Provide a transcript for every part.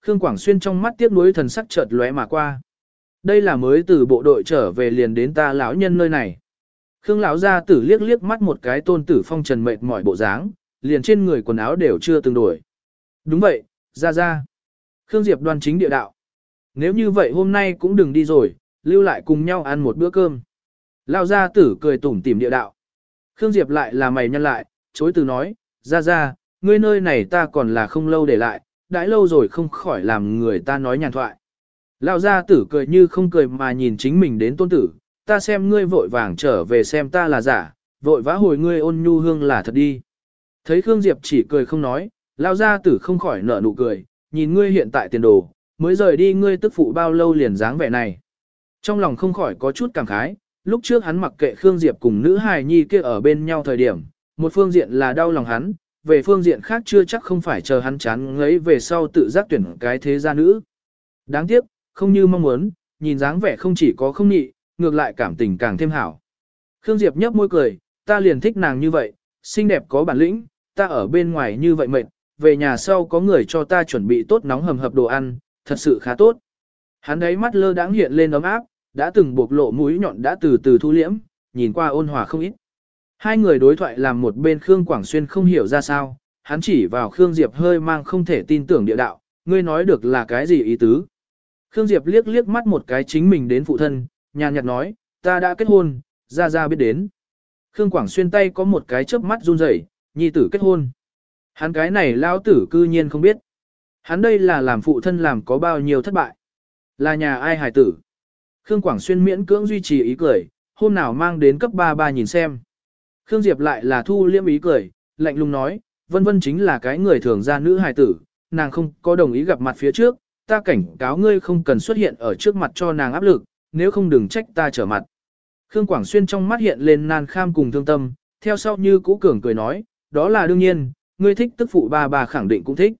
Khương Quảng Xuyên trong mắt tiếc nuối thần sắc chợt lóe mà qua. Đây là mới từ bộ đội trở về liền đến ta lão nhân nơi này. Khương lão gia tử liếc liếc mắt một cái tôn tử phong trần mệt mỏi bộ dáng, liền trên người quần áo đều chưa từng đổi. Đúng vậy, ra ra. Khương Diệp đoan chính địa đạo. Nếu như vậy hôm nay cũng đừng đi rồi, lưu lại cùng nhau ăn một bữa cơm. Lão gia tử cười tủm tỉm địa đạo. Khương Diệp lại là mày nhăn lại, chối từ nói, ra ra, ngươi nơi này ta còn là không lâu để lại, đãi lâu rồi không khỏi làm người ta nói nhàn thoại. Lão gia tử cười như không cười mà nhìn chính mình đến tôn tử, ta xem ngươi vội vàng trở về xem ta là giả, vội vã hồi ngươi ôn nhu hương là thật đi. Thấy Khương Diệp chỉ cười không nói, lão gia tử không khỏi nở nụ cười, nhìn ngươi hiện tại tiền đồ, mới rời đi ngươi tức phụ bao lâu liền dáng vẻ này. Trong lòng không khỏi có chút cảm khái, lúc trước hắn mặc kệ Khương Diệp cùng nữ hài nhi kia ở bên nhau thời điểm, một phương diện là đau lòng hắn, về phương diện khác chưa chắc không phải chờ hắn chán ngấy về sau tự giác tuyển cái thế gia nữ. Đáng tiếc, không như mong muốn, nhìn dáng vẻ không chỉ có không nhị, ngược lại cảm tình càng thêm hảo. Khương Diệp nhấp môi cười, ta liền thích nàng như vậy, xinh đẹp có bản lĩnh, ta ở bên ngoài như vậy mệt, về nhà sau có người cho ta chuẩn bị tốt nóng hầm hập đồ ăn, thật sự khá tốt. Hắn ấy mắt lơ đãng hiện lên ấm áp, đã từng bộc lộ mũi nhọn đã từ từ thu liễm, nhìn qua ôn hòa không ít. Hai người đối thoại làm một bên Khương Quảng Xuyên không hiểu ra sao, hắn chỉ vào Khương Diệp hơi mang không thể tin tưởng địa đạo, ngươi nói được là cái gì ý tứ. Khương Diệp liếc liếc mắt một cái chính mình đến phụ thân, nhàn nhạt nói, ta đã kết hôn, ra ra biết đến. Khương Quảng Xuyên tay có một cái chớp mắt run rẩy, nhi tử kết hôn. Hắn cái này lao tử cư nhiên không biết. Hắn đây là làm phụ thân làm có bao nhiêu thất bại. Là nhà ai hài tử. Khương Quảng Xuyên miễn cưỡng duy trì ý cười, hôm nào mang đến cấp 33 nhìn xem. Khương Diệp lại là thu liêm ý cười, lạnh lùng nói, vân vân chính là cái người thường ra nữ hài tử, nàng không có đồng ý gặp mặt phía trước, ta cảnh cáo ngươi không cần xuất hiện ở trước mặt cho nàng áp lực, nếu không đừng trách ta trở mặt. Khương Quảng Xuyên trong mắt hiện lên nan kham cùng thương tâm, theo sau như cũ cường cười nói, đó là đương nhiên, ngươi thích tức phụ ba bà khẳng định cũng thích.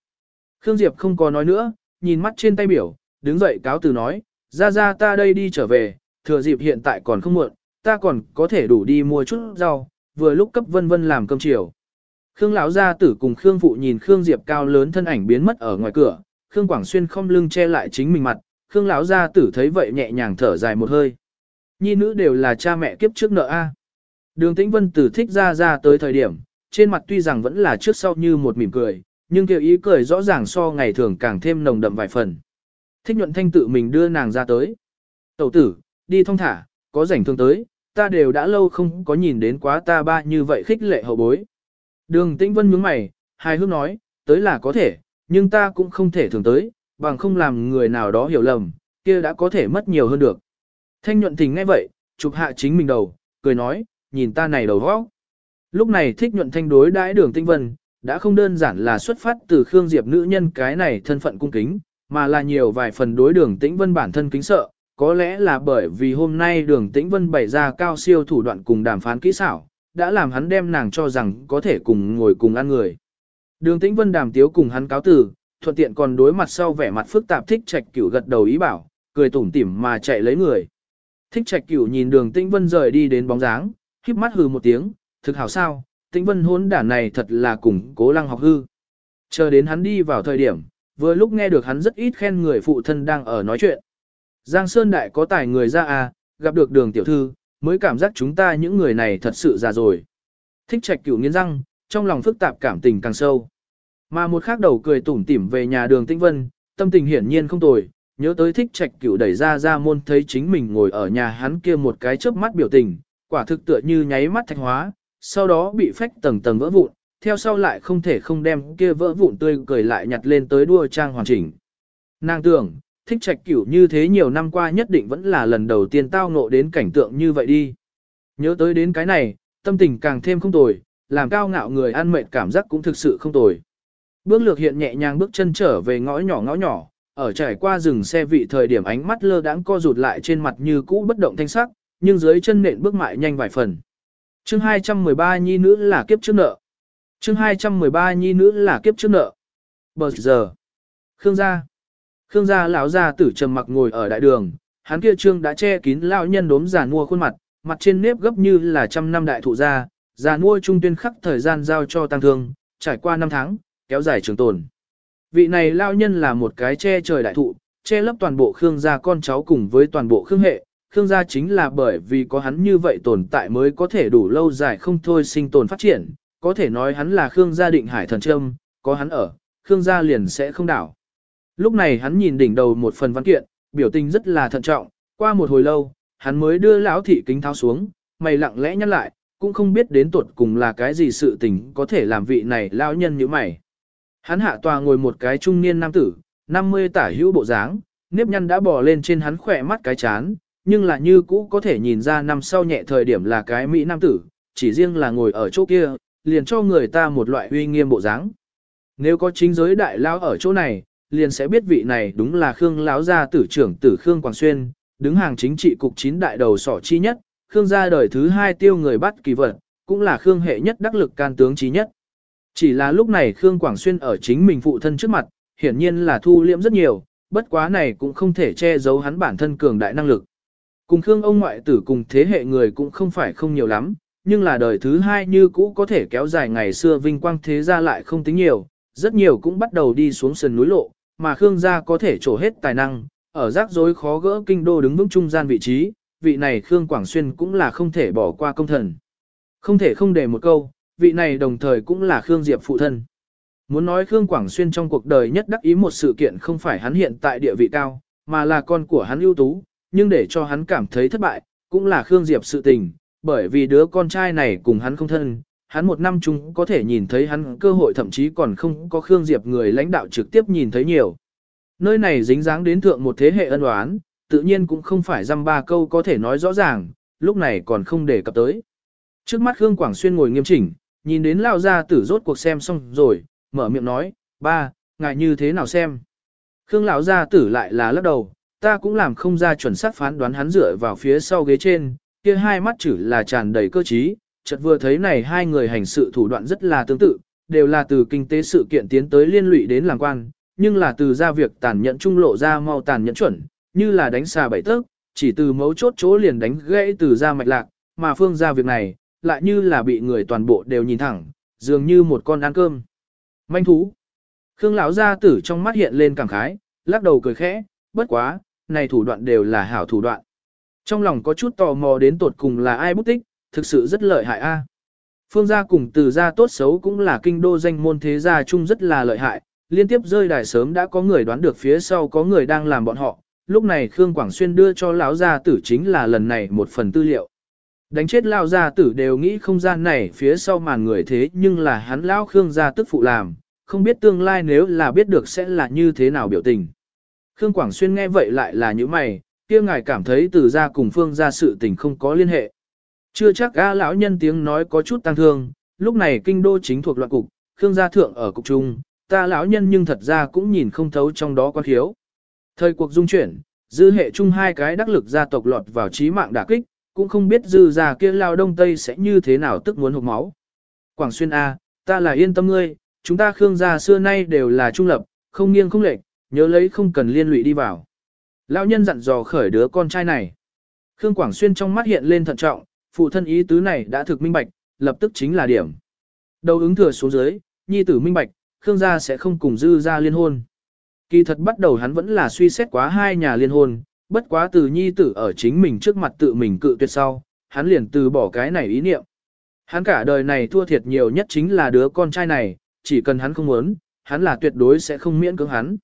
Khương Diệp không có nói nữa, nhìn mắt trên tay biểu, đứng dậy cáo từ nói, ra ra ta đây đi trở về, thừa dịp hiện tại còn không muộn, ta còn có thể đủ đi mua chút rau, vừa lúc cấp vân vân làm cơm chiều. Khương lão gia tử cùng Khương phụ nhìn Khương Diệp cao lớn thân ảnh biến mất ở ngoài cửa, Khương Quảng Xuyên không lưng che lại chính mình mặt, Khương lão gia tử thấy vậy nhẹ nhàng thở dài một hơi. Nhi nữ đều là cha mẹ kiếp trước nợ a. Đường Tĩnh Vân tử thích ra ra tới thời điểm, trên mặt tuy rằng vẫn là trước sau như một mỉm cười, nhưng kiểu ý cười rõ ràng so ngày thường càng thêm nồng đậm vài phần. Thích nhuận thanh tự mình đưa nàng ra tới. Tẩu tử, đi thong thả, có rảnh thương tới, ta đều đã lâu không có nhìn đến quá ta ba như vậy khích lệ hậu bối. Đường Tĩnh Vân nhướng mày, hài hước nói, tới là có thể, nhưng ta cũng không thể thường tới, bằng không làm người nào đó hiểu lầm, kia đã có thể mất nhiều hơn được. Thanh nhuận tình ngay vậy, chụp hạ chính mình đầu, cười nói, nhìn ta này đầu vóc. Lúc này thích nhuận thanh đối đãi đường tinh vân, đã không đơn giản là xuất phát từ Khương Diệp nữ nhân cái này thân phận cung kính, mà là nhiều vài phần đối đường tĩnh vân bản thân kính sợ, có lẽ là bởi vì hôm nay đường tĩnh vân bày ra cao siêu thủ đoạn cùng đàm phán kỹ xảo, đã làm hắn đem nàng cho rằng có thể cùng ngồi cùng ăn người. Đường tĩnh vân đàm tiếu cùng hắn cáo từ thuận tiện còn đối mặt sau vẻ mặt phức tạp thích trạch cửu gật đầu ý bảo, cười tủm tỉm mà chạy lấy người. Thích trạch cửu nhìn đường tĩnh vân rời đi đến bóng dáng, khiếp mắt hừ một tiếng, thực hảo sao, tĩnh vân hốn đản này thật là cùng cố lăng học hư. Chờ đến hắn đi vào thời điểm, vừa lúc nghe được hắn rất ít khen người phụ thân đang ở nói chuyện. Giang Sơn Đại có tài người ra à, gặp được đường tiểu thư, mới cảm giác chúng ta những người này thật sự già rồi. Thích trạch cửu nghiến răng, trong lòng phức tạp cảm tình càng sâu. Mà một khác đầu cười tủm tỉm về nhà đường tĩnh vân, tâm tình hiển nhiên không tồi, nhớ tới thích trạch cửu đẩy ra ra môn thấy chính mình ngồi ở nhà hắn kia một cái chớp mắt biểu tình, quả thực tựa như nháy mắt thạch hóa, sau đó bị phách tầng tầng vỡ vụn, theo sau lại không thể không đem kia vỡ vụn tươi cười lại nhặt lên tới đua trang hoàn chỉnh. Nàng tưởng, thích trạch cửu như thế nhiều năm qua nhất định vẫn là lần đầu tiên tao ngộ đến cảnh tượng như vậy đi. Nhớ tới đến cái này, tâm tình càng thêm không tồi, làm cao ngạo người ăn mệt cảm giác cũng thực sự không tồi. Bước lược hiện nhẹ nhàng bước chân trở về ngõ nhỏ ngõ nhỏ, ở trải qua rừng xe vị thời điểm ánh mắt lơ đãng co rụt lại trên mặt như cũ bất động thanh sắc, nhưng dưới chân nện bước mại nhanh vài phần. Chương 213 nhi nữ là kiếp trước nợ. Chương 213 nhi nữ là kiếp trước nợ. Bờ giờ. Khương gia. Khương gia lão gia tử trầm mặc ngồi ở đại đường, hắn kia trương đã che kín lão nhân đốm già mua khuôn mặt, mặt trên nếp gấp như là trăm năm đại thụ gia, già mua trung tuyên khắc thời gian giao cho tăng thương, trải qua năm tháng, kéo dài trường tồn. vị này lão nhân là một cái che trời đại thụ, che lấp toàn bộ Khương gia con cháu cùng với toàn bộ Khương hệ. Khương gia chính là bởi vì có hắn như vậy tồn tại mới có thể đủ lâu dài không thôi sinh tồn phát triển, có thể nói hắn là Khương gia định hải thần trâm, có hắn ở, Khương gia liền sẽ không đảo. Lúc này hắn nhìn đỉnh đầu một phần văn kiện, biểu tình rất là thận trọng, qua một hồi lâu, hắn mới đưa lão thị kính tháo xuống, mày lặng lẽ nhăn lại, cũng không biết đến tuột cùng là cái gì sự tình có thể làm vị này lão nhân như mày. Hắn hạ tòa ngồi một cái trung niên nam tử, 50 tả hữu bộ dáng, nếp nhăn đã bò lên trên hắn khỏe mắt cái chán, nhưng là như cũ có thể nhìn ra năm sau nhẹ thời điểm là cái Mỹ nam tử, chỉ riêng là ngồi ở chỗ kia, liền cho người ta một loại uy nghiêm bộ dáng. Nếu có chính giới đại lão ở chỗ này, liền sẽ biết vị này đúng là Khương lão gia tử trưởng tử Khương Quảng Xuyên, đứng hàng chính trị cục chín đại đầu sỏ chi nhất, Khương gia đời thứ hai tiêu người bắt kỳ vật, cũng là Khương hệ nhất đắc lực can tướng chí nhất. Chỉ là lúc này Khương Quảng Xuyên ở chính mình phụ thân trước mặt, hiển nhiên là thu liễm rất nhiều, bất quá này cũng không thể che giấu hắn bản thân cường đại năng lực. Cùng Khương ông ngoại tử cùng thế hệ người cũng không phải không nhiều lắm, nhưng là đời thứ hai như cũ có thể kéo dài ngày xưa vinh quang thế gia lại không tính nhiều, rất nhiều cũng bắt đầu đi xuống sườn núi lộ, mà Khương gia có thể trổ hết tài năng, ở rắc rối khó gỡ kinh đô đứng vững trung gian vị trí, vị này Khương Quảng Xuyên cũng là không thể bỏ qua công thần. Không thể không để một câu, vị này đồng thời cũng là Khương Diệp phụ thân. Muốn nói Khương Quảng Xuyên trong cuộc đời nhất đắc ý một sự kiện không phải hắn hiện tại địa vị cao, mà là con của hắn ưu tú, nhưng để cho hắn cảm thấy thất bại, cũng là Khương Diệp sự tình, bởi vì đứa con trai này cùng hắn không thân, hắn một năm chung có thể nhìn thấy hắn cơ hội thậm chí còn không có Khương Diệp người lãnh đạo trực tiếp nhìn thấy nhiều. Nơi này dính dáng đến thượng một thế hệ ân oán, tự nhiên cũng không phải dăm ba câu có thể nói rõ ràng, lúc này còn không để cập tới. Trước mắt Khương Quảng Xuyên ngồi nghiêm chỉnh, nhìn đến lao ra tử rốt cuộc xem xong rồi, mở miệng nói, ba, ngài như thế nào xem. Khương lão gia tử lại là lắc đầu, ta cũng làm không ra chuẩn xác phán đoán hắn dựa vào phía sau ghế trên, kia hai mắt chữ là tràn đầy cơ trí, chợt vừa thấy này hai người hành sự thủ đoạn rất là tương tự, đều là từ kinh tế sự kiện tiến tới liên lụy đến làm quan, nhưng là từ ra việc tàn nhẫn trung lộ ra mau tàn nhẫn chuẩn, như là đánh xà bảy tấc, chỉ từ mấu chốt chỗ liền đánh gãy từ ra mạch lạc, mà phương ra việc này, lại như là bị người toàn bộ đều nhìn thẳng, dường như một con ăn cơm. Manh thú. Khương lão gia tử trong mắt hiện lên cảm khái, lắc đầu cười khẽ, bất quá, này thủ đoạn đều là hảo thủ đoạn. Trong lòng có chút tò mò đến tột cùng là ai bút tích, thực sự rất lợi hại a. À. Phương gia cùng từ gia tốt xấu cũng là kinh đô danh môn thế gia chung rất là lợi hại, liên tiếp rơi đài sớm đã có người đoán được phía sau có người đang làm bọn họ. Lúc này Khương Quảng Xuyên đưa cho lão gia tử chính là lần này một phần tư liệu. Đánh chết lão gia tử đều nghĩ không gian này phía sau màn người thế nhưng là hắn lão Khương gia tức phụ làm, không biết tương lai nếu là biết được sẽ là như thế nào biểu tình. Khương Quảng Xuyên nghe vậy lại là như mày, kia ngài cảm thấy từ gia cùng phương gia sự tình không có liên hệ. Chưa chắc A lão nhân tiếng nói có chút tăng thương, lúc này kinh đô chính thuộc loạn cục, Khương gia thượng ở cục trung, ta lão nhân nhưng thật ra cũng nhìn không thấu trong đó quan khiếu. Thời cuộc dung chuyển, dư hệ chung hai cái đắc lực gia tộc lọt vào trí mạng đả kích, cũng không biết dư gia kia lao đông tây sẽ như thế nào tức muốn hụt máu. Quảng Xuyên A, ta là yên tâm ngươi, chúng ta Khương gia xưa nay đều là trung lập, không nghiêng không lệch, nhớ lấy không cần liên lụy đi vào. Lão nhân dặn dò khởi đứa con trai này. Khương Quảng Xuyên trong mắt hiện lên thận trọng, phụ thân ý tứ này đã thực minh bạch, lập tức chính là điểm. Đầu ứng thừa xuống dưới, nhi tử minh bạch, Khương gia sẽ không cùng dư gia liên hôn. Kỳ thật bắt đầu hắn vẫn là suy xét quá hai nhà liên hôn, bất quá từ nhi tử ở chính mình trước mặt tự mình cự tuyệt sau, hắn liền từ bỏ cái này ý niệm. Hắn cả đời này thua thiệt nhiều nhất chính là đứa con trai này, chỉ cần hắn không muốn, hắn là tuyệt đối sẽ không miễn cưỡng hắn.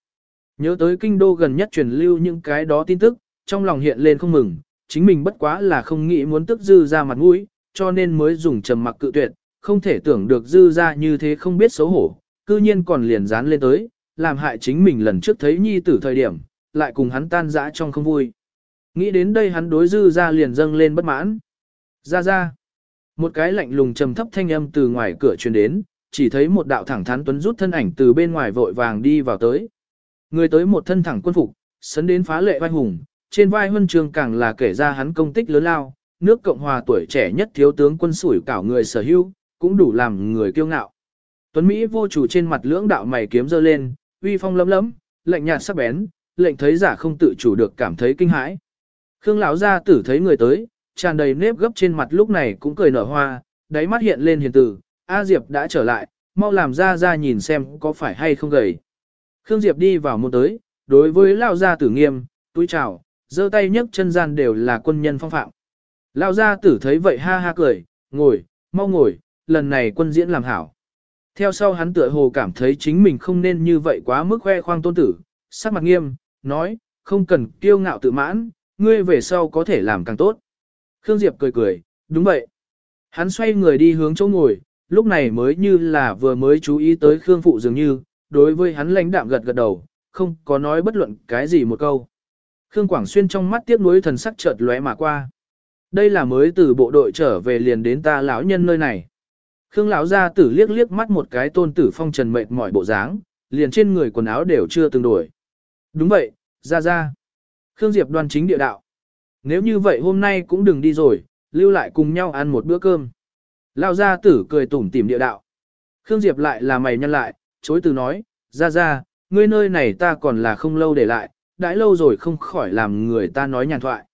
Nhớ tới kinh đô gần nhất truyền lưu những cái đó tin tức, trong lòng hiện lên không mừng, chính mình bất quá là không nghĩ muốn tức dư ra mặt mũi, cho nên mới dùng trầm mặc cự tuyệt, không thể tưởng được dư ra như thế không biết xấu hổ, cư nhiên còn liền dán lên tới, làm hại chính mình lần trước thấy nhi tử thời điểm, lại cùng hắn tan dã trong không vui. Nghĩ đến đây hắn đối dư ra liền dâng lên bất mãn. Ra ra. Một cái lạnh lùng trầm thấp thanh âm từ ngoài cửa truyền đến, chỉ thấy một đạo thẳng thắn tuấn rút thân ảnh từ bên ngoài vội vàng đi vào tới. Người tới một thân thẳng quân phục, sấn đến phá lệ vai hùng, trên vai huân trường càng là kể ra hắn công tích lớn lao, nước Cộng hòa tuổi trẻ nhất thiếu tướng quân sủi cảo người sở hữu, cũng đủ làm người kiêu ngạo. Tuấn Mỹ vô chủ trên mặt lưỡng đạo mày kiếm dơ lên, uy phong lấm lấm, lạnh nhạt sắc bén, lệnh thấy giả không tự chủ được cảm thấy kinh hãi. Khương lão gia tử thấy người tới, tràn đầy nếp gấp trên mặt lúc này cũng cười nở hoa, đáy mắt hiện lên hiền tử A Diệp đã trở lại, mau làm ra ra nhìn xem có phải hay không gầy. Khương Diệp đi vào một tới, đối với lão Gia Tử nghiêm, túi chào, giơ tay nhấc chân gian đều là quân nhân phong phạm. Lao Gia Tử thấy vậy ha ha cười, ngồi, mau ngồi, lần này quân diễn làm hảo. Theo sau hắn tựa hồ cảm thấy chính mình không nên như vậy quá mức khoe khoang tôn tử, sắc mặt nghiêm, nói, không cần kiêu ngạo tự mãn, ngươi về sau có thể làm càng tốt. Khương Diệp cười cười, đúng vậy. Hắn xoay người đi hướng chỗ ngồi, lúc này mới như là vừa mới chú ý tới Khương Phụ dường như, đối với hắn lãnh đạm gật gật đầu, không có nói bất luận cái gì một câu. Khương Quảng Xuyên trong mắt tiếc nuối thần sắc chợt lóe mà qua. Đây là mới từ bộ đội trở về liền đến ta lão nhân nơi này. Khương lão gia tử liếc liếc mắt một cái tôn tử phong trần mệt mỏi bộ dáng, liền trên người quần áo đều chưa từng đổi. Đúng vậy, ra ra. Khương Diệp đoan chính địa đạo. Nếu như vậy hôm nay cũng đừng đi rồi, lưu lại cùng nhau ăn một bữa cơm. Lão gia tử cười tủm tỉm địa đạo. Khương Diệp lại là mày nhăn lại, chối từ nói, ra ra, ngươi nơi này ta còn là không lâu để lại, đãi lâu rồi không khỏi làm người ta nói nhàn thoại.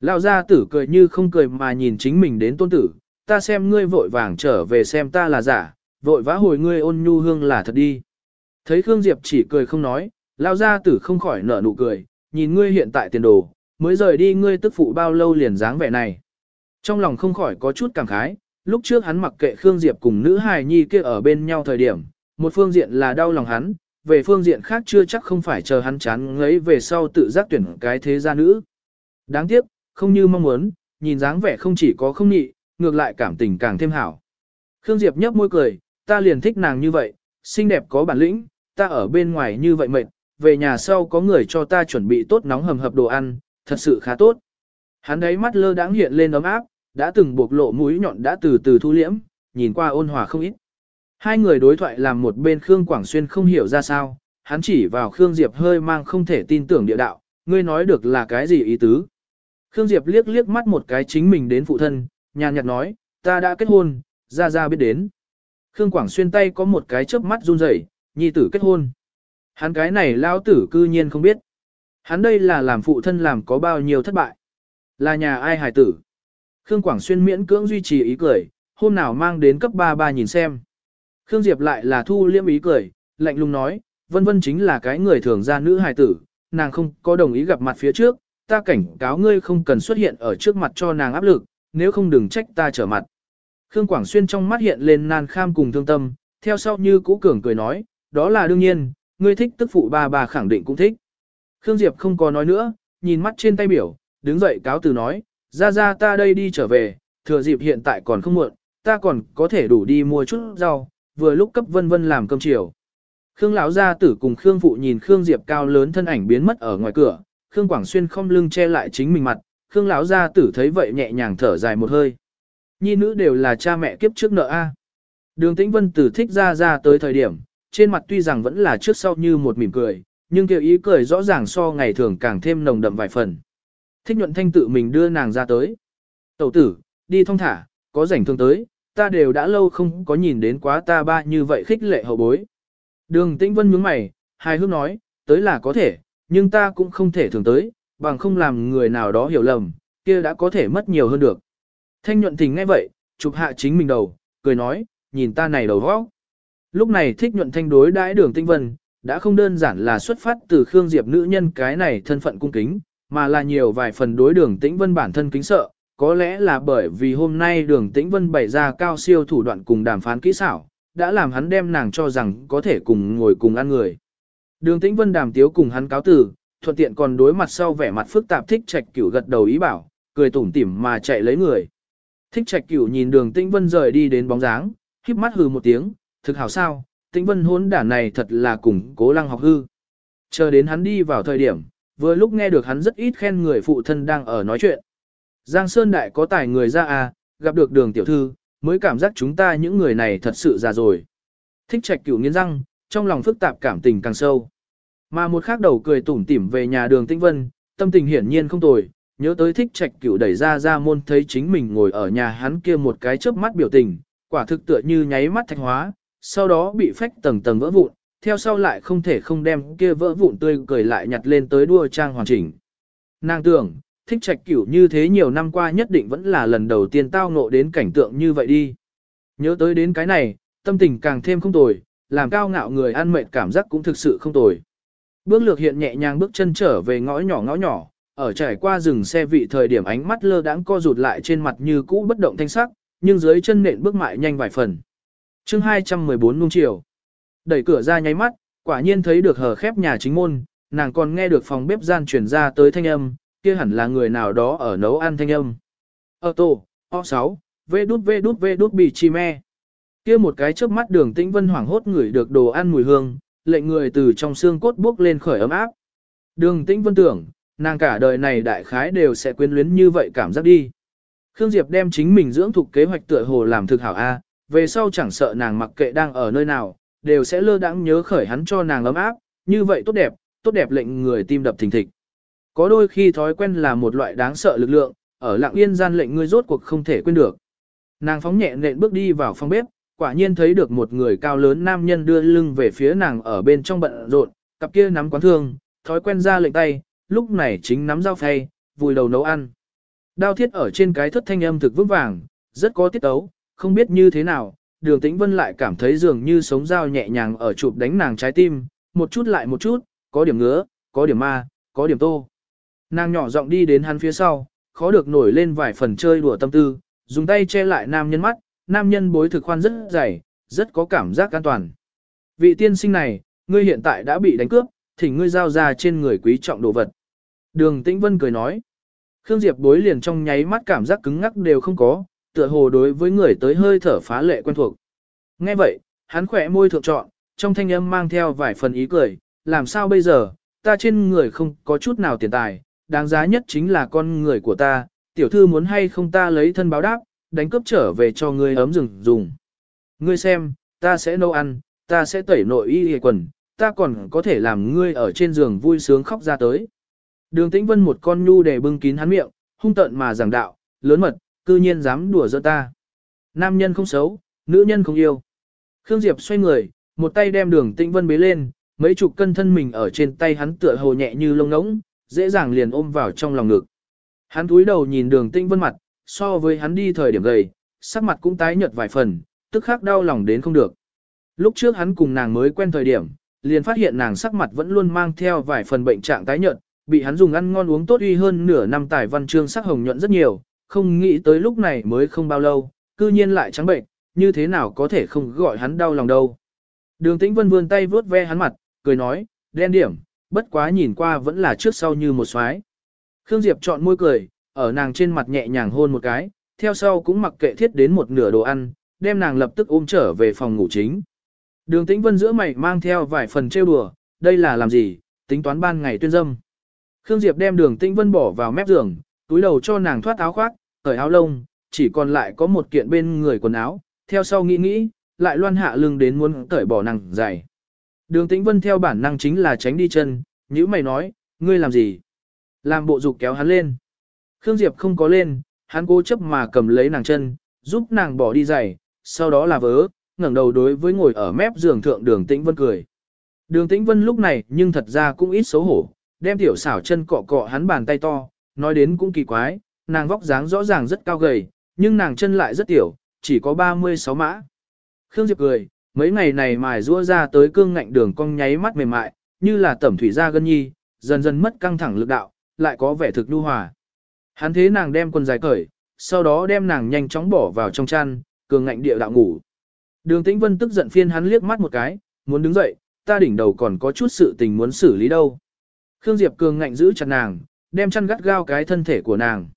Lão gia tử cười như không cười mà nhìn chính mình đến tôn tử, ta xem ngươi vội vàng trở về xem ta là giả, vội vã hồi ngươi ôn nhu hương là thật đi. Thấy Khương Diệp chỉ cười không nói, lão gia tử không khỏi nở nụ cười, nhìn ngươi hiện tại tiền đồ, mới rời đi ngươi tức phụ bao lâu liền dáng vẻ này. Trong lòng không khỏi có chút cảm khái, lúc trước hắn mặc kệ Khương Diệp cùng nữ hài nhi kia ở bên nhau thời điểm, một phương diện là đau lòng hắn, về phương diện khác chưa chắc không phải chờ hắn chán ngấy về sau tự giác tuyển cái thế gia nữ. Đáng tiếc, không như mong muốn, nhìn dáng vẻ không chỉ có không nhị, ngược lại cảm tình càng thêm hảo. Khương Diệp nhấp môi cười, ta liền thích nàng như vậy, xinh đẹp có bản lĩnh, ta ở bên ngoài như vậy mệt, về nhà sau có người cho ta chuẩn bị tốt nóng hầm hập đồ ăn, thật sự khá tốt. Hắn đấy mắt lơ đãng hiện lên ấm áp, đã từng buộc lộ mũi nhọn đã từ từ thu liễm, nhìn qua ôn hòa không ít. Hai người đối thoại làm một bên Khương Quảng Xuyên không hiểu ra sao, hắn chỉ vào Khương Diệp hơi mang không thể tin tưởng địa đạo, ngươi nói được là cái gì ý tứ. Khương Diệp liếc liếc mắt một cái chính mình đến phụ thân, nhàn nhạt nói, ta đã kết hôn, ra ra biết đến. Khương Quảng Xuyên tay có một cái chớp mắt run rẩy, nhi tử kết hôn. Hắn cái này lao tử cư nhiên không biết. Hắn đây là làm phụ thân làm có bao nhiêu thất bại. Là nhà ai hài tử. Khương Quảng Xuyên miễn cưỡng duy trì ý cười, hôm nào mang đến cấp 33 nhìn xem. Khương Diệp lại là thu liêm ý cười, lạnh lùng nói, vân vân chính là cái người thường ra nữ hài tử, nàng không có đồng ý gặp mặt phía trước, ta cảnh cáo ngươi không cần xuất hiện ở trước mặt cho nàng áp lực, nếu không đừng trách ta trở mặt. Khương Quảng Xuyên trong mắt hiện lên nan kham cùng thương tâm, theo sau như cũ cường cười nói, đó là đương nhiên, ngươi thích tức phụ ba bà khẳng định cũng thích. Khương Diệp không có nói nữa, nhìn mắt trên tay biểu, đứng dậy cáo từ nói, ra ra ta đây đi trở về, thừa dịp hiện tại còn không muộn, ta còn có thể đủ đi mua chút rau, vừa lúc cấp vân vân làm cơm chiều. Khương lão gia tử cùng Khương phụ nhìn Khương Diệp cao lớn thân ảnh biến mất ở ngoài cửa, Khương Quảng Xuyên không lưng che lại chính mình mặt, Khương lão gia tử thấy vậy nhẹ nhàng thở dài một hơi. Nhi nữ đều là cha mẹ kiếp trước nợ a. Đường Tĩnh Vân tử thích ra ra tới thời điểm, trên mặt tuy rằng vẫn là trước sau như một mỉm cười, nhưng kiểu ý cười rõ ràng so ngày thường càng thêm nồng đậm vài phần. Thích nhuận thanh tự mình đưa nàng ra tới. Tẩu tử, đi thong thả, có rảnh thương tới, ta đều đã lâu không có nhìn đến quá ta ba như vậy khích lệ hậu bối. Đường Tĩnh Vân nhướng mày, hài hước nói, tới là có thể, nhưng ta cũng không thể thường tới, bằng không làm người nào đó hiểu lầm, kia đã có thể mất nhiều hơn được. Thanh nhuận Tình ngay vậy, chụp hạ chính mình đầu, cười nói, nhìn ta này đầu vóc. Lúc này thích nhuận thanh đối đãi đường tinh vân, đã không đơn giản là xuất phát từ Khương Diệp nữ nhân cái này thân phận cung kính, mà là nhiều vài phần đối đường tĩnh vân bản thân kính sợ, có lẽ là bởi vì hôm nay đường tĩnh vân bày ra cao siêu thủ đoạn cùng đàm phán kỹ xảo, đã làm hắn đem nàng cho rằng có thể cùng ngồi cùng ăn người. Đường tĩnh vân đàm tiếu cùng hắn cáo tử, thuận tiện còn đối mặt sau vẻ mặt phức tạp thích trạch cửu gật đầu ý bảo, cười tủm tỉm mà chạy lấy người. Thích trạch cửu nhìn đường tĩnh vân rời đi đến bóng dáng, híp mắt hừ một tiếng, thực hảo sao, tĩnh vân hốn đản này thật là cùng cố lăng học hư. Chờ đến hắn đi vào thời điểm, vừa lúc nghe được hắn rất ít khen người phụ thân đang ở nói chuyện. Giang Sơn Đại có tài người ra à, gặp được đường tiểu thư, mới cảm giác chúng ta những người này thật sự già rồi. Thích trạch cửu nghiến răng, trong lòng phức tạp cảm tình càng sâu. Mà một khác đầu cười tủm tỉm về nhà đường Tĩnh Vân, tâm tình hiển nhiên không tồi, nhớ tới thích trạch cửu đẩy ra ra môn thấy chính mình ngồi ở nhà hắn kia một cái chớp mắt biểu tình, quả thực tựa như nháy mắt thạch hóa, sau đó bị phách tầng tầng vỡ vụn, theo sau lại không thể không đem kia vỡ vụn tươi cười lại nhặt lên tới đua trang hoàn chỉnh. Nàng tưởng, thích trạch cửu như thế nhiều năm qua nhất định vẫn là lần đầu tiên tao ngộ đến cảnh tượng như vậy đi. Nhớ tới đến cái này, tâm tình càng thêm không tồi, làm cao ngạo người ăn mệt cảm giác cũng thực sự không tồi. Bước lược hiện nhẹ nhàng bước chân trở về ngõ nhỏ ngõ nhỏ, ở trải qua rừng xe vị thời điểm ánh mắt lơ đãng co rụt lại trên mặt như cũ bất động thanh sắc, nhưng dưới chân nện bước mại nhanh vài phần. chương 214 nung chiều. Đẩy cửa ra nháy mắt, quả nhiên thấy được hờ khép nhà chính môn, nàng còn nghe được phòng bếp gian chuyển ra tới thanh âm, kia hẳn là người nào đó ở nấu ăn thanh âm. Ở tổ, O6, V đút V đút V đút bì chi me. Kia một cái chớp mắt đường tĩnh vân hoảng hốt ngửi được đồ ăn mùi hương, lệnh người từ trong xương cốt bước lên khởi ấm áp. Đường tĩnh vân tưởng, nàng cả đời này đại khái đều sẽ quyến luyến như vậy cảm giác đi. Khương Diệp đem chính mình dưỡng thuộc kế hoạch tựa hồ làm thực hảo A, về sau chẳng sợ nàng mặc kệ đang ở nơi nào, đều sẽ lơ đãng nhớ khởi hắn cho nàng ấm áp, như vậy tốt đẹp, tốt đẹp lệnh người tim đập thình thịch. Có đôi khi thói quen là một loại đáng sợ lực lượng, ở lặng yên gian lệnh ngươi rốt cuộc không thể quên được. Nàng phóng nhẹ nện bước đi vào phòng bếp, quả nhiên thấy được một người cao lớn nam nhân đưa lưng về phía nàng ở bên trong bận rộn, cặp kia nắm quán thương, thói quen ra lệnh tay, lúc này chính nắm dao phay, vùi đầu nấu ăn. Đao thiết ở trên cái thất thanh âm thực vững vàng, rất có tiết tấu, không biết như thế nào, đường tĩnh vân lại cảm thấy dường như sống dao nhẹ nhàng ở chụp đánh nàng trái tim, một chút lại một chút, có điểm ngứa, có điểm ma, có điểm tô. Nàng nhỏ giọng đi đến hắn phía sau, khó được nổi lên vài phần chơi đùa tâm tư, dùng tay che lại nam nhân mắt, nam nhân bối thực khoan rất dày, rất có cảm giác an toàn. Vị tiên sinh này, ngươi hiện tại đã bị đánh cướp, thỉnh ngươi giao ra trên người quý trọng đồ vật. Đường Tĩnh Vân cười nói. Khương Diệp bối liền trong nháy mắt cảm giác cứng ngắc đều không có, tựa hồ đối với người tới hơi thở phá lệ quen thuộc. Nghe vậy, hắn khỏe môi thượng trọn, trong thanh âm mang theo vài phần ý cười, làm sao bây giờ, ta trên người không có chút nào tiền tài, đáng giá nhất chính là con người của ta, tiểu thư muốn hay không ta lấy thân báo đáp, đánh cướp trở về cho ngươi ấm rừng dùng. Ngươi xem, ta sẽ nấu ăn, ta sẽ tẩy nội y y quần, ta còn có thể làm ngươi ở trên giường vui sướng khóc ra tới. Đường tĩnh vân một con nhu để bưng kín hắn miệng, hung tợn mà giảng đạo, lớn mật, cư nhiên dám đùa giỡn ta. Nam nhân không xấu, nữ nhân không yêu. Khương Diệp xoay người, một tay đem đường tĩnh vân bế lên, mấy chục cân thân mình ở trên tay hắn tựa hồ nhẹ như lông ngỗng, dễ dàng liền ôm vào trong lòng ngực. Hắn cúi đầu nhìn đường Tinh vân mặt, so với hắn đi thời điểm gầy, sắc mặt cũng tái nhợt vài phần, tức khắc đau lòng đến không được. Lúc trước hắn cùng nàng mới quen thời điểm, liền phát hiện nàng sắc mặt vẫn luôn mang theo vài phần bệnh trạng tái nhợt, bị hắn dùng ăn ngon uống tốt uy hơn nửa năm tài văn chương sắc hồng nhuận rất nhiều, không nghĩ tới lúc này mới không bao lâu, cư nhiên lại trắng bệnh, như thế nào có thể không gọi hắn đau lòng đâu. Đường tĩnh vân vươn tay vướt ve hắn mặt, cười nói, đen điểm, bất quá nhìn qua vẫn là trước sau như một xoái. Khương Diệp chọn môi cười, ở nàng trên mặt nhẹ nhàng hôn một cái, theo sau cũng mặc kệ thiết đến một nửa đồ ăn, đem nàng lập tức ôm trở về phòng ngủ chính. Đường tĩnh vân giữa mày mang theo vài phần trêu đùa, đây là làm gì, tính toán ban ngày tuyên dâm. Khương Diệp đem đường tĩnh vân bỏ vào mép giường, túi đầu cho nàng thoát áo khoác, cởi áo lông, chỉ còn lại có một kiện bên người quần áo, theo sau nghĩ nghĩ, lại loan hạ lưng đến muốn cởi bỏ nàng giày. Đường tĩnh vân theo bản năng chính là tránh đi chân, nhữ mày nói, ngươi làm gì? Làm bộ dục kéo hắn lên. Khương Diệp không có lên, hắn cố chấp mà cầm lấy nàng chân, giúp nàng bỏ đi giày, sau đó là vớ, ngẩng đầu đối với ngồi ở mép giường thượng đường tĩnh vân cười. Đường tĩnh vân lúc này nhưng thật ra cũng ít xấu hổ, đem tiểu xảo chân cọ cọ hắn bàn tay to, nói đến cũng kỳ quái, nàng vóc dáng rõ ràng rất cao gầy, nhưng nàng chân lại rất tiểu, chỉ có 36 mã. Khương Diệp cười, mấy ngày này mài rũa ra tới cương ngạnh đường cong nháy mắt mềm mại, như là tẩm thủy ra gân nhi, dần dần mất căng thẳng lực đạo, lại có vẻ thực nhu hòa. Hắn thế nàng đem quần dài cởi, sau đó đem nàng nhanh chóng bỏ vào trong chăn, cường ngạnh địa đạo ngủ. Đường Tĩnh Vân tức giận phiên hắn liếc mắt một cái, muốn đứng dậy, ta đỉnh đầu còn có chút sự tình muốn xử lý đâu. Khương Diệp cường ngạnh giữ chặt nàng, đem chăn gắt gao cái thân thể của nàng.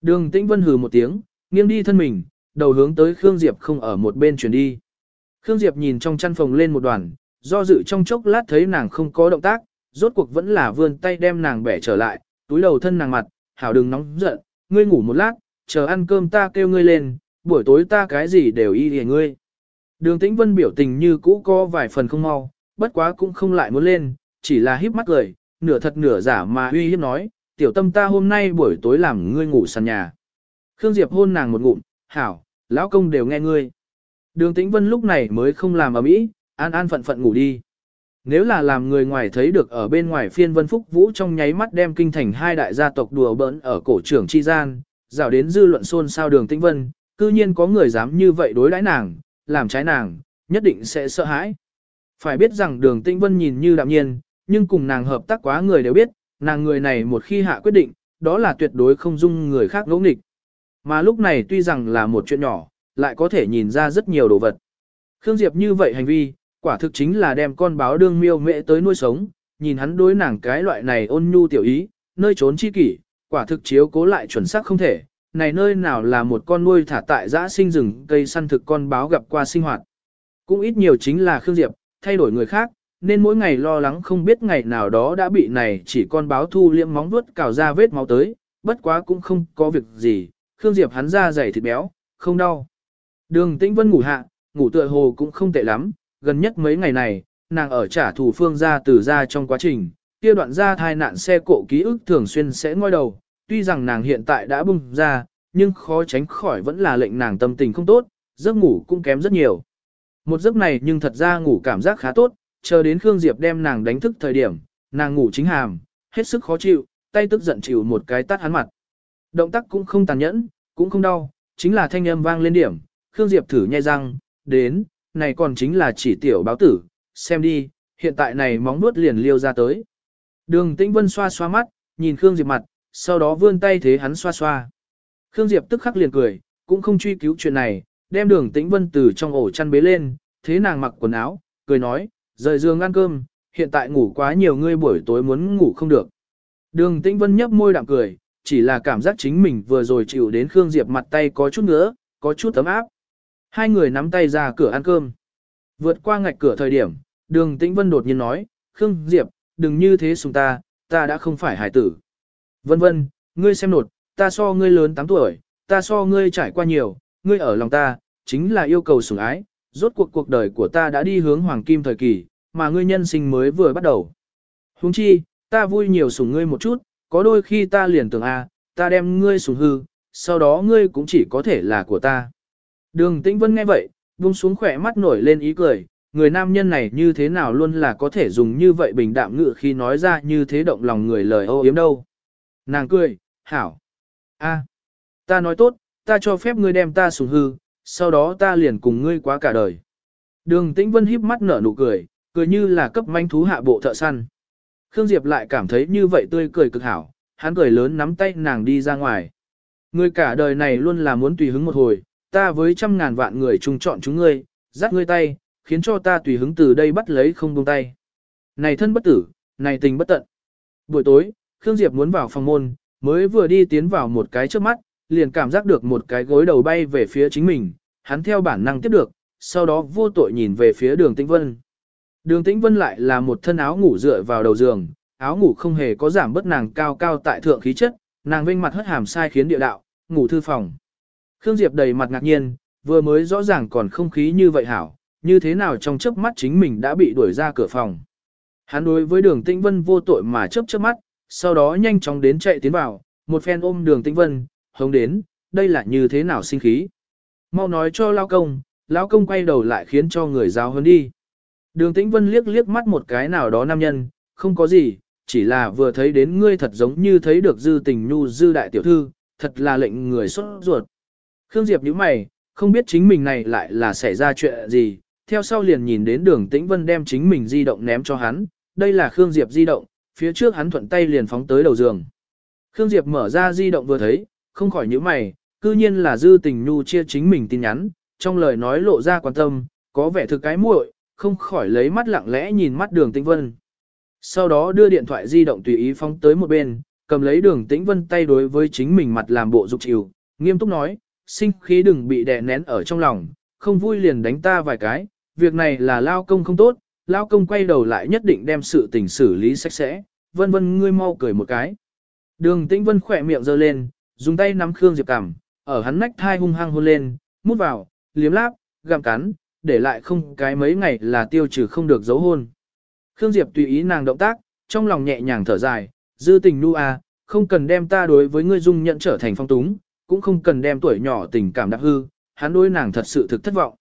Đường Tĩnh Vân hừ một tiếng, nghiêng đi thân mình, đầu hướng tới Khương Diệp không ở một bên chuyển đi. Khương Diệp nhìn trong chăn phòng lên một đoàn, do dự trong chốc lát thấy nàng không có động tác, rốt cuộc vẫn là vươn tay đem nàng bẻ trở lại, túi đầu thân nàng mặt, hảo đừng nóng giận, ngươi ngủ một lát, chờ ăn cơm ta kêu ngươi lên, buổi tối ta cái gì đều y hề ngươi. Đường Tĩnh Vân biểu tình như cũ có vài phần không mau, bất quá cũng không lại muốn lên, chỉ là híp mắt cười, nửa thật nửa giả mà uy hiếp nói, tiểu tâm ta hôm nay buổi tối làm ngươi ngủ sàn nhà. Khương Diệp hôn nàng một ngụm, hảo, lão công đều nghe ngươi. Đường Tĩnh Vân lúc này mới không làm ở mỹ, an an phận phận ngủ đi. Nếu là làm người ngoài thấy được ở bên ngoài phiên vân phúc vũ trong nháy mắt đem kinh thành hai đại gia tộc đùa bỡn ở cổ trưởng chi gian, rào đến dư luận xôn xao đường Tĩnh Vân, cư nhiên có người dám như vậy đối đãi nàng, làm trái nàng, nhất định sẽ sợ hãi. Phải biết rằng đường Tĩnh Vân nhìn như đạm nhiên, nhưng cùng nàng hợp tác quá người đều biết, nàng người này một khi hạ quyết định, đó là tuyệt đối không dung người khác ngỗ nghịch. Mà lúc này tuy rằng là một chuyện nhỏ, lại có thể nhìn ra rất nhiều đồ vật. Khương Diệp như vậy hành vi, quả thực chính là đem con báo đương miêu mẹ tới nuôi sống, nhìn hắn đối nàng cái loại này ôn nhu tiểu ý, nơi trốn chi kỷ, quả thực chiếu cố lại chuẩn xác không thể, này nơi nào là một con nuôi thả tại dã sinh rừng cây săn thực con báo gặp qua sinh hoạt. Cũng ít nhiều chính là Khương Diệp, thay đổi người khác, nên mỗi ngày lo lắng không biết ngày nào đó đã bị này chỉ con báo thu liệm móng vuốt cào ra vết máu tới, bất quá cũng không có việc gì, Khương Diệp hắn ra dày thịt béo, không đau. Đường Tĩnh Vân ngủ hạ, ngủ tựa hồ cũng không tệ lắm, gần nhất mấy ngày này, nàng ở trả thù phương ra từ ra trong quá trình, kia đoạn ra thai nạn xe cộ ký ức thường xuyên sẽ ngoi đầu, tuy rằng nàng hiện tại đã bung ra, nhưng khó tránh khỏi vẫn là lệnh nàng tâm tình không tốt, giấc ngủ cũng kém rất nhiều. Một giấc này nhưng thật ra ngủ cảm giác khá tốt, chờ đến Khương Diệp đem nàng đánh thức thời điểm, nàng ngủ chính hàm, hết sức khó chịu, tay tức giận chịu một cái tát hắn mặt. Động tác cũng không tàn nhẫn, cũng không đau, chính là thanh âm vang lên điểm, Khương Diệp thử nhai răng, đến, này còn chính là chỉ tiểu báo tử, xem đi, hiện tại này móng nuốt liền liêu ra tới. Đường Tĩnh Vân xoa xoa mắt, nhìn Khương Diệp mặt, sau đó vươn tay thế hắn xoa xoa. Khương Diệp tức khắc liền cười, cũng không truy cứu chuyện này, đem đường Tĩnh Vân từ trong ổ chăn bế lên, thế nàng mặc quần áo, cười nói, rời giường ăn cơm, hiện tại ngủ quá nhiều ngươi buổi tối muốn ngủ không được. Đường Tĩnh Vân nhấp môi đạm cười, chỉ là cảm giác chính mình vừa rồi chịu đến Khương Diệp mặt tay có chút nữa, có chút ấm áp. Hai người nắm tay ra cửa ăn cơm. Vượt qua ngạch cửa thời điểm, đường Tĩnh Vân đột nhiên nói, Khương Diệp, đừng như thế sùng ta, ta đã không phải hải tử. Vân vân, ngươi xem nột, ta so ngươi lớn 8 tuổi, ta so ngươi trải qua nhiều, ngươi ở lòng ta, chính là yêu cầu sủng ái, rốt cuộc cuộc đời của ta đã đi hướng hoàng kim thời kỳ, mà ngươi nhân sinh mới vừa bắt đầu. Huống chi, ta vui nhiều sủng ngươi một chút, có đôi khi ta liền tưởng a, ta đem ngươi sủng hư, sau đó ngươi cũng chỉ có thể là của ta. Đường Tĩnh Vân nghe vậy, buông xuống khỏe mắt nổi lên ý cười, người nam nhân này như thế nào luôn là có thể dùng như vậy bình đạm ngự khi nói ra như thế động lòng người lời ô yếm đâu. Nàng cười, hảo. a, ta nói tốt, ta cho phép ngươi đem ta sủng hư, sau đó ta liền cùng ngươi quá cả đời. Đường Tĩnh Vân híp mắt nở nụ cười, cười như là cấp manh thú hạ bộ thợ săn. Khương Diệp lại cảm thấy như vậy tươi cười cực hảo, hắn cười lớn nắm tay nàng đi ra ngoài. Ngươi cả đời này luôn là muốn tùy hứng một hồi, ta với trăm ngàn vạn người chung chọn chúng ngươi, dắt ngươi tay, khiến cho ta tùy hứng từ đây bắt lấy không buông tay. Này thân bất tử, này tình bất tận. Buổi tối, Khương Diệp muốn vào phòng môn, mới vừa đi tiến vào một cái trước mắt, liền cảm giác được một cái gối đầu bay về phía chính mình, hắn theo bản năng tiếp được, sau đó vô tội nhìn về phía đường Tĩnh Vân. Đường Tĩnh Vân lại là một thân áo ngủ dựa vào đầu giường, áo ngủ không hề có giảm bất nàng cao cao tại thượng khí chất, nàng vinh mặt hất hàm sai khiến địa đạo, ngủ thư phòng. Khương Diệp đầy mặt ngạc nhiên, vừa mới rõ ràng còn không khí như vậy hảo, như thế nào trong chớp mắt chính mình đã bị đuổi ra cửa phòng. Hắn đối với đường Tĩnh Vân vô tội mà chớp chớp mắt, sau đó nhanh chóng đến chạy tiến vào, một phen ôm đường Tĩnh Vân, hống đến, đây là như thế nào sinh khí. Mau nói cho lao công, lão công quay đầu lại khiến cho người giáo hơn đi. Đường Tĩnh Vân liếc liếc mắt một cái nào đó nam nhân, không có gì, chỉ là vừa thấy đến ngươi thật giống như thấy được dư tình nhu dư đại tiểu thư, thật là lệnh người xuất ruột. Khương Diệp nhíu mày, không biết chính mình này lại là xảy ra chuyện gì, theo sau liền nhìn đến đường Tĩnh Vân đem chính mình di động ném cho hắn, đây là Khương Diệp di động, phía trước hắn thuận tay liền phóng tới đầu giường. Khương Diệp mở ra di động vừa thấy, không khỏi nhíu mày, cư nhiên là dư tình nhu chia chính mình tin nhắn, trong lời nói lộ ra quan tâm, có vẻ thực cái muội, không khỏi lấy mắt lặng lẽ nhìn mắt đường Tĩnh Vân. Sau đó đưa điện thoại di động tùy ý phóng tới một bên, cầm lấy đường Tĩnh Vân tay đối với chính mình mặt làm bộ dục chịu, nghiêm túc nói, sinh khí đừng bị đè nén ở trong lòng, không vui liền đánh ta vài cái, việc này là lao công không tốt, lao công quay đầu lại nhất định đem sự tình xử lý sạch sẽ, vân vân ngươi mau cười một cái. Đường tĩnh vân khỏe miệng giơ lên, dùng tay nắm Khương Diệp cằm, ở hắn nách thai hung hăng hôn lên, mút vào, liếm láp, gặm cắn, để lại không cái mấy ngày là tiêu trừ không được dấu hôn. Khương Diệp tùy ý nàng động tác, trong lòng nhẹ nhàng thở dài, dư tình nu à, không cần đem ta đối với ngươi dung nhận trở thành phong túng, cũng không cần đem tuổi nhỏ tình cảm đắc hư, hắn đối nàng thật sự thực thất vọng.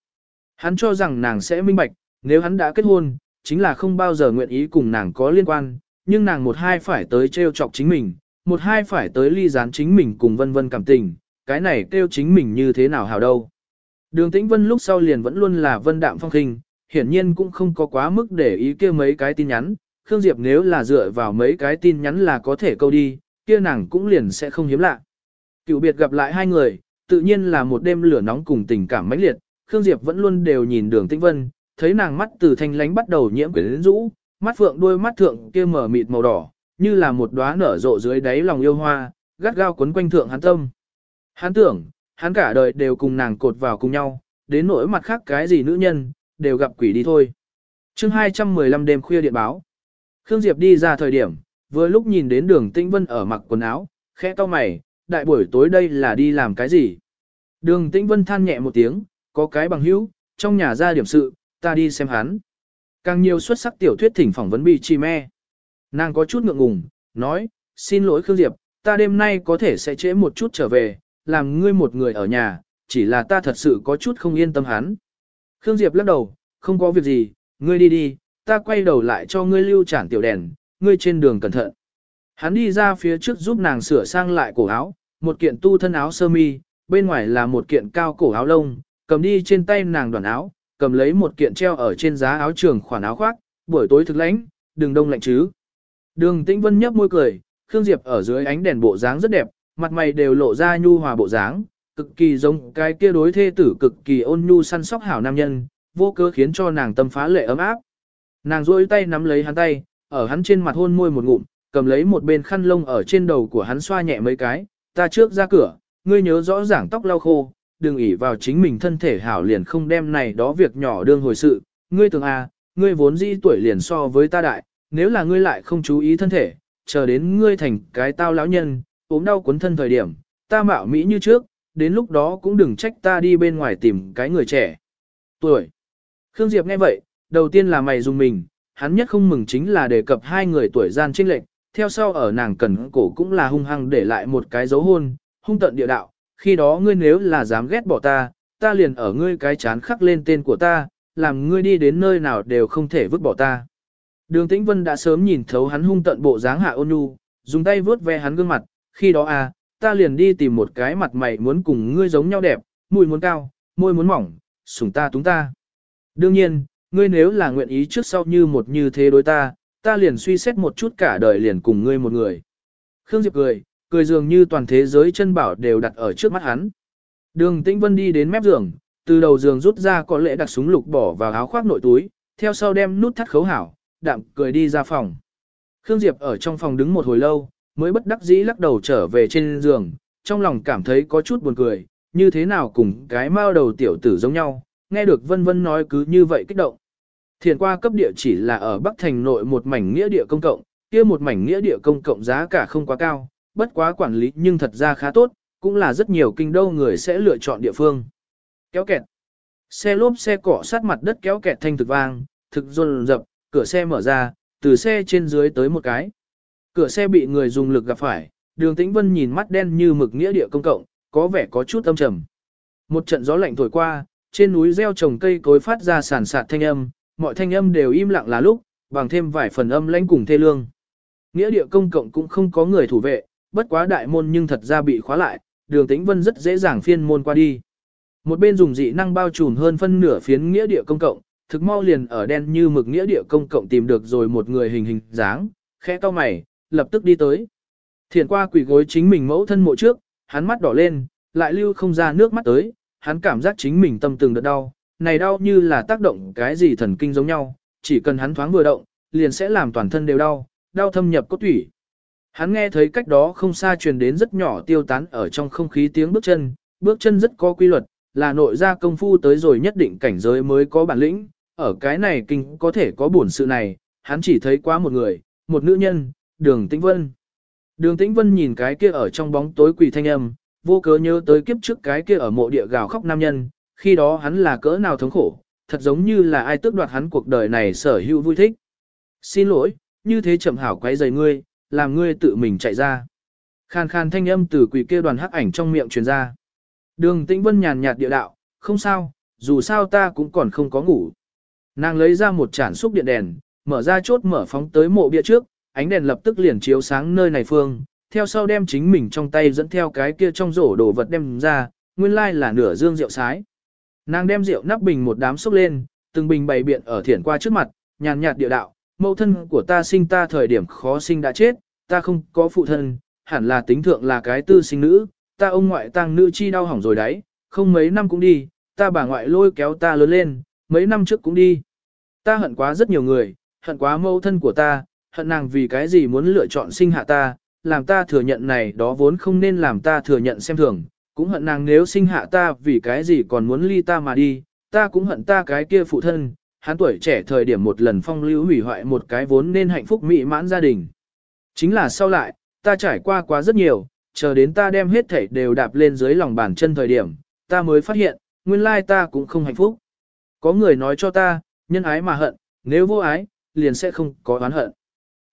Hắn cho rằng nàng sẽ minh bạch, nếu hắn đã kết hôn, chính là không bao giờ nguyện ý cùng nàng có liên quan, nhưng nàng một hai phải tới trêu chọc chính mình, một hai phải tới ly gián chính mình cùng vân vân cảm tình, cái này kêu chính mình như thế nào hào đâu. Đường tĩnh vân lúc sau liền vẫn luôn là vân đạm phong khinh, hiển nhiên cũng không có quá mức để ý kia mấy cái tin nhắn, Khương Diệp nếu là dựa vào mấy cái tin nhắn là có thể câu đi, kia nàng cũng liền sẽ không hiếm lạ. Cựu biệt gặp lại hai người, tự nhiên là một đêm lửa nóng cùng tình cảm mãnh liệt, Khương Diệp vẫn luôn đều nhìn đường Tĩnh Vân, thấy nàng mắt từ thanh lánh bắt đầu nhiễm quyến rũ, mắt phượng đôi mắt thượng kia mở mịt màu đỏ, như là một đóa nở rộ dưới đáy lòng yêu hoa, gắt gao quấn quanh thượng hắn tâm. Hắn tưởng, hắn cả đời đều cùng nàng cột vào cùng nhau, đến nỗi mặt khác cái gì nữ nhân, đều gặp quỷ đi thôi. chương 215 đêm khuya điện báo. Khương Diệp đi ra thời điểm, vừa lúc nhìn đến đường Tĩnh Vân ở mặc quần áo, khẽ to mày, đại buổi tối đây là đi làm cái gì? Đường Tĩnh Vân than nhẹ một tiếng, có cái bằng hữu, trong nhà ra điểm sự, ta đi xem hắn. Càng nhiều xuất sắc tiểu thuyết thỉnh phỏng vấn bị chi me. Nàng có chút ngượng ngùng, nói, xin lỗi Khương Diệp, ta đêm nay có thể sẽ trễ một chút trở về, làm ngươi một người ở nhà, chỉ là ta thật sự có chút không yên tâm hắn. Khương Diệp lắc đầu, không có việc gì, ngươi đi đi, ta quay đầu lại cho ngươi lưu trản tiểu đèn, ngươi trên đường cẩn thận. Hắn đi ra phía trước giúp nàng sửa sang lại cổ áo, một kiện tu thân áo sơ mi, bên ngoài là một kiện cao cổ áo lông, cầm đi trên tay nàng đoàn áo, cầm lấy một kiện treo ở trên giá áo trường khoản áo khoác, buổi tối thực lãnh, đừng đông lạnh chứ. Đường Tĩnh Vân nhấp môi cười, Khương Diệp ở dưới ánh đèn bộ dáng rất đẹp, mặt mày đều lộ ra nhu hòa bộ dáng, cực kỳ giống cái kia đối thê tử cực kỳ ôn nhu săn sóc hảo nam nhân, vô cớ khiến cho nàng tâm phá lệ ấm áp. Nàng duỗi tay nắm lấy hắn tay, ở hắn trên mặt hôn môi một ngụm, cầm lấy một bên khăn lông ở trên đầu của hắn xoa nhẹ mấy cái, ta trước ra cửa, ngươi nhớ rõ ràng tóc lau khô, đừng ỉ vào chính mình thân thể hảo liền không đem này đó việc nhỏ đương hồi sự, ngươi tưởng à, ngươi vốn dĩ tuổi liền so với ta đại, nếu là ngươi lại không chú ý thân thể, chờ đến ngươi thành cái tao lão nhân, ốm đau cuốn thân thời điểm, ta mạo mỹ như trước, đến lúc đó cũng đừng trách ta đi bên ngoài tìm cái người trẻ. Tuổi. Khương Diệp nghe vậy, đầu tiên là mày dùng mình, hắn nhất không mừng chính là đề cập hai người tuổi gian trinh lệnh, theo sau ở nàng cần cổ cũng là hung hăng để lại một cái dấu hôn, hung tận địa đạo, khi đó ngươi nếu là dám ghét bỏ ta, ta liền ở ngươi cái chán khắc lên tên của ta, làm ngươi đi đến nơi nào đều không thể vứt bỏ ta. Đường Tĩnh Vân đã sớm nhìn thấu hắn hung tận bộ dáng hạ ôn nhu, dùng tay vướt ve hắn gương mặt, khi đó à, ta liền đi tìm một cái mặt mày muốn cùng ngươi giống nhau đẹp, mùi muốn cao, môi muốn mỏng, sủng ta túng ta. Đương nhiên, ngươi nếu là nguyện ý trước sau như một như thế đối ta, ta liền suy xét một chút cả đời liền cùng ngươi một người. Khương Diệp cười, cười dường như toàn thế giới chân bảo đều đặt ở trước mắt hắn. Đường Tĩnh Vân đi đến mép giường, từ đầu giường rút ra có lẽ đặt súng lục bỏ vào áo khoác nội túi, theo sau đem nút thắt khấu hảo, đạm cười đi ra phòng. Khương Diệp ở trong phòng đứng một hồi lâu, mới bất đắc dĩ lắc đầu trở về trên giường, trong lòng cảm thấy có chút buồn cười, như thế nào cùng cái mao đầu tiểu tử giống nhau, nghe được vân vân nói cứ như vậy kích động. Thiền qua cấp địa chỉ là ở Bắc Thành nội một mảnh nghĩa địa công cộng, kia một mảnh nghĩa địa công cộng giá cả không quá cao, bất quá quản lý nhưng thật ra khá tốt, cũng là rất nhiều kinh đô người sẽ lựa chọn địa phương. Kéo kẹt. Xe lốp xe cỏ sát mặt đất kéo kẹt thanh thực vang, thực rôn rập, cửa xe mở ra, từ xe trên dưới tới một cái. Cửa xe bị người dùng lực gặp phải, đường tĩnh vân nhìn mắt đen như mực nghĩa địa công cộng, có vẻ có chút âm trầm. Một trận gió lạnh thổi qua, trên núi gieo trồng cây cối phát ra sản sạt thanh âm, mọi thanh âm đều im lặng là lúc, bằng thêm vài phần âm lãnh cùng thê lương. Nghĩa địa công cộng cũng không có người thủ vệ, bất quá đại môn nhưng thật ra bị khóa lại, đường tĩnh vân rất dễ dàng phiên môn qua đi. Một bên dùng dị năng bao trùm hơn phân nửa phiến nghĩa địa công cộng, thực mau liền ở đen như mực nghĩa địa công cộng tìm được rồi một người hình hình dáng, khẽ to mày, lập tức đi tới. Thiền qua quỷ gối chính mình mẫu thân mộ trước, hắn mắt đỏ lên, lại lưu không ra nước mắt tới, hắn cảm giác chính mình tâm từng đợt đau, này đau như là tác động cái gì thần kinh giống nhau, chỉ cần hắn thoáng vừa động, liền sẽ làm toàn thân đều đau, đau thâm nhập cốt thủy. Hắn nghe thấy cách đó không xa truyền đến rất nhỏ tiêu tán ở trong không khí tiếng bước chân, bước chân rất có quy luật, là nội ra công phu tới rồi nhất định cảnh giới mới có bản lĩnh, ở cái này kinh có thể có buồn sự này, hắn chỉ thấy quá một người, một nữ nhân, đường tĩnh vân. Đường tĩnh vân nhìn cái kia ở trong bóng tối quỷ thanh âm, vô cớ nhớ tới kiếp trước cái kia ở mộ địa gào khóc nam nhân, khi đó hắn là cỡ nào thống khổ, thật giống như là ai tước đoạt hắn cuộc đời này sở hữu vui thích. Xin lỗi, như thế chậm hảo quấy rầy ngươi, làm ngươi tự mình chạy ra. Khan khan thanh âm từ quỷ kia đoàn hắc ảnh trong miệng truyền ra. Đường tĩnh vân nhàn nhạt địa đạo, không sao, dù sao ta cũng còn không có ngủ. Nàng lấy ra một chản xúc điện đèn, mở ra chốt mở phóng tới mộ bia trước, ánh đèn lập tức liền chiếu sáng nơi này phương, theo sau đem chính mình trong tay dẫn theo cái kia trong rổ đồ vật đem ra, nguyên lai là nửa dương rượu sái. Nàng đem rượu nắp bình một đám xúc lên, từng bình bày biện ở thiển qua trước mặt, nhàn nhạt địa đạo, mẫu thân của ta sinh ta thời điểm khó sinh đã chết, ta không có phụ thân, hẳn là tính thượng là cái tư sinh nữ, ta ông ngoại tăng nữ chi đau hỏng rồi đấy, không mấy năm cũng đi, ta bà ngoại lôi kéo ta lớn lên, mấy năm trước cũng đi. Ta hận quá rất nhiều người, hận quá mẫu thân của ta, hận nàng vì cái gì muốn lựa chọn sinh hạ ta, làm ta thừa nhận này đó vốn không nên làm ta thừa nhận xem thường, cũng hận nàng nếu sinh hạ ta vì cái gì còn muốn ly ta mà đi, ta cũng hận ta cái kia phụ thân, hắn tuổi trẻ thời điểm một lần phong lưu hủy hoại một cái vốn nên hạnh phúc mỹ mãn gia đình. Chính là sau lại, ta trải qua quá rất nhiều, chờ đến ta đem hết thảy đều đạp lên dưới lòng bàn chân thời điểm, ta mới phát hiện, nguyên lai ta cũng không hạnh phúc. Có người nói cho ta, nhân ái mà hận, nếu vô ái, liền sẽ không có oán hận.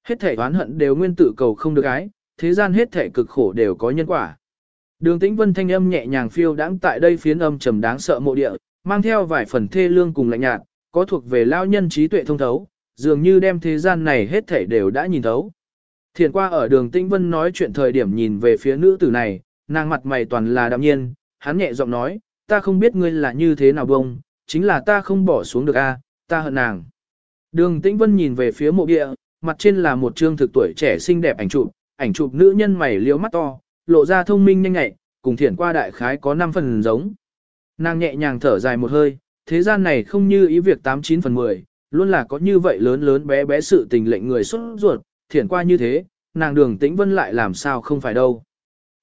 Hết thảy oán hận đều nguyên tử cầu không được ái, thế gian hết thảy cực khổ đều có nhân quả. Đường Tĩnh Vân thanh âm nhẹ nhàng phiêu đáng tại đây phiến âm trầm đáng sợ mộ địa, mang theo vài phần thê lương cùng lạnh nhạt, có thuộc về lao nhân trí tuệ thông thấu, dường như đem thế gian này hết thảy đều đã nhìn thấu. Thiền qua ở đường Tĩnh Vân nói chuyện thời điểm nhìn về phía nữ tử này, nàng mặt mày toàn là đạm nhiên, hắn nhẹ giọng nói, ta không biết ngươi là như thế nào bông, chính là ta không bỏ xuống được a, ta hận nàng. Đường Tĩnh Vân nhìn về phía mộ địa, mặt trên là một trương thực tuổi trẻ xinh đẹp ảnh chụp, ảnh chụp nữ nhân mày liếu mắt to, lộ ra thông minh nhanh nhẹ, cùng thiển qua đại khái có 5 phần giống. Nàng nhẹ nhàng thở dài một hơi, thế gian này không như ý việc 89 phần 10, luôn là có như vậy lớn lớn bé bé sự tình lệnh người xuất ruột, thiển qua như thế, nàng đường tĩnh vân lại làm sao không phải đâu.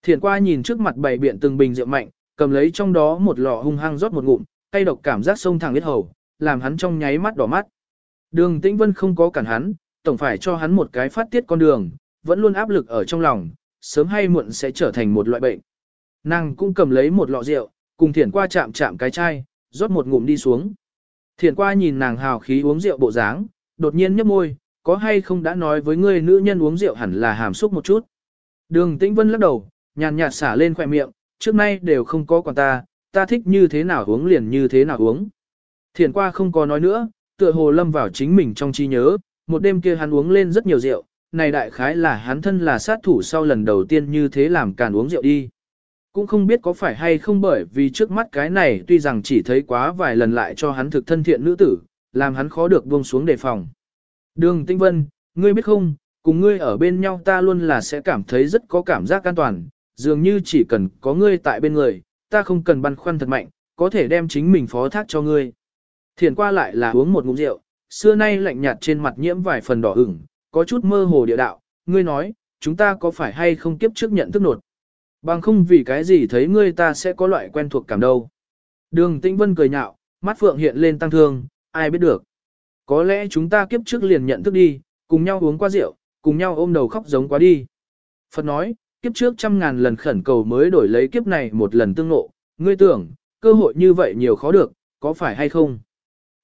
Thiển qua nhìn trước mặt bày biện từng bình rượu mạnh, cầm lấy trong đó một lọ hung hăng rót một ngụm, cay độc cảm giác sông thẳng biết hầu, làm hắn trong nháy mắt đỏ mắt. Đường tĩnh vân không có cản hắn, tổng phải cho hắn một cái phát tiết con đường, vẫn luôn áp lực ở trong lòng, sớm hay muộn sẽ trở thành một loại bệnh. Nàng cũng cầm lấy một lọ rượu, cùng thiển qua chạm chạm cái chai, rót một ngụm đi xuống. Thiển qua nhìn nàng hào khí uống rượu bộ dáng, đột nhiên nhấp môi, có hay không đã nói với ngươi nữ nhân uống rượu hẳn là hàm xúc một chút. Đường tĩnh vân lắc đầu, nhàn nhạt xả lên khỏe miệng, trước nay đều không có quản ta, ta thích như thế nào uống liền như thế nào uống. Thiển qua không có nói nữa, tựa hồ lâm vào chính mình trong trí nhớ, một đêm kia hắn uống lên rất nhiều rượu, này đại khái là hắn thân là sát thủ sau lần đầu tiên như thế làm càn uống rượu đi. Cũng không biết có phải hay không bởi vì trước mắt cái này tuy rằng chỉ thấy quá vài lần lại cho hắn thực thân thiện nữ tử, làm hắn khó được buông xuống đề phòng. Đường Tinh Vân, ngươi biết không, cùng ngươi ở bên nhau ta luôn là sẽ cảm thấy rất có cảm giác an toàn, dường như chỉ cần có ngươi tại bên người, ta không cần băn khoăn thật mạnh, có thể đem chính mình phó thác cho ngươi. Thiền qua lại là uống một ngụm rượu, xưa nay lạnh nhạt trên mặt nhiễm vài phần đỏ ửng, có chút mơ hồ địa đạo, ngươi nói, chúng ta có phải hay không kiếp trước nhận thức nột. Bằng không vì cái gì thấy ngươi ta sẽ có loại quen thuộc cảm đâu. Đường Tĩnh Vân cười nhạo, mắt phượng hiện lên tăng thương, ai biết được. Có lẽ chúng ta kiếp trước liền nhận thức đi, cùng nhau uống qua rượu, cùng nhau ôm đầu khóc giống quá đi. Phật nói, kiếp trước trăm ngàn lần khẩn cầu mới đổi lấy kiếp này một lần tương ngộ, ngươi tưởng, cơ hội như vậy nhiều khó được, có phải hay không?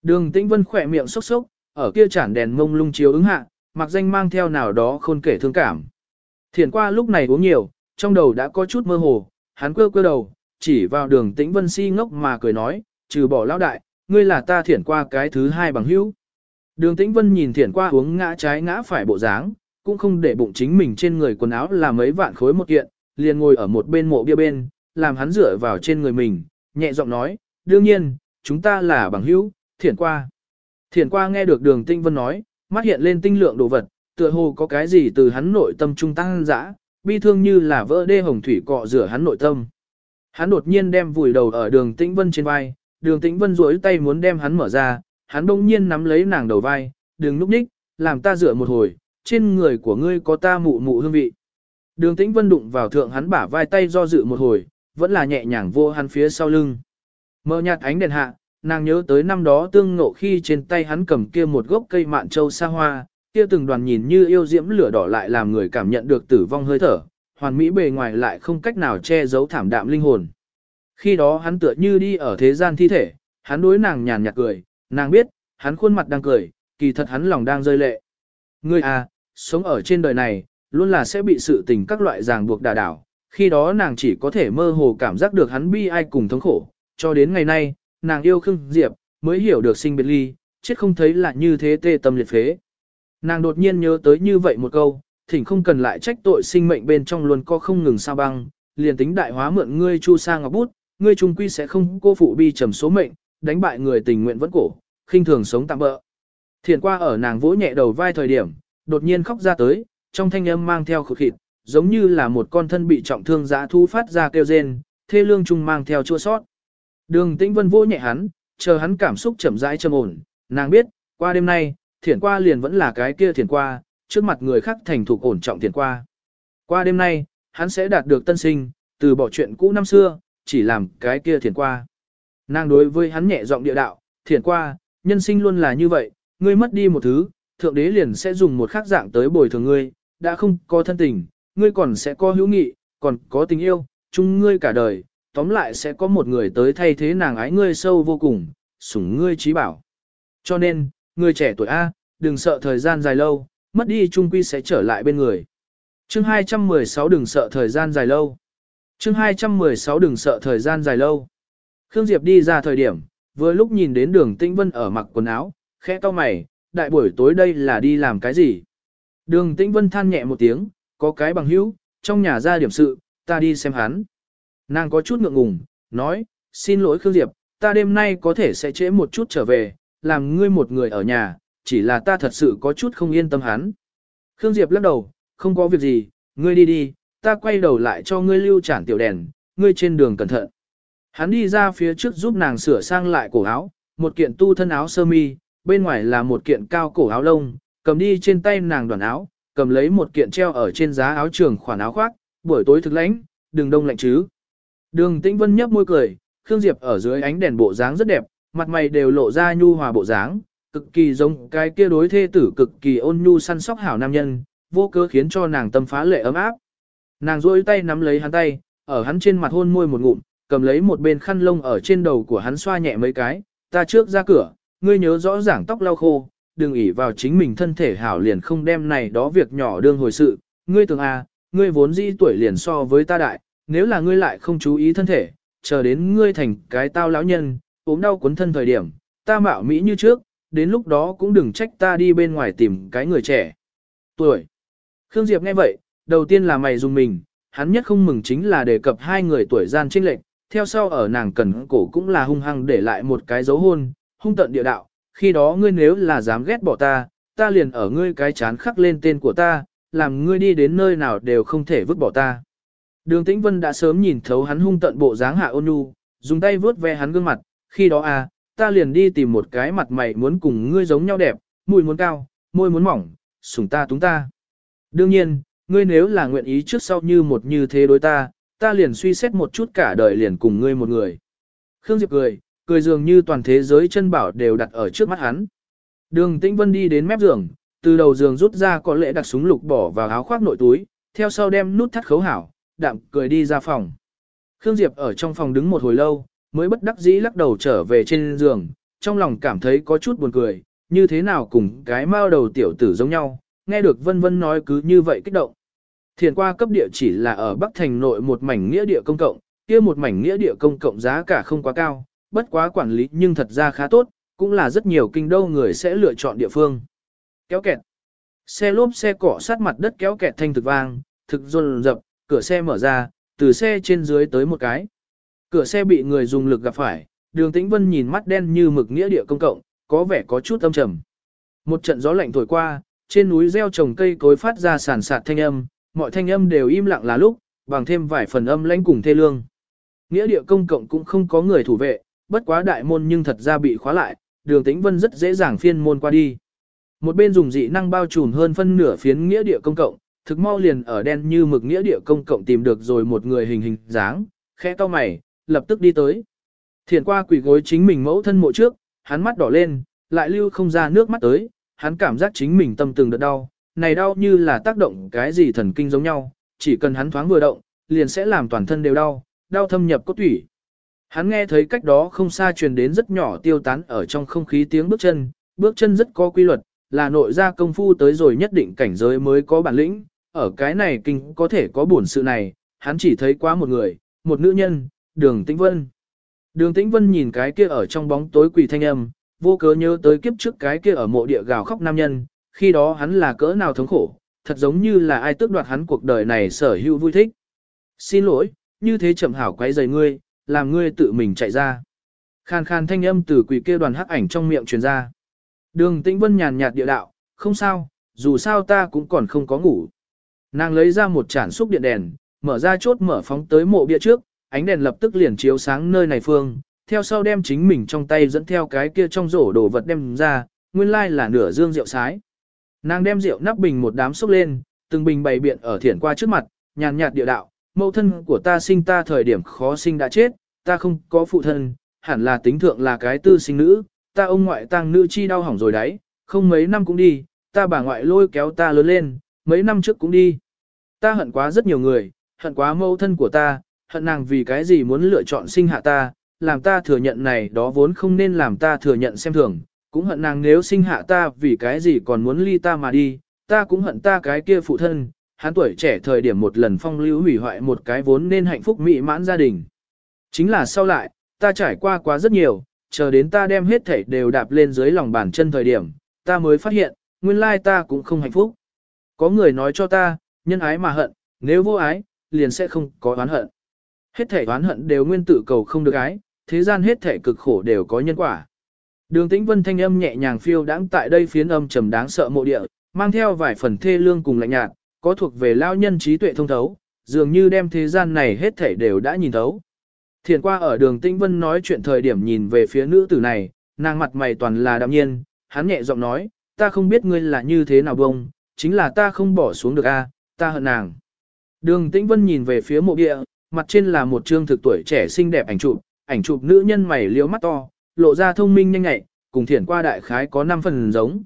Đường Tĩnh Vân khỏe miệng sốc sốc, ở kia chản đèn mông lung chiếu ứng hạ, mặc danh mang theo nào đó khôn kể thương cảm. Thiền qua lúc này uống nhiều, trong đầu đã có chút mơ hồ, hắn quơ quơ đầu, chỉ vào đường tĩnh vân si ngốc mà cười nói, trừ bỏ lão đại, ngươi là ta thiển qua cái thứ hai bằng hữu. Đường tĩnh vân nhìn thiển qua uống ngã trái ngã phải bộ dáng, cũng không để bụng chính mình trên người quần áo là mấy vạn khối một kiện, liền ngồi ở một bên mộ bia bên, làm hắn dựa vào trên người mình, nhẹ giọng nói, đương nhiên, chúng ta là bằng hữu, thiển qua. Thiển qua nghe được đường tĩnh vân nói, mắt hiện lên tinh lượng đồ vật, tựa hồ có cái gì từ hắn nội tâm trung tăng dã, bi thương như là vỡ đê hồng thủy cọ rửa hắn nội tâm. Hắn đột nhiên đem vùi đầu ở đường tĩnh vân trên vai, đường tĩnh vân duỗi tay muốn đem hắn mở ra, hắn bỗng nhiên nắm lấy nàng đầu vai, đừng núp ních, làm ta rửa một hồi, trên người của ngươi có ta mụ mụ hương vị. Đường tĩnh vân đụng vào thượng hắn bả vai tay do dự một hồi, vẫn là nhẹ nhàng vô hắn phía sau lưng. Mờ nhạt ánh đèn hạ, nàng nhớ tới năm đó tương ngộ khi trên tay hắn cầm kia một gốc cây mạn châu sa hoa, kia từng đoàn nhìn như yêu diễm lửa đỏ lại làm người cảm nhận được tử vong hơi thở, hoàn mỹ bề ngoài lại không cách nào che giấu thảm đạm linh hồn. Khi đó hắn tựa như đi ở thế gian thi thể, hắn đối nàng nhàn nhạt cười, nàng biết, hắn khuôn mặt đang cười, kỳ thật hắn lòng đang rơi lệ. Ngươi à, sống ở trên đời này, luôn là sẽ bị sự tình các loại ràng buộc đà đảo, khi đó nàng chỉ có thể mơ hồ cảm giác được hắn bi ai cùng thống khổ, cho đến ngày nay, nàng yêu Khương Diệp, mới hiểu được sinh biệt ly, chết không thấy là như thế tê tâm liệt phế. Nàng đột nhiên nhớ tới như vậy một câu, thỉnh không cần lại trách tội sinh mệnh bên trong luôn co không ngừng sao băng, liền tính đại hóa mượn ngươi chu sa ngọc bút, ngươi trung quy sẽ không cô phụ bi trầm số mệnh, đánh bại người tình nguyện vẫn cổ, khinh thường sống tạm bỡ. Thiền qua ở nàng vỗ nhẹ đầu vai thời điểm, đột nhiên khóc ra tới, trong thanh âm mang theo khực khịt, giống như là một con thân bị trọng thương dã thu phát ra kêu rên, thê lương trung mang theo chua sót. Đường tĩnh vân vỗ nhẹ hắn, chờ hắn cảm xúc chậm rãi trầm ổn, nàng biết, qua đêm nay, Thiển qua liền vẫn là cái kia Thiển qua, trước mặt người khác thành thục ổn trọng Thiển qua. Qua đêm nay, hắn sẽ đạt được tân sinh, từ bỏ chuyện cũ năm xưa, chỉ làm cái kia Thiển qua. Nàng đối với hắn nhẹ giọng địa đạo, Thiển qua, nhân sinh luôn là như vậy, ngươi mất đi một thứ, thượng đế liền sẽ dùng một khác dạng tới bồi thường ngươi, đã không có thân tình, ngươi còn sẽ có hữu nghị, còn có tình yêu, chung ngươi cả đời, tóm lại sẽ có một người tới thay thế nàng ái ngươi sâu vô cùng, sủng ngươi trí bảo. Cho nên, người trẻ tuổi A, đừng sợ thời gian dài lâu, mất đi chung quy sẽ trở lại bên người. Chương 216 đừng sợ thời gian dài lâu. Chương 216 đừng sợ thời gian dài lâu. Khương Diệp đi ra thời điểm, vừa lúc nhìn đến đường Tĩnh Vân ở mặc quần áo, khẽ to mày, đại buổi tối đây là đi làm cái gì? Đường Tĩnh Vân than nhẹ một tiếng, có cái bằng hữu, trong nhà ra điểm sự, ta đi xem hắn. Nàng có chút ngượng ngùng, nói, xin lỗi Khương Diệp, ta đêm nay có thể sẽ trễ một chút trở về, làm ngươi một người ở nhà, chỉ là ta thật sự có chút không yên tâm hắn. Khương Diệp lắc đầu, không có việc gì, ngươi đi đi, ta quay đầu lại cho ngươi lưu trản tiểu đèn, ngươi trên đường cẩn thận. Hắn đi ra phía trước giúp nàng sửa sang lại cổ áo, một kiện tu thân áo sơ mi, bên ngoài là một kiện cao cổ áo lông, cầm đi trên tay nàng đoàn áo, cầm lấy một kiện treo ở trên giá áo trường khoản áo khoác, buổi tối thực lãnh, đừng đông lạnh chứ. Đường Tĩnh Vân nhấp môi cười, Khương Diệp ở dưới ánh đèn bộ dáng rất đẹp, mặt mày đều lộ ra nhu hòa bộ dáng, cực kỳ giống cái kia đối thê tử cực kỳ ôn nhu săn sóc hảo nam nhân, vô cớ khiến cho nàng tâm phá lệ ấm áp. Nàng duỗi tay nắm lấy hắn tay, ở hắn trên mặt hôn môi một ngụm, cầm lấy một bên khăn lông ở trên đầu của hắn xoa nhẹ mấy cái, ta trước ra cửa, ngươi nhớ rõ ràng tóc lau khô, đừng ỷ vào chính mình thân thể hảo liền không đem này đó việc nhỏ đương hồi sự, ngươi tưởng à, ngươi vốn dĩ tuổi liền so với ta đại, nếu là ngươi lại không chú ý thân thể, chờ đến ngươi thành cái tao lão nhân, ốm đau cuốn thân thời điểm, ta mạo mỹ như trước, đến lúc đó cũng đừng trách ta đi bên ngoài tìm cái người trẻ. Tuổi. Khương Diệp nghe vậy, đầu tiên là mày dùng mình, hắn nhất không mừng chính là đề cập hai người tuổi gian trinh lệnh, theo sau ở nàng cần cổ cũng là hung hăng để lại một cái dấu hôn, hung tận địa đạo, khi đó ngươi nếu là dám ghét bỏ ta, ta liền ở ngươi cái chán khắc lên tên của ta, làm ngươi đi đến nơi nào đều không thể vứt bỏ ta. Đường Tĩnh Vân đã sớm nhìn thấu hắn hung tận bộ dáng hạ ôn nhu, dùng tay vướt ve hắn gương mặt, khi đó à, ta liền đi tìm một cái mặt mày muốn cùng ngươi giống nhau đẹp, mùi muốn cao, môi muốn mỏng, sủng ta túng ta. Đương nhiên, ngươi nếu là nguyện ý trước sau như một như thế đối ta, ta liền suy xét một chút cả đời liền cùng ngươi một người. Khương Diệp cười, cười dường như toàn thế giới chân bảo đều đặt ở trước mắt hắn. Đường Tĩnh Vân đi đến mép giường, từ đầu giường rút ra có lẽ đặt súng lục bỏ vào áo khoác nội túi, theo sau đem nút thắt khấu hảo, đạm cười đi ra phòng. Khương Diệp ở trong phòng đứng một hồi lâu, mới bất đắc dĩ lắc đầu trở về trên giường, trong lòng cảm thấy có chút buồn cười, như thế nào cùng cái mao đầu tiểu tử giống nhau, nghe được vân vân nói cứ như vậy kích động. Thiền qua cấp địa chỉ là ở Bắc Thành nội một mảnh nghĩa địa công cộng, kia một mảnh nghĩa địa công cộng giá cả không quá cao, bất quá quản lý nhưng thật ra khá tốt, cũng là rất nhiều kinh đô người sẽ lựa chọn địa phương. Kéo kẹt. Xe lốp xe cỏ sát mặt đất kéo kẹt thanh thực vang, thực run rập, cửa xe mở ra, từ xe trên dưới tới một cái. Cửa xe bị người dùng lực gặp phải, đường tĩnh vân nhìn mắt đen như mực nghĩa địa công cộng, có vẻ có chút âm trầm. Một trận gió lạnh thổi qua, trên núi gieo trồng cây cối phát ra sản sạt thanh âm, mọi thanh âm đều im lặng là lúc, bằng thêm vài phần âm lãnh cùng thê lương. Nghĩa địa công cộng cũng không có người thủ vệ, bất quá đại môn nhưng thật ra bị khóa lại, đường tĩnh vân rất dễ dàng phiên môn qua đi. Một bên dùng dị năng bao trùm hơn phân nửa phiến nghĩa địa công cộng, thực mau liền ở đen như mực nghĩa địa công cộng tìm được rồi một người hình hình dáng, khẽ to mày, lập tức đi tới. Thiền qua quỷ gối chính mình mẫu thân mộ trước, hắn mắt đỏ lên, lại lưu không ra nước mắt tới, hắn cảm giác chính mình tâm từng đợt đau, này đau như là tác động cái gì thần kinh giống nhau, chỉ cần hắn thoáng vừa động, liền sẽ làm toàn thân đều đau, đau thâm nhập cốt tủy. Hắn nghe thấy cách đó không xa truyền đến rất nhỏ tiêu tán ở trong không khí tiếng bước chân, bước chân rất có quy luật, là nội ra công phu tới rồi nhất định cảnh giới mới có bản lĩnh, ở cái này kinh có thể có buồn sự này, hắn chỉ thấy quá một người, một nữ nhân, đường tĩnh vân. Đường tĩnh vân nhìn cái kia ở trong bóng tối quỳ thanh âm, vô cớ nhớ tới kiếp trước cái kia ở mộ địa gào khóc nam nhân, khi đó hắn là cỡ nào thống khổ, thật giống như là ai tước đoạt hắn cuộc đời này sở hữu vui thích. Xin lỗi, như thế chậm hảo quấy rầy ngươi, làm ngươi tự mình chạy ra. Khan khan thanh âm từ quỷ kia đoàn hắc ảnh trong miệng truyền ra. Đường Tĩnh Vân nhàn nhạt địa đạo, không sao, dù sao ta cũng còn không có ngủ. Nàng lấy ra một chản xúc điện đèn, mở ra chốt mở phóng tới mộ bia trước, ánh đèn lập tức liền chiếu sáng nơi này phương, theo sau đem chính mình trong tay dẫn theo cái kia trong rổ đồ vật đem ra, nguyên lai là nửa dương rượu sái. Nàng đem rượu nắp bình một đám xúc lên, từng bình bày biện ở thiển qua trước mặt, nhàn nhạt địa đạo, mẫu thân của ta sinh ta thời điểm khó sinh đã chết, ta không có phụ thân, hẳn là tính thượng là cái tư sinh nữ, ta ông ngoại tang nữ chi đau hỏng rồi đấy, không mấy năm cũng đi, ta bà ngoại lôi kéo ta lớn lên, mấy năm trước cũng đi. Ta hận quá rất nhiều người, hận quá mẫu thân của ta, hận nàng vì cái gì muốn lựa chọn sinh hạ ta, làm ta thừa nhận này đó vốn không nên làm ta thừa nhận xem thường, cũng hận nàng nếu sinh hạ ta vì cái gì còn muốn ly ta mà đi, ta cũng hận ta cái kia phụ thân, hắn tuổi trẻ thời điểm một lần phong lưu hủy hoại một cái vốn nên hạnh phúc mỹ mãn gia đình. Chính là sau lại, ta trải qua quá rất nhiều, chờ đến ta đem hết thảy đều đạp lên dưới lòng bàn chân thời điểm, ta mới phát hiện, nguyên lai ta cũng không hạnh phúc. Có người nói cho ta, nhân ái mà hận, nếu vô ái, liền sẽ không có oán hận. Hết thể oán hận đều nguyên tử cầu không được ái, thế gian hết thể cực khổ đều có nhân quả. Đường Tĩnh Vân thanh âm nhẹ nhàng phiêu đãng tại đây phiến âm trầm đáng sợ mộ địa, mang theo vài phần thê lương cùng lạnh nhạt, có thuộc về lao nhân trí tuệ thông thấu, dường như đem thế gian này hết thể đều đã nhìn thấu. Thiền qua ở đường Tĩnh Vân nói chuyện thời điểm nhìn về phía nữ tử này, nàng mặt mày toàn là đạm nhiên, hắn nhẹ giọng nói, ta không biết ngươi là như thế nào bông, chính là ta không bỏ xuống được a, ta hận nàng. Đường Tĩnh Vân nhìn về phía mộ địa, mặt trên là một trương thực tuổi trẻ xinh đẹp ảnh chụp, ảnh chụp nữ nhân mày liếu mắt to, lộ ra thông minh nhanh nhạy, cùng thiển qua đại khái có 5 phần giống.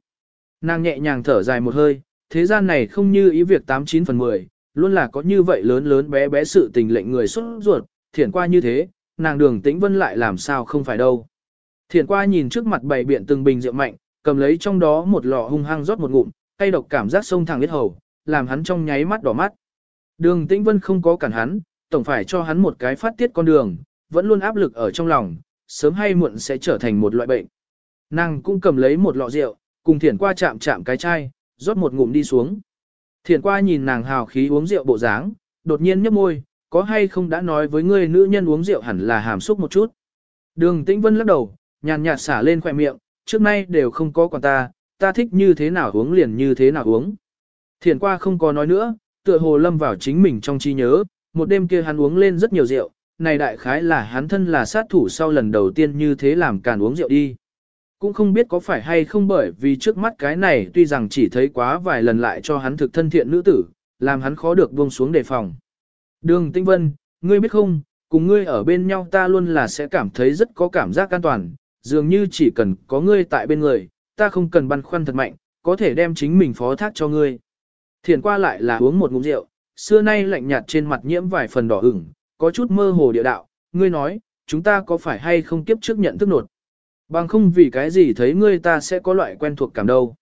Nàng nhẹ nhàng thở dài một hơi, thế gian này không như ý việc 89 phần 10, luôn là có như vậy lớn lớn bé bé sự tình lệnh người xuất ruột, thiển qua như thế, nàng đường tĩnh vân lại làm sao không phải đâu. Thiển qua nhìn trước mặt bày biện từng bình rượu mạnh, cầm lấy trong đó một lọ hung hăng rót một ngụm, cay độc cảm giác sông thẳng huyết hầu, làm hắn trong nháy mắt đỏ mắt. Đường tĩnh vân không có cản hắn, tổng phải cho hắn một cái phát tiết con đường, vẫn luôn áp lực ở trong lòng, sớm hay muộn sẽ trở thành một loại bệnh. Nàng cũng cầm lấy một lọ rượu, cùng thiển qua chạm chạm cái chai, rót một ngụm đi xuống. Thiển qua nhìn nàng hào khí uống rượu bộ dáng, đột nhiên nhấp môi, có hay không đã nói với ngươi nữ nhân uống rượu hẳn là hàm xúc một chút. Đường tĩnh vân lắc đầu, nhàn nhạt xả lên khỏe miệng, trước nay đều không có quản ta, ta thích như thế nào uống liền như thế nào uống. Thiển qua không có nói nữa, tựa hồ lâm vào chính mình trong trí nhớ, một đêm kia hắn uống lên rất nhiều rượu, này đại khái là hắn thân là sát thủ sau lần đầu tiên như thế làm càn uống rượu đi. Cũng không biết có phải hay không bởi vì trước mắt cái này tuy rằng chỉ thấy quá vài lần lại cho hắn thực thân thiện nữ tử, làm hắn khó được buông xuống đề phòng. Đường Tinh Vân, ngươi biết không, cùng ngươi ở bên nhau ta luôn là sẽ cảm thấy rất có cảm giác an toàn, dường như chỉ cần có ngươi tại bên người, ta không cần băn khoăn thật mạnh, có thể đem chính mình phó thác cho ngươi. Thiền qua lại là uống một ngụm rượu, xưa nay lạnh nhạt trên mặt nhiễm vài phần đỏ ửng, có chút mơ hồ địa đạo, ngươi nói, chúng ta có phải hay không kiếp trước nhận thức nột. Bằng không vì cái gì thấy ngươi ta sẽ có loại quen thuộc cảm đâu.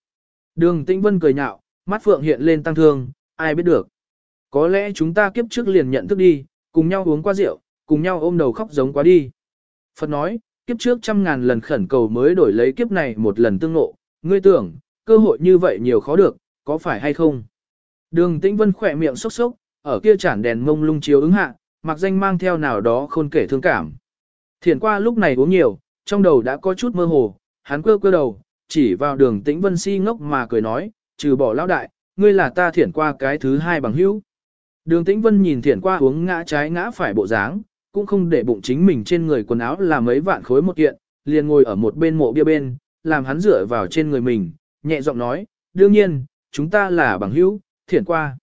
Đường Tĩnh Vân cười nhạo, mắt phượng hiện lên tăng thương, ai biết được. Có lẽ chúng ta kiếp trước liền nhận thức đi, cùng nhau uống qua rượu, cùng nhau ôm đầu khóc giống quá đi. Phật nói, kiếp trước trăm ngàn lần khẩn cầu mới đổi lấy kiếp này một lần tương ngộ, ngươi tưởng, cơ hội như vậy nhiều khó được, có phải hay không? Đường Tĩnh Vân khỏe miệng sốc sốc, ở kia chản đèn mông lung chiếu ứng hạ, mặc danh mang theo nào đó khôn kể thương cảm. Thiền qua lúc này uống nhiều, trong đầu đã có chút mơ hồ, hắn quơ quơ đầu, chỉ vào đường tĩnh vân si ngốc mà cười nói, trừ bỏ lão đại, ngươi là ta thiển qua cái thứ hai bằng hữu. Đường tĩnh vân nhìn thiển qua uống ngã trái ngã phải bộ dáng, cũng không để bụng chính mình trên người quần áo là mấy vạn khối một kiện, liền ngồi ở một bên mộ bia bên, làm hắn dựa vào trên người mình, nhẹ giọng nói, đương nhiên, chúng ta là bằng hữu, thiển qua.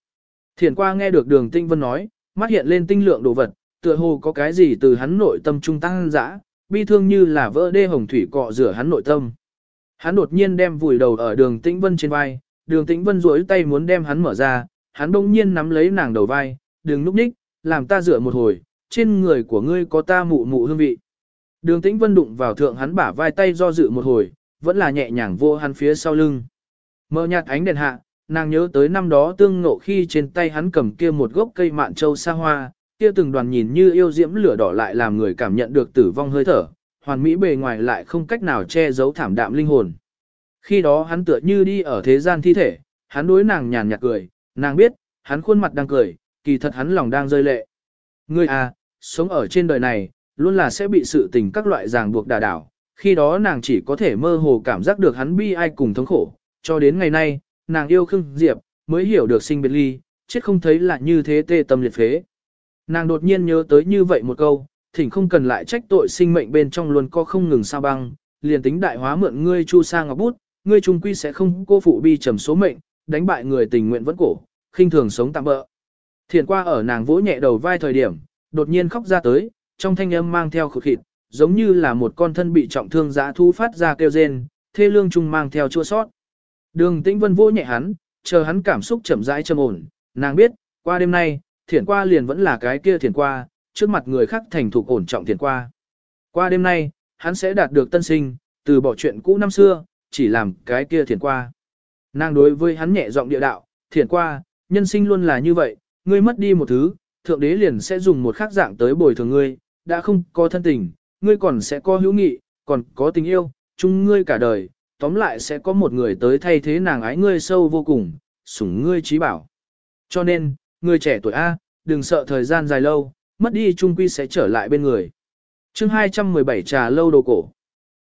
Thiển qua nghe được đường Tinh vân nói, mắt hiện lên tinh lượng đồ vật, tựa hồ có cái gì từ hắn nội tâm trung tăng dã, bi thương như là vỡ đê hồng thủy cọ rửa hắn nội tâm. Hắn đột nhiên đem vùi đầu ở đường tĩnh vân trên vai, đường tĩnh vân duỗi tay muốn đem hắn mở ra, hắn đông nhiên nắm lấy nàng đầu vai, đừng núp ních, làm ta rửa một hồi, trên người của ngươi có ta mụ mụ hương vị. Đường tĩnh vân đụng vào thượng hắn bả vai tay do dự một hồi, vẫn là nhẹ nhàng vô hắn phía sau lưng. mở nhạt ánh đèn hạ, nàng nhớ tới năm đó tương ngộ khi trên tay hắn cầm kia một gốc cây mạn châu xa hoa, kia từng đoàn nhìn như yêu diễm lửa đỏ lại làm người cảm nhận được tử vong hơi thở, hoàn mỹ bề ngoài lại không cách nào che giấu thảm đạm linh hồn. Khi đó hắn tựa như đi ở thế gian thi thể, hắn đối nàng nhàn nhạt cười, nàng biết, hắn khuôn mặt đang cười, kỳ thật hắn lòng đang rơi lệ. Ngươi à, sống ở trên đời này, luôn là sẽ bị sự tình các loại ràng buộc đà đảo, khi đó nàng chỉ có thể mơ hồ cảm giác được hắn bi ai cùng thống khổ, cho đến ngày nay, nàng yêu Khương Diệp, mới hiểu được sinh biệt ly, chết không thấy là như thế tê tâm liệt phế. Nàng đột nhiên nhớ tới như vậy một câu, thỉnh không cần lại trách tội sinh mệnh bên trong luôn có không ngừng sao băng, liền tính đại hóa mượn ngươi chu sang ngọc bút, ngươi trung quy sẽ không cô phụ bi trầm số mệnh, đánh bại người tình nguyện vẫn cổ, khinh thường sống tạm bỡ. Thiền qua ở nàng vỗ nhẹ đầu vai thời điểm, đột nhiên khóc ra tới, trong thanh âm mang theo khụt khịt, giống như là một con thân bị trọng thương dã thu phát ra kêu rên, thê lương trung mang theo chua sót. Đường tĩnh vân vỗ nhẹ hắn, chờ hắn cảm xúc chậm rãi trầm ổn, nàng biết, qua đêm nay, thiển qua liền vẫn là cái kia thiển qua, trước mặt người khác thành thục ổn trọng thiển qua. Qua đêm nay, hắn sẽ đạt được tân sinh, từ bỏ chuyện cũ năm xưa, chỉ làm cái kia thiển qua. Nàng đối với hắn nhẹ giọng địa đạo, thiển qua, nhân sinh luôn là như vậy, ngươi mất đi một thứ, thượng đế liền sẽ dùng một khác dạng tới bồi thường ngươi, đã không có thân tình, ngươi còn sẽ có hữu nghị, còn có tình yêu, chung ngươi cả đời, tóm lại sẽ có một người tới thay thế nàng ái ngươi sâu vô cùng, sủng ngươi trí bảo. Cho nên, người trẻ tuổi A, đừng sợ thời gian dài lâu, mất đi trung quy sẽ trở lại bên người. chương 217 trà lâu đồ cổ.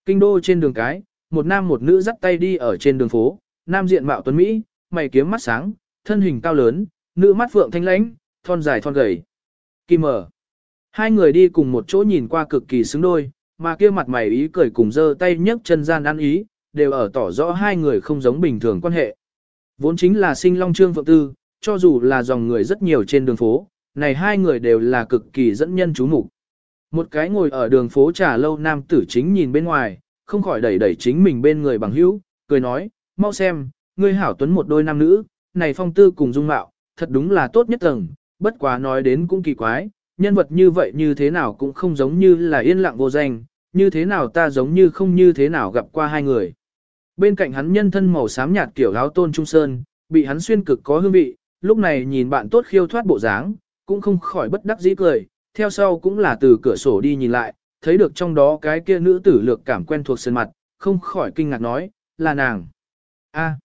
Kinh đô trên đường cái, một nam một nữ dắt tay đi ở trên đường phố, nam diện mạo tuấn Mỹ, mày kiếm mắt sáng, thân hình cao lớn, nữ mắt phượng thanh lãnh, thon dài thon gầy. Kim mở. Hai người đi cùng một chỗ nhìn qua cực kỳ xứng đôi, mà kia mặt mày ý cười cùng dơ tay nhấc chân gian ăn ý, đều ở tỏ rõ hai người không giống bình thường quan hệ. Vốn chính là sinh long trương phượng tư, cho dù là dòng người rất nhiều trên đường phố, này hai người đều là cực kỳ dẫn nhân chú mục. Một cái ngồi ở đường phố trà lâu nam tử chính nhìn bên ngoài, không khỏi đẩy đẩy chính mình bên người bằng hữu, cười nói, mau xem, ngươi hảo tuấn một đôi nam nữ, này phong tư cùng dung mạo, thật đúng là tốt nhất tầng, bất quá nói đến cũng kỳ quái, nhân vật như vậy như thế nào cũng không giống như là yên lặng vô danh, như thế nào ta giống như không như thế nào gặp qua hai người. Bên cạnh hắn nhân thân màu xám nhạt kiểu áo tôn trung sơn, bị hắn xuyên cực có hương vị, lúc này nhìn bạn tốt khiêu thoát bộ dáng, cũng không khỏi bất đắc dĩ cười, theo sau cũng là từ cửa sổ đi nhìn lại, thấy được trong đó cái kia nữ tử lược cảm quen thuộc sơn mặt, không khỏi kinh ngạc nói, là nàng. a à,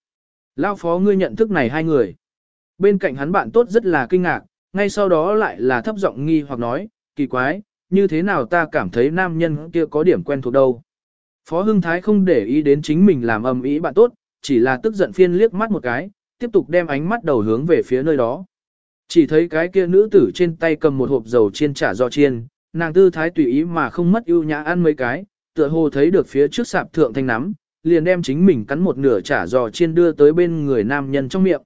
Lao phó ngươi nhận thức này hai người. Bên cạnh hắn bạn tốt rất là kinh ngạc, ngay sau đó lại là thấp giọng nghi hoặc nói, kỳ quái, như thế nào ta cảm thấy nam nhân kia có điểm quen thuộc đâu. Phó Hưng Thái không để ý đến chính mình làm âm ý bạn tốt, chỉ là tức giận phiên liếc mắt một cái, tiếp tục đem ánh mắt đầu hướng về phía nơi đó. Chỉ thấy cái kia nữ tử trên tay cầm một hộp dầu chiên chả do chiên, nàng tư thái tùy ý mà không mất ưu nhã ăn mấy cái, tựa hồ thấy được phía trước sạp thượng thanh nắm, liền đem chính mình cắn một nửa chả giò chiên đưa tới bên người nam nhân trong miệng.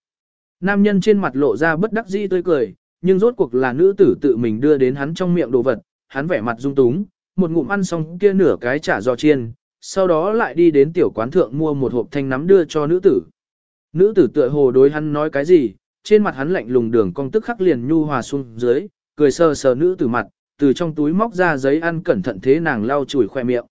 Nam nhân trên mặt lộ ra bất đắc dĩ tươi cười, nhưng rốt cuộc là nữ tử tự mình đưa đến hắn trong miệng đồ vật, hắn vẻ mặt dung túng, một ngụm ăn xong kia nửa cái chả giò chiên, sau đó lại đi đến tiểu quán thượng mua một hộp thanh nắm đưa cho nữ tử. Nữ tử tựa hồ đối hắn nói cái gì, trên mặt hắn lạnh lùng đường cong tức khắc liền nhu hòa xuống dưới, cười sờ sờ nữ tử mặt, từ trong túi móc ra giấy ăn cẩn thận thế nàng lau chùi khoe miệng.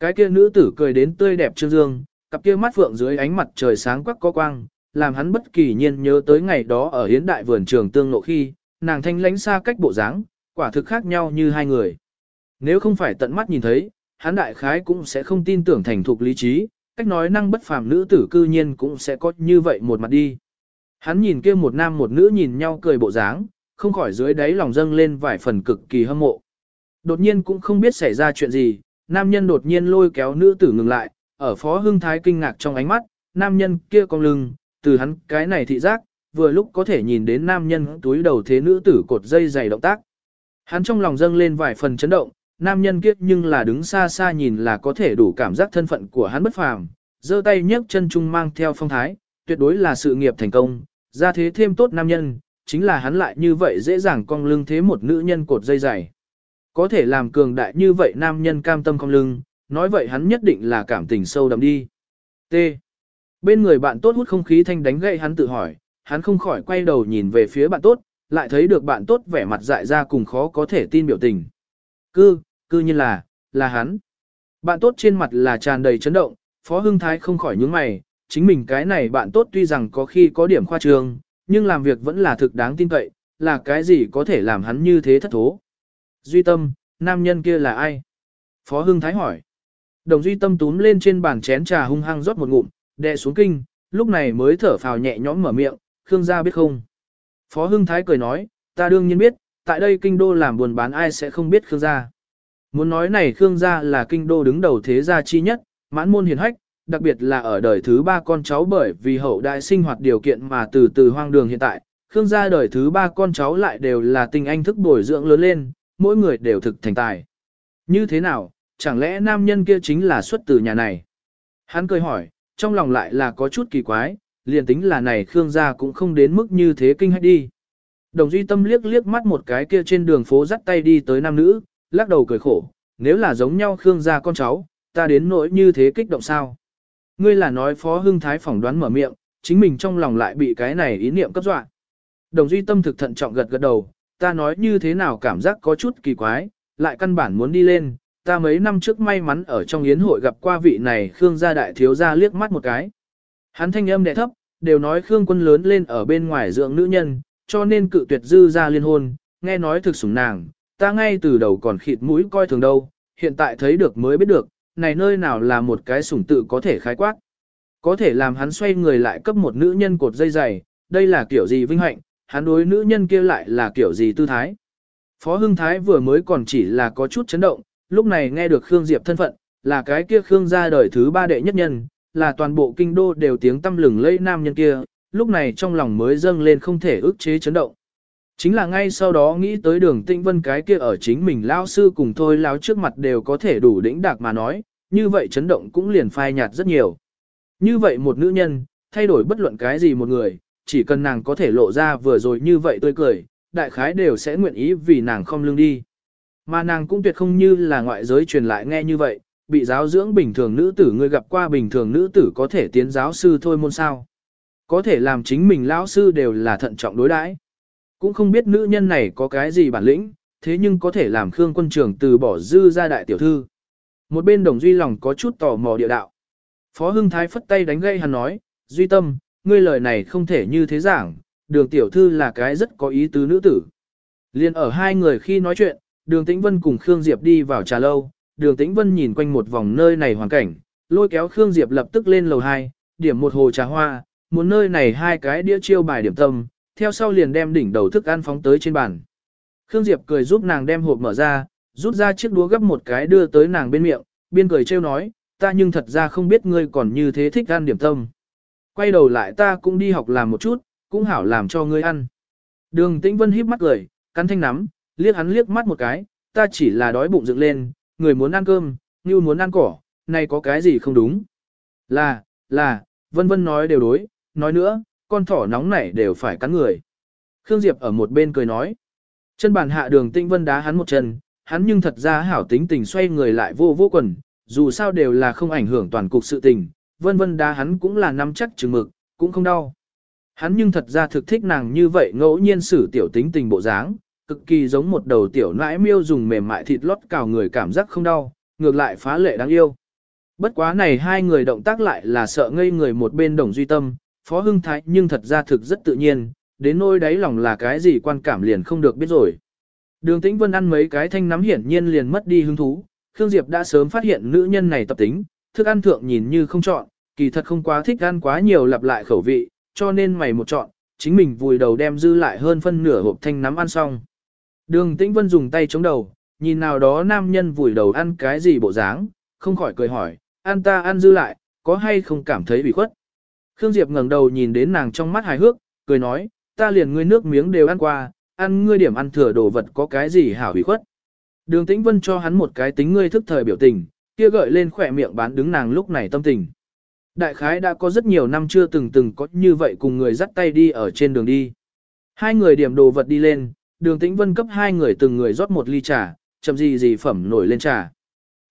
Cái kia nữ tử cười đến tươi đẹp trương dương, cặp kia mắt phượng dưới ánh mặt trời sáng quắc có quang, làm hắn bất kỳ nhiên nhớ tới ngày đó ở hiến đại vườn trường tương lộ khi, nàng thanh lánh xa cách bộ dáng, quả thực khác nhau như hai người. Nếu không phải tận mắt nhìn thấy, hắn đại khái cũng sẽ không tin tưởng thành thục lý trí, cách nói năng bất phàm nữ tử cư nhiên cũng sẽ có như vậy một mặt đi. Hắn nhìn kia một nam một nữ nhìn nhau cười bộ dáng, không khỏi dưới đáy lòng dâng lên vài phần cực kỳ hâm mộ. Đột nhiên cũng không biết xảy ra chuyện gì, nam nhân đột nhiên lôi kéo nữ tử ngừng lại, ở phó hưng thái kinh ngạc trong ánh mắt, nam nhân kia cong lưng, từ hắn cái này thị giác, vừa lúc có thể nhìn đến nam nhân túi đầu thế nữ tử cột dây dày động tác. Hắn trong lòng dâng lên vài phần chấn động, nam nhân kiếp nhưng là đứng xa xa nhìn là có thể đủ cảm giác thân phận của hắn bất phàm, giơ tay nhấc chân trung mang theo phong thái, tuyệt đối là sự nghiệp thành công, ra thế thêm tốt nam nhân, chính là hắn lại như vậy dễ dàng cong lưng thế một nữ nhân cột dây dày. Có thể làm cường đại như vậy nam nhân cam tâm cong lưng, nói vậy hắn nhất định là cảm tình sâu đậm đi. T. Bên người bạn tốt hút không khí thanh đánh gậy hắn tự hỏi, hắn không khỏi quay đầu nhìn về phía bạn tốt, lại thấy được bạn tốt vẻ mặt dại ra cùng khó có thể tin biểu tình. Cư, cư nhiên là, là hắn. Bạn tốt trên mặt là tràn đầy chấn động, Phó Hưng Thái không khỏi nhướng mày, chính mình cái này bạn tốt tuy rằng có khi có điểm khoa trương, nhưng làm việc vẫn là thực đáng tin cậy, là cái gì có thể làm hắn như thế thất thố. Duy Tâm, nam nhân kia là ai? Phó Hưng Thái hỏi. Đồng Duy Tâm túm lên trên bàn chén trà hung hăng rót một ngụm, đè xuống kinh, lúc này mới thở phào nhẹ nhõm mở miệng, Khương gia biết không? Phó Hưng Thái cười nói, ta đương nhiên biết, tại đây kinh đô làm buồn bán ai sẽ không biết Khương gia. Muốn nói này Khương gia là kinh đô đứng đầu thế gia chi nhất, mãn môn hiền hách, đặc biệt là ở đời thứ ba con cháu bởi vì hậu đại sinh hoạt điều kiện mà từ từ hoang đường hiện tại, Khương gia đời thứ ba con cháu lại đều là tình anh thức bồi dưỡng lớn lên, mỗi người đều thực thành tài. Như thế nào, chẳng lẽ nam nhân kia chính là xuất từ nhà này? Hắn cười hỏi, trong lòng lại là có chút kỳ quái, liền tính là này Khương gia cũng không đến mức như thế kinh hách đi. Đồng Duy Tâm liếc liếc mắt một cái kia trên đường phố dắt tay đi tới nam nữ, lắc đầu cười khổ, nếu là giống nhau Khương gia con cháu, ta đến nỗi như thế kích động sao? Ngươi là nói Phó Hưng Thái phỏng đoán mở miệng, chính mình trong lòng lại bị cái này ý niệm cấp dọa. Đồng Duy Tâm thực thận trọng gật gật đầu, ta nói như thế nào cảm giác có chút kỳ quái, lại căn bản muốn đi lên, ta mấy năm trước may mắn ở trong yến hội gặp qua vị này Khương gia đại thiếu gia liếc mắt một cái. Hắn thanh âm đệ thấp, đều nói Khương quân lớn lên ở bên ngoài dưỡng nữ nhân, cho nên cự tuyệt dư ra liên hôn, nghe nói thực sủng nàng, ta ngay từ đầu còn khịt mũi coi thường đâu, hiện tại thấy được mới biết được, này nơi nào là một cái sủng tự có thể khái quát. Có thể làm hắn xoay người lại cấp một nữ nhân cột dây dày, đây là kiểu gì vinh hạnh, hắn đối nữ nhân kia lại là kiểu gì tư thái. Phó Hưng Thái vừa mới còn chỉ là có chút chấn động, lúc này nghe được Khương Diệp thân phận, là cái kia Khương gia đời thứ ba đệ nhất nhân, là toàn bộ kinh đô đều tiếng tâm lừng lây nam nhân kia, lúc này trong lòng mới dâng lên không thể ức chế chấn động. Chính là ngay sau đó nghĩ tới đường tinh vân cái kia ở chính mình lao sư cùng thôi lao trước mặt đều có thể đủ đỉnh đạc mà nói, như vậy chấn động cũng liền phai nhạt rất nhiều. Như vậy một nữ nhân, thay đổi bất luận cái gì một người, chỉ cần nàng có thể lộ ra vừa rồi như vậy tươi cười, đại khái đều sẽ nguyện ý vì nàng không lương đi. Mà nàng cũng tuyệt không như là ngoại giới truyền lại nghe như vậy, bị giáo dưỡng bình thường nữ tử người gặp qua bình thường nữ tử có thể tiến giáo sư thôi môn sao. Có thể làm chính mình lão sư đều là thận trọng đối đãi. Cũng không biết nữ nhân này có cái gì bản lĩnh, thế nhưng có thể làm Khương quân trưởng từ bỏ dư ra đại tiểu thư. Một bên đồng duy lòng có chút tò mò địa đạo. Phó Hưng Thái phất tay đánh gây hắn nói, Duy tâm, ngươi lời này không thể như thế giảng, đường tiểu thư là cái rất có ý tứ nữ tử. Liên ở hai người khi nói chuyện, đường tĩnh vân cùng Khương Diệp đi vào trà lâu, đường tĩnh vân nhìn quanh một vòng nơi này hoàn cảnh, lôi kéo Khương Diệp lập tức lên lầu 2, điểm một hồ trà hoa, muốn nơi này hai cái đĩa chiêu bài điểm tâm, theo sau liền đem đỉnh đầu thức ăn phóng tới trên bàn. Khương Diệp cười giúp nàng đem hộp mở ra, rút ra chiếc đũa gấp một cái đưa tới nàng bên miệng, biên cười trêu nói, ta nhưng thật ra không biết ngươi còn như thế thích ăn điểm tâm. Quay đầu lại ta cũng đi học làm một chút, cũng hảo làm cho ngươi ăn. Đường Tĩnh Vân híp mắt cười, cắn thanh nắm, liếc hắn liếc mắt một cái, ta chỉ là đói bụng dựng lên, người muốn ăn cơm, như muốn ăn cỏ, này có cái gì không đúng. Là, là, Vân Vân nói đều đối, nói nữa, con thỏ nóng này đều phải cắn người. Khương Diệp ở một bên cười nói. Chân bàn hạ đường Tinh Vân đá hắn một chân, hắn nhưng thật ra hảo tính tình xoay người lại vô vô quần, dù sao đều là không ảnh hưởng toàn cục sự tình, vân vân đá hắn cũng là nắm chắc chừng mực, cũng không đau. Hắn nhưng thật ra thực thích nàng như vậy ngẫu nhiên xử tiểu tính tình bộ dáng, cực kỳ giống một đầu tiểu nãi miêu dùng mềm mại thịt lót cào người cảm giác không đau, ngược lại phá lệ đáng yêu. Bất quá này hai người động tác lại là sợ ngây người một bên đồng duy tâm, phó hưng thái nhưng thật ra thực rất tự nhiên, đến nỗi đáy lòng là cái gì quan cảm liền không được biết rồi. Đường tĩnh vân ăn mấy cái thanh nắm hiển nhiên liền mất đi hứng thú, Khương Diệp đã sớm phát hiện nữ nhân này tập tính, thức ăn thượng nhìn như không chọn, kỳ thật không quá thích ăn quá nhiều lặp lại khẩu vị, cho nên mày một chọn, chính mình vùi đầu đem dư lại hơn phân nửa hộp thanh nắm ăn xong. Đường Tĩnh Vân dùng tay chống đầu, nhìn nào đó nam nhân vùi đầu ăn cái gì bộ dáng, không khỏi cười hỏi, ăn ta ăn dư lại, có hay không cảm thấy bị khuất. Khương Diệp ngẩng đầu nhìn đến nàng trong mắt hài hước, cười nói, ta liền ngươi nước miếng đều ăn qua, ăn ngươi điểm ăn thừa đồ vật có cái gì hảo bị khuất. Đường Tĩnh Vân cho hắn một cái tính ngươi thức thời biểu tình, kia gợi lên khỏe miệng bán đứng nàng lúc này tâm tình. Đại khái đã có rất nhiều năm chưa từng từng có như vậy cùng người dắt tay đi ở trên đường đi. Hai người điểm đồ vật đi lên, đường tĩnh vân cấp hai người từng người rót một ly trà, chậm gì gì phẩm nổi lên trà.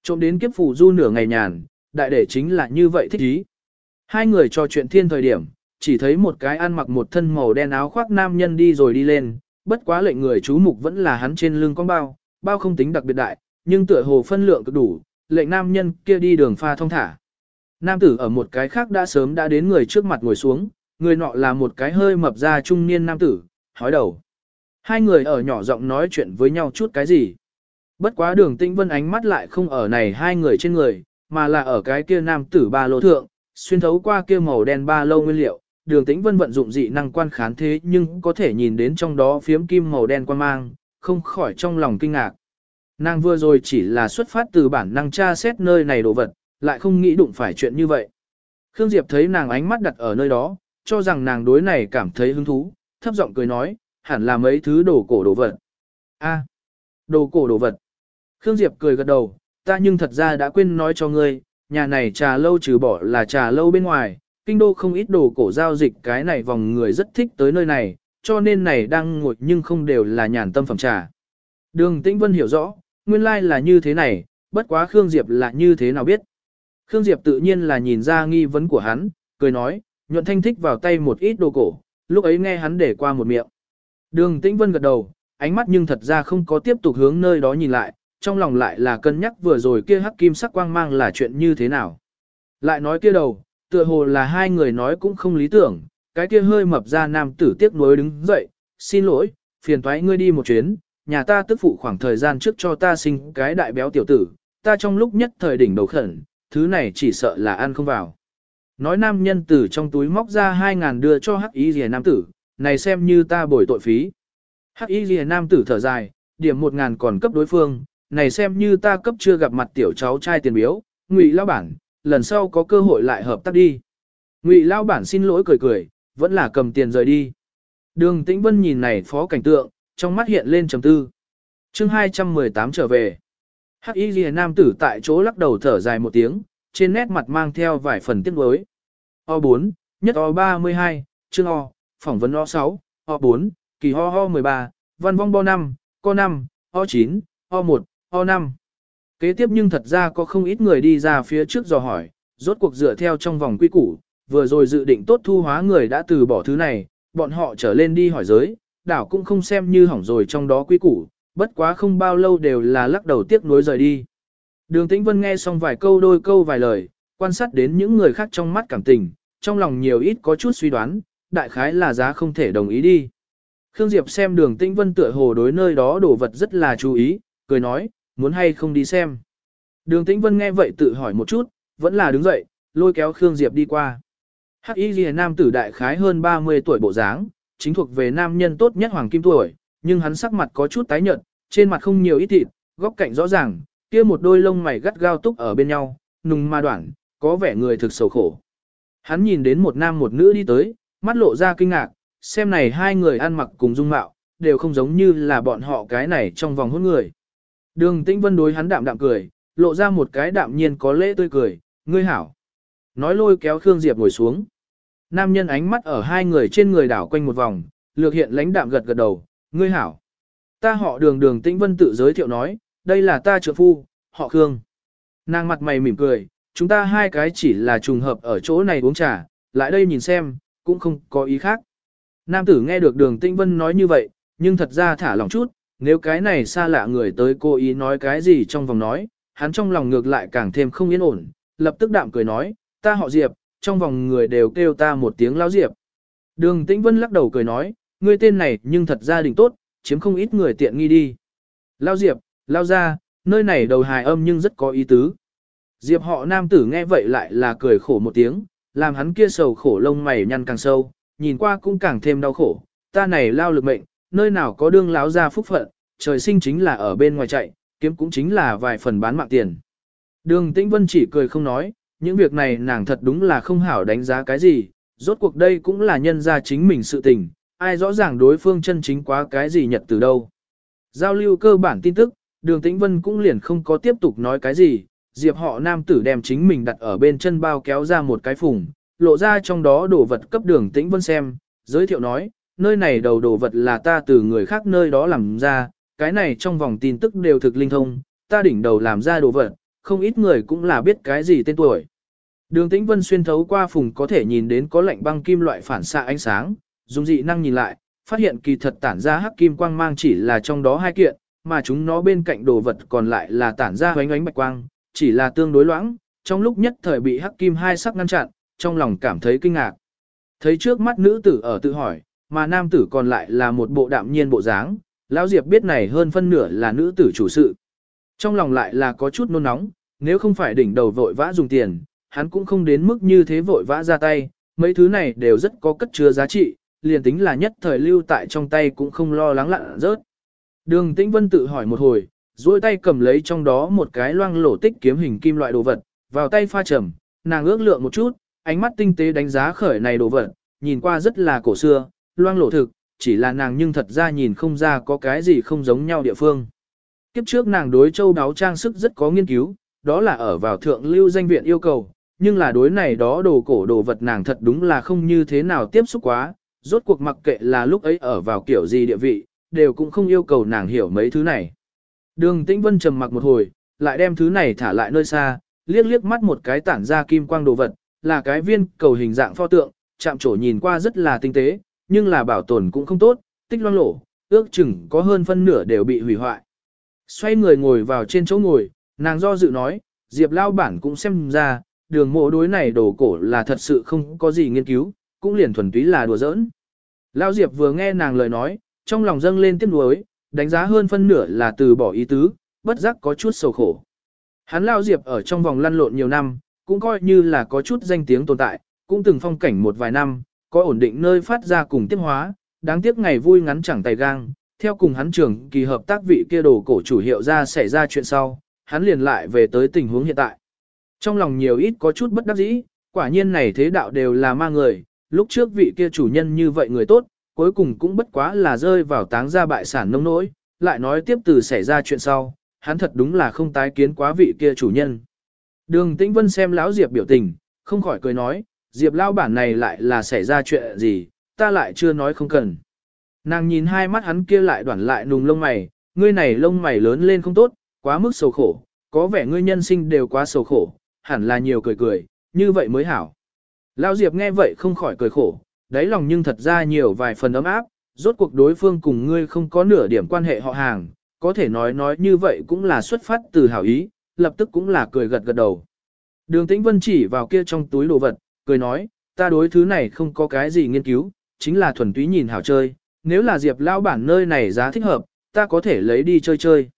Trộm đến kiếp phủ du nửa ngày nhàn, đại để chính là như vậy thích ý. Hai người trò chuyện thiên thời điểm, chỉ thấy một cái ăn mặc một thân màu đen áo khoác nam nhân đi rồi đi lên, bất quá lệnh người chú mục vẫn là hắn trên lưng con bao, bao không tính đặc biệt đại, nhưng tựa hồ phân lượng cực đủ, lệnh nam nhân kia đi đường pha thông thả. Nam tử ở một cái khác đã sớm đã đến người trước mặt ngồi xuống, người nọ là một cái hơi mập ra trung niên nam tử, hói đầu. Hai người ở nhỏ giọng nói chuyện với nhau chút cái gì. Bất quá đường tinh vân ánh mắt lại không ở này hai người trên người, mà là ở cái kia nam tử ba lô thượng, xuyên thấu qua kia màu đen ba lâu nguyên liệu. Đường tĩnh vân vận dụng dị năng quan khán thế nhưng có thể nhìn đến trong đó phiếm kim màu đen quan mang, không khỏi trong lòng kinh ngạc. Nàng vừa rồi chỉ là xuất phát từ bản năng tra xét nơi này đồ vật, lại không nghĩ đụng phải chuyện như vậy. Khương Diệp thấy nàng ánh mắt đặt ở nơi đó, cho rằng nàng đối này cảm thấy hứng thú, thấp giọng cười nói, hẳn là mấy thứ đồ cổ đồ vật. A, đồ cổ đồ vật. Khương Diệp cười gật đầu, ta nhưng thật ra đã quên nói cho ngươi, nhà này trà lâu trừ bỏ là trà lâu bên ngoài, kinh đô không ít đồ cổ giao dịch cái này vòng người rất thích tới nơi này, cho nên này đang ngồi nhưng không đều là nhàn tâm phẩm trà. Đường Tĩnh Vân hiểu rõ, nguyên lai like là như thế này, bất quá Khương Diệp là như thế nào biết. Khương Diệp tự nhiên là nhìn ra nghi vấn của hắn, cười nói, nhuận thanh thích vào tay một ít đồ cổ, lúc ấy nghe hắn để qua một miệng. Đường Tĩnh Vân gật đầu, ánh mắt nhưng thật ra không có tiếp tục hướng nơi đó nhìn lại, trong lòng lại là cân nhắc vừa rồi kia hắc kim sắc quang mang là chuyện như thế nào. Lại nói kia đầu, tựa hồ là hai người nói cũng không lý tưởng, cái kia hơi mập ra nam tử tiếc nuối đứng dậy, xin lỗi, phiền thoái ngươi đi một chuyến, nhà ta tức phụ khoảng thời gian trước cho ta sinh cái đại béo tiểu tử, ta trong lúc nhất thời đỉnh đầu khẩn, thứ này chỉ sợ là ăn không vào. Nói nam nhân tử trong túi móc ra hai ngàn đưa cho hắc y rìa nam tử, này xem như ta bồi tội phí. Hắc y rìa nam tử thở dài, điểm một ngàn còn cấp đối phương, này xem như ta cấp chưa gặp mặt tiểu cháu trai tiền biếu, ngụy lão bản, lần sau có cơ hội lại hợp tác đi. Ngụy lão bản xin lỗi cười cười, vẫn là cầm tiền rời đi. Đường Tĩnh Vân nhìn này phó cảnh tượng, trong mắt hiện lên trầm tư. Chương 218 trở về. Hắc Y Liễu nam tử tại chỗ lắc đầu thở dài một tiếng, trên nét mặt mang theo vài phần tiếc nuối. O4, nhất O32, chương O, phỏng vấn O6, O4, kỳ ho ho 13, văn vong bo 5, co 5, O9, O1, O5. Kế tiếp nhưng thật ra có không ít người đi ra phía trước dò hỏi, rốt cuộc dựa theo trong vòng quy củ, vừa rồi dự định tốt thu hóa người đã từ bỏ thứ này, bọn họ trở lên đi hỏi giới, đảo cũng không xem như hỏng rồi trong đó quy củ, bất quá không bao lâu đều là lắc đầu tiếc nuối rời đi. Đường Tĩnh Vân nghe xong vài câu đôi câu vài lời, quan sát đến những người khác trong mắt cảm tình, trong lòng nhiều ít có chút suy đoán, đại khái là giá không thể đồng ý đi. Khương Diệp xem đường Tĩnh Vân tựa hồ đối nơi đó đổ vật rất là chú ý, cười nói, muốn hay không đi xem. Đường Tĩnh Vân nghe vậy tự hỏi một chút, vẫn là đứng dậy, lôi kéo Khương Diệp đi qua. Hắc Y Liễu nam tử đại khái hơn 30 tuổi bộ dáng, chính thuộc về nam nhân tốt nhất hoàng kim tuổi, nhưng hắn sắc mặt có chút tái nhợt, trên mặt không nhiều ít thịt, góc cạnh rõ ràng, kia một đôi lông mày gắt gao túc ở bên nhau, nùng ma đoạn, có vẻ người thực sầu khổ. Hắn nhìn đến một nam một nữ đi tới, mắt lộ ra kinh ngạc, xem này hai người ăn mặc cùng dung mạo, đều không giống như là bọn họ cái này trong vòng hôn người. Đường Tĩnh Vân đối hắn đạm đạm cười, lộ ra một cái đạm nhiên có lễ tươi cười, ngươi hảo. Nói lôi kéo Khương Diệp ngồi xuống. Nam nhân ánh mắt ở hai người trên người đảo quanh một vòng, lược hiện lãnh đạm gật gật đầu, ngươi hảo. Ta họ đường đường Tĩnh Vân tự giới thiệu nói, đây là ta trợ phu, họ Khương. Nàng mặt mày mỉm cười, chúng ta hai cái chỉ là trùng hợp ở chỗ này uống trà, lại đây nhìn xem, cũng không có ý khác. Nam tử nghe được đường Tĩnh Vân nói như vậy, nhưng thật ra thả lòng chút, nếu cái này xa lạ người tới cô ý nói cái gì trong vòng nói, hắn trong lòng ngược lại càng thêm không yên ổn, lập tức đạm cười nói, ta họ Diệp, trong vòng người đều kêu ta một tiếng lao Diệp. Đường Tĩnh Vân lắc đầu cười nói, ngươi tên này nhưng thật ra đình tốt, chiếm không ít người tiện nghi đi. Lao Diệp, lao ra, nơi này đầu hài âm nhưng rất có ý tứ. Diệp họ nam tử nghe vậy lại là cười khổ một tiếng, làm hắn kia sầu khổ lông mày nhăn càng sâu, nhìn qua cũng càng thêm đau khổ, ta này lao lực mệnh, nơi nào có đương láo ra phúc phận, trời sinh chính là ở bên ngoài chạy, kiếm cũng chính là vài phần bán mạng tiền. Đường Tĩnh Vân chỉ cười không nói, những việc này nàng thật đúng là không hảo đánh giá cái gì, rốt cuộc đây cũng là nhân ra chính mình sự tình, ai rõ ràng đối phương chân chính quá cái gì nhật từ đâu. Giao lưu cơ bản tin tức, đường Tĩnh Vân cũng liền không có tiếp tục nói cái gì, diệp họ nam tử đem chính mình đặt ở bên chân bao kéo ra một cái phùng, lộ ra trong đó đồ vật cấp đường Tĩnh Vân xem, giới thiệu nói, nơi này đầu đồ vật là ta từ người khác nơi đó làm ra, cái này trong vòng tin tức đều thực linh thông, ta đỉnh đầu làm ra đồ vật, không ít người cũng là biết cái gì tên tuổi. Đường Tĩnh Vân xuyên thấu qua phùng có thể nhìn đến có lạnh băng kim loại phản xạ ánh sáng, dùng dị năng nhìn lại, phát hiện kỳ thật tản ra hắc kim quang mang chỉ là trong đó hai kiện, mà chúng nó bên cạnh đồ vật còn lại là tản ra ánh ánh bạch quang, chỉ là tương đối loãng, trong lúc nhất thời bị hắc kim hai sắc ngăn chặn, trong lòng cảm thấy kinh ngạc. Thấy trước mắt nữ tử ở tự hỏi, mà nam tử còn lại là một bộ đạm nhiên bộ dáng, lão Diệp biết này hơn phân nửa là nữ tử chủ sự. Trong lòng lại là có chút nôn nóng, nếu không phải đỉnh đầu vội vã dùng tiền, hắn cũng không đến mức như thế vội vã ra tay, mấy thứ này đều rất có cất chứa giá trị, liền tính là nhất thời lưu tại trong tay cũng không lo lắng lặn rớt. Đường Tĩnh Vân tự hỏi một hồi, duỗi tay cầm lấy trong đó một cái loang lổ tích kiếm hình kim loại đồ vật, vào tay pha trầm, nàng ước lượng một chút, ánh mắt tinh tế đánh giá khởi này đồ vật, nhìn qua rất là cổ xưa, loang lộ thực, chỉ là nàng nhưng thật ra nhìn không ra có cái gì không giống nhau địa phương. Kiếp trước nàng đối châu đáo trang sức rất có nghiên cứu, đó là ở vào thượng lưu danh viện yêu cầu, nhưng là đối này đó đồ cổ đồ vật nàng thật đúng là không như thế nào tiếp xúc quá, rốt cuộc mặc kệ là lúc ấy ở vào kiểu gì địa vị, đều cũng không yêu cầu nàng hiểu mấy thứ này. Đường Tĩnh Vân trầm mặc một hồi, lại đem thứ này thả lại nơi xa, liếc liếc mắt một cái tản ra kim quang đồ vật, là cái viên cầu hình dạng pho tượng, chạm trổ nhìn qua rất là tinh tế, nhưng là bảo tồn cũng không tốt, tích loang lổ, ước chừng có hơn phân nửa đều bị hủy hoại. Xoay người ngồi vào trên chỗ ngồi, nàng do dự nói, Diệp Lao bản cũng xem ra, đường mộ đối này đồ cổ là thật sự không có gì nghiên cứu, cũng liền thuần túy là đùa giỡn. Lao Diệp vừa nghe nàng lời nói, trong lòng dâng lên tiếc nuối, đánh giá hơn phân nửa là từ bỏ ý tứ, bất giác có chút sầu khổ. Hắn Lao Diệp ở trong vòng lăn lộn nhiều năm, cũng coi như là có chút danh tiếng tồn tại, cũng từng phong cảnh một vài năm, có ổn định nơi phát ra cùng tiếp hóa, đáng tiếc ngày vui ngắn chẳng tay gang, theo cùng hắn trưởng kỳ hợp tác vị kia đồ cổ chủ hiệu ra xảy ra chuyện sau, hắn liền lại về tới tình huống hiện tại. Trong lòng nhiều ít có chút bất đắc dĩ, quả nhiên này thế đạo đều là ma người, lúc trước vị kia chủ nhân như vậy người tốt, cuối cùng cũng bất quá là rơi vào táng gia bại sản nông nỗi, lại nói tiếp từ xảy ra chuyện sau, hắn thật đúng là không tái kiến quá vị kia chủ nhân. Đường Tĩnh Vân xem lão Diệp biểu tình, không khỏi cười nói, Diệp lao bản này lại là xảy ra chuyện gì, ta lại chưa nói không cần. Nàng nhìn hai mắt hắn kia lại đoản lại nùng lông mày, ngươi này lông mày lớn lên không tốt, quá mức sầu khổ, có vẻ ngươi nhân sinh đều quá sầu khổ, hẳn là nhiều cười cười, như vậy mới hảo. Lão Diệp nghe vậy không khỏi cười khổ, đáy lòng nhưng thật ra nhiều vài phần ấm áp, rốt cuộc đối phương cùng ngươi không có nửa điểm quan hệ họ hàng, có thể nói nói như vậy cũng là xuất phát từ hảo ý, lập tức cũng là cười gật gật đầu. Đường Tĩnh Vân chỉ vào kia trong túi đồ vật, cười nói, ta đối thứ này không có cái gì nghiên cứu, chính là thuần túy nhìn hảo chơi, nếu là Diệp Lão bản nơi này giá thích hợp, ta có thể lấy đi chơi chơi.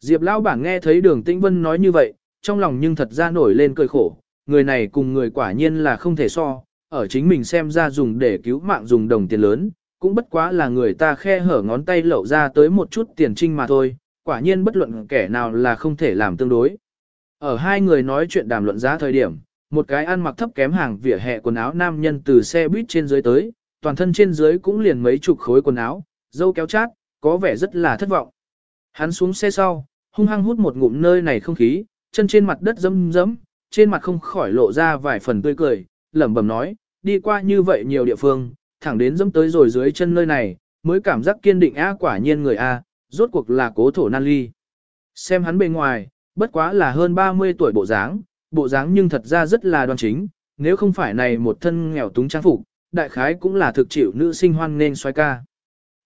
Diệp Lão bản nghe thấy đường Tĩnh Vân nói như vậy, trong lòng nhưng thật ra nổi lên cười khổ, người này cùng người quả nhiên là không thể so, ở chính mình xem ra dùng để cứu mạng dùng đồng tiền lớn, cũng bất quá là người ta khe hở ngón tay lậu ra tới một chút tiền trinh mà thôi, quả nhiên bất luận kẻ nào là không thể làm tương đối. Ở hai người nói chuyện đàm luận giá thời điểm, một cái ăn mặc thấp kém hàng vỉa hè quần áo nam nhân từ xe buýt trên dưới tới, toàn thân trên dưới cũng liền mấy chục khối quần áo, dâu kéo chát, có vẻ rất là thất vọng. Hắn xuống xe sau, hung hăng hút một ngụm nơi này không khí, chân trên mặt đất dẫm dẫm, trên mặt không khỏi lộ ra vài phần tươi cười, lẩm bẩm nói, đi qua như vậy nhiều địa phương, thẳng đến dẫm tới rồi dưới chân nơi này, mới cảm giác kiên định a quả nhiên người a, rốt cuộc là cố thổ nan ly. Xem hắn bề ngoài, bất quá là hơn 30 tuổi bộ dáng, bộ dáng nhưng thật ra rất là đoan chính, nếu không phải này một thân nghèo túng trang phục, đại khái cũng là thực chịu nữ sinh hoan nên xoay ca.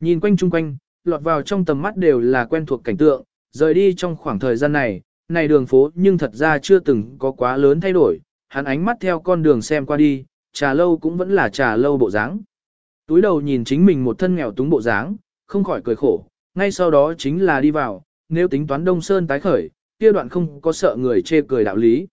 Nhìn quanh chung quanh, lọt vào trong tầm mắt đều là quen thuộc cảnh tượng, rời đi trong khoảng thời gian này, này đường phố nhưng thật ra chưa từng có quá lớn thay đổi, hắn ánh mắt theo con đường xem qua đi, trà lâu cũng vẫn là trà lâu bộ dáng. Túi đầu nhìn chính mình một thân nghèo túng bộ dáng, không khỏi cười khổ, ngay sau đó chính là đi vào, nếu tính toán Đông Sơn tái khởi, kia đoạn không có sợ người chê cười đạo lý.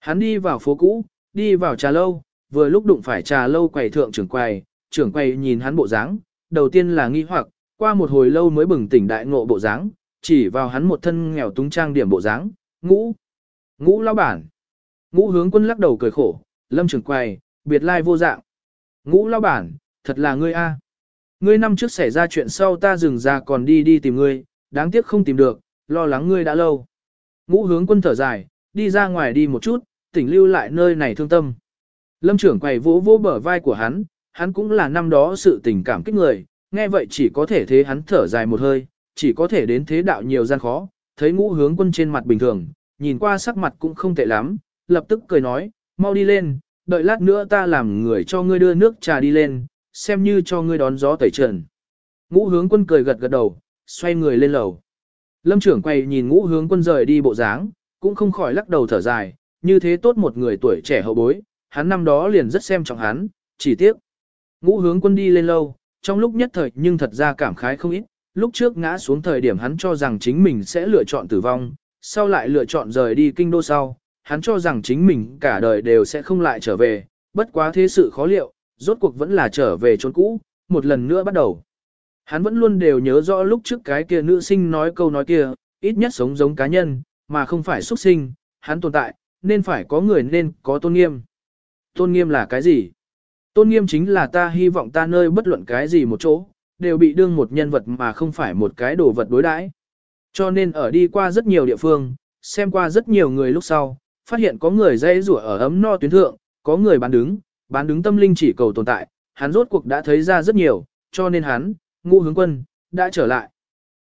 Hắn đi vào phố cũ, đi vào trà lâu, vừa lúc đụng phải trà lâu quầy thượng trưởng quầy, trưởng quầy nhìn hắn bộ dáng, đầu tiên là nghi hoặc, qua một hồi lâu mới bừng tỉnh đại ngộ bộ dáng, chỉ vào hắn một thân nghèo túng trang điểm bộ dáng, ngũ, ngũ lão bản. Ngũ hướng quân lắc đầu cười khổ, lâm trưởng quầy, biệt lai vô dạng. Ngũ lão bản, thật là ngươi a. Ngươi năm trước xảy ra chuyện sau ta dừng ra còn đi đi tìm ngươi, đáng tiếc không tìm được, lo lắng ngươi đã lâu. Ngũ hướng quân thở dài, đi ra ngoài đi một chút, tỉnh lưu lại nơi này thương tâm. Lâm trưởng quầy vỗ vỗ bờ vai của hắn, hắn cũng là năm đó sự tình cảm kích người, nghe vậy chỉ có thể thế hắn thở dài một hơi, chỉ có thể đến thế đạo nhiều gian khó, thấy ngũ hướng quân trên mặt bình thường, nhìn qua sắc mặt cũng không tệ lắm, lập tức cười nói, mau đi lên, đợi lát nữa ta làm người cho ngươi đưa nước trà đi lên, xem như cho ngươi đón gió tẩy trần. Ngũ hướng quân cười gật gật đầu, xoay người lên lầu. Lâm trưởng quay nhìn ngũ hướng quân rời đi bộ dáng, cũng không khỏi lắc đầu thở dài, như thế tốt một người tuổi trẻ hậu bối, hắn năm đó liền rất xem trọng hắn, chỉ tiếc. Ngũ hướng quân đi lên lâu, trong lúc nhất thời nhưng thật ra cảm khái không ít, lúc trước ngã xuống thời điểm hắn cho rằng chính mình sẽ lựa chọn tử vong, sau lại lựa chọn rời đi kinh đô sau, hắn cho rằng chính mình cả đời đều sẽ không lại trở về, bất quá thế sự khó liệu, rốt cuộc vẫn là trở về chốn cũ, một lần nữa bắt đầu. Hắn vẫn luôn đều nhớ rõ lúc trước cái kia nữ sinh nói câu nói kia, ít nhất sống giống cá nhân, mà không phải xuất sinh, hắn tồn tại, nên phải có người nên có tôn nghiêm. Tôn nghiêm là cái gì? Tôn nghiêm chính là ta hy vọng ta nơi bất luận cái gì một chỗ, đều bị đương một nhân vật mà không phải một cái đồ vật đối đãi. Cho nên ở đi qua rất nhiều địa phương, xem qua rất nhiều người lúc sau, phát hiện có người dây rủa ở ấm no tuyến thượng, có người bán đứng, bán đứng tâm linh chỉ cầu tồn tại, hắn rốt cuộc đã thấy ra rất nhiều, cho nên hắn, ngũ hướng quân, đã trở lại.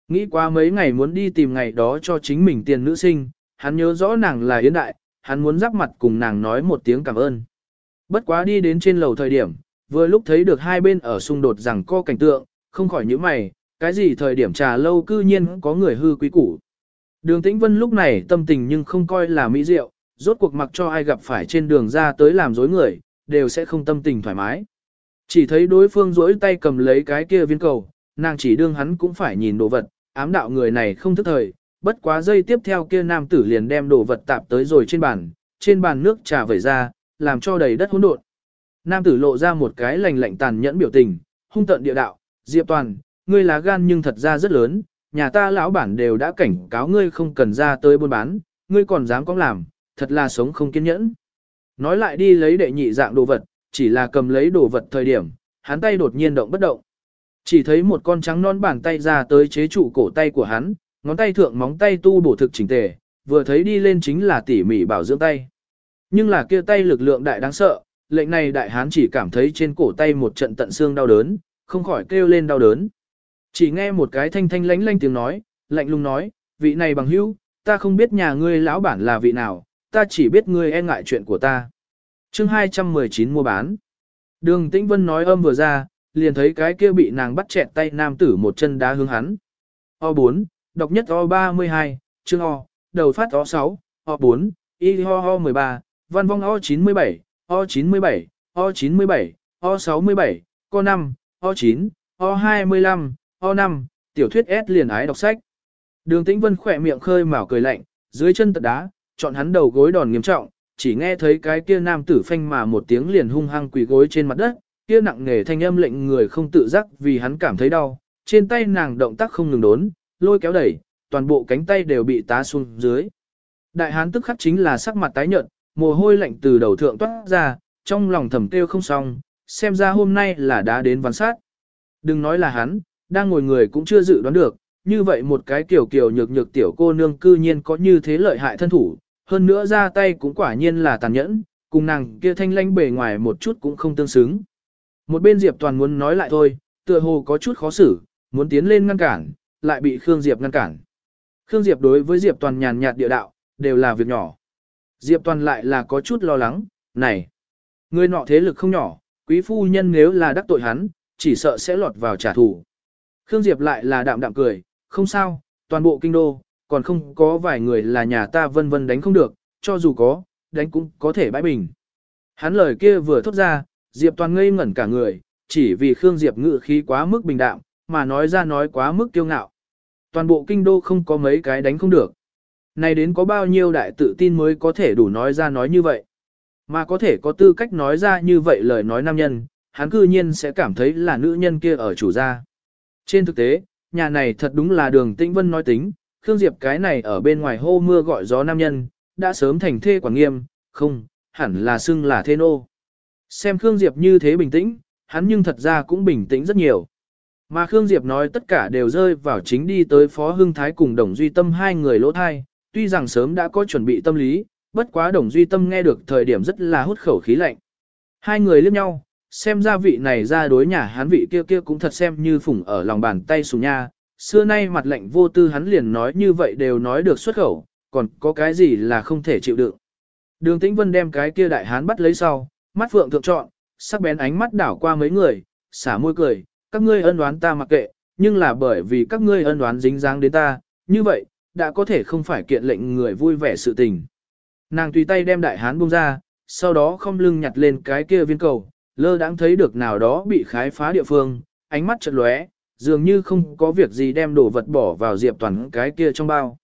Nghĩ qua mấy ngày muốn đi tìm ngày đó cho chính mình tiền nữ sinh, hắn nhớ rõ nàng là Yến Đại, hắn muốn giáp mặt cùng nàng nói một tiếng cảm ơn. Bất quá đi đến trên lầu thời điểm, vừa lúc thấy được hai bên ở xung đột rằng co cảnh tượng, không khỏi những mày, cái gì thời điểm trà lâu cư nhiên có người hư quý củ. Đường Tĩnh Vân lúc này tâm tình nhưng không coi là mỹ diệu, rốt cuộc mặc cho ai gặp phải trên đường ra tới làm dối người, đều sẽ không tâm tình thoải mái. Chỉ thấy đối phương rỗi tay cầm lấy cái kia viên cầu, nàng chỉ đương hắn cũng phải nhìn đồ vật, ám đạo người này không thức thời, bất quá giây tiếp theo kia nam tử liền đem đồ vật tạp tới rồi trên bàn, trên bàn nước trà vẩy ra, làm cho đầy đất hỗn độn. Nam tử lộ ra một cái lành lạnh tàn nhẫn biểu tình, hung tận địa đạo, Diệp Toàn, ngươi lá gan nhưng thật ra rất lớn, nhà ta lão bản đều đã cảnh cáo ngươi không cần ra tới buôn bán, ngươi còn dám có làm, thật là sống không kiên nhẫn. Nói lại đi lấy đệ nhị dạng đồ vật, chỉ là cầm lấy đồ vật thời điểm, hắn tay đột nhiên động bất động. Chỉ thấy một con trắng non bàn tay ra tới chế trụ cổ tay của hắn, ngón tay thượng móng tay tu bổ thực chỉnh tề, vừa thấy đi lên chính là tỉ mỉ bảo dưỡng tay. Nhưng là kia tay lực lượng đại đáng sợ, lệnh này đại hán chỉ cảm thấy trên cổ tay một trận tận xương đau đớn, không khỏi kêu lên đau đớn. Chỉ nghe một cái thanh thanh lánh lánh tiếng nói, lạnh lùng nói, vị này bằng hữu, ta không biết nhà ngươi lão bản là vị nào, ta chỉ biết ngươi e ngại chuyện của ta. chương 219 mua bán. Đường Tĩnh Vân nói âm vừa ra, liền thấy cái kia bị nàng bắt chẹt tay nam tử một chân đá hướng hắn. O4, đọc nhất O32, chương O, đầu phát O6, O4, Y ho ho 13, văn vong O97, O97, O97, O67, Co 5, O9, O25, O5, tiểu thuyết S liền ái đọc sách. Đường Tĩnh Vân khỏe miệng khơi mào cười lạnh, dưới chân tật đá, chọn hắn đầu gối đòn nghiêm trọng, chỉ nghe thấy cái kia nam tử phanh mà một tiếng liền hung hăng quỳ gối trên mặt đất, kia nặng nề thanh âm lệnh người không tự giác vì hắn cảm thấy đau, trên tay nàng động tác không ngừng đốn, lôi kéo đẩy, toàn bộ cánh tay đều bị tá xuống dưới. Đại hán tức khắc chính là sắc mặt tái nhợt, mồ hôi lạnh từ đầu thượng toát ra, trong lòng thầm kêu không xong, xem ra hôm nay là đã đến văn sát. Đừng nói là hắn, đang ngồi người cũng chưa dự đoán được, như vậy một cái kiểu kiểu nhược nhược tiểu cô nương cư nhiên có như thế lợi hại thân thủ, hơn nữa ra tay cũng quả nhiên là tàn nhẫn, cùng nàng kia thanh lanh bề ngoài một chút cũng không tương xứng. Một bên Diệp Toàn muốn nói lại thôi, tựa hồ có chút khó xử, muốn tiến lên ngăn cản, lại bị Khương Diệp ngăn cản. Khương Diệp đối với Diệp Toàn nhàn nhạt địa đạo, đều là việc nhỏ. Diệp Toàn lại là có chút lo lắng, này, người nọ thế lực không nhỏ, quý phu nhân nếu là đắc tội hắn, chỉ sợ sẽ lọt vào trả thù. Khương Diệp lại là đạm đạm cười, không sao, toàn bộ kinh đô, còn không có vài người là nhà ta vân vân đánh không được, cho dù có, đánh cũng có thể bãi bình. Hắn lời kia vừa thốt ra, Diệp toàn ngây ngẩn cả người, chỉ vì Khương Diệp ngự khí quá mức bình đạm, mà nói ra nói quá mức kiêu ngạo. Toàn bộ kinh đô không có mấy cái đánh không được. Này đến có bao nhiêu đại tự tin mới có thể đủ nói ra nói như vậy. Mà có thể có tư cách nói ra như vậy lời nói nam nhân, hắn cư nhiên sẽ cảm thấy là nữ nhân kia ở chủ gia. Trên thực tế, nhà này thật đúng là đường tĩnh vân nói tính, Khương Diệp cái này ở bên ngoài hô mưa gọi gió nam nhân, đã sớm thành thê quản nghiêm, không, hẳn là xưng là thê nô. Xem Khương Diệp như thế bình tĩnh, hắn nhưng thật ra cũng bình tĩnh rất nhiều. Mà Khương Diệp nói tất cả đều rơi vào chính đi tới Phó Hưng Thái cùng Đồng Duy Tâm hai người lỗ thai, tuy rằng sớm đã có chuẩn bị tâm lý, bất quá Đồng Duy Tâm nghe được thời điểm rất là hút khẩu khí lạnh. Hai người liếc nhau, xem ra vị này ra đối nhà hắn vị kia kia cũng thật xem như phủng ở lòng bàn tay sùng nha, xưa nay mặt lạnh vô tư hắn liền nói như vậy đều nói được xuất khẩu, còn có cái gì là không thể chịu đựng. Đường Tĩnh Vân đem cái kia đại hán bắt lấy sau, mắt phượng thượng chọn, sắc bén ánh mắt đảo qua mấy người, xả môi cười, các ngươi ân đoán ta mặc kệ, nhưng là bởi vì các ngươi ân đoán dính dáng đến ta, như vậy, đã có thể không phải kiện lệnh người vui vẻ sự tình. Nàng tùy tay đem đại hán buông ra, sau đó không lưng nhặt lên cái kia viên cầu, lơ đãng thấy được nào đó bị khái phá địa phương, ánh mắt chợt lóe, dường như không có việc gì đem đồ vật bỏ vào Diệp Toàn cái kia trong bao.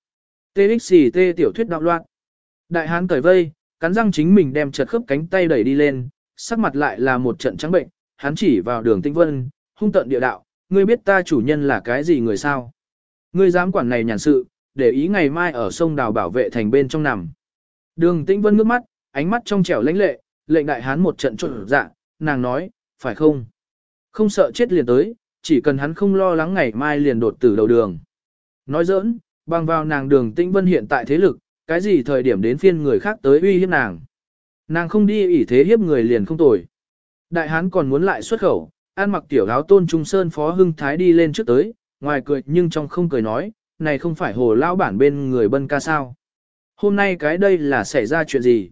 TXT tiểu thuyết đạo loạn. Đại hán cởi vây, cắn răng chính mình đem chật khớp cánh tay đẩy đi lên, sắc mặt lại là một trận trắng bệnh, hắn chỉ vào đường tinh vân, hung tận địa đạo, ngươi biết ta chủ nhân là cái gì người sao? Ngươi dám quản này nhàn sự, để ý ngày mai ở sông đào bảo vệ thành bên trong nằm. Đường Tĩnh Vân ngước mắt, ánh mắt trong trẻo lãnh lệ, lệnh đại hán một trận trộn dạ, nàng nói, phải không? Không sợ chết liền tới, chỉ cần hắn không lo lắng ngày mai liền đột tử đầu đường. Nói giỡn, bằng vào nàng đường Tĩnh Vân hiện tại thế lực, cái gì thời điểm đến phiên người khác tới uy hiếp nàng. Nàng không đi ỷ thế hiếp người liền không tồi. Đại hán còn muốn lại xuất khẩu, ăn mặc tiểu áo tôn trung sơn phó hưng thái đi lên trước tới, ngoài cười nhưng trong không cười nói, này không phải hồ lao bản bên người bân ca sao. Hôm nay cái đây là xảy ra chuyện gì?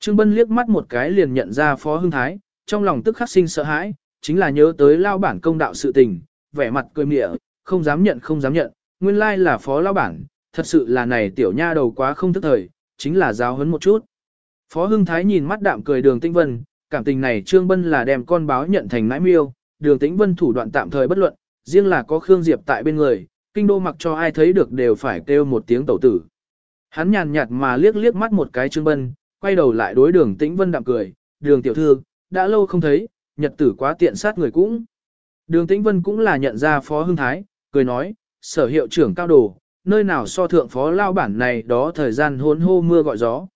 Trương Bân liếc mắt một cái liền nhận ra phó hưng thái, trong lòng tức khắc sinh sợ hãi, chính là nhớ tới lao bản công đạo sự tình, vẻ mặt cười mịa, không dám nhận không dám nhận, nguyên lai là phó lao bản, thật sự là này tiểu nha đầu quá không thức thời, chính là giáo huấn một chút. Phó Hưng Thái nhìn mắt đạm cười đường tĩnh vân, cảm tình này Trương Bân là đem con báo nhận thành nãi miêu, đường tĩnh vân thủ đoạn tạm thời bất luận, riêng là có Khương Diệp tại bên người, kinh đô mặc cho ai thấy được đều phải kêu một tiếng tẩu tử. Hắn nhàn nhạt mà liếc liếc mắt một cái Trương Bân, quay đầu lại đối đường tĩnh vân đạm cười, đường tiểu thư, đã lâu không thấy, nhật tử quá tiện sát người cũng. Đường tĩnh vân cũng là nhận ra Phó Hưng Thái, cười nói, sở hiệu trưởng cao đồ, nơi nào so thượng phó lao bản này đó thời gian hôn hô mưa gọi gió.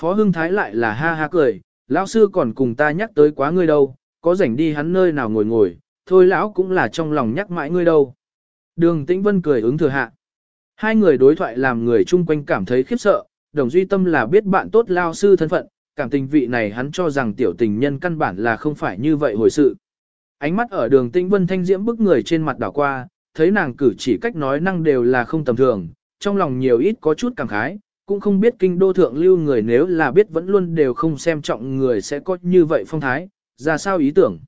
Phó Hưng Thái lại là ha ha cười, lão sư còn cùng ta nhắc tới quá ngươi đâu, có rảnh đi hắn nơi nào ngồi ngồi, thôi lão cũng là trong lòng nhắc mãi ngươi đâu. Đường Tĩnh Vân cười ứng thừa hạ. Hai người đối thoại làm người chung quanh cảm thấy khiếp sợ, đồng duy tâm là biết bạn tốt lao sư thân phận, cảm tình vị này hắn cho rằng tiểu tình nhân căn bản là không phải như vậy hồi sự. Ánh mắt ở đường Tĩnh Vân thanh diễm bức người trên mặt đảo qua, thấy nàng cử chỉ cách nói năng đều là không tầm thường, trong lòng nhiều ít có chút cảm khái, cũng không biết kinh đô thượng lưu người nếu là biết vẫn luôn đều không xem trọng người sẽ có như vậy phong thái, ra sao ý tưởng.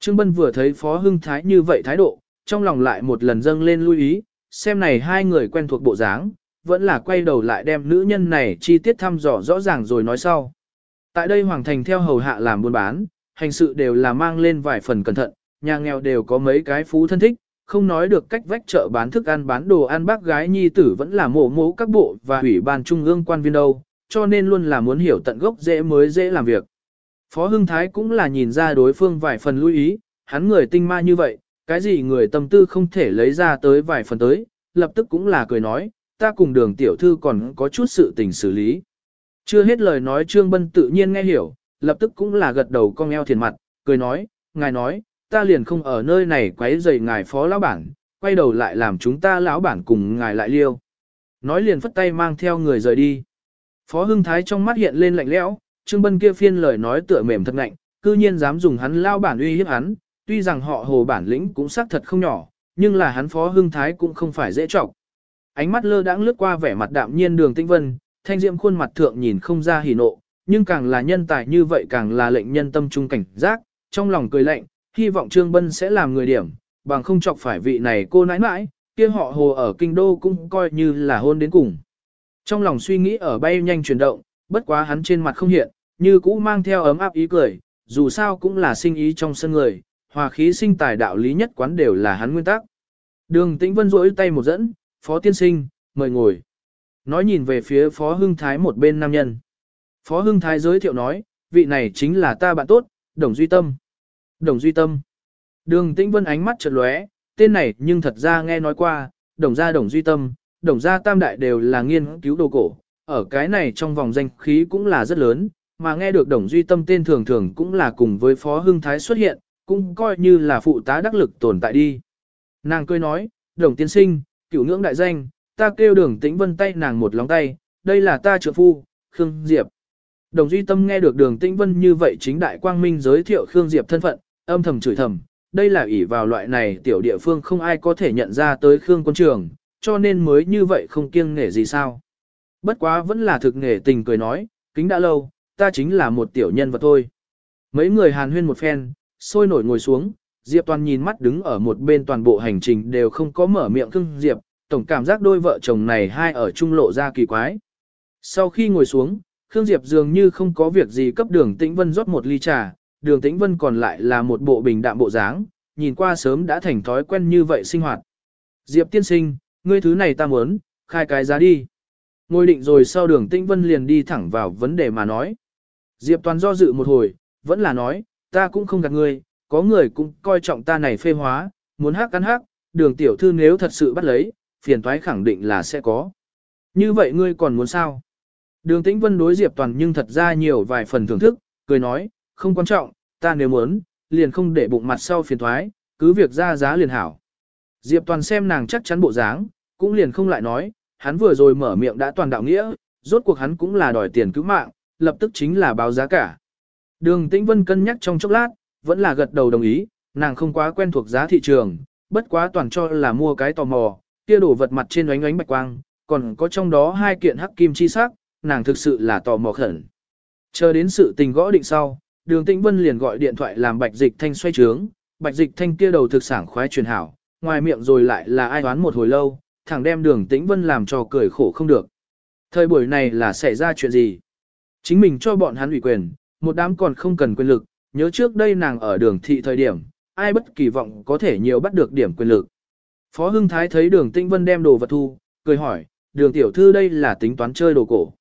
Trương Bân vừa thấy Phó Hưng Thái như vậy thái độ, trong lòng lại một lần dâng lên lưu ý, xem này hai người quen thuộc bộ dáng, vẫn là quay đầu lại đem nữ nhân này chi tiết thăm dò rõ ràng rồi nói sau. Tại đây Hoàng Thành theo hầu hạ làm buôn bán, hành sự đều là mang lên vài phần cẩn thận, nhà nghèo đều có mấy cái phú thân thích, không nói được cách vách chợ bán thức ăn bán đồ ăn bác gái nhi tử vẫn là mổ mố các bộ và ủy ban trung ương quan viên đâu, cho nên luôn là muốn hiểu tận gốc dễ mới dễ làm việc. Phó Hưng Thái cũng là nhìn ra đối phương vài phần lưu ý, hắn người tinh ma như vậy, cái gì người tâm tư không thể lấy ra tới vài phần tới, lập tức cũng là cười nói, ta cùng đường tiểu thư còn có chút sự tình xử lý. Chưa hết lời nói Trương Bân tự nhiên nghe hiểu, lập tức cũng là gật đầu cong eo thiền mặt, cười nói, ngài nói, ta liền không ở nơi này quấy rầy ngài phó lão bản, quay đầu lại làm chúng ta lão bản cùng ngài lại liêu. Nói liền phất tay mang theo người rời đi. Phó Hưng Thái trong mắt hiện lên lạnh lẽo, Trương Bân kia phiên lời nói tựa mềm thật ngạnh, cư nhiên dám dùng hắn lão bản uy hiếp hắn, tuy rằng họ hồ bản lĩnh cũng xác thật không nhỏ, nhưng là hắn Phó Hưng Thái cũng không phải dễ trọng. Ánh mắt lơ đãng lướt qua vẻ mặt đạm nhiên đường tinh vân, thanh diệm khuôn mặt thượng nhìn không ra hỉ nộ, nhưng càng là nhân tài như vậy càng là lệnh nhân tâm trung cảnh giác, trong lòng cười lạnh, hy vọng Trương Bân sẽ làm người điểm, bằng không chọc phải vị này cô nãi nãi, kia họ hồ ở kinh đô cũng coi như là hôn đến cùng. Trong lòng suy nghĩ ở bay nhanh chuyển động, bất quá hắn trên mặt không hiện, như cũ mang theo ấm áp ý cười, dù sao cũng là sinh ý trong sân người, hòa khí sinh tài đạo lý nhất quán đều là hắn nguyên tắc. Đường Tĩnh Vân rỗi tay một dẫn, Phó Tiên Sinh, mời ngồi. Nói nhìn về phía Phó Hưng Thái một bên nam nhân. Phó Hưng Thái giới thiệu nói, vị này chính là ta bạn tốt, Đồng Duy Tâm. Đồng Duy Tâm. Đường Tĩnh Vân ánh mắt chợt lóe, tên này nhưng thật ra nghe nói qua, đồng gia đồng Duy Tâm, đồng gia tam đại đều là nghiên cứu đồ cổ, ở cái này trong vòng danh khí cũng là rất lớn, mà nghe được đồng Duy Tâm tên thường thường cũng là cùng với Phó Hưng Thái xuất hiện, cũng coi như là phụ tá đắc lực tồn tại đi. Nàng cười nói, đồng tiên sinh, cửu ngưỡng đại danh, ta kêu đường Tĩnh Vân tay nàng một lóng tay, đây là ta trợ phu, Khương Diệp. Đồng Duy Tâm nghe được đường Tĩnh Vân như vậy chính đại quang minh giới thiệu Khương Diệp thân phận, âm thầm chửi thầm, đây là ỷ vào loại này tiểu địa phương không ai có thể nhận ra tới Khương quân trường, cho nên mới như vậy không kiêng nể gì sao. Bất quá vẫn là thực nghề tình cười nói, kính đã lâu, ta chính là một tiểu nhân vật thôi. Mấy người hàn huyên một phen, sôi nổi ngồi xuống, Diệp Toàn nhìn mắt đứng ở một bên toàn bộ hành trình đều không có mở miệng Khương Diệp, tổng cảm giác đôi vợ chồng này hai ở trung lộ ra kỳ quái. Sau khi ngồi xuống, Khương Diệp dường như không có việc gì cấp đường Tĩnh Vân rót một ly trà, đường Tĩnh Vân còn lại là một bộ bình đạm bộ dáng, nhìn qua sớm đã thành thói quen như vậy sinh hoạt. Diệp tiên sinh, ngươi thứ này ta muốn, khai cái giá đi. Ngồi định rồi sau đường Tĩnh Vân liền đi thẳng vào vấn đề mà nói. Diệp toàn do dự một hồi, vẫn là nói, ta cũng không gạt ngươi, có người cũng coi trọng ta này phê hóa, muốn hắc cắn hắc, đường tiểu thư nếu thật sự bắt lấy, phiền toái khẳng định là sẽ có. Như vậy ngươi còn muốn sao? Đường Tĩnh Vân đối Diệp Toàn nhưng thật ra nhiều vài phần thưởng thức, cười nói, không quan trọng, ta nếu muốn, liền không để bụng mặt sau phiền thoái, cứ việc ra giá liền hảo. Diệp Toàn xem nàng chắc chắn bộ dáng, cũng liền không lại nói, hắn vừa rồi mở miệng đã toàn đạo nghĩa, rốt cuộc hắn cũng là đòi tiền cứu mạng, lập tức chính là báo giá cả. Đường Tĩnh Vân cân nhắc trong chốc lát, vẫn là gật đầu đồng ý, nàng không quá quen thuộc giá thị trường, bất quá toàn cho là mua cái tò mò, kia đổ vật mặt trên ánh ánh bạch quang, còn có trong đó hai kiện hắc kim chi sắc, nàng thực sự là tò mò khẩn. Chờ đến sự tình gõ định sau, đường tĩnh vân liền gọi điện thoại làm bạch dịch thanh xoay trướng, bạch dịch thanh kia đầu thực sản khoái truyền hảo, ngoài miệng rồi lại là ai đoán một hồi lâu, thẳng đem đường tĩnh vân làm cho cười khổ không được. Thời buổi này là xảy ra chuyện gì? Chính mình cho bọn hắn ủy quyền, một đám còn không cần quyền lực, nhớ trước đây nàng ở đường thị thời điểm, ai bất kỳ vọng có thể nhiều bắt được điểm quyền lực. Phó Hưng Thái thấy đường tĩnh vân đem đồ vật thu, cười hỏi, đường tiểu thư đây là tính toán chơi đồ cổ.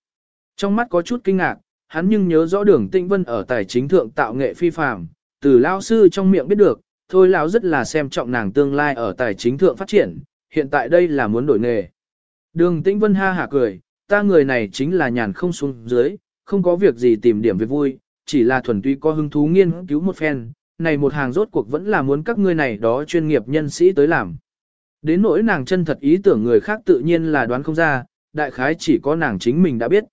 Trong mắt có chút kinh ngạc, hắn nhưng nhớ rõ đường tĩnh vân ở tài chính thượng tạo nghệ phi phàm, từ lao sư trong miệng biết được, thôi lão rất là xem trọng nàng tương lai ở tài chính thượng phát triển, hiện tại đây là muốn đổi nghề. Đường tĩnh vân ha hả cười, ta người này chính là nhàn không xuống dưới, không có việc gì tìm điểm việc vui, chỉ là thuần túy có hứng thú nghiên cứu một phen, này một hàng rốt cuộc vẫn là muốn các ngươi này đó chuyên nghiệp nhân sĩ tới làm. Đến nỗi nàng chân thật ý tưởng người khác tự nhiên là đoán không ra, đại khái chỉ có nàng chính mình đã biết.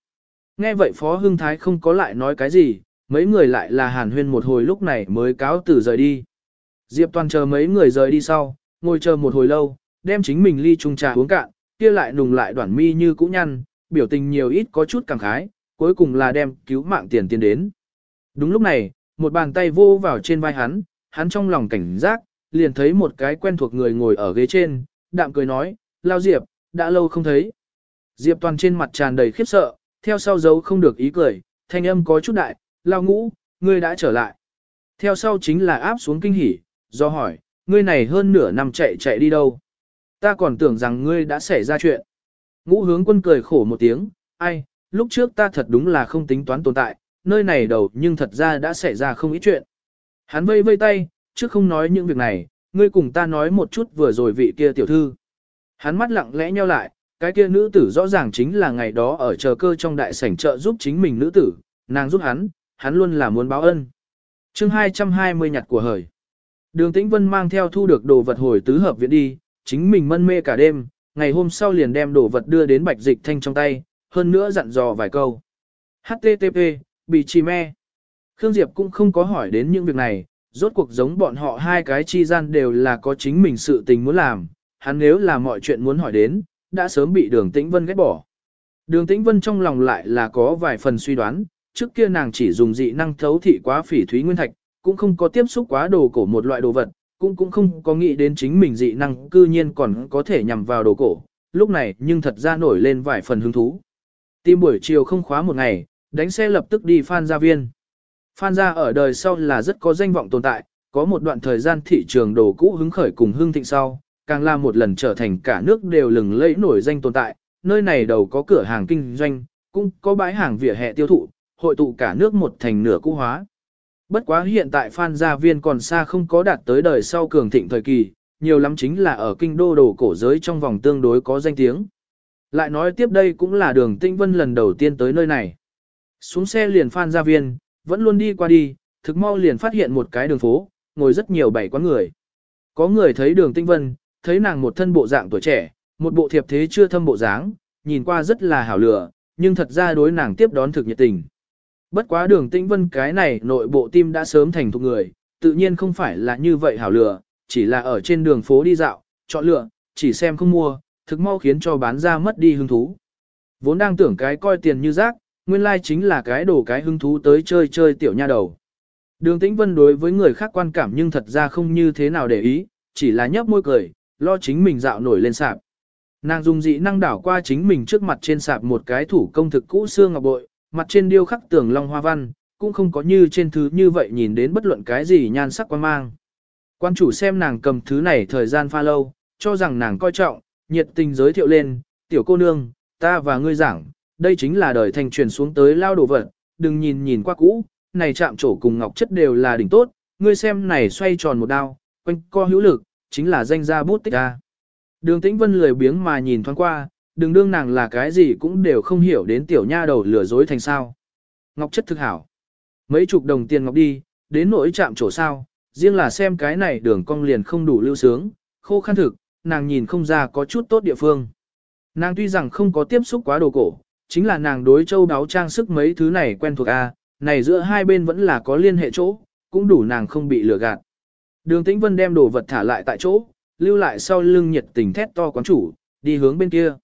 Nghe vậy Phó Hưng Thái không có lại nói cái gì, mấy người lại là hàn huyên một hồi lúc này mới cáo từ rời đi. Diệp Toàn chờ mấy người rời đi sau, ngồi chờ một hồi lâu, đem chính mình ly chung trà uống cạn, kia lại nùng lại đoạn mi như cũ nhăn, biểu tình nhiều ít có chút cảm khái, cuối cùng là đem cứu mạng tiền tiền đến. Đúng lúc này, một bàn tay vô vào trên vai hắn, hắn trong lòng cảnh giác, liền thấy một cái quen thuộc người ngồi ở ghế trên, đạm cười nói, lao Diệp, đã lâu không thấy. Diệp toàn trên mặt tràn đầy khiếp sợ, theo sau dấu không được ý cười, thanh âm có chút đại, lao ngũ, ngươi đã trở lại. Theo sau chính là áp xuống kinh hỉ, do hỏi, ngươi này hơn nửa năm chạy chạy đi đâu. Ta còn tưởng rằng ngươi đã xảy ra chuyện. Ngũ hướng quân cười khổ một tiếng, ai, lúc trước ta thật đúng là không tính toán tồn tại, nơi này đầu nhưng thật ra đã xảy ra không ít chuyện. Hắn vây vây tay, trước không nói những việc này, ngươi cùng ta nói một chút vừa rồi vị kia tiểu thư. Hắn mắt lặng lẽ nheo lại, cái kia nữ tử rõ ràng chính là ngày đó ở chờ cơ trong đại sảnh trợ giúp chính mình nữ tử, nàng giúp hắn, hắn luôn là muốn báo ân. chương 220 nhặt của hời. Đường Tĩnh Vân mang theo thu được đồ vật hồi tứ hợp viện đi, chính mình mân mê cả đêm, ngày hôm sau liền đem đồ vật đưa đến bạch dịch thanh trong tay, hơn nữa dặn dò vài câu. HTTP, bị trì me. Khương Diệp cũng không có hỏi đến những việc này, rốt cuộc giống bọn họ hai cái chi gian đều là có chính mình sự tình muốn làm, hắn nếu là mọi chuyện muốn hỏi đến, đã sớm bị đường tĩnh vân ghét bỏ. Đường tĩnh vân trong lòng lại là có vài phần suy đoán, trước kia nàng chỉ dùng dị năng thấu thị quá phỉ thúy nguyên thạch, cũng không có tiếp xúc quá đồ cổ một loại đồ vật, cũng cũng không có nghĩ đến chính mình dị năng cư nhiên còn có thể nhằm vào đồ cổ, lúc này nhưng thật ra nổi lên vài phần hứng thú. Tìm buổi chiều không khóa một ngày, đánh xe lập tức đi Phan Gia Viên. Phan Gia ở đời sau là rất có danh vọng tồn tại, có một đoạn thời gian thị trường đồ cũ hứng khởi cùng hưng thịnh sau, càng là một lần trở thành cả nước đều lừng lẫy nổi danh tồn tại, nơi này đầu có cửa hàng kinh doanh, cũng có bãi hàng vỉa hè tiêu thụ, hội tụ cả nước một thành nửa cũ hóa. Bất quá hiện tại Phan Gia Viên còn xa không có đạt tới đời sau cường thịnh thời kỳ, nhiều lắm chính là ở kinh đô đồ cổ giới trong vòng tương đối có danh tiếng. Lại nói tiếp đây cũng là đường tinh vân lần đầu tiên tới nơi này. Xuống xe liền Phan Gia Viên, vẫn luôn đi qua đi, thực mau liền phát hiện một cái đường phố, ngồi rất nhiều bảy quán người. Có người thấy đường tinh vân, thấy nàng một thân bộ dạng tuổi trẻ, một bộ thiệp thế chưa thâm bộ dáng, nhìn qua rất là hảo lửa, nhưng thật ra đối nàng tiếp đón thực nhiệt tình. Bất quá đường Tĩnh vân cái này nội bộ tim đã sớm thành thuộc người, tự nhiên không phải là như vậy hảo lửa, chỉ là ở trên đường phố đi dạo, chọn lựa, chỉ xem không mua, thực mau khiến cho bán ra mất đi hứng thú. Vốn đang tưởng cái coi tiền như rác, nguyên lai chính là cái đồ cái hứng thú tới chơi chơi tiểu nha đầu. Đường Tĩnh Vân đối với người khác quan cảm nhưng thật ra không như thế nào để ý, chỉ là nhấp môi cười, lo chính mình dạo nổi lên sạp. Nàng dùng dị năng đảo qua chính mình trước mặt trên sạp một cái thủ công thực cũ xương ngọc bội, mặt trên điêu khắc tường long hoa văn, cũng không có như trên thứ như vậy nhìn đến bất luận cái gì nhan sắc quan mang. Quan chủ xem nàng cầm thứ này thời gian pha lâu, cho rằng nàng coi trọng, nhiệt tình giới thiệu lên, tiểu cô nương, ta và ngươi giảng, đây chính là đời thành truyền xuống tới lao đồ vật, đừng nhìn nhìn qua cũ, này chạm trổ cùng ngọc chất đều là đỉnh tốt, ngươi xem này xoay tròn một đao, quanh co hữu lực, chính là danh gia bút tích a. Đường Tĩnh Vân lười biếng mà nhìn thoáng qua, đừng đương nàng là cái gì cũng đều không hiểu đến tiểu nha đầu lừa dối thành sao. Ngọc chất thực hảo. Mấy chục đồng tiền ngọc đi, đến nỗi chạm chỗ sao, riêng là xem cái này đường cong liền không đủ lưu sướng, khô khăn thực, nàng nhìn không ra có chút tốt địa phương. Nàng tuy rằng không có tiếp xúc quá đồ cổ, chính là nàng đối châu đáo trang sức mấy thứ này quen thuộc A, này giữa hai bên vẫn là có liên hệ chỗ, cũng đủ nàng không bị lừa gạt. Đường Tĩnh Vân đem đồ vật thả lại tại chỗ, lưu lại sau lưng nhiệt tình thét to quán chủ, đi hướng bên kia.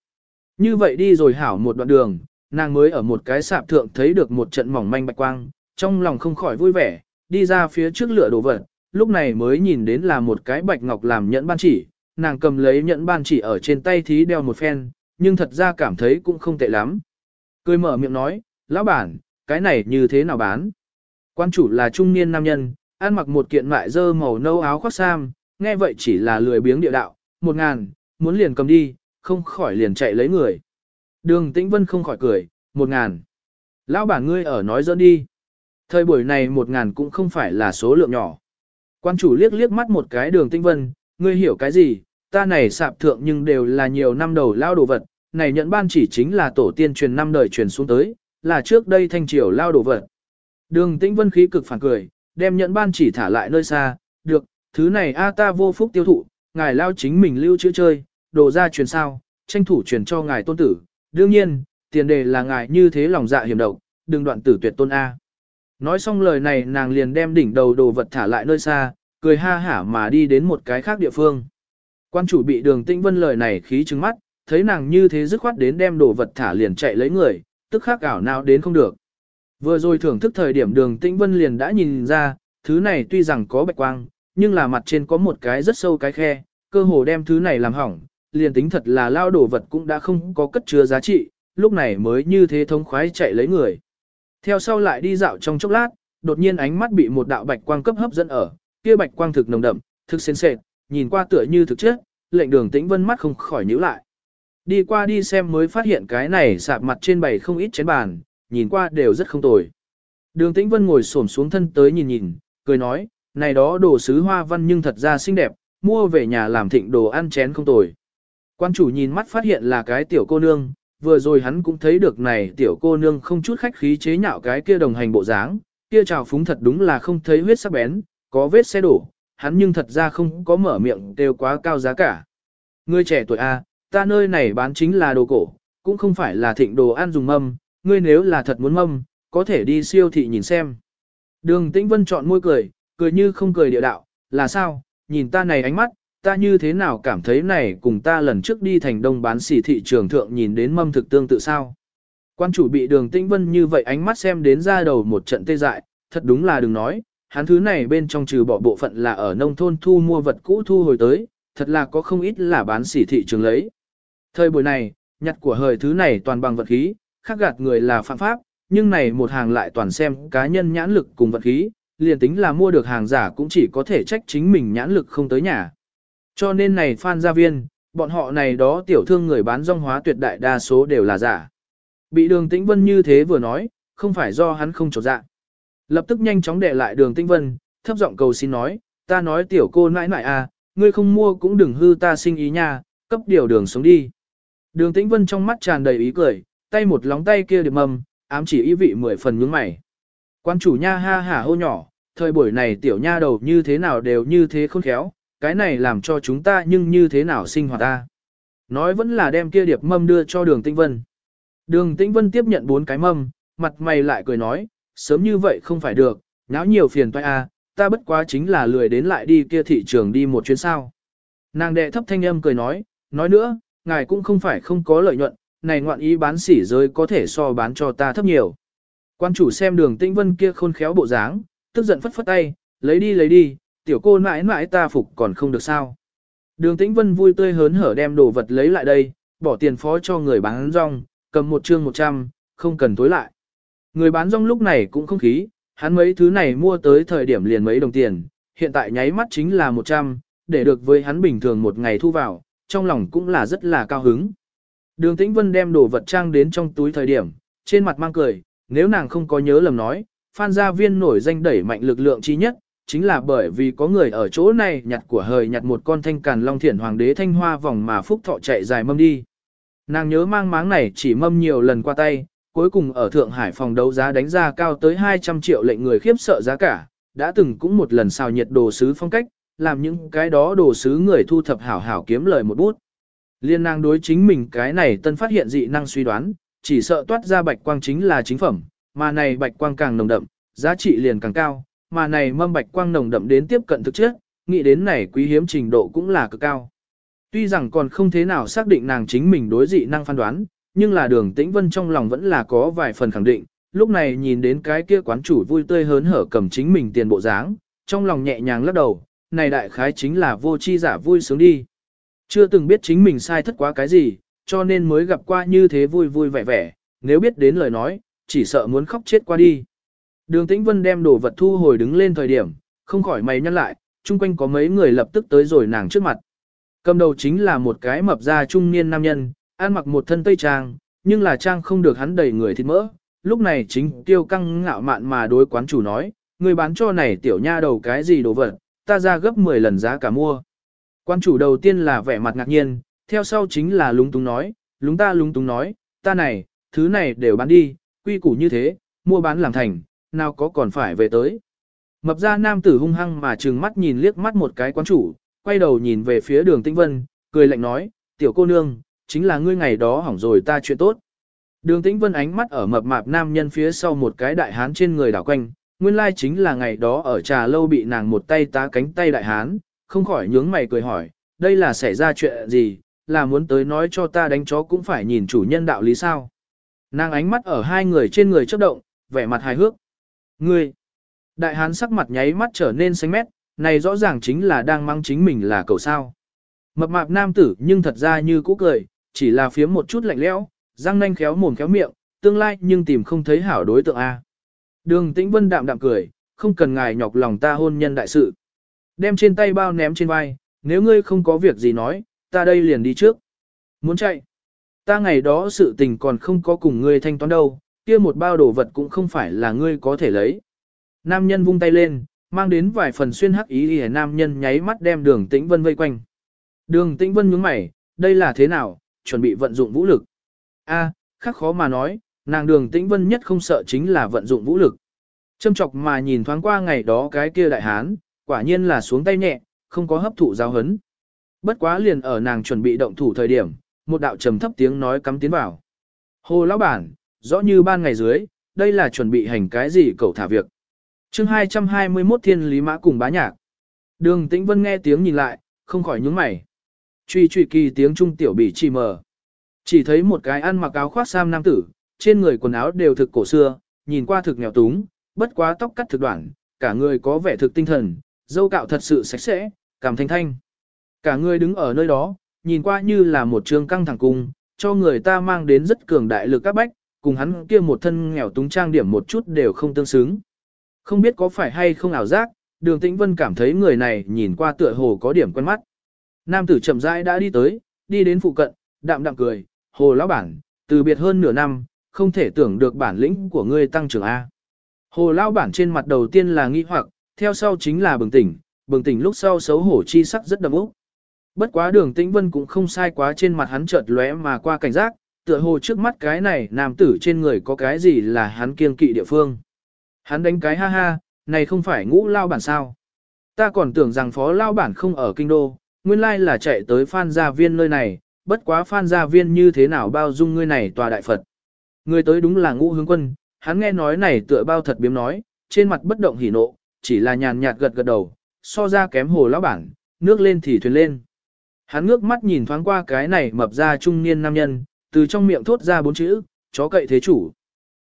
Như vậy đi rồi hảo một đoạn đường, nàng mới ở một cái sạp thượng thấy được một trận mỏng manh bạch quang, trong lòng không khỏi vui vẻ, đi ra phía trước lửa đồ vật, lúc này mới nhìn đến là một cái bạch ngọc làm nhẫn ban chỉ, nàng cầm lấy nhẫn ban chỉ ở trên tay thí đeo một phen, nhưng thật ra cảm thấy cũng không tệ lắm. Cười mở miệng nói, lão bản, cái này như thế nào bán? Quan chủ là trung niên nam nhân, ăn mặc một kiện mại dơ màu nâu áo khoác sam, nghe vậy chỉ là lười biếng địa đạo, một ngàn, muốn liền cầm đi, không khỏi liền chạy lấy người. Đường Tĩnh Vân không khỏi cười, một ngàn. Lão bản ngươi ở nói dẫn đi. Thời buổi này một ngàn cũng không phải là số lượng nhỏ. Quan chủ liếc liếc mắt một cái đường Tĩnh Vân, ngươi hiểu cái gì, ta này sạp thượng nhưng đều là nhiều năm đầu lao đồ vật, này nhận ban chỉ chính là tổ tiên truyền năm đời truyền xuống tới, là trước đây thanh triều lao đồ vật. Đường Tĩnh Vân khí cực phản cười, đem nhận ban chỉ thả lại nơi xa, được, thứ này a ta vô phúc tiêu thụ, ngài lao chính mình lưu chữ chơi, đồ ra truyền sao, tranh thủ truyền cho ngài tôn tử, đương nhiên, tiền đề là ngài như thế lòng dạ hiểm độc, đừng đoạn tử tuyệt tôn A. Nói xong lời này nàng liền đem đỉnh đầu đồ vật thả lại nơi xa, cười ha hả mà đi đến một cái khác địa phương. Quan chủ bị đường tĩnh vân lời này khí trứng mắt, thấy nàng như thế dứt khoát đến đem đồ vật thả liền chạy lấy người, tức khắc ảo nào đến không được. Vừa rồi thưởng thức thời điểm đường tĩnh vân liền đã nhìn ra, thứ này tuy rằng có bạch quang, nhưng là mặt trên có một cái rất sâu cái khe, cơ hồ đem thứ này làm hỏng, liền tính thật là lao đổ vật cũng đã không có cất chứa giá trị, lúc này mới như thế thống khoái chạy lấy người. Theo sau lại đi dạo trong chốc lát, đột nhiên ánh mắt bị một đạo bạch quang cấp hấp dẫn ở, kia bạch quang thực nồng đậm, thực sền sệt, nhìn qua tựa như thực chất, lệnh đường tĩnh vân mắt không khỏi nhíu lại. Đi qua đi xem mới phát hiện cái này sạp mặt trên bày không ít chén bàn, nhìn qua đều rất không tồi. Đường tĩnh vân ngồi xổm xuống thân tới nhìn nhìn, cười nói, này đó đồ sứ hoa văn nhưng thật ra xinh đẹp, mua về nhà làm thịnh đồ ăn chén không tồi. Quan chủ nhìn mắt phát hiện là cái tiểu cô nương, vừa rồi hắn cũng thấy được này tiểu cô nương không chút khách khí chế nhạo cái kia đồng hành bộ dáng, kia trào phúng thật đúng là không thấy huyết sắc bén, có vết xe đổ, hắn nhưng thật ra không có mở miệng đều quá cao giá cả. Người trẻ tuổi A, ta nơi này bán chính là đồ cổ, cũng không phải là thịnh đồ ăn dùng mâm, ngươi nếu là thật muốn mâm, có thể đi siêu thị nhìn xem. Đường Tĩnh Vân chọn môi cười, cười như không cười địa đạo, là sao, nhìn ta này ánh mắt, ta như thế nào cảm thấy này cùng ta lần trước đi thành đông bán xỉ thị trường thượng nhìn đến mâm thực tương tự sao. Quan chủ bị đường tĩnh vân như vậy ánh mắt xem đến ra đầu một trận tê dại, thật đúng là đừng nói, hắn thứ này bên trong trừ bỏ bộ phận là ở nông thôn thu mua vật cũ thu hồi tới, thật là có không ít là bán xỉ thị trường lấy. Thời buổi này, nhặt của hời thứ này toàn bằng vật khí, khác gạt người là phạm pháp, nhưng này một hàng lại toàn xem cá nhân nhãn lực cùng vật khí, liền tính là mua được hàng giả cũng chỉ có thể trách chính mình nhãn lực không tới nhà. Cho nên này phan gia viên, bọn họ này đó tiểu thương người bán rong hóa tuyệt đại đa số đều là giả. Bị đường tĩnh vân như thế vừa nói, không phải do hắn không trột dạ. Lập tức nhanh chóng để lại đường tĩnh vân, thấp giọng cầu xin nói, ta nói tiểu cô nãi nãi à, ngươi không mua cũng đừng hư ta sinh ý nha, cấp điều đường xuống đi. Đường tĩnh vân trong mắt tràn đầy ý cười, tay một lóng tay kia điệp mầm, ám chỉ ý vị mười phần nhướng mày. Quan chủ nha ha hả hô nhỏ, thời buổi này tiểu nha đầu như thế nào đều như thế khôn khéo, cái này làm cho chúng ta nhưng như thế nào sinh hoạt ta. Nói vẫn là đem kia điệp mâm đưa cho đường tĩnh vân. Đường tĩnh vân tiếp nhận bốn cái mâm, mặt mày lại cười nói, sớm như vậy không phải được, náo nhiều phiền toái a, ta bất quá chính là lười đến lại đi kia thị trường đi một chuyến sao. Nàng đệ thấp thanh âm cười nói, nói nữa, ngài cũng không phải không có lợi nhuận, này ngoạn ý bán sỉ rơi có thể so bán cho ta thấp nhiều. Quan chủ xem đường tĩnh vân kia khôn khéo bộ dáng, tức giận phất phất tay, lấy đi lấy đi, tiểu cô mãi mãi ta phục còn không được sao. Đường tĩnh vân vui tươi hớn hở đem đồ vật lấy lại đây, bỏ tiền phó cho người bán rong, cầm một chương một trăm, không cần tối lại. Người bán rong lúc này cũng không khí, hắn mấy thứ này mua tới thời điểm liền mấy đồng tiền, hiện tại nháy mắt chính là một trăm, để được với hắn bình thường một ngày thu vào, trong lòng cũng là rất là cao hứng. Đường Tĩnh Vân đem đồ vật trang đến trong túi thời điểm, trên mặt mang cười, nếu nàng không có nhớ lầm nói, Phan Gia Viên nổi danh đẩy mạnh lực lượng chi nhất, chính là bởi vì có người ở chỗ này nhặt của hời nhặt một con thanh càn long thiển hoàng đế thanh hoa vòng mà phúc thọ chạy dài mâm đi. Nàng nhớ mang máng này chỉ mâm nhiều lần qua tay, cuối cùng ở Thượng Hải phòng đấu giá đánh ra cao tới 200 triệu lệnh người khiếp sợ giá cả, đã từng cũng một lần xào nhiệt đồ sứ phong cách, làm những cái đó đồ sứ người thu thập hảo hảo kiếm lời một bút. Liên nàng đối chính mình cái này tân phát hiện dị năng suy đoán, chỉ sợ toát ra bạch quang chính là chính phẩm, mà này bạch quang càng nồng đậm, giá trị liền càng cao, mà này mâm bạch quang nồng đậm đến tiếp cận thực chất, nghĩ đến này quý hiếm trình độ cũng là cực cao. Tuy rằng còn không thế nào xác định nàng chính mình đối dị năng phán đoán, nhưng là đường tĩnh vân trong lòng vẫn là có vài phần khẳng định, lúc này nhìn đến cái kia quán chủ vui tươi hớn hở cầm chính mình tiền bộ dáng, trong lòng nhẹ nhàng lắc đầu, này đại khái chính là vô chi giả vui sướng đi. Chưa từng biết chính mình sai thất quá cái gì, cho nên mới gặp qua như thế vui vui vẻ vẻ, nếu biết đến lời nói, chỉ sợ muốn khóc chết qua đi. Đường Tĩnh Vân đem đồ vật thu hồi đứng lên thời điểm, không khỏi mày nhăn lại, chung quanh có mấy người lập tức tới rồi nàng trước mặt. Cầm đầu chính là một cái mập da trung niên nam nhân, ăn mặc một thân tây trang, nhưng là trang không được hắn đầy người thịt mỡ. Lúc này chính tiêu căng ngạo mạn mà đối quán chủ nói, người bán cho này tiểu nha đầu cái gì đồ vật, ta ra gấp 10 lần giá cả mua. Quan chủ đầu tiên là vẻ mặt ngạc nhiên, theo sau chính là lúng túng nói, lúng ta lúng túng nói, ta này, thứ này đều bán đi, quy củ như thế, mua bán làm thành, nào có còn phải về tới. Mập ra nam tử hung hăng mà trừng mắt nhìn liếc mắt một cái quán chủ, quay đầu nhìn về phía đường tĩnh vân, cười lạnh nói, tiểu cô nương, chính là ngươi ngày đó hỏng rồi ta chuyện tốt. Đường tĩnh vân ánh mắt ở mập mạp nam nhân phía sau một cái đại hán trên người đảo quanh, nguyên lai chính là ngày đó ở trà lâu bị nàng một tay tá cánh tay đại hán, không khỏi nhướng mày cười hỏi, đây là xảy ra chuyện gì, là muốn tới nói cho ta đánh chó cũng phải nhìn chủ nhân đạo lý sao. Nàng ánh mắt ở hai người trên người chớp động, vẻ mặt hài hước. Ngươi! Đại hán sắc mặt nháy mắt trở nên xanh mét, này rõ ràng chính là đang mang chính mình là cậu sao. Mập mạp nam tử nhưng thật ra như cũ cười, chỉ là phiếm một chút lạnh lẽo, răng nanh khéo mồm khéo miệng, tương lai nhưng tìm không thấy hảo đối tượng A. Đường tĩnh vân đạm đạm cười, không cần ngài nhọc lòng ta hôn nhân đại sự. Đem trên tay bao ném trên vai, nếu ngươi không có việc gì nói, ta đây liền đi trước. Muốn chạy. Ta ngày đó sự tình còn không có cùng ngươi thanh toán đâu, kia một bao đồ vật cũng không phải là ngươi có thể lấy. Nam nhân vung tay lên, mang đến vài phần xuyên hắc ý để nam nhân nháy mắt đem đường tĩnh vân vây quanh. Đường tĩnh vân nhướng mày, đây là thế nào, chuẩn bị vận dụng vũ lực. A, à, khác khó mà nói, nàng đường tĩnh vân nhất không sợ chính là vận dụng vũ lực. Châm chọc mà nhìn thoáng qua ngày đó cái kia đại hán, quả nhiên là xuống tay nhẹ, không có hấp thụ giáo hấn. Bất quá liền ở nàng chuẩn bị động thủ thời điểm, một đạo trầm thấp tiếng nói cắm tiến vào. Hồ lão bản, rõ như ban ngày dưới, đây là chuẩn bị hành cái gì cậu thả việc. chương 221 thiên lý mã cùng bá nhạc. Đường tĩnh vân nghe tiếng nhìn lại, không khỏi nhướng mày. Truy truy kỳ tiếng trung tiểu bị chỉ mờ. Chỉ thấy một cái ăn mặc áo khoác sam nam tử, trên người quần áo đều thực cổ xưa, nhìn qua thực nghèo túng, bất quá tóc cắt thực đoạn, cả người có vẻ thực tinh thần, dâu cạo thật sự sạch sẽ, cảm thanh thanh. Cả người đứng ở nơi đó, nhìn qua như là một trường căng thẳng cung, cho người ta mang đến rất cường đại lực các bách, cùng hắn kia một thân nghèo túng trang điểm một chút đều không tương xứng. Không biết có phải hay không ảo giác, đường tĩnh vân cảm thấy người này nhìn qua tựa hồ có điểm quen mắt. Nam tử chậm rãi đã đi tới, đi đến phụ cận, đạm đạm cười, hồ lão bản, từ biệt hơn nửa năm, không thể tưởng được bản lĩnh của ngươi tăng trưởng A. Hồ lão bản trên mặt đầu tiên là nghi hoặc, theo sau chính là bừng tỉnh, bừng tỉnh lúc sau xấu hổ chi sắc rất đậm úc. Bất quá đường tĩnh vân cũng không sai quá trên mặt hắn chợt lóe mà qua cảnh giác, tựa hồ trước mắt cái này nam tử trên người có cái gì là hắn kiêng kỵ địa phương. Hắn đánh cái ha ha, này không phải ngũ lao bản sao. Ta còn tưởng rằng phó lao bản không ở kinh đô, nguyên lai là chạy tới phan gia viên nơi này, bất quá phan gia viên như thế nào bao dung ngươi này tòa đại Phật. Người tới đúng là ngũ hướng quân, hắn nghe nói này tựa bao thật biếm nói, trên mặt bất động hỉ nộ, chỉ là nhàn nhạt gật gật đầu, so ra kém hồ lão bản, nước lên thì thuyền lên. Hắn ngước mắt nhìn thoáng qua cái này mập ra trung niên nam nhân, từ trong miệng thốt ra bốn chữ, chó cậy thế chủ.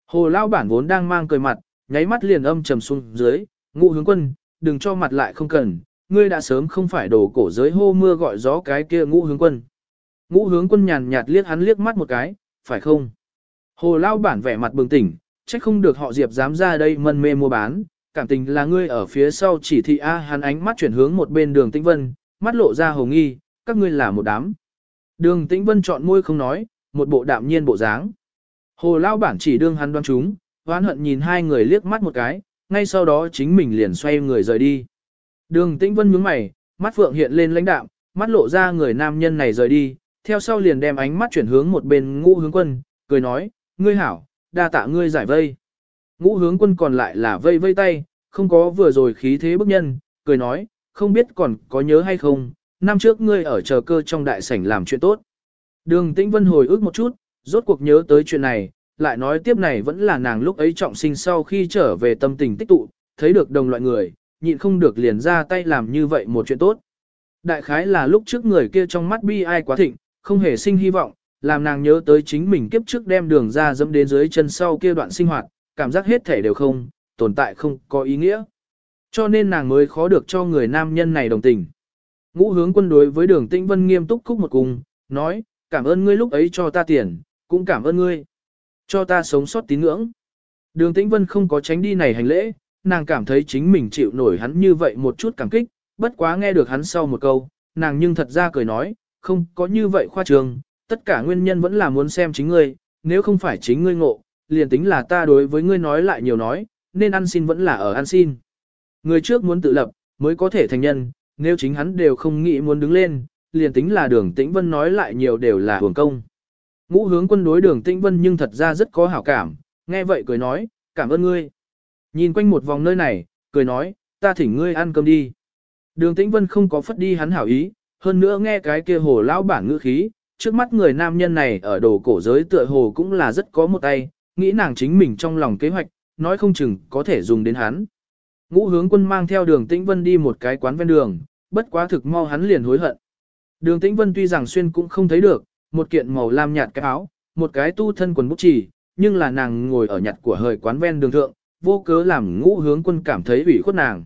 Hồ lão bản vốn đang mang cười mặt, nháy mắt liền âm trầm xuống dưới, ngũ hướng quân, đừng cho mặt lại không cần, ngươi đã sớm không phải đồ cổ giới hô mưa gọi gió cái kia ngũ hướng quân. Ngũ hướng quân nhàn nhạt liếc hắn liếc mắt một cái, phải không? Hồ lão bản vẻ mặt bừng tỉnh, trách không được họ Diệp dám ra đây mân mê mua bán, cảm tình là ngươi ở phía sau chỉ thị A hắn ánh mắt chuyển hướng một bên đường tĩnh vân, mắt lộ ra hồng nghi, các ngươi là một đám. Đường tĩnh vân chọn môi không nói, một bộ đạm nhiên bộ dáng. Hồ lao bản chỉ đương hắn đoán chúng, hoán hận nhìn hai người liếc mắt một cái, ngay sau đó chính mình liền xoay người rời đi. Đường Tĩnh Vân nhướng mày, mắt phượng hiện lên lãnh đạm, mắt lộ ra người nam nhân này rời đi, theo sau liền đem ánh mắt chuyển hướng một bên ngũ hướng quân, cười nói, ngươi hảo, đa tạ ngươi giải vây. Ngũ hướng quân còn lại là vây vây tay, không có vừa rồi khí thế bức nhân, cười nói, không biết còn có nhớ hay không, năm trước ngươi ở chờ cơ trong đại sảnh làm chuyện tốt. Đường Tĩnh Vân hồi ức một chút, rốt cuộc nhớ tới chuyện này, lại nói tiếp này vẫn là nàng lúc ấy trọng sinh sau khi trở về tâm tình tích tụ, thấy được đồng loại người, nhịn không được liền ra tay làm như vậy một chuyện tốt. Đại khái là lúc trước người kia trong mắt bi ai quá thịnh, không hề sinh hy vọng, làm nàng nhớ tới chính mình kiếp trước đem đường ra dẫm đến dưới chân sau kia đoạn sinh hoạt, cảm giác hết thể đều không, tồn tại không có ý nghĩa. Cho nên nàng mới khó được cho người nam nhân này đồng tình. Ngũ hướng quân đối với đường tĩnh vân nghiêm túc khúc một cùng, nói, cảm ơn ngươi lúc ấy cho ta tiền, cũng cảm ơn ngươi. Cho ta sống sót tín ngưỡng. Đường tĩnh vân không có tránh đi này hành lễ, nàng cảm thấy chính mình chịu nổi hắn như vậy một chút cảm kích, bất quá nghe được hắn sau một câu, nàng nhưng thật ra cười nói, không có như vậy khoa trường, tất cả nguyên nhân vẫn là muốn xem chính ngươi, nếu không phải chính ngươi ngộ, liền tính là ta đối với ngươi nói lại nhiều nói, nên ăn xin vẫn là ở ăn xin. Người trước muốn tự lập, mới có thể thành nhân, nếu chính hắn đều không nghĩ muốn đứng lên, liền tính là đường tĩnh vân nói lại nhiều đều là hưởng công. Ngũ hướng quân đối đường tĩnh vân nhưng thật ra rất có hảo cảm, nghe vậy cười nói, cảm ơn ngươi. Nhìn quanh một vòng nơi này, cười nói, ta thỉnh ngươi ăn cơm đi. Đường tĩnh vân không có phất đi hắn hảo ý, hơn nữa nghe cái kia hồ lão bản ngữ khí, trước mắt người nam nhân này ở đồ cổ giới tựa hồ cũng là rất có một tay, nghĩ nàng chính mình trong lòng kế hoạch, nói không chừng có thể dùng đến hắn. Ngũ hướng quân mang theo đường tĩnh vân đi một cái quán ven đường, bất quá thực mau hắn liền hối hận. Đường tĩnh vân tuy rằng xuyên cũng không thấy được, một kiện màu lam nhạt cái áo, một cái tu thân quần bút chỉ, nhưng là nàng ngồi ở nhặt của hời quán ven đường thượng, vô cớ làm ngũ hướng quân cảm thấy ủy khuất nàng.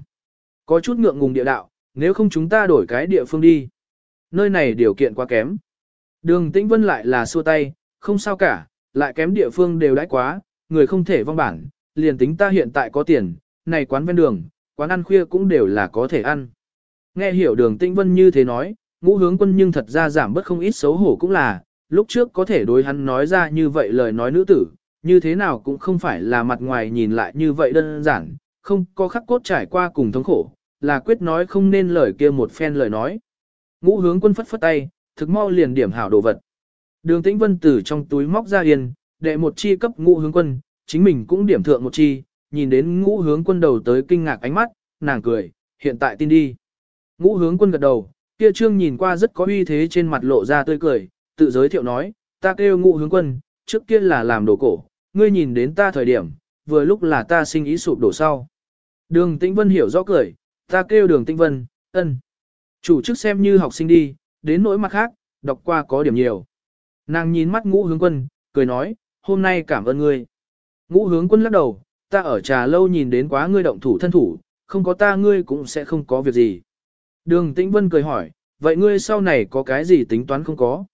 Có chút ngượng ngùng địa đạo, nếu không chúng ta đổi cái địa phương đi. Nơi này điều kiện quá kém. Đường tĩnh vân lại là xua tay, không sao cả, lại kém địa phương đều đãi quá, người không thể vong bản, liền tính ta hiện tại có tiền, này quán ven đường, quán ăn khuya cũng đều là có thể ăn. Nghe hiểu đường tĩnh vân như thế nói, ngũ hướng quân nhưng thật ra giảm bớt không ít xấu hổ cũng là, lúc trước có thể đối hắn nói ra như vậy lời nói nữ tử, như thế nào cũng không phải là mặt ngoài nhìn lại như vậy đơn giản, không có khắc cốt trải qua cùng thống khổ, là quyết nói không nên lời kia một phen lời nói. Ngũ hướng quân phất phất tay, thực mau liền điểm hảo đồ vật. Đường tĩnh vân từ trong túi móc ra yên, đệ một chi cấp ngũ hướng quân, chính mình cũng điểm thượng một chi, nhìn đến ngũ hướng quân đầu tới kinh ngạc ánh mắt, nàng cười, hiện tại tin đi. Ngũ hướng quân gật đầu, kia trương nhìn qua rất có uy thế trên mặt lộ ra tươi cười, tự giới thiệu nói, ta kêu ngũ hướng quân, trước kia là làm đồ cổ, ngươi nhìn đến ta thời điểm, vừa lúc là ta sinh ý sụp đổ sau. Đường Tĩnh Vân hiểu rõ cười, ta kêu đường Tĩnh Vân, ân. Chủ chức xem như học sinh đi, đến nỗi mặt khác, đọc qua có điểm nhiều. Nàng nhìn mắt ngũ hướng quân, cười nói, hôm nay cảm ơn ngươi. Ngũ hướng quân lắc đầu, ta ở trà lâu nhìn đến quá ngươi động thủ thân thủ, không có ta ngươi cũng sẽ không có việc gì. Đường Tĩnh Vân cười hỏi, vậy ngươi sau này có cái gì tính toán không có?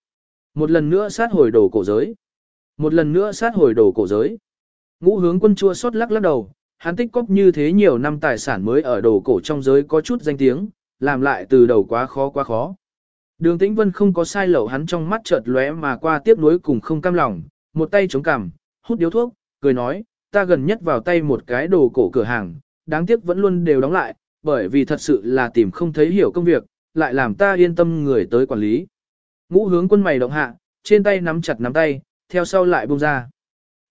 Một lần nữa sát hồi đồ cổ giới. Một lần nữa sát hồi đồ cổ giới. Ngũ hướng quân chua xót lắc lắc đầu, hắn tích cóp như thế nhiều năm tài sản mới ở đồ cổ trong giới có chút danh tiếng, làm lại từ đầu quá khó quá khó. Đường Tĩnh Vân không có sai lậu hắn trong mắt chợt lóe mà qua tiếp nối cùng không cam lòng, một tay chống cằm, hút điếu thuốc, cười nói, ta gần nhất vào tay một cái đồ cổ cửa hàng, đáng tiếc vẫn luôn đều đóng lại, bởi vì thật sự là tìm không thấy hiểu công việc, lại làm ta yên tâm người tới quản lý. Ngũ hướng quân mày động hạ, trên tay nắm chặt nắm tay, theo sau lại buông ra.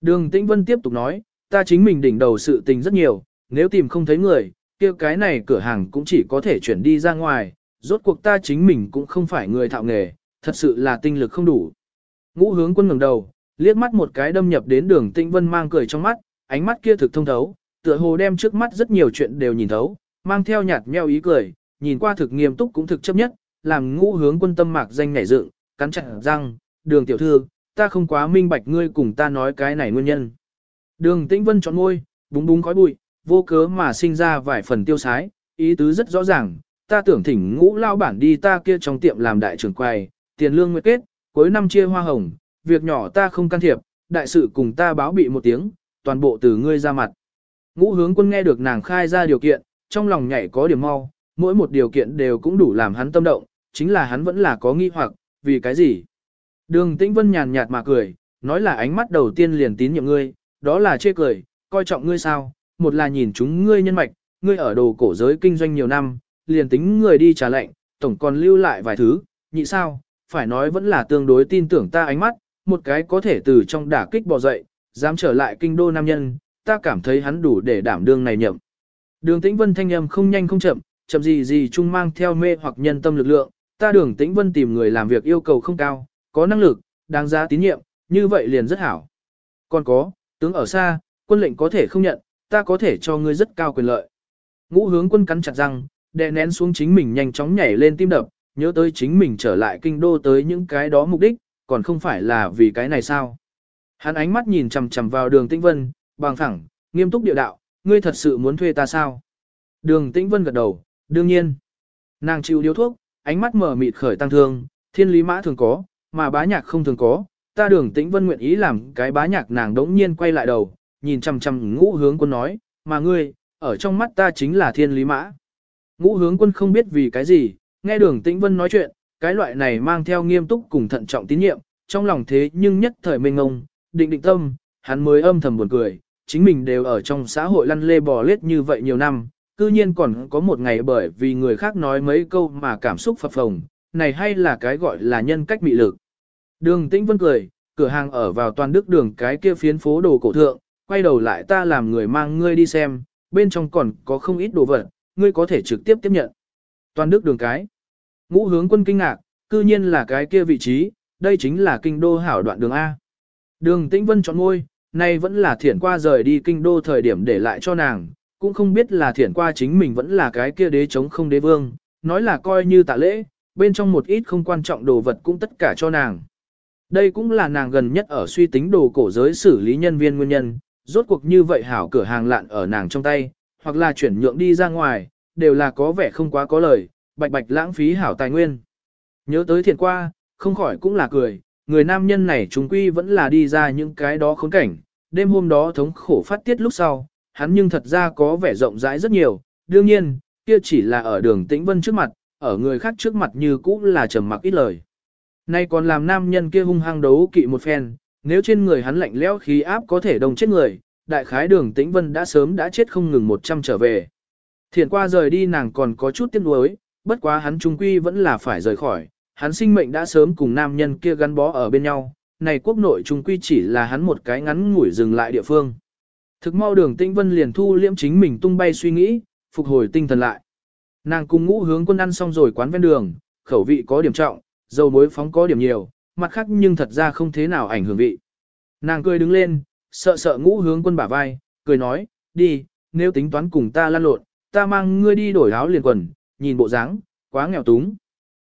Đường Tĩnh Vân tiếp tục nói, ta chính mình đỉnh đầu sự tình rất nhiều, nếu tìm không thấy người, kia cái này cửa hàng cũng chỉ có thể chuyển đi ra ngoài, rốt cuộc ta chính mình cũng không phải người thạo nghề, thật sự là tinh lực không đủ. Ngũ hướng quân ngẩng đầu, liếc mắt một cái đâm nhập đến đường Tĩnh Vân mang cười trong mắt, ánh mắt kia thực thông thấu, tựa hồ đem trước mắt rất nhiều chuyện đều nhìn thấu, mang theo nhạt nheo ý cười, nhìn qua thực nghiêm túc cũng thực chấp nhất, làm ngũ hướng quân tâm mạc danh nhảy dựng, cắn chặt răng, đường tiểu thư, ta không quá minh bạch ngươi cùng ta nói cái này nguyên nhân. Đường tĩnh vân trọn ngôi, búng búng khói bụi, vô cớ mà sinh ra vài phần tiêu sái, ý tứ rất rõ ràng, ta tưởng thỉnh ngũ lao bản đi ta kia trong tiệm làm đại trưởng quầy, tiền lương nguyệt kết, cuối năm chia hoa hồng, việc nhỏ ta không can thiệp, đại sự cùng ta báo bị một tiếng, toàn bộ từ ngươi ra mặt. Ngũ hướng quân nghe được nàng khai ra điều kiện, trong lòng nhảy có điểm mau, mỗi một điều kiện đều cũng đủ làm hắn tâm động, chính là hắn vẫn là có nghi hoặc, vì cái gì? Đường Tĩnh Vân nhàn nhạt mà cười, nói là ánh mắt đầu tiên liền tín nhiệm ngươi, đó là chê cười, coi trọng ngươi sao, một là nhìn chúng ngươi nhân mạch, ngươi ở đồ cổ giới kinh doanh nhiều năm, liền tính người đi trả lệnh, tổng còn lưu lại vài thứ, nhị sao, phải nói vẫn là tương đối tin tưởng ta ánh mắt, một cái có thể từ trong đả kích bò dậy, dám trở lại kinh đô nam nhân, ta cảm thấy hắn đủ để đảm đương này nhậm. Đường Tĩnh Vân thanh âm không nhanh không chậm, chậm gì gì chung mang theo mê hoặc nhân tâm lực lượng, ta Đường Tĩnh Vân tìm người làm việc yêu cầu không cao, có năng lực, đáng giá tín nhiệm, như vậy liền rất hảo. Còn có, tướng ở xa, quân lệnh có thể không nhận, ta có thể cho ngươi rất cao quyền lợi. Ngũ hướng quân cắn chặt răng, đè nén xuống chính mình nhanh chóng nhảy lên tim đập, nhớ tới chính mình trở lại kinh đô tới những cái đó mục đích, còn không phải là vì cái này sao. Hắn ánh mắt nhìn chằm chằm vào đường tĩnh vân, bằng thẳng, nghiêm túc địa đạo, ngươi thật sự muốn thuê ta sao? Đường tĩnh vân gật đầu, đương nhiên. Nàng chịu điếu thuốc, ánh mắt mở mịt khởi tăng thương, thiên lý mã thường có, mà bá nhạc không thường có. Ta đường tĩnh vân nguyện ý làm cái bá nhạc nàng đống nhiên quay lại đầu, nhìn chằm chằm ngũ hướng quân nói, mà ngươi, ở trong mắt ta chính là thiên lý mã. Ngũ hướng quân không biết vì cái gì, nghe đường tĩnh vân nói chuyện, cái loại này mang theo nghiêm túc cùng thận trọng tín nhiệm, trong lòng thế nhưng nhất thời mênh ngông, định định tâm, hắn mới âm thầm buồn cười, chính mình đều ở trong xã hội lăn lê bò lết như vậy nhiều năm, cư nhiên còn có một ngày bởi vì người khác nói mấy câu mà cảm xúc phập phồng, này hay là cái gọi là nhân cách mị lực. Đường tĩnh vân cười, cửa hàng ở vào toàn đức đường cái kia phiến phố đồ cổ thượng, quay đầu lại ta làm người mang ngươi đi xem, bên trong còn có không ít đồ vật, ngươi có thể trực tiếp tiếp nhận. Toàn đức đường cái. Ngũ hướng quân kinh ngạc, cư nhiên là cái kia vị trí, đây chính là kinh đô hảo đoạn đường A. Đường tĩnh vân chọn ngôi, nay vẫn là thiển qua rời đi kinh đô thời điểm để lại cho nàng, cũng không biết là thiển qua chính mình vẫn là cái kia đế chống không đế vương, nói là coi như tạ lễ, bên trong một ít không quan trọng đồ vật cũng tất cả cho nàng. Đây cũng là nàng gần nhất ở suy tính đồ cổ giới xử lý nhân viên nguyên nhân, rốt cuộc như vậy hảo cửa hàng lạn ở nàng trong tay, hoặc là chuyển nhượng đi ra ngoài, đều là có vẻ không quá có lời, bạch bạch lãng phí hảo tài nguyên. Nhớ tới thiền qua, không khỏi cũng là cười, người nam nhân này chúng quy vẫn là đi ra những cái đó khốn cảnh, đêm hôm đó thống khổ phát tiết lúc sau, hắn nhưng thật ra có vẻ rộng rãi rất nhiều, đương nhiên, kia chỉ là ở đường tĩnh vân trước mặt, ở người khác trước mặt như cũ là trầm mặc ít lời. Nay còn làm nam nhân kia hung hăng đấu kỵ một phen, nếu trên người hắn lạnh lẽo khí áp có thể đồng chết người, đại khái đường tĩnh vân đã sớm đã chết không ngừng một trăm trở về. Thiền qua rời đi nàng còn có chút tiếc nuối, bất quá hắn trung quy vẫn là phải rời khỏi, hắn sinh mệnh đã sớm cùng nam nhân kia gắn bó ở bên nhau, này quốc nội trung quy chỉ là hắn một cái ngắn ngủi dừng lại địa phương. Thực mau đường tĩnh vân liền thu liễm chính mình tung bay suy nghĩ, phục hồi tinh thần lại. Nàng cùng ngũ hướng quân ăn xong rồi quán ven đường, khẩu vị có điểm trọng, dầu muối phóng có điểm nhiều, mặt khác nhưng thật ra không thế nào ảnh hưởng vị. Nàng cười đứng lên, sợ sợ ngũ hướng quân bả vai, cười nói, đi, nếu tính toán cùng ta lan lộn, ta mang ngươi đi đổi áo liền quần, nhìn bộ dáng, quá nghèo túng.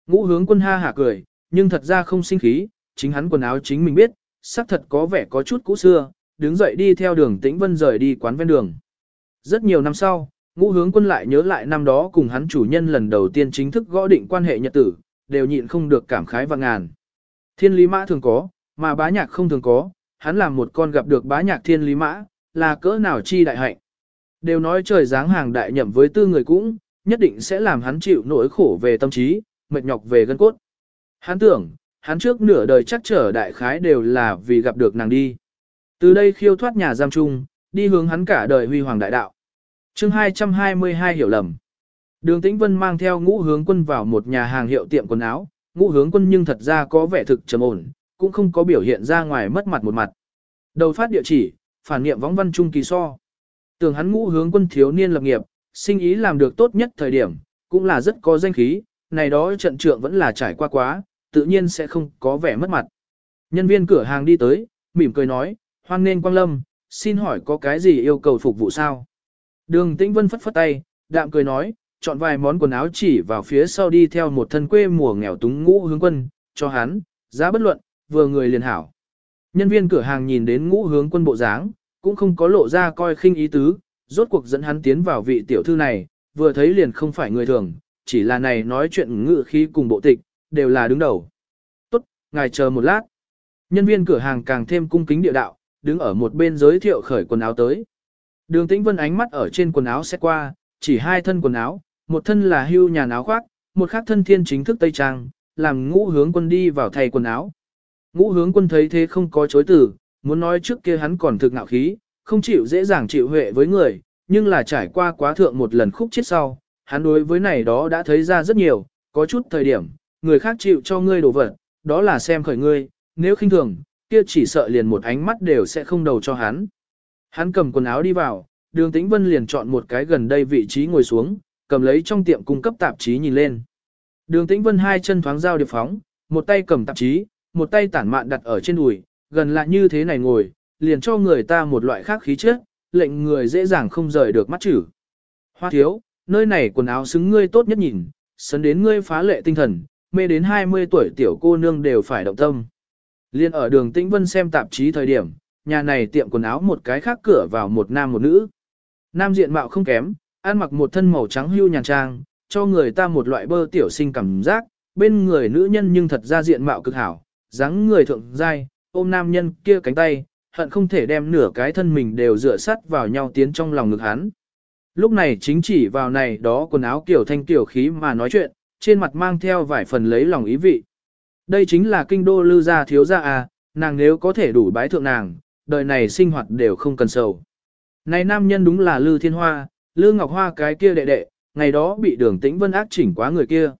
Ngũ hướng quân ha hả cười, nhưng thật ra không sinh khí, chính hắn quần áo chính mình biết, xác thật có vẻ có chút cũ xưa, đứng dậy đi theo đường tĩnh vân rời đi quán ven đường. Rất nhiều năm sau, ngũ hướng quân lại nhớ lại năm đó cùng hắn chủ nhân lần đầu tiên chính thức gõ định quan hệ nhật tử, đều nhịn không được cảm khái và ngàn. Thiên lý mã thường có, mà bá nhạc không thường có, hắn làm một con gặp được bá nhạc thiên lý mã, là cỡ nào chi đại hạnh. Đều nói trời dáng hàng đại nhậm với tư người cũng, nhất định sẽ làm hắn chịu nỗi khổ về tâm trí, mệt nhọc về gân cốt. Hắn tưởng, hắn trước nửa đời chắc trở đại khái đều là vì gặp được nàng đi. Từ đây khiêu thoát nhà giam chung, đi hướng hắn cả đời huy hoàng đại đạo. chương 222 hiểu lầm. Đường Tĩnh Vân mang theo ngũ hướng quân vào một nhà hàng hiệu tiệm quần áo, ngũ hướng quân nhưng thật ra có vẻ thực trầm ổn, cũng không có biểu hiện ra ngoài mất mặt một mặt. Đầu phát địa chỉ, phản nghiệm võng văn trung kỳ so. Tưởng hắn ngũ hướng quân thiếu niên lập nghiệp, sinh ý làm được tốt nhất thời điểm, cũng là rất có danh khí, này đó trận trượng vẫn là trải qua quá, tự nhiên sẽ không có vẻ mất mặt. Nhân viên cửa hàng đi tới, mỉm cười nói, hoan nên quang lâm, xin hỏi có cái gì yêu cầu phục vụ sao? Đường Tĩnh Vân phất phất tay, đạm cười nói, chọn vài món quần áo chỉ vào phía sau đi theo một thân quê mùa nghèo túng ngũ hướng quân, cho hắn, giá bất luận, vừa người liền hảo. Nhân viên cửa hàng nhìn đến ngũ hướng quân bộ dáng, cũng không có lộ ra coi khinh ý tứ, rốt cuộc dẫn hắn tiến vào vị tiểu thư này, vừa thấy liền không phải người thường, chỉ là này nói chuyện ngự khí cùng bộ tịch, đều là đứng đầu. Tốt, ngài chờ một lát. Nhân viên cửa hàng càng thêm cung kính địa đạo, đứng ở một bên giới thiệu khởi quần áo tới. Đường Tĩnh Vân ánh mắt ở trên quần áo xét qua, chỉ hai thân quần áo, một thân là hưu nhà áo khoác, một khác thân thiên chính thức tây trang, làm ngũ hướng quân đi vào thay quần áo. Ngũ hướng quân thấy thế không có chối từ, muốn nói trước kia hắn còn thực ngạo khí, không chịu dễ dàng chịu huệ với người, nhưng là trải qua quá thượng một lần khúc chết sau, hắn đối với này đó đã thấy ra rất nhiều, có chút thời điểm, người khác chịu cho ngươi đổ vật, đó là xem khởi ngươi, nếu khinh thường, kia chỉ sợ liền một ánh mắt đều sẽ không đầu cho hắn. Hắn cầm quần áo đi vào, đường tĩnh vân liền chọn một cái gần đây vị trí ngồi xuống, cầm lấy trong tiệm cung cấp tạp chí nhìn lên. Đường tĩnh vân hai chân thoáng giao điệp phóng, một tay cầm tạp chí, một tay tản mạn đặt ở trên đùi, gần lại như thế này ngồi, liền cho người ta một loại khác khí chất, lệnh người dễ dàng không rời được mắt chữ. Hoa thiếu, nơi này quần áo xứng ngươi tốt nhất nhìn, sấn đến ngươi phá lệ tinh thần, mê đến 20 tuổi tiểu cô nương đều phải động tâm. Liên ở đường Tĩnh Vân xem tạp chí thời điểm, nhà này tiệm quần áo một cái khác cửa vào một nam một nữ. Nam diện mạo không kém, ăn mặc một thân màu trắng hưu nhàn trang, cho người ta một loại bơ tiểu sinh cảm giác, bên người nữ nhân nhưng thật ra diện mạo cực hảo, dáng người thượng giai, ôm nam nhân kia cánh tay, hận không thể đem nửa cái thân mình đều dựa sắt vào nhau tiến trong lòng ngực hắn. Lúc này chính chỉ vào này đó quần áo kiểu thanh tiểu khí mà nói chuyện, trên mặt mang theo vài phần lấy lòng ý vị. Đây chính là kinh đô lư gia thiếu gia à, nàng nếu có thể đủ bái thượng nàng, đời này sinh hoạt đều không cần sầu. Này nam nhân đúng là lư thiên hoa, lư ngọc hoa cái kia đệ đệ, ngày đó bị đường tĩnh vân ác chỉnh quá người kia.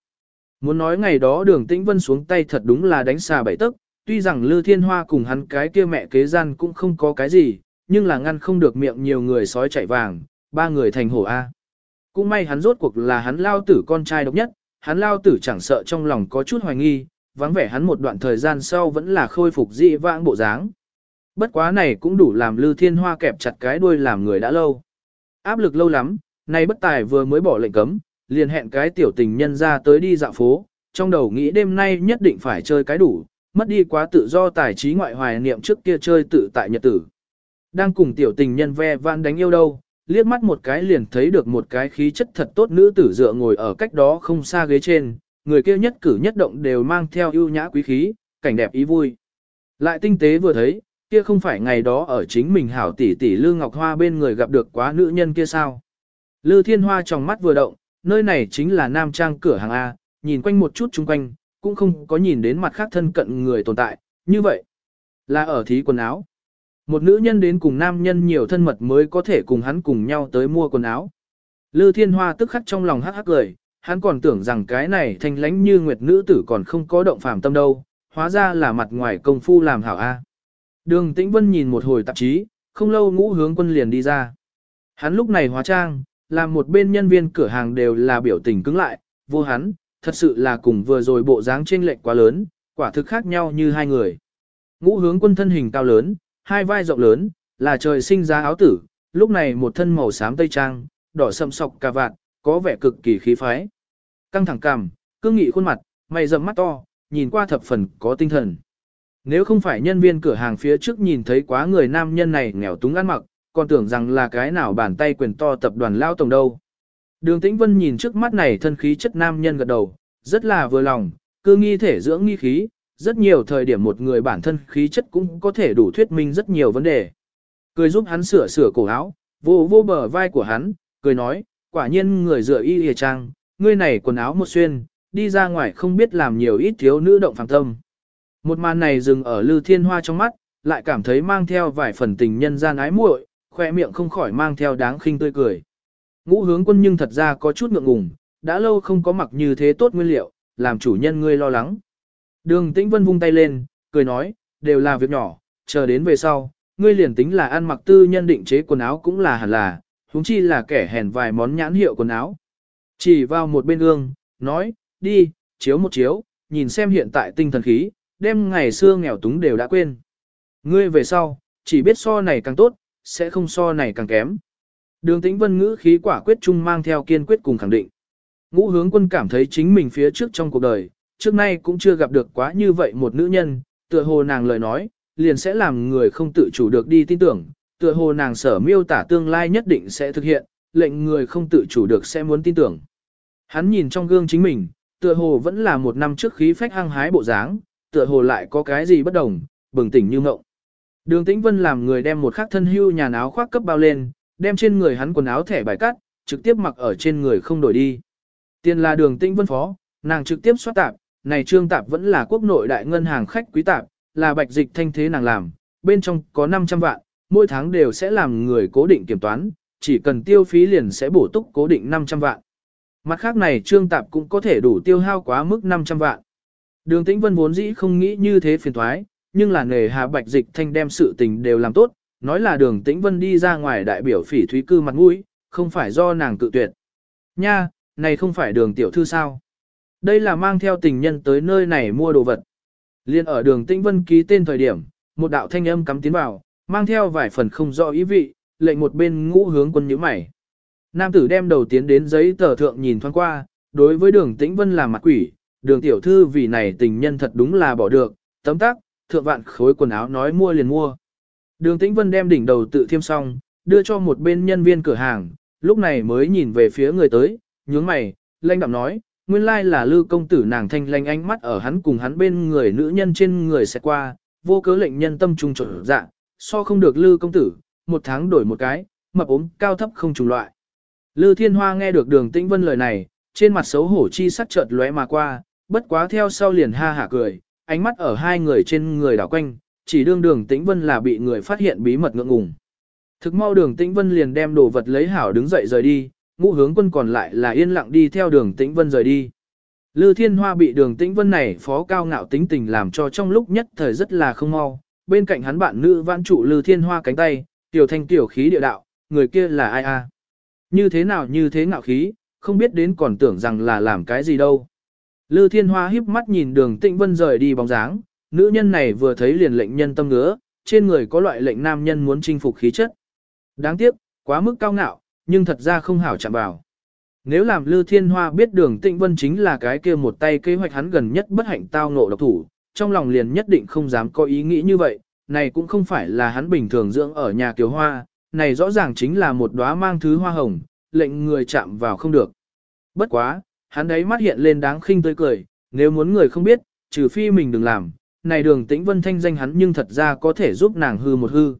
Muốn nói ngày đó đường tĩnh vân xuống tay thật đúng là đánh xà bảy tức, tuy rằng lư thiên hoa cùng hắn cái kia mẹ kế gian cũng không có cái gì, nhưng là ngăn không được miệng nhiều người sói chạy vàng, ba người thành hổ A. Cũng may hắn rốt cuộc là hắn lao tử con trai độc nhất, hắn lao tử chẳng sợ trong lòng có chút hoài nghi, vắng vẻ hắn một đoạn thời gian sau vẫn là khôi phục dị vãng bộ dáng. Bất quá này cũng đủ làm Lư Thiên Hoa kẹp chặt cái đuôi làm người đã lâu. Áp lực lâu lắm, nay bất tài vừa mới bỏ lệnh cấm, liền hẹn cái tiểu tình nhân ra tới đi dạo phố, trong đầu nghĩ đêm nay nhất định phải chơi cái đủ, mất đi quá tự do tài trí ngoại hoài niệm trước kia chơi tự tại nhật tử. Đang cùng tiểu tình nhân ve van đánh yêu đâu, liếc mắt một cái liền thấy được một cái khí chất thật tốt nữ tử dựa ngồi ở cách đó không xa ghế trên, người kia nhất cử nhất động đều mang theo ưu nhã quý khí, cảnh đẹp ý vui. Lại tinh tế vừa thấy, kia không phải ngày đó ở chính mình hảo tỷ tỷ Lư Ngọc Hoa bên người gặp được quá nữ nhân kia sao. Lư Thiên Hoa trong mắt vừa động, nơi này chính là nam trang cửa hàng A, nhìn quanh một chút chung quanh, cũng không có nhìn đến mặt khác thân cận người tồn tại, như vậy, là ở thí quần áo. Một nữ nhân đến cùng nam nhân nhiều thân mật mới có thể cùng hắn cùng nhau tới mua quần áo. Lư Thiên Hoa tức khắc trong lòng hắc hắc cười, hắn còn tưởng rằng cái này thanh lánh như nguyệt nữ tử còn không có động phàm tâm đâu, hóa ra là mặt ngoài công phu làm hảo A. Đường Tĩnh Vân nhìn một hồi tạp chí, không lâu ngũ hướng quân liền đi ra. Hắn lúc này hóa trang, làm một bên nhân viên cửa hàng đều là biểu tình cứng lại, vô hắn, thật sự là cùng vừa rồi bộ dáng chênh lệch quá lớn, quả thực khác nhau như hai người. Ngũ hướng quân thân hình cao lớn, hai vai rộng lớn, là trời sinh ra áo tử, lúc này một thân màu xám tây trang, đỏ sậm sọc cà vạt, có vẻ cực kỳ khí phái. Căng thẳng cằm, cương nghị khuôn mặt, mày rậm mắt to, nhìn qua thập phần có tinh thần. Nếu không phải nhân viên cửa hàng phía trước nhìn thấy quá người nam nhân này nghèo túng ăn mặc, còn tưởng rằng là cái nào bàn tay quyền to tập đoàn lao tổng đâu. Đường Tĩnh Vân nhìn trước mắt này thân khí chất nam nhân gật đầu, rất là vừa lòng, cư nghi thể dưỡng nghi khí, rất nhiều thời điểm một người bản thân khí chất cũng có thể đủ thuyết minh rất nhiều vấn đề. Cười giúp hắn sửa sửa cổ áo, vô vô bờ vai của hắn, cười nói, quả nhiên người dựa y hề trang, ngươi này quần áo một xuyên, đi ra ngoài không biết làm nhiều ít thiếu nữ động phàng tâm. Một màn này dừng ở Lư Thiên Hoa trong mắt, lại cảm thấy mang theo vài phần tình nhân gian ái muội, khoe miệng không khỏi mang theo đáng khinh tươi cười. Ngũ hướng quân nhưng thật ra có chút ngượng ngùng, đã lâu không có mặc như thế tốt nguyên liệu, làm chủ nhân ngươi lo lắng. Đường Tĩnh Vân vung tay lên, cười nói, đều là việc nhỏ, chờ đến về sau, ngươi liền tính là ăn mặc tư nhân định chế quần áo cũng là hẳn là, huống chi là kẻ hèn vài món nhãn hiệu quần áo. Chỉ vào một bên gương, nói, đi, chiếu một chiếu, nhìn xem hiện tại tinh thần khí, đem ngày xưa nghèo túng đều đã quên. Ngươi về sau, chỉ biết so này càng tốt, sẽ không so này càng kém. Đường tĩnh vân ngữ khí quả quyết chung mang theo kiên quyết cùng khẳng định. Ngũ hướng quân cảm thấy chính mình phía trước trong cuộc đời, trước nay cũng chưa gặp được quá như vậy một nữ nhân, tựa hồ nàng lời nói, liền sẽ làm người không tự chủ được đi tin tưởng, tựa hồ nàng sở miêu tả tương lai nhất định sẽ thực hiện, lệnh người không tự chủ được sẽ muốn tin tưởng. Hắn nhìn trong gương chính mình, tựa hồ vẫn là một năm trước khí phách hăng hái bộ dáng, tựa hồ lại có cái gì bất đồng, bừng tỉnh như ngộng. Đường Tĩnh Vân làm người đem một khắc thân hưu nhà áo khoác cấp bao lên, đem trên người hắn quần áo thẻ bài cắt, trực tiếp mặc ở trên người không đổi đi. Tiền là đường Tĩnh Vân phó, nàng trực tiếp soát tạp, này trương tạp vẫn là quốc nội đại ngân hàng khách quý tạp, là bạch dịch thanh thế nàng làm, bên trong có 500 vạn, mỗi tháng đều sẽ làm người cố định kiểm toán, chỉ cần tiêu phí liền sẽ bổ túc cố định 500 vạn. Mặt khác này trương tạp cũng có thể đủ tiêu hao quá mức 500 vạn. Đường Tĩnh Vân vốn dĩ không nghĩ như thế phiền thoái, nhưng là nghề Hà Bạch Dịch Thanh đem sự tình đều làm tốt, nói là đường Tĩnh Vân đi ra ngoài đại biểu phỉ thúy cư mặt mũi, không phải do nàng cự tuyệt. Nha, này không phải đường tiểu thư sao? Đây là mang theo tình nhân tới nơi này mua đồ vật. Liên ở đường Tĩnh Vân ký tên thời điểm, một đạo thanh âm cắm tiến vào, mang theo vài phần không rõ ý vị, lệnh một bên ngũ hướng quân nhíu mày. Nam tử đem đầu tiến đến giấy tờ thượng nhìn thoáng qua, đối với đường Tĩnh Vân là mặt quỷ, đường tiểu thư vì này tình nhân thật đúng là bỏ được, tấm tắc, thượng vạn khối quần áo nói mua liền mua. Đường Tĩnh Vân đem đỉnh đầu tự thiêm xong, đưa cho một bên nhân viên cửa hàng, lúc này mới nhìn về phía người tới, nhướng mày, lanh đạm nói, nguyên lai là lư công tử nàng thanh lanh ánh mắt ở hắn cùng hắn bên người nữ nhân trên người sẽ qua, vô cớ lệnh nhân tâm trung trở dạ, so không được lư công tử, một tháng đổi một cái, mập ốm cao thấp không trùng loại. Lư Thiên Hoa nghe được đường Tĩnh Vân lời này, trên mặt xấu hổ chi sắc chợt lóe mà qua, bất quá theo sau liền ha hả cười, ánh mắt ở hai người trên người đảo quanh, chỉ đương đường Tĩnh Vân là bị người phát hiện bí mật ngượng ngùng. Thực mau đường Tĩnh Vân liền đem đồ vật lấy hảo đứng dậy rời đi, ngũ hướng quân còn lại là yên lặng đi theo đường Tĩnh Vân rời đi. Lư Thiên Hoa bị đường Tĩnh Vân này phó cao ngạo tính tình làm cho trong lúc nhất thời rất là không mau, bên cạnh hắn bạn nữ vãn trụ Lư Thiên Hoa cánh tay, tiểu thanh tiểu khí địa đạo, người kia là ai a? Như thế nào như thế ngạo khí, không biết đến còn tưởng rằng là làm cái gì đâu. Lư Thiên Hoa híp mắt nhìn đường Tịnh Vân rời đi bóng dáng, nữ nhân này vừa thấy liền lệnh nhân tâm ngứa, trên người có loại lệnh nam nhân muốn chinh phục khí chất. Đáng tiếc, quá mức cao ngạo, nhưng thật ra không hảo chạm vào. Nếu làm Lư Thiên Hoa biết đường Tịnh Vân chính là cái kia một tay kế hoạch hắn gần nhất bất hạnh tao ngộ độc thủ, trong lòng liền nhất định không dám có ý nghĩ như vậy, này cũng không phải là hắn bình thường dưỡng ở nhà kiều hoa, này rõ ràng chính là một đóa mang thứ hoa hồng, lệnh người chạm vào không được. Bất quá, hắn đấy mắt hiện lên đáng khinh tươi cười, nếu muốn người không biết, trừ phi mình đừng làm, này đường tĩnh vân thanh danh hắn nhưng thật ra có thể giúp nàng hư một hư.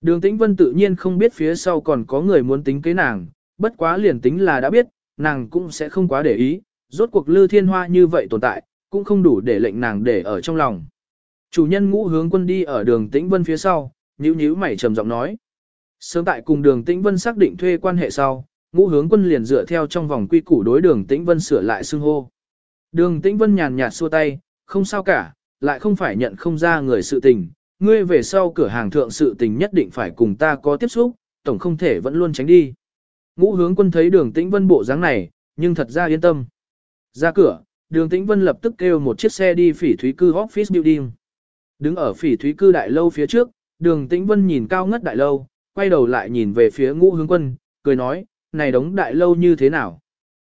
Đường tĩnh vân tự nhiên không biết phía sau còn có người muốn tính kế nàng, bất quá liền tính là đã biết, nàng cũng sẽ không quá để ý, rốt cuộc lư thiên hoa như vậy tồn tại, cũng không đủ để lệnh nàng để ở trong lòng. Chủ nhân ngũ hướng quân đi ở đường tĩnh vân phía sau, nhíu nhíu mày trầm giọng nói. Sớm tại cùng đường tĩnh vân xác định thuê quan hệ sau, ngũ hướng quân liền dựa theo trong vòng quy củ đối đường tĩnh vân sửa lại xưng hô. Đường tĩnh vân nhàn nhạt xua tay, không sao cả, lại không phải nhận không ra người sự tình, ngươi về sau cửa hàng thượng sự tình nhất định phải cùng ta có tiếp xúc, tổng không thể vẫn luôn tránh đi. Ngũ hướng quân thấy đường tĩnh vân bộ dáng này, nhưng thật ra yên tâm. Ra cửa, đường tĩnh vân lập tức kêu một chiếc xe đi phỉ thúy cư office building. Đứng ở phỉ thúy cư đại lâu phía trước, đường tĩnh vân nhìn cao ngất đại lâu, quay đầu lại nhìn về phía ngũ hướng quân, cười nói, này đống đại lâu như thế nào?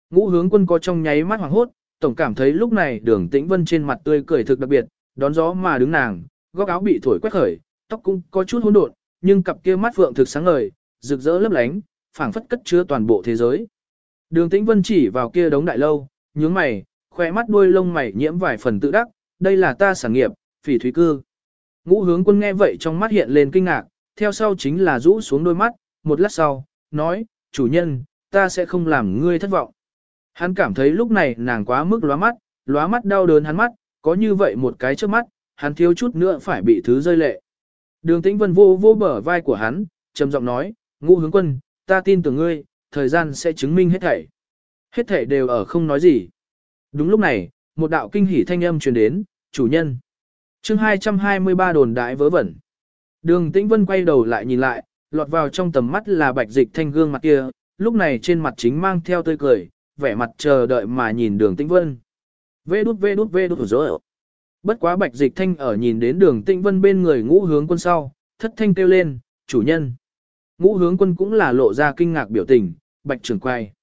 Ngũ hướng quân có trong nháy mắt hoảng hốt, tổng cảm thấy lúc này đường tĩnh vân trên mặt tươi cười thực đặc biệt, đón gió mà đứng nàng, góc áo bị thổi quét khởi, tóc cũng có chút hỗn độn, nhưng cặp kia mắt vượng thực sáng ngời, rực rỡ lấp lánh, phảng phất cất chứa toàn bộ thế giới. Đường tĩnh vân chỉ vào kia đống đại lâu, nhướng mày, khoe mắt đuôi lông mày nhiễm vài phần tự đắc, đây là ta sản nghiệp, phỉ thúy cư. Ngũ hướng quân nghe vậy trong mắt hiện lên kinh ngạc, theo sau chính là rũ xuống đôi mắt, một lát sau, nói, chủ nhân, ta sẽ không làm ngươi thất vọng. Hắn cảm thấy lúc này nàng quá mức lóa mắt, lóa mắt đau đớn hắn mắt, có như vậy một cái trước mắt, hắn thiếu chút nữa phải bị thứ rơi lệ. Đường tĩnh vân vô vô bờ vai của hắn, trầm giọng nói, ngũ hướng quân, ta tin tưởng ngươi, thời gian sẽ chứng minh hết thảy. Hết thảy đều ở không nói gì. Đúng lúc này, một đạo kinh hỉ thanh âm truyền đến, chủ nhân. chương 223 đồn đại vớ vẩn. Đường tĩnh vân quay đầu lại nhìn lại, lọt vào trong tầm mắt là bạch dịch thanh gương mặt kia, lúc này trên mặt chính mang theo tươi cười, vẻ mặt chờ đợi mà nhìn đường tĩnh vân. Vê đút vê đút vê đút rồi. Bất quá bạch dịch thanh ở nhìn đến đường tĩnh vân bên người ngũ hướng quân sau, thất thanh kêu lên, chủ nhân. Ngũ hướng quân cũng là lộ ra kinh ngạc biểu tình, bạch trưởng quay.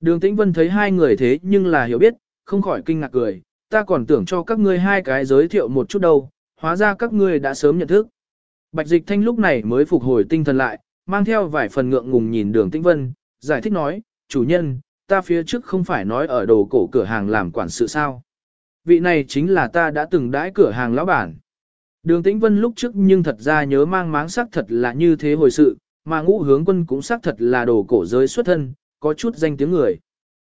Đường tĩnh vân thấy hai người thế nhưng là hiểu biết, không khỏi kinh ngạc cười, ta còn tưởng cho các ngươi hai cái giới thiệu một chút đâu, hóa ra các ngươi đã sớm nhận thức. Bạch Dịch Thanh lúc này mới phục hồi tinh thần lại, mang theo vài phần ngượng ngùng nhìn đường Tĩnh Vân, giải thích nói, chủ nhân, ta phía trước không phải nói ở đồ cổ cửa hàng làm quản sự sao. Vị này chính là ta đã từng đãi cửa hàng lão bản. Đường Tĩnh Vân lúc trước nhưng thật ra nhớ mang máng sắc thật là như thế hồi sự, mà ngũ hướng quân cũng xác thật là đồ cổ giới xuất thân, có chút danh tiếng người.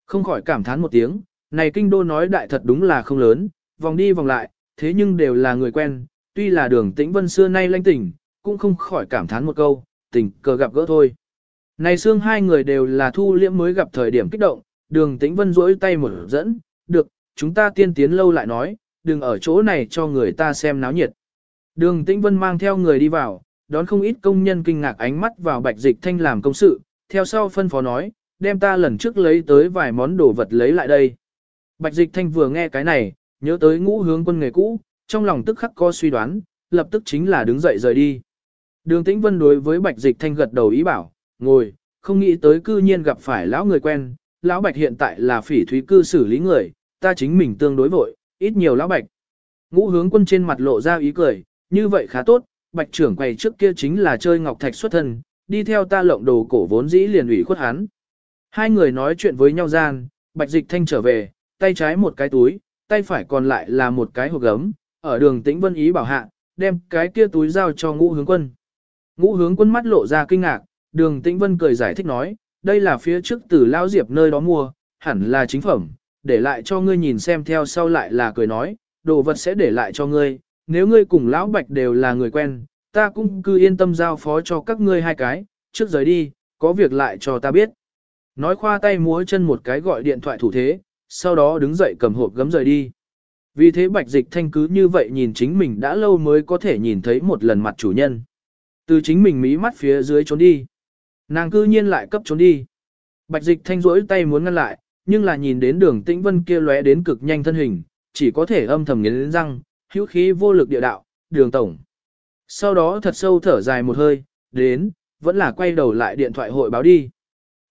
Không khỏi cảm thán một tiếng, này kinh đô nói đại thật đúng là không lớn, vòng đi vòng lại, thế nhưng đều là người quen, tuy là đường tĩnh vân xưa nay lanh tỉnh, cũng không khỏi cảm thán một câu, tình cờ gặp gỡ thôi. Này xương hai người đều là thu liễm mới gặp thời điểm kích động, đường tĩnh vân rỗi tay một dẫn, được, chúng ta tiên tiến lâu lại nói, đừng ở chỗ này cho người ta xem náo nhiệt. Đường tĩnh vân mang theo người đi vào, đón không ít công nhân kinh ngạc ánh mắt vào bạch dịch thanh làm công sự, theo sau phân phó nói, đem ta lần trước lấy tới vài món đồ vật lấy lại đây. Bạch dịch thanh vừa nghe cái này, nhớ tới ngũ hướng quân nghề cũ, trong lòng tức khắc có suy đoán, lập tức chính là đứng dậy rời đi. Đường tĩnh vân đối với bạch dịch thanh gật đầu ý bảo, ngồi, không nghĩ tới cư nhiên gặp phải lão người quen, lão bạch hiện tại là phỉ thúy cư xử lý người, ta chính mình tương đối vội, ít nhiều lão bạch. Ngũ hướng quân trên mặt lộ ra ý cười, như vậy khá tốt, bạch trưởng quầy trước kia chính là chơi ngọc thạch xuất thân, đi theo ta lộng đồ cổ vốn dĩ liền ủy khuất hắn. Hai người nói chuyện với nhau gian, bạch dịch thanh trở về, tay trái một cái túi, tay phải còn lại là một cái hộp gấm, ở đường tĩnh vân ý bảo hạ, đem cái kia túi giao cho ngũ hướng quân. Ngũ hướng quân mắt lộ ra kinh ngạc, đường tĩnh vân cười giải thích nói, đây là phía trước từ lao diệp nơi đó mua, hẳn là chính phẩm, để lại cho ngươi nhìn xem theo sau lại là cười nói, đồ vật sẽ để lại cho ngươi, nếu ngươi cùng lão bạch đều là người quen, ta cũng cứ yên tâm giao phó cho các ngươi hai cái, trước rời đi, có việc lại cho ta biết. Nói khoa tay múa chân một cái gọi điện thoại thủ thế, sau đó đứng dậy cầm hộp gấm rời đi. Vì thế bạch dịch thanh cứ như vậy nhìn chính mình đã lâu mới có thể nhìn thấy một lần mặt chủ nhân. Từ chính mình mí mắt phía dưới trốn đi. Nàng cư nhiên lại cấp trốn đi. Bạch dịch thanh rỗi tay muốn ngăn lại, nhưng là nhìn đến đường tĩnh vân kia lóe đến cực nhanh thân hình, chỉ có thể âm thầm nghiến răng, hữu khí vô lực địa đạo, đường tổng. Sau đó thật sâu thở dài một hơi, đến, vẫn là quay đầu lại điện thoại hội báo đi.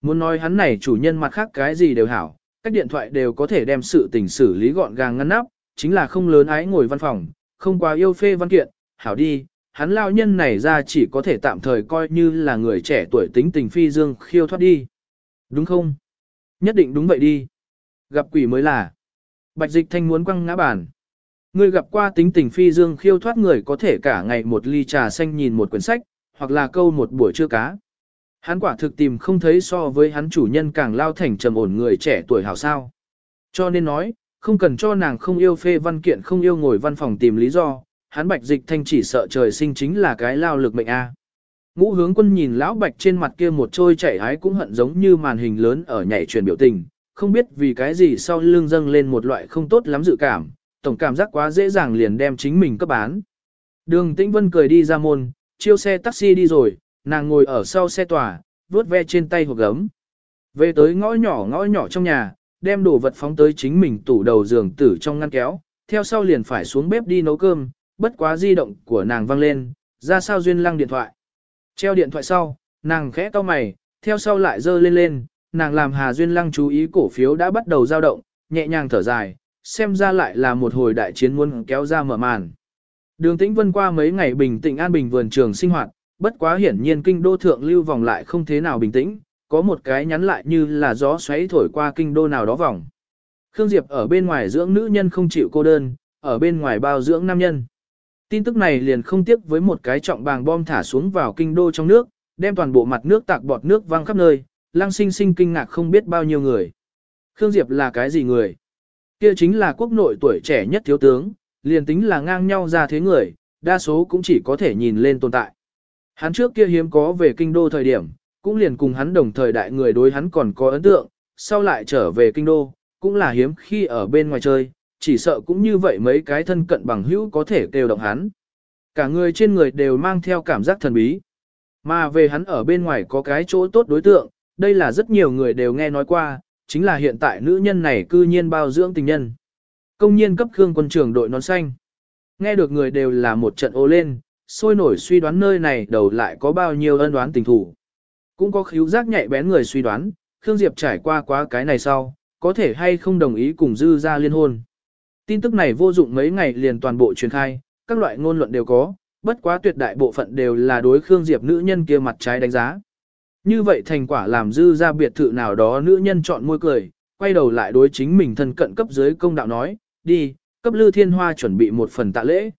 Muốn nói hắn này chủ nhân mặt khác cái gì đều hảo, các điện thoại đều có thể đem sự tình xử lý gọn gàng ngăn nắp, chính là không lớn ái ngồi văn phòng, không quá yêu phê văn kiện, hảo đi, hắn lao nhân này ra chỉ có thể tạm thời coi như là người trẻ tuổi tính tình phi dương khiêu thoát đi. Đúng không? Nhất định đúng vậy đi. Gặp quỷ mới là. Bạch dịch thanh muốn quăng ngã bàn. Người gặp qua tính tình phi dương khiêu thoát người có thể cả ngày một ly trà xanh nhìn một quyển sách, hoặc là câu một buổi trưa cá. Hắn quả thực tìm không thấy so với hắn chủ nhân càng lao thành trầm ổn người trẻ tuổi hảo sao. Cho nên nói, không cần cho nàng không yêu phê văn kiện không yêu ngồi văn phòng tìm lý do, hắn bạch dịch thanh chỉ sợ trời sinh chính là cái lao lực mệnh A. Ngũ hướng quân nhìn lão bạch trên mặt kia một trôi chảy hái cũng hận giống như màn hình lớn ở nhảy truyền biểu tình, không biết vì cái gì sau lưng dâng lên một loại không tốt lắm dự cảm, tổng cảm giác quá dễ dàng liền đem chính mình cấp bán. Đường Tĩnh Vân cười đi ra môn, chiêu xe taxi đi rồi, nàng ngồi ở sau xe tòa, vuốt ve trên tay hộp gấm. Về tới ngõ nhỏ ngõ nhỏ trong nhà, đem đồ vật phóng tới chính mình tủ đầu giường tử trong ngăn kéo, theo sau liền phải xuống bếp đi nấu cơm, bất quá di động của nàng vang lên, ra sao duyên lăng điện thoại. Treo điện thoại sau, nàng khẽ cau mày, theo sau lại dơ lên lên, nàng làm Hà Duyên Lăng chú ý cổ phiếu đã bắt đầu dao động, nhẹ nhàng thở dài, xem ra lại là một hồi đại chiến muốn kéo ra mở màn. Đường Tĩnh Vân qua mấy ngày bình tĩnh an bình vườn trường sinh hoạt, bất quá hiển nhiên kinh đô thượng lưu vòng lại không thế nào bình tĩnh, có một cái nhắn lại như là gió xoáy thổi qua kinh đô nào đó vòng. Khương Diệp ở bên ngoài dưỡng nữ nhân không chịu cô đơn, ở bên ngoài bao dưỡng nam nhân. Tin tức này liền không tiếc với một cái trọng bàng bom thả xuống vào kinh đô trong nước, đem toàn bộ mặt nước tạc bọt nước văng khắp nơi, lang sinh sinh kinh ngạc không biết bao nhiêu người. Khương Diệp là cái gì người? Kia chính là quốc nội tuổi trẻ nhất thiếu tướng, liền tính là ngang nhau ra thế người, đa số cũng chỉ có thể nhìn lên tồn tại. Hắn trước kia hiếm có về kinh đô thời điểm, cũng liền cùng hắn đồng thời đại người đối hắn còn có ấn tượng, sau lại trở về kinh đô, cũng là hiếm khi ở bên ngoài chơi, chỉ sợ cũng như vậy mấy cái thân cận bằng hữu có thể kêu động hắn. Cả người trên người đều mang theo cảm giác thần bí. Mà về hắn ở bên ngoài có cái chỗ tốt đối tượng, đây là rất nhiều người đều nghe nói qua, chính là hiện tại nữ nhân này cư nhiên bao dưỡng tình nhân. Công nhiên cấp Khương quân trưởng đội nón xanh. Nghe được người đều là một trận ô lên, sôi nổi suy đoán nơi này đầu lại có bao nhiêu ân đoán tình thủ. Cũng có khíu giác nhạy bén người suy đoán, Khương Diệp trải qua quá cái này sau, có thể hay không đồng ý cùng dư ra liên hôn. Tin tức này vô dụng mấy ngày liền toàn bộ truyền khai, các loại ngôn luận đều có, bất quá tuyệt đại bộ phận đều là đối Khương Diệp nữ nhân kia mặt trái đánh giá. Như vậy thành quả làm dư ra biệt thự nào đó nữ nhân chọn môi cười, quay đầu lại đối chính mình thân cận cấp dưới công đạo nói, đi, cấp Lư Thiên Hoa chuẩn bị một phần tạ lễ.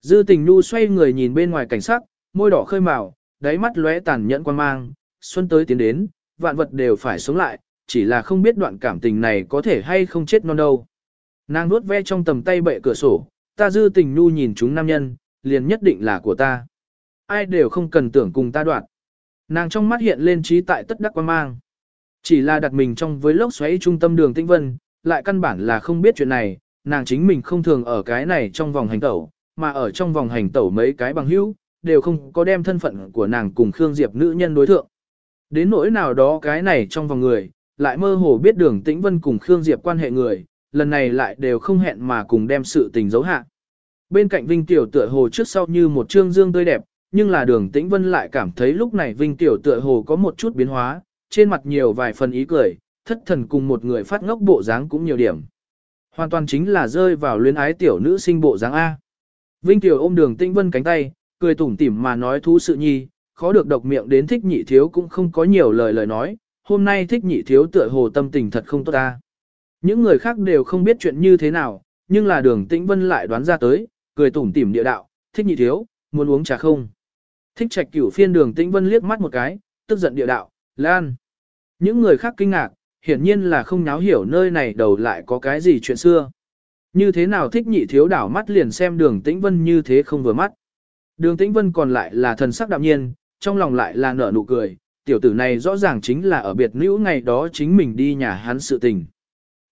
Dư tình nu xoay người nhìn bên ngoài cảnh sắc, môi đỏ khơi màu, đáy mắt lóe tàn nhẫn quan mang, xuân tới tiến đến, vạn vật đều phải sống lại, chỉ là không biết đoạn cảm tình này có thể hay không chết non đâu. Nàng nuốt ve trong tầm tay bệ cửa sổ, ta dư tình nu nhìn chúng nam nhân, liền nhất định là của ta. Ai đều không cần tưởng cùng ta đoạn. Nàng trong mắt hiện lên trí tại tất đắc quan mang. Chỉ là đặt mình trong với lốc xoáy trung tâm đường tĩnh vân, lại căn bản là không biết chuyện này, nàng chính mình không thường ở cái này trong vòng hành tẩu, mà ở trong vòng hành tẩu mấy cái bằng hữu, đều không có đem thân phận của nàng cùng Khương Diệp nữ nhân đối thượng. Đến nỗi nào đó cái này trong vòng người, lại mơ hồ biết đường tĩnh vân cùng Khương Diệp quan hệ người, lần này lại đều không hẹn mà cùng đem sự tình giấu hạ. Bên cạnh Vinh Tiểu tựa hồ trước sau như một trương dương tươi đẹp, nhưng là đường tĩnh vân lại cảm thấy lúc này Vinh Tiểu tựa hồ có một chút biến hóa, trên mặt nhiều vài phần ý cười, thất thần cùng một người phát ngốc bộ dáng cũng nhiều điểm. Hoàn toàn chính là rơi vào luyến ái tiểu nữ sinh bộ dáng A. Vinh Tiểu ôm đường tĩnh vân cánh tay, cười tủm tỉm mà nói thú sự nhi, khó được độc miệng đến thích nhị thiếu cũng không có nhiều lời lời nói, hôm nay thích nhị thiếu tựa hồ tâm tình thật không tốt ta. Những người khác đều không biết chuyện như thế nào, nhưng là đường tĩnh vân lại đoán ra tới, cười tủm tỉm địa đạo, thích nhị thiếu, muốn uống trà không? Thích trạch cửu phiên đường tĩnh vân liếc mắt một cái, tức giận địa đạo, lan. Những người khác kinh ngạc, hiển nhiên là không nháo hiểu nơi này đầu lại có cái gì chuyện xưa. Như thế nào thích nhị thiếu đảo mắt liền xem đường tĩnh vân như thế không vừa mắt. Đường tĩnh vân còn lại là thần sắc đạm nhiên, trong lòng lại là nở nụ cười, tiểu tử này rõ ràng chính là ở biệt nữ ngày đó chính mình đi nhà hắn sự tình.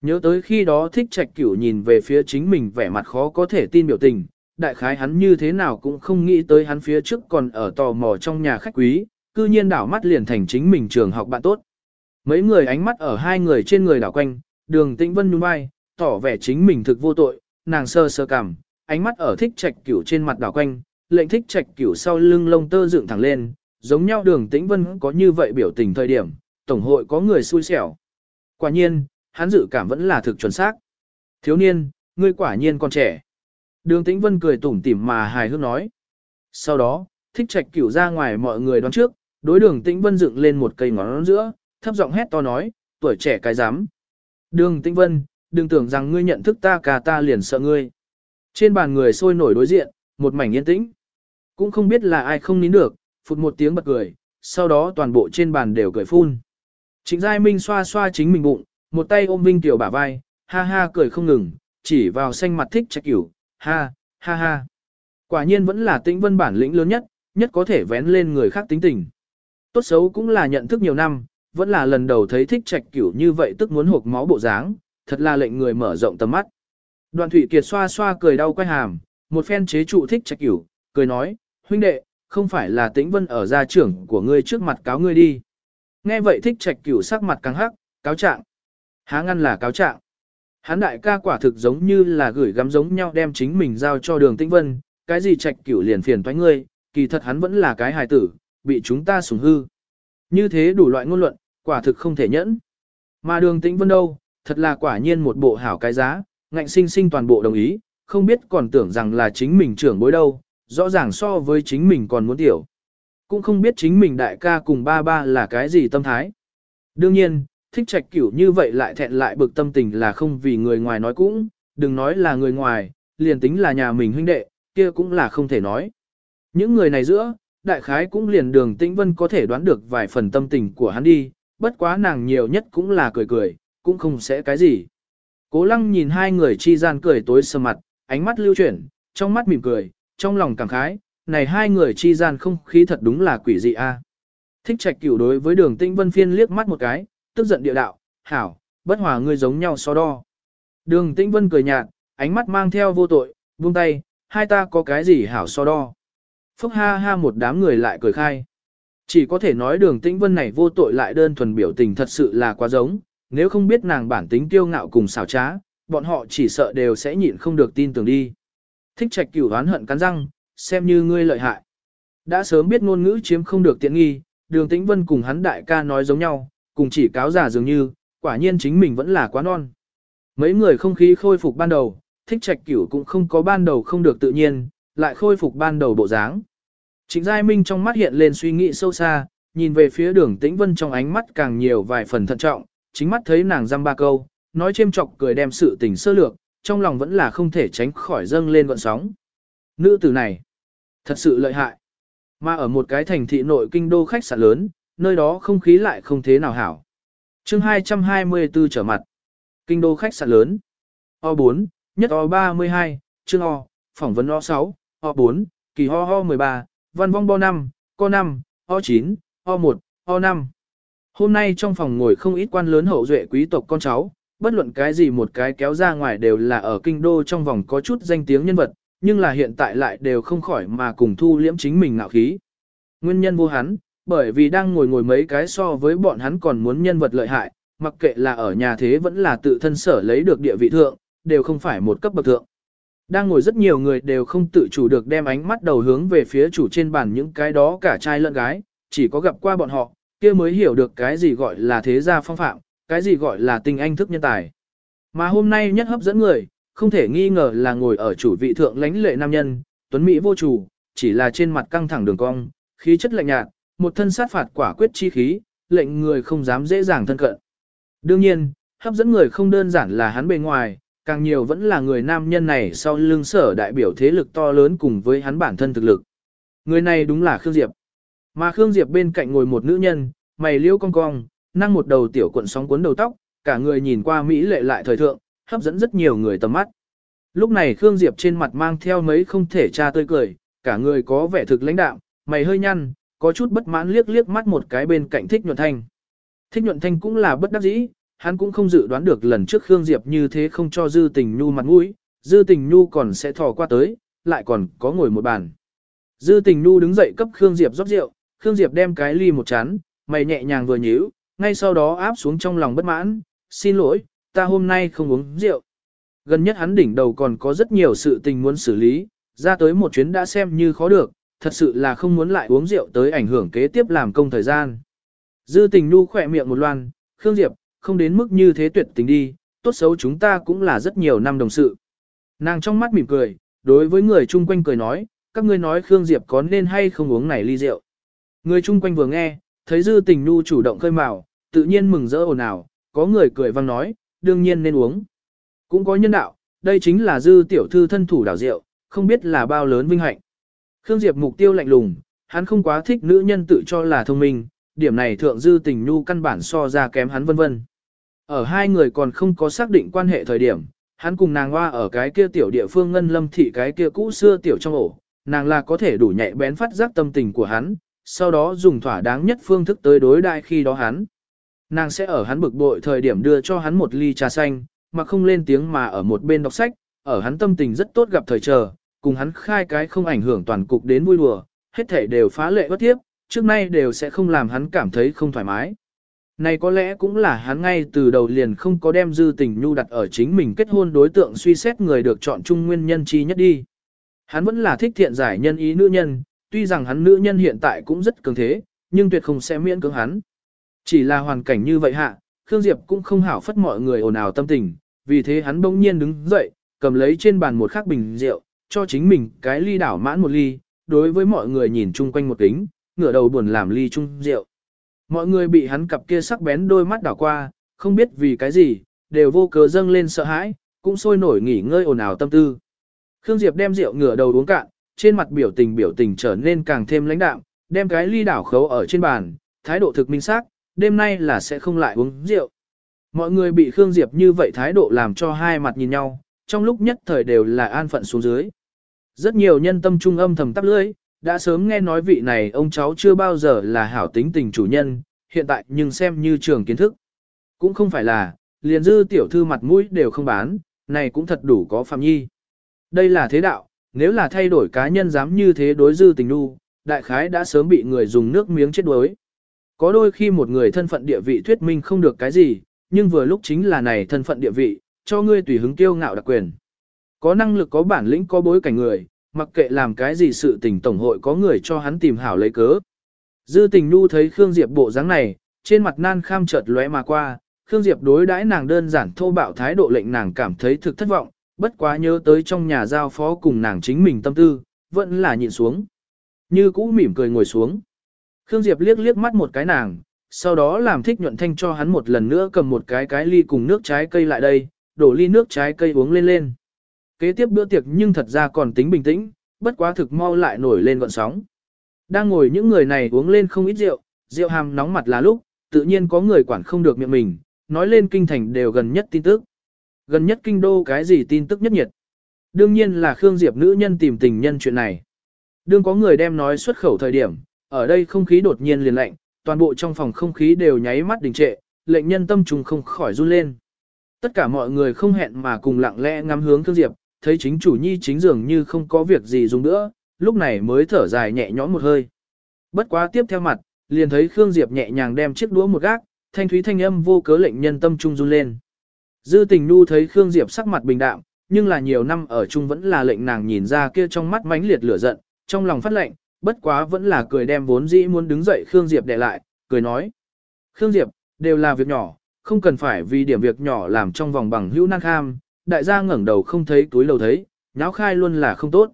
Nhớ tới khi đó thích trạch cửu nhìn về phía chính mình vẻ mặt khó có thể tin biểu tình, đại khái hắn như thế nào cũng không nghĩ tới hắn phía trước còn ở tò mò trong nhà khách quý, cư nhiên đảo mắt liền thành chính mình trường học bạn tốt. Mấy người ánh mắt ở hai người trên người đảo quanh, đường tĩnh vân nhún vai, tỏ vẻ chính mình thực vô tội, nàng sơ sơ cảm, ánh mắt ở thích trạch cửu trên mặt đảo quanh, lệnh thích trạch cửu sau lưng lông tơ dựng thẳng lên, giống nhau đường tĩnh vân có như vậy biểu tình thời điểm, tổng hội có người xui xẻo. Quả nhiên, hắn dự cảm vẫn là thực chuẩn xác. Thiếu niên, ngươi quả nhiên còn trẻ. Đường tĩnh vân cười tủm tỉm mà hài hước nói. Sau đó, thích trạch cửu ra ngoài mọi người đoán trước, đối đường tĩnh vân dựng lên một cây ngón giữa, thấp giọng hét to nói, tuổi trẻ cái dám. Đường tĩnh vân, đừng tưởng rằng ngươi nhận thức ta cả ta liền sợ ngươi. Trên bàn người sôi nổi đối diện, một mảnh yên tĩnh. Cũng không biết là ai không nín được, phụt một tiếng bật cười, sau đó toàn bộ trên bàn đều cười phun. Trịnh Giai Minh xoa xoa chính mình bụng, một tay ôm Vinh Tiểu bả vai, ha ha cười không ngừng, chỉ vào xanh mặt thích trạch cửu, ha, ha ha. Quả nhiên vẫn là tĩnh vân bản lĩnh lớn nhất, nhất có thể vén lên người khác tính tình. Tốt xấu cũng là nhận thức nhiều năm, vẫn là lần đầu thấy thích trạch cửu như vậy tức muốn hộp máu bộ dáng, thật là lệnh người mở rộng tầm mắt. Đoàn Thụy Kiệt xoa xoa cười đau quay hàm, một phen chế trụ thích trạch cửu, cười nói, huynh đệ, không phải là tĩnh vân ở gia trưởng của ngươi trước mặt cáo ngươi đi. Nghe vậy thích trạch cửu sắc mặt căng hắc, cáo trạng. Há ngăn là cáo trạng. Hán đại ca quả thực giống như là gửi gắm giống nhau đem chính mình giao cho đường tĩnh vân, cái gì trạch cửu liền phiền toái ngươi, kỳ thật hắn vẫn là cái hài tử, bị chúng ta sủng hư. Như thế đủ loại ngôn luận, quả thực không thể nhẫn. Mà đường tĩnh vân đâu, thật là quả nhiên một bộ hảo cái giá, ngạnh sinh sinh toàn bộ đồng ý, không biết còn tưởng rằng là chính mình trưởng bối đâu, rõ ràng so với chính mình còn muốn tiểu. Cũng không biết chính mình đại ca cùng ba ba là cái gì tâm thái. Đương nhiên, thích trạch kiểu như vậy lại thẹn lại bực tâm tình là không vì người ngoài nói cũng, đừng nói là người ngoài, liền tính là nhà mình huynh đệ, kia cũng là không thể nói. Những người này giữa, đại khái cũng liền đường tĩnh vân có thể đoán được vài phần tâm tình của hắn đi, bất quá nàng nhiều nhất cũng là cười cười, cũng không sẽ cái gì. Cố lăng nhìn hai người chi gian cười tối sầm mặt, ánh mắt lưu chuyển, trong mắt mỉm cười, trong lòng cảm khái, này hai người chi gian không khí thật đúng là quỷ dị a. Thích trạch cửu đối với đường tĩnh vân phiên liếc mắt một cái, tức giận địa đạo, hảo, bất hòa ngươi giống nhau so đo. Đường tĩnh vân cười nhạt, ánh mắt mang theo vô tội, buông tay, hai ta có cái gì hảo so đo. Phúc ha ha một đám người lại cười khai. Chỉ có thể nói đường tĩnh vân này vô tội lại đơn thuần biểu tình thật sự là quá giống, nếu không biết nàng bản tính tiêu ngạo cùng xảo trá, bọn họ chỉ sợ đều sẽ nhịn không được tin tưởng đi. Thích trạch cửu đoán hận cắn răng, xem như ngươi lợi hại. Đã sớm biết ngôn ngữ chiếm không được tiện nghi, đường tĩnh vân cùng hắn đại ca nói giống nhau, cùng chỉ cáo giả dường như, quả nhiên chính mình vẫn là quá non. Mấy người không khí khôi phục ban đầu, thích trạch cửu cũng không có ban đầu không được tự nhiên, lại khôi phục ban đầu bộ dáng. Trịnh Giai Minh trong mắt hiện lên suy nghĩ sâu xa, nhìn về phía đường tĩnh vân trong ánh mắt càng nhiều vài phần thận trọng, chính mắt thấy nàng răm ba câu, nói chêm chọc cười đem sự tình sơ lược, trong lòng vẫn là không thể tránh khỏi dâng lên gọn sóng. Nữ tử này, thật sự lợi hại. Mà ở một cái thành thị nội kinh đô khách sạn lớn, nơi đó không khí lại không thế nào hảo. chương 224 trở mặt. Kinh đô khách sạn lớn. O4, nhất O32, chương O, phỏng vấn O6, O4, kỳ ho ho 13, văn vong bo 5, co 5, O9, O1, O5. Hôm nay trong phòng ngồi không ít quan lớn hậu duệ quý tộc con cháu, bất luận cái gì một cái kéo ra ngoài đều là ở kinh đô trong vòng có chút danh tiếng nhân vật, nhưng là hiện tại lại đều không khỏi mà cùng thu liễm chính mình ngạo khí. Nguyên nhân vô hắn, bởi vì đang ngồi ngồi mấy cái so với bọn hắn còn muốn nhân vật lợi hại, mặc kệ là ở nhà thế vẫn là tự thân sở lấy được địa vị thượng, đều không phải một cấp bậc thượng. Đang ngồi rất nhiều người đều không tự chủ được đem ánh mắt đầu hướng về phía chủ trên bàn những cái đó cả trai lẫn gái, chỉ có gặp qua bọn họ, kia mới hiểu được cái gì gọi là thế gia phong phạm, cái gì gọi là tình anh thức nhân tài. Mà hôm nay nhất hấp dẫn người, không thể nghi ngờ là ngồi ở chủ vị thượng lãnh lệ nam nhân, tuấn Mỹ vô chủ, chỉ là trên mặt căng thẳng đường cong, khí chất lạnh nhạt, một thân sát phạt quả quyết chi khí, lệnh người không dám dễ dàng thân cận. Đương nhiên, hấp dẫn người không đơn giản là hắn bề ngoài, càng nhiều vẫn là người nam nhân này sau lưng sở đại biểu thế lực to lớn cùng với hắn bản thân thực lực. Người này đúng là Khương Diệp. Mà Khương Diệp bên cạnh ngồi một nữ nhân, mày liêu cong cong, năng một đầu tiểu cuộn sóng cuốn đầu tóc, cả người nhìn qua Mỹ lệ lại thời thượng, hấp dẫn rất nhiều người tầm mắt. Lúc này Khương Diệp trên mặt mang theo mấy không thể tra tươi cười, cả người có vẻ thực lãnh đạm, mày hơi nhăn, có chút bất mãn liếc liếc mắt một cái bên cạnh Thích Nhuận Thanh. Thích Nhuận Thanh cũng là bất đắc dĩ, hắn cũng không dự đoán được lần trước Khương Diệp như thế không cho Dư Tình Nhu mặt mũi, Dư Tình Nhu còn sẽ thò qua tới, lại còn có ngồi một bàn. Dư Tình Nhu đứng dậy cấp Khương Diệp rót rượu, Khương Diệp đem cái ly một chán, mày nhẹ nhàng vừa nhíu, ngay sau đó áp xuống trong lòng bất mãn, xin lỗi, ta hôm nay không uống rượu. Gần nhất hắn đỉnh đầu còn có rất nhiều sự tình muốn xử lý, ra tới một chuyến đã xem như khó được, thật sự là không muốn lại uống rượu tới ảnh hưởng kế tiếp làm công thời gian. Dư tình nu khỏe miệng một loan, Khương Diệp, không đến mức như thế tuyệt tình đi, tốt xấu chúng ta cũng là rất nhiều năm đồng sự. Nàng trong mắt mỉm cười, đối với người chung quanh cười nói, các ngươi nói Khương Diệp có nên hay không uống này ly rượu. Người chung quanh vừa nghe, thấy dư tình nu chủ động khơi mào, tự nhiên mừng rỡ ồn ào, có người cười vang nói, đương nhiên nên uống. Cũng có nhân đạo, đây chính là dư tiểu thư thân thủ đảo rượu, không biết là bao lớn vinh hạnh. Khương Diệp mục tiêu lạnh lùng, hắn không quá thích nữ nhân tự cho là thông minh, điểm này thượng dư tình nu căn bản so ra kém hắn vân vân. Ở hai người còn không có xác định quan hệ thời điểm, hắn cùng nàng hoa ở cái kia tiểu địa phương ngân lâm thị cái kia cũ xưa tiểu trong ổ, nàng là có thể đủ nhạy bén phát giác tâm tình của hắn, sau đó dùng thỏa đáng nhất phương thức tới đối đại khi đó hắn. Nàng sẽ ở hắn bực bội thời điểm đưa cho hắn một ly trà xanh, mà không lên tiếng mà ở một bên đọc sách, ở hắn tâm tình rất tốt gặp thời chờ, cùng hắn khai cái không ảnh hưởng toàn cục đến vui đùa, hết thể đều phá lệ bất tiếp, trước nay đều sẽ không làm hắn cảm thấy không thoải mái. Này có lẽ cũng là hắn ngay từ đầu liền không có đem dư tình nhu đặt ở chính mình kết hôn đối tượng suy xét người được chọn chung nguyên nhân chi nhất đi. Hắn vẫn là thích thiện giải nhân ý nữ nhân, tuy rằng hắn nữ nhân hiện tại cũng rất cường thế, nhưng tuyệt không sẽ miễn cưỡng hắn. Chỉ là hoàn cảnh như vậy hạ, Khương Diệp cũng không hảo phất mọi người ồn ào tâm tình, vì thế hắn bỗng nhiên đứng dậy, cầm lấy trên bàn một khắc bình rượu, cho chính mình cái ly đảo mãn một ly, đối với mọi người nhìn chung quanh một kính, ngửa đầu buồn làm ly chung rượu. Mọi người bị hắn cặp kia sắc bén đôi mắt đảo qua, không biết vì cái gì, đều vô cớ dâng lên sợ hãi, cũng sôi nổi nghỉ ngơi ồn ào tâm tư. Khương Diệp đem rượu ngửa đầu uống cạn, trên mặt biểu tình biểu tình trở nên càng thêm lãnh đạm, đem cái ly đảo khấu ở trên bàn, thái độ thực minh xác, đêm nay là sẽ không lại uống rượu. Mọi người bị Khương Diệp như vậy thái độ làm cho hai mặt nhìn nhau, trong lúc nhất thời đều là an phận xuống dưới. Rất nhiều nhân tâm trung âm thầm tắp lưỡi, đã sớm nghe nói vị này ông cháu chưa bao giờ là hảo tính tình chủ nhân, hiện tại nhưng xem như trường kiến thức. Cũng không phải là, liền dư tiểu thư mặt mũi đều không bán, này cũng thật đủ có phạm nhi. Đây là thế đạo, nếu là thay đổi cá nhân dám như thế đối dư tình nu, đại khái đã sớm bị người dùng nước miếng chết đuối. Có đôi khi một người thân phận địa vị thuyết minh không được cái gì, nhưng vừa lúc chính là này thân phận địa vị, cho ngươi tùy hứng kiêu ngạo đặc quyền. Có năng lực có bản lĩnh có bối cảnh người, mặc kệ làm cái gì sự tình tổng hội có người cho hắn tìm hảo lấy cớ. Dư tình nu thấy Khương Diệp bộ dáng này, trên mặt nan kham chợt lóe mà qua, Khương Diệp đối đãi nàng đơn giản thô bạo thái độ lệnh nàng cảm thấy thực thất vọng, bất quá nhớ tới trong nhà giao phó cùng nàng chính mình tâm tư, vẫn là nhịn xuống. Như cũ mỉm cười ngồi xuống. Khương Diệp liếc liếc mắt một cái nàng, sau đó làm thích nhuận thanh cho hắn một lần nữa cầm một cái cái ly cùng nước trái cây lại đây, đổ ly nước trái cây uống lên lên. Kế tiếp bữa tiệc nhưng thật ra còn tính bình tĩnh, bất quá thực mau lại nổi lên gọn sóng. Đang ngồi những người này uống lên không ít rượu, rượu hàm nóng mặt là lúc, tự nhiên có người quản không được miệng mình, nói lên kinh thành đều gần nhất tin tức. Gần nhất kinh đô cái gì tin tức nhất nhiệt. Đương nhiên là Khương Diệp nữ nhân tìm tình nhân chuyện này. Đương có người đem nói xuất khẩu thời điểm, ở đây không khí đột nhiên liền lạnh, toàn bộ trong phòng không khí đều nháy mắt đình trệ, lệnh nhân tâm trùng không khỏi run lên. Tất cả mọi người không hẹn mà cùng lặng lẽ ngắm hướng Khương Diệp, thấy chính chủ nhi chính dường như không có việc gì dùng nữa, lúc này mới thở dài nhẹ nhõm một hơi. Bất quá tiếp theo mặt, liền thấy Khương Diệp nhẹ nhàng đem chiếc đũa một gác, thanh thúy thanh âm vô cớ lệnh nhân tâm trung run lên. Dư tình nu thấy Khương Diệp sắc mặt bình đạm, nhưng là nhiều năm ở chung vẫn là lệnh nàng nhìn ra kia trong mắt mãnh liệt lửa giận, trong lòng phát lệnh, bất quá vẫn là cười đem vốn dĩ muốn đứng dậy Khương Diệp để lại, cười nói. Khương Diệp, đều là việc nhỏ, không cần phải vì điểm việc nhỏ làm trong vòng bằng hữu năng kham, đại gia ngẩng đầu không thấy túi lầu thấy, nháo khai luôn là không tốt.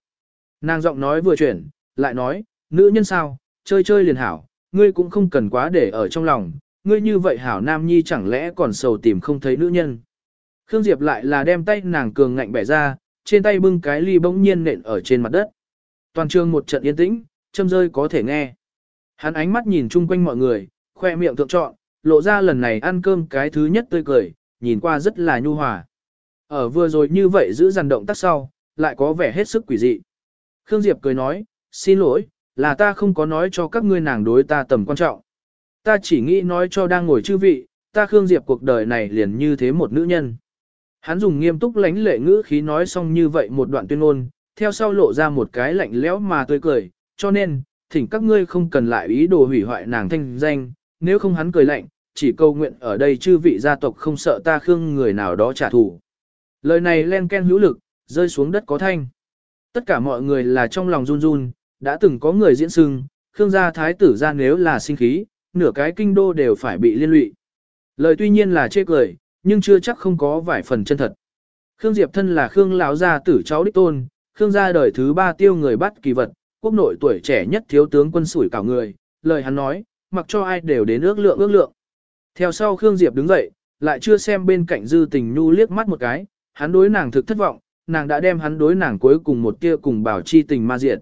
Nàng giọng nói vừa chuyển, lại nói, nữ nhân sao, chơi chơi liền hảo, ngươi cũng không cần quá để ở trong lòng, ngươi như vậy hảo nam nhi chẳng lẽ còn sầu tìm không thấy nữ nhân. Khương Diệp lại là đem tay nàng cường ngạnh bẻ ra, trên tay bưng cái ly bỗng nhiên nện ở trên mặt đất. Toàn trường một trận yên tĩnh, châm rơi có thể nghe. Hắn ánh mắt nhìn chung quanh mọi người, khoe miệng thượng trọn, lộ ra lần này ăn cơm cái thứ nhất tươi cười, nhìn qua rất là nhu hòa. Ở vừa rồi như vậy giữ dàn động tác sau, lại có vẻ hết sức quỷ dị. Khương Diệp cười nói, xin lỗi, là ta không có nói cho các ngươi nàng đối ta tầm quan trọng. Ta chỉ nghĩ nói cho đang ngồi chư vị, ta Khương Diệp cuộc đời này liền như thế một nữ nhân. Hắn dùng nghiêm túc lánh lệ ngữ khí nói xong như vậy một đoạn tuyên ngôn, theo sau lộ ra một cái lạnh lẽo mà tươi cười, cho nên, thỉnh các ngươi không cần lại ý đồ hủy hoại nàng thanh danh, nếu không hắn cười lạnh, chỉ câu nguyện ở đây chư vị gia tộc không sợ ta Khương người nào đó trả thù. Lời này len ken hữu lực, rơi xuống đất có thanh. Tất cả mọi người là trong lòng run run, đã từng có người diễn sưng, Khương gia thái tử ra nếu là sinh khí, nửa cái kinh đô đều phải bị liên lụy. Lời tuy nhiên là chê cười, nhưng chưa chắc không có vài phần chân thật. Khương Diệp thân là Khương lão gia tử cháu đích tôn, Khương gia đời thứ ba tiêu người bắt kỳ vật, quốc nội tuổi trẻ nhất thiếu tướng quân sủi cả người, lời hắn nói, mặc cho ai đều đến ước lượng ước lượng. Theo sau Khương Diệp đứng dậy, lại chưa xem bên cạnh dư tình nhu liếc mắt một cái, hắn đối nàng thực thất vọng, nàng đã đem hắn đối nàng cuối cùng một tia cùng bảo chi tình ma diệt.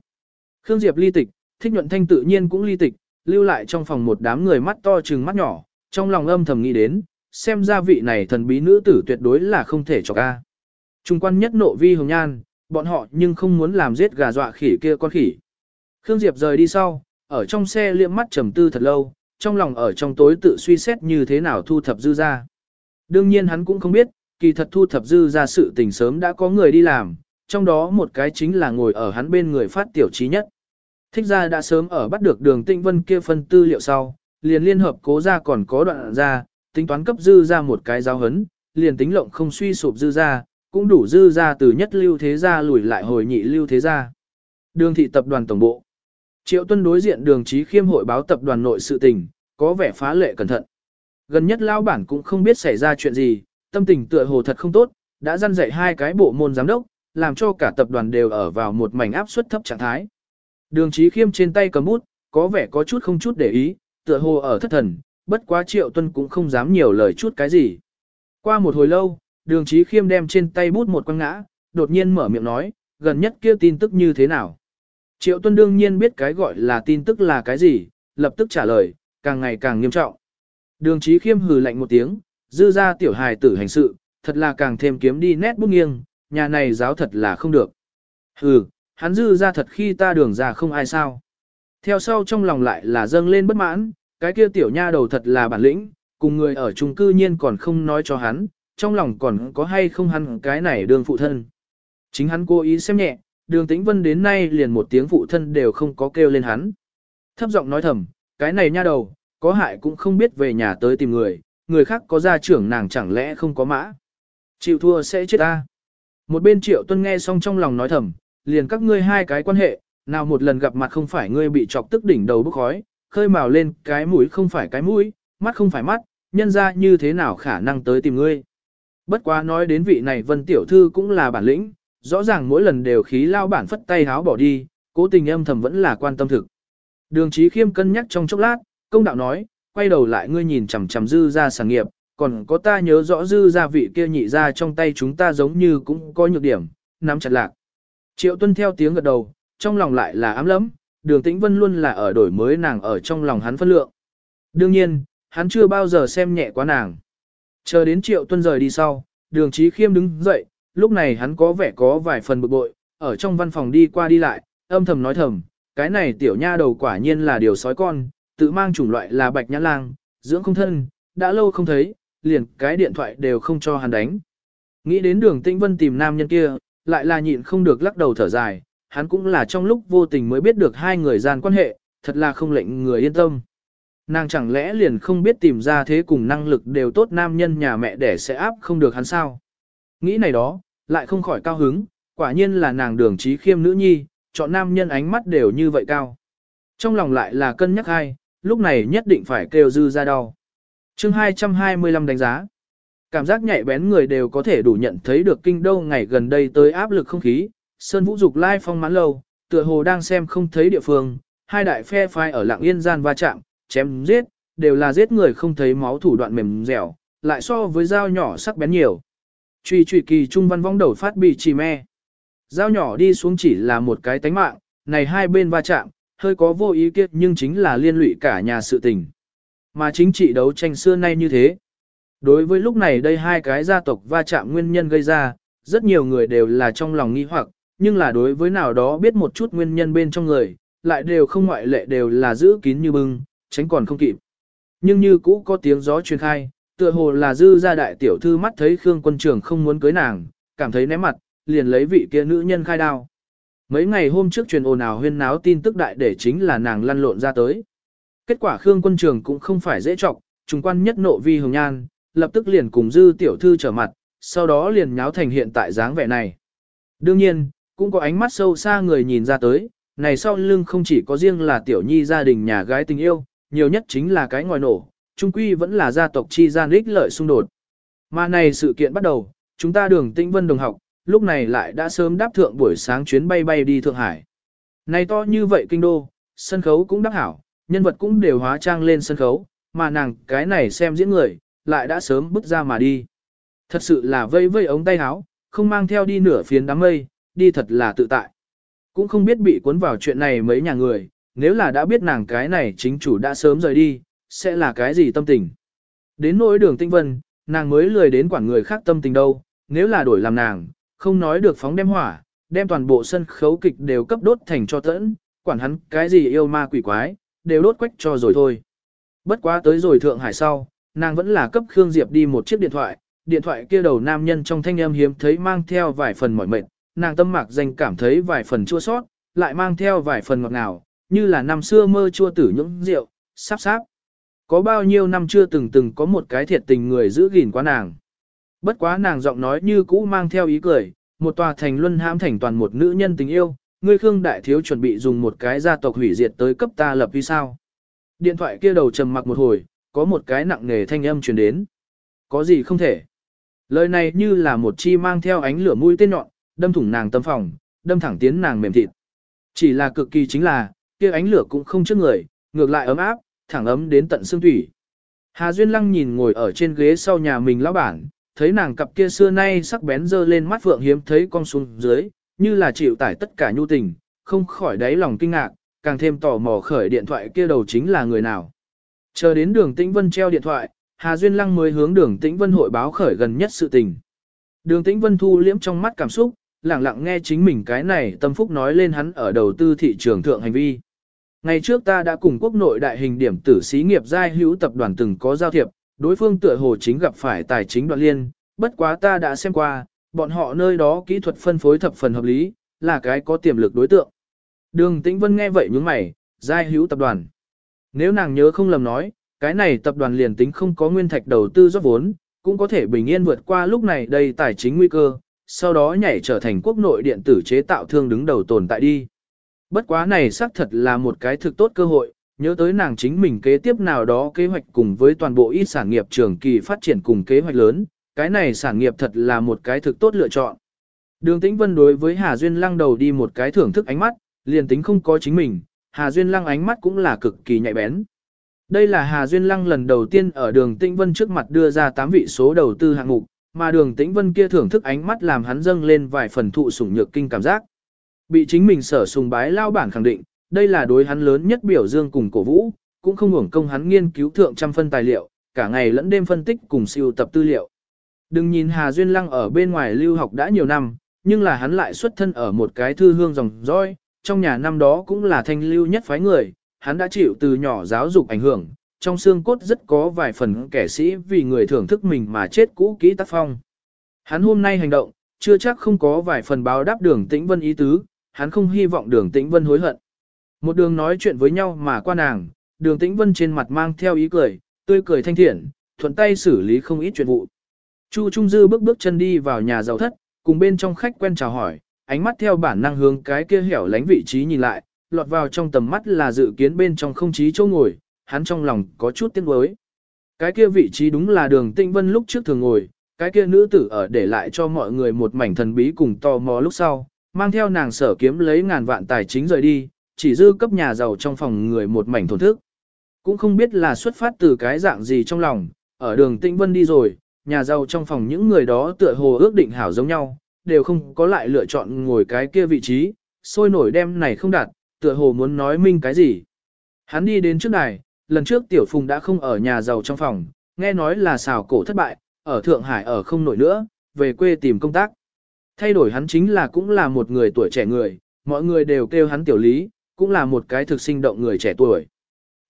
Khương Diệp ly tịch, thích nhuận thanh tự nhiên cũng ly tịch, lưu lại trong phòng một đám người mắt to trừng mắt nhỏ, trong lòng âm thầm nghĩ đến, xem ra vị này thần bí nữ tử tuyệt đối là không thể cho ca. Trung quan nhất nộ vi hồng nhan, bọn họ nhưng không muốn làm giết gà dọa khỉ kia con khỉ. Khương Diệp rời đi sau, ở trong xe liệm mắt trầm tư thật lâu, trong lòng ở trong tối tự suy xét như thế nào thu thập dư ra. Đương nhiên hắn cũng không biết, kỳ thật thu thập dư ra sự tình sớm đã có người đi làm, trong đó một cái chính là ngồi ở hắn bên người phát tiểu trí nhất. Thích ra đã sớm ở bắt được đường tinh vân kia phân tư liệu sau, liền liên hợp cố ra còn có đoạn ra, tính toán cấp dư ra một cái giao hấn, liền tính lộng không suy sụp dư ra, cũng đủ dư ra từ nhất lưu thế gia lùi lại hồi nhị lưu thế gia. Đường thị tập đoàn tổng bộ. Triệu tuân đối diện đường trí khiêm hội báo tập đoàn nội sự tình, có vẻ phá lệ cẩn thận. Gần nhất lao bản cũng không biết xảy ra chuyện gì, tâm tình tựa hồ thật không tốt, đã dăn dạy hai cái bộ môn giám đốc, làm cho cả tập đoàn đều ở vào một mảnh áp suất thấp trạng thái. Đường trí khiêm trên tay cầm bút, có vẻ có chút không chút để ý, tựa hồ ở thất thần, bất quá triệu tuân cũng không dám nhiều lời chút cái gì. Qua một hồi lâu, đường trí khiêm đem trên tay bút một quăng ngã, đột nhiên mở miệng nói, gần nhất kia tin tức như thế nào. Triệu tuân đương nhiên biết cái gọi là tin tức là cái gì, lập tức trả lời, càng ngày càng nghiêm trọng. Đường trí khiêm hừ lạnh một tiếng, dư ra tiểu hài tử hành sự, thật là càng thêm kiếm đi nét bút nghiêng, nhà này giáo thật là không được. Hừ, hắn dư ra thật khi ta đường ra không ai sao. Theo sau trong lòng lại là dâng lên bất mãn, cái kia tiểu nha đầu thật là bản lĩnh, cùng người ở chung cư nhiên còn không nói cho hắn, trong lòng còn có hay không hắn cái này đường phụ thân. Chính hắn cố ý xem nhẹ, đường tĩnh vân đến nay liền một tiếng phụ thân đều không có kêu lên hắn. Thấp giọng nói thầm, cái này nha đầu, có hại cũng không biết về nhà tới tìm người, người khác có gia trưởng nàng chẳng lẽ không có mã. Chịu thua sẽ chết ta. Một bên triệu tuân nghe xong trong lòng nói thầm, liền các ngươi hai cái quan hệ, nào một lần gặp mặt không phải ngươi bị chọc tức đỉnh đầu bức khói, khơi mào lên cái mũi không phải cái mũi, mắt không phải mắt, nhân ra như thế nào khả năng tới tìm ngươi. Bất quá nói đến vị này vân tiểu thư cũng là bản lĩnh, rõ ràng mỗi lần đều khí lao bản phất tay háo bỏ đi, cố tình âm thầm vẫn là quan tâm thực. Đường trí khiêm cân nhắc trong chốc lát, công đạo nói, quay đầu lại ngươi nhìn chằm chằm dư ra sản nghiệp, còn có ta nhớ rõ dư gia vị kia nhị ra trong tay chúng ta giống như cũng có nhược điểm, nắm chặt lạc. Triệu tuân theo tiếng gật đầu, trong lòng lại là ám lắm, đường tĩnh vân luôn là ở đổi mới nàng ở trong lòng hắn phân lượng. Đương nhiên, hắn chưa bao giờ xem nhẹ quá nàng. Chờ đến triệu tuân rời đi sau, đường trí khiêm đứng dậy, lúc này hắn có vẻ có vài phần bực bội, ở trong văn phòng đi qua đi lại, âm thầm nói thầm, cái này tiểu nha đầu quả nhiên là điều sói con, tự mang chủng loại là bạch nhã lang, dưỡng không thân, đã lâu không thấy, liền cái điện thoại đều không cho hắn đánh. Nghĩ đến đường tĩnh vân tìm nam nhân kia, lại là nhịn không được lắc đầu thở dài, hắn cũng là trong lúc vô tình mới biết được hai người gian quan hệ, thật là không lệnh người yên tâm. Nàng chẳng lẽ liền không biết tìm ra thế cùng năng lực đều tốt nam nhân nhà mẹ để sẽ áp không được hắn sao. Nghĩ này đó, lại không khỏi cao hứng, quả nhiên là nàng đường trí khiêm nữ nhi, chọn nam nhân ánh mắt đều như vậy cao. Trong lòng lại là cân nhắc hai, lúc này nhất định phải kêu dư ra đau. chương 225 đánh giá. Cảm giác nhạy bén người đều có thể đủ nhận thấy được kinh đô ngày gần đây tới áp lực không khí. Sơn Vũ Dục lai phong mãn lâu, tựa hồ đang xem không thấy địa phương, hai đại phe phái ở lạng yên gian va chạm, chém giết, đều là giết người không thấy máu thủ đoạn mềm dẻo, lại so với dao nhỏ sắc bén nhiều. Truy truy kỳ trung văn vong đầu phát bị chỉ me. Dao nhỏ đi xuống chỉ là một cái tánh mạng, này hai bên va chạm, hơi có vô ý kiết nhưng chính là liên lụy cả nhà sự tình. Mà chính trị đấu tranh xưa nay như thế. Đối với lúc này đây hai cái gia tộc va chạm nguyên nhân gây ra, rất nhiều người đều là trong lòng nghi hoặc, nhưng là đối với nào đó biết một chút nguyên nhân bên trong người, lại đều không ngoại lệ đều là giữ kín như bưng, tránh còn không kịp. Nhưng như cũ có tiếng gió truyền khai, tựa hồ là dư gia đại tiểu thư mắt thấy Khương quân trưởng không muốn cưới nàng, cảm thấy ném mặt, liền lấy vị kia nữ nhân khai đao. Mấy ngày hôm trước truyền ồn ào huyên náo tin tức đại để chính là nàng lăn lộn ra tới. Kết quả Khương quân trường cũng không phải dễ trọng, trùng quan nhất nộ vi hồng nhan, lập tức liền cùng dư tiểu thư trở mặt, sau đó liền nháo thành hiện tại dáng vẻ này. Đương nhiên, cũng có ánh mắt sâu xa người nhìn ra tới, này sau lưng không chỉ có riêng là tiểu nhi gia đình nhà gái tình yêu, nhiều nhất chính là cái ngòi nổ, trung quy vẫn là gia tộc chi gian ích lợi xung đột. Mà này sự kiện bắt đầu, chúng ta đường tĩnh vân đồng học, lúc này lại đã sớm đáp thượng buổi sáng chuyến bay bay đi Thượng Hải. Này to như vậy kinh đô, sân khấu cũng đắc hảo, nhân vật cũng đều hóa trang lên sân khấu, mà nàng cái này xem diễn người, lại đã sớm bước ra mà đi. Thật sự là vây vây ống tay áo, không mang theo đi nửa phiến đám mây, đi thật là tự tại. Cũng không biết bị cuốn vào chuyện này mấy nhà người, nếu là đã biết nàng cái này chính chủ đã sớm rời đi, sẽ là cái gì tâm tình. Đến nỗi đường tinh vân, nàng mới lười đến quản người khác tâm tình đâu, nếu là đổi làm nàng, không nói được phóng đem hỏa, đem toàn bộ sân khấu kịch đều cấp đốt thành cho tẫn, quản hắn cái gì yêu ma quỷ quái, đều đốt quách cho rồi thôi. Bất quá tới rồi Thượng Hải sau, nàng vẫn là cấp Khương Diệp đi một chiếc điện thoại, điện thoại kia đầu nam nhân trong thanh âm hiếm thấy mang theo vài phần mỏi mệt, nàng tâm mạc danh cảm thấy vài phần chua sót, lại mang theo vài phần ngọt ngào, như là năm xưa mơ chua tử những rượu, sắp sáp. Có bao nhiêu năm chưa từng từng có một cái thiệt tình người giữ gìn quá nàng. Bất quá nàng giọng nói như cũ mang theo ý cười, một tòa thành luân hãm thành toàn một nữ nhân tình yêu, ngươi Khương đại thiếu chuẩn bị dùng một cái gia tộc hủy diệt tới cấp ta lập vì sao. Điện thoại kia đầu trầm mặc một hồi, có một cái nặng nề thanh âm truyền đến. Có gì không thể. Lời này như là một chi mang theo ánh lửa mũi tên nhọn, đâm thủng nàng tâm phòng, đâm thẳng tiến nàng mềm thịt. Chỉ là cực kỳ chính là, kia ánh lửa cũng không trước người, ngược lại ấm áp, thẳng ấm đến tận xương thủy. Hà Duyên Lăng nhìn ngồi ở trên ghế sau nhà mình lão bản, thấy nàng cặp kia xưa nay sắc bén dơ lên mắt phượng hiếm thấy con xuống dưới, như là chịu tải tất cả nhu tình, không khỏi đáy lòng kinh ngạc, càng thêm tò mò khởi điện thoại kia đầu chính là người nào. Chờ đến đường Tĩnh Vân treo điện thoại, Hà Duyên Lăng mới hướng đường Tĩnh Vân hội báo khởi gần nhất sự tình. Đường Tĩnh Vân thu liễm trong mắt cảm xúc, lặng lặng nghe chính mình cái này tâm phúc nói lên hắn ở đầu tư thị trường thượng hành vi. Ngày trước ta đã cùng quốc nội đại hình điểm tử xí nghiệp giai hữu tập đoàn từng có giao thiệp, đối phương tựa hồ chính gặp phải tài chính đoạn liên, bất quá ta đã xem qua, bọn họ nơi đó kỹ thuật phân phối thập phần hợp lý, là cái có tiềm lực đối tượng. Đường Tĩnh Vân nghe vậy nhướng mày, giai hữu tập đoàn. Nếu nàng nhớ không lầm nói, cái này tập đoàn liền tính không có nguyên thạch đầu tư rót vốn, cũng có thể bình yên vượt qua lúc này đây tài chính nguy cơ, sau đó nhảy trở thành quốc nội điện tử chế tạo thương đứng đầu tồn tại đi. Bất quá này xác thật là một cái thực tốt cơ hội, nhớ tới nàng chính mình kế tiếp nào đó kế hoạch cùng với toàn bộ ít sản nghiệp trường kỳ phát triển cùng kế hoạch lớn, cái này sản nghiệp thật là một cái thực tốt lựa chọn. Đường Tĩnh Vân đối với Hà Duyên Lăng đầu đi một cái thưởng thức ánh mắt, liền tính không có chính mình, Hà Duyên Lăng ánh mắt cũng là cực kỳ nhạy bén. Đây là Hà Duyên Lăng lần đầu tiên ở đường Tĩnh Vân trước mặt đưa ra 8 vị số đầu tư hạng mục, mà đường Tĩnh Vân kia thưởng thức ánh mắt làm hắn dâng lên vài phần thụ sủng nhược kinh cảm giác. Bị chính mình sở sùng bái lao bản khẳng định, đây là đối hắn lớn nhất biểu dương cùng cổ vũ, cũng không hưởng công hắn nghiên cứu thượng trăm phân tài liệu, cả ngày lẫn đêm phân tích cùng siêu tập tư liệu. Đừng nhìn Hà Duyên Lăng ở bên ngoài lưu học đã nhiều năm, nhưng là hắn lại xuất thân ở một cái thư hương dòng dõi, trong nhà năm đó cũng là thanh lưu nhất phái người, hắn đã chịu từ nhỏ giáo dục ảnh hưởng, trong xương cốt rất có vài phần kẻ sĩ vì người thưởng thức mình mà chết cũ kỹ tác phong. Hắn hôm nay hành động, chưa chắc không có vài phần báo đáp đường tĩnh vân ý tứ, hắn không hy vọng đường tĩnh vân hối hận. Một đường nói chuyện với nhau mà qua nàng, đường tĩnh vân trên mặt mang theo ý cười, tươi cười thanh thiện, thuận tay xử lý không ít chuyện vụ. Chu Trung Dư bước bước chân đi vào nhà giàu thất, cùng bên trong khách quen chào hỏi, ánh mắt theo bản năng hướng cái kia hẻo lánh vị trí nhìn lại, lọt vào trong tầm mắt là dự kiến bên trong không chí chỗ ngồi, hắn trong lòng có chút tiếc nuối. Cái kia vị trí đúng là đường tinh Vân lúc trước thường ngồi, cái kia nữ tử ở để lại cho mọi người một mảnh thần bí cùng tò mò lúc sau, mang theo nàng sở kiếm lấy ngàn vạn tài chính rời đi, chỉ dư cấp nhà giàu trong phòng người một mảnh thổn thức. Cũng không biết là xuất phát từ cái dạng gì trong lòng, ở đường Tĩnh Vân đi rồi, nhà giàu trong phòng những người đó tựa hồ ước định hảo giống nhau, đều không có lại lựa chọn ngồi cái kia vị trí, sôi nổi đem này không đạt, tựa hồ muốn nói minh cái gì. Hắn đi đến trước này, lần trước Tiểu Phùng đã không ở nhà giàu trong phòng, nghe nói là xào cổ thất bại, ở Thượng Hải ở không nổi nữa, về quê tìm công tác. Thay đổi hắn chính là cũng là một người tuổi trẻ người, mọi người đều kêu hắn Tiểu Lý, cũng là một cái thực sinh động người trẻ tuổi.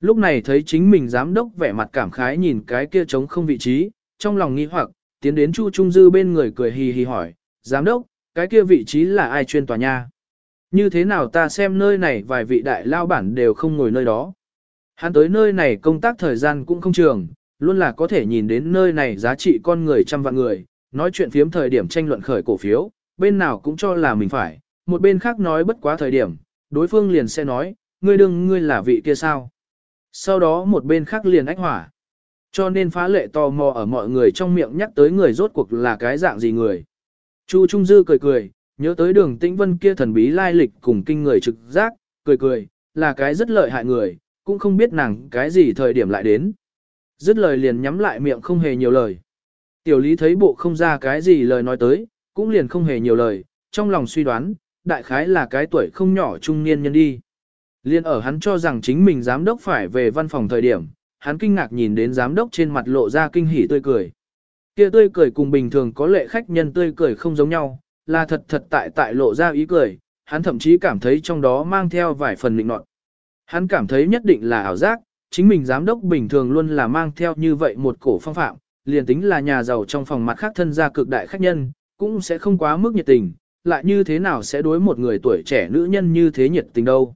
Lúc này thấy chính mình giám đốc vẻ mặt cảm khái nhìn cái kia trống không vị trí, trong lòng nghi hoặc, tiến đến Chu Trung Dư bên người cười hì hì hỏi, giám đốc, cái kia vị trí là ai chuyên tòa nha? Như thế nào ta xem nơi này vài vị đại lao bản đều không ngồi nơi đó. Hắn tới nơi này công tác thời gian cũng không trường, luôn là có thể nhìn đến nơi này giá trị con người trăm vạn người, nói chuyện phiếm thời điểm tranh luận khởi cổ phiếu, bên nào cũng cho là mình phải, một bên khác nói bất quá thời điểm, đối phương liền sẽ nói, ngươi đừng ngươi là vị kia sao. Sau đó một bên khác liền ách hỏa. Cho nên phá lệ tò mò ở mọi người trong miệng nhắc tới người rốt cuộc là cái dạng gì người. Chu Trung Dư cười cười, nhớ tới đường tĩnh vân kia thần bí lai lịch cùng kinh người trực giác, cười cười, là cái rất lợi hại người, cũng không biết nàng cái gì thời điểm lại đến. Dứt lời liền nhắm lại miệng không hề nhiều lời. Tiểu lý thấy bộ không ra cái gì lời nói tới, cũng liền không hề nhiều lời, trong lòng suy đoán, đại khái là cái tuổi không nhỏ trung niên nhân đi. Liên ở hắn cho rằng chính mình giám đốc phải về văn phòng thời điểm, hắn kinh ngạc nhìn đến giám đốc trên mặt lộ ra kinh hỉ tươi cười. Kia tươi cười cùng bình thường có lệ khách nhân tươi cười không giống nhau, là thật thật tại tại lộ ra ý cười, hắn thậm chí cảm thấy trong đó mang theo vài phần lịnh nọt. Hắn cảm thấy nhất định là ảo giác, chính mình giám đốc bình thường luôn là mang theo như vậy một cổ phong phạm, liền tính là nhà giàu trong phòng mặt khác thân gia cực đại khách nhân, cũng sẽ không quá mức nhiệt tình, lại như thế nào sẽ đối một người tuổi trẻ nữ nhân như thế nhiệt tình đâu.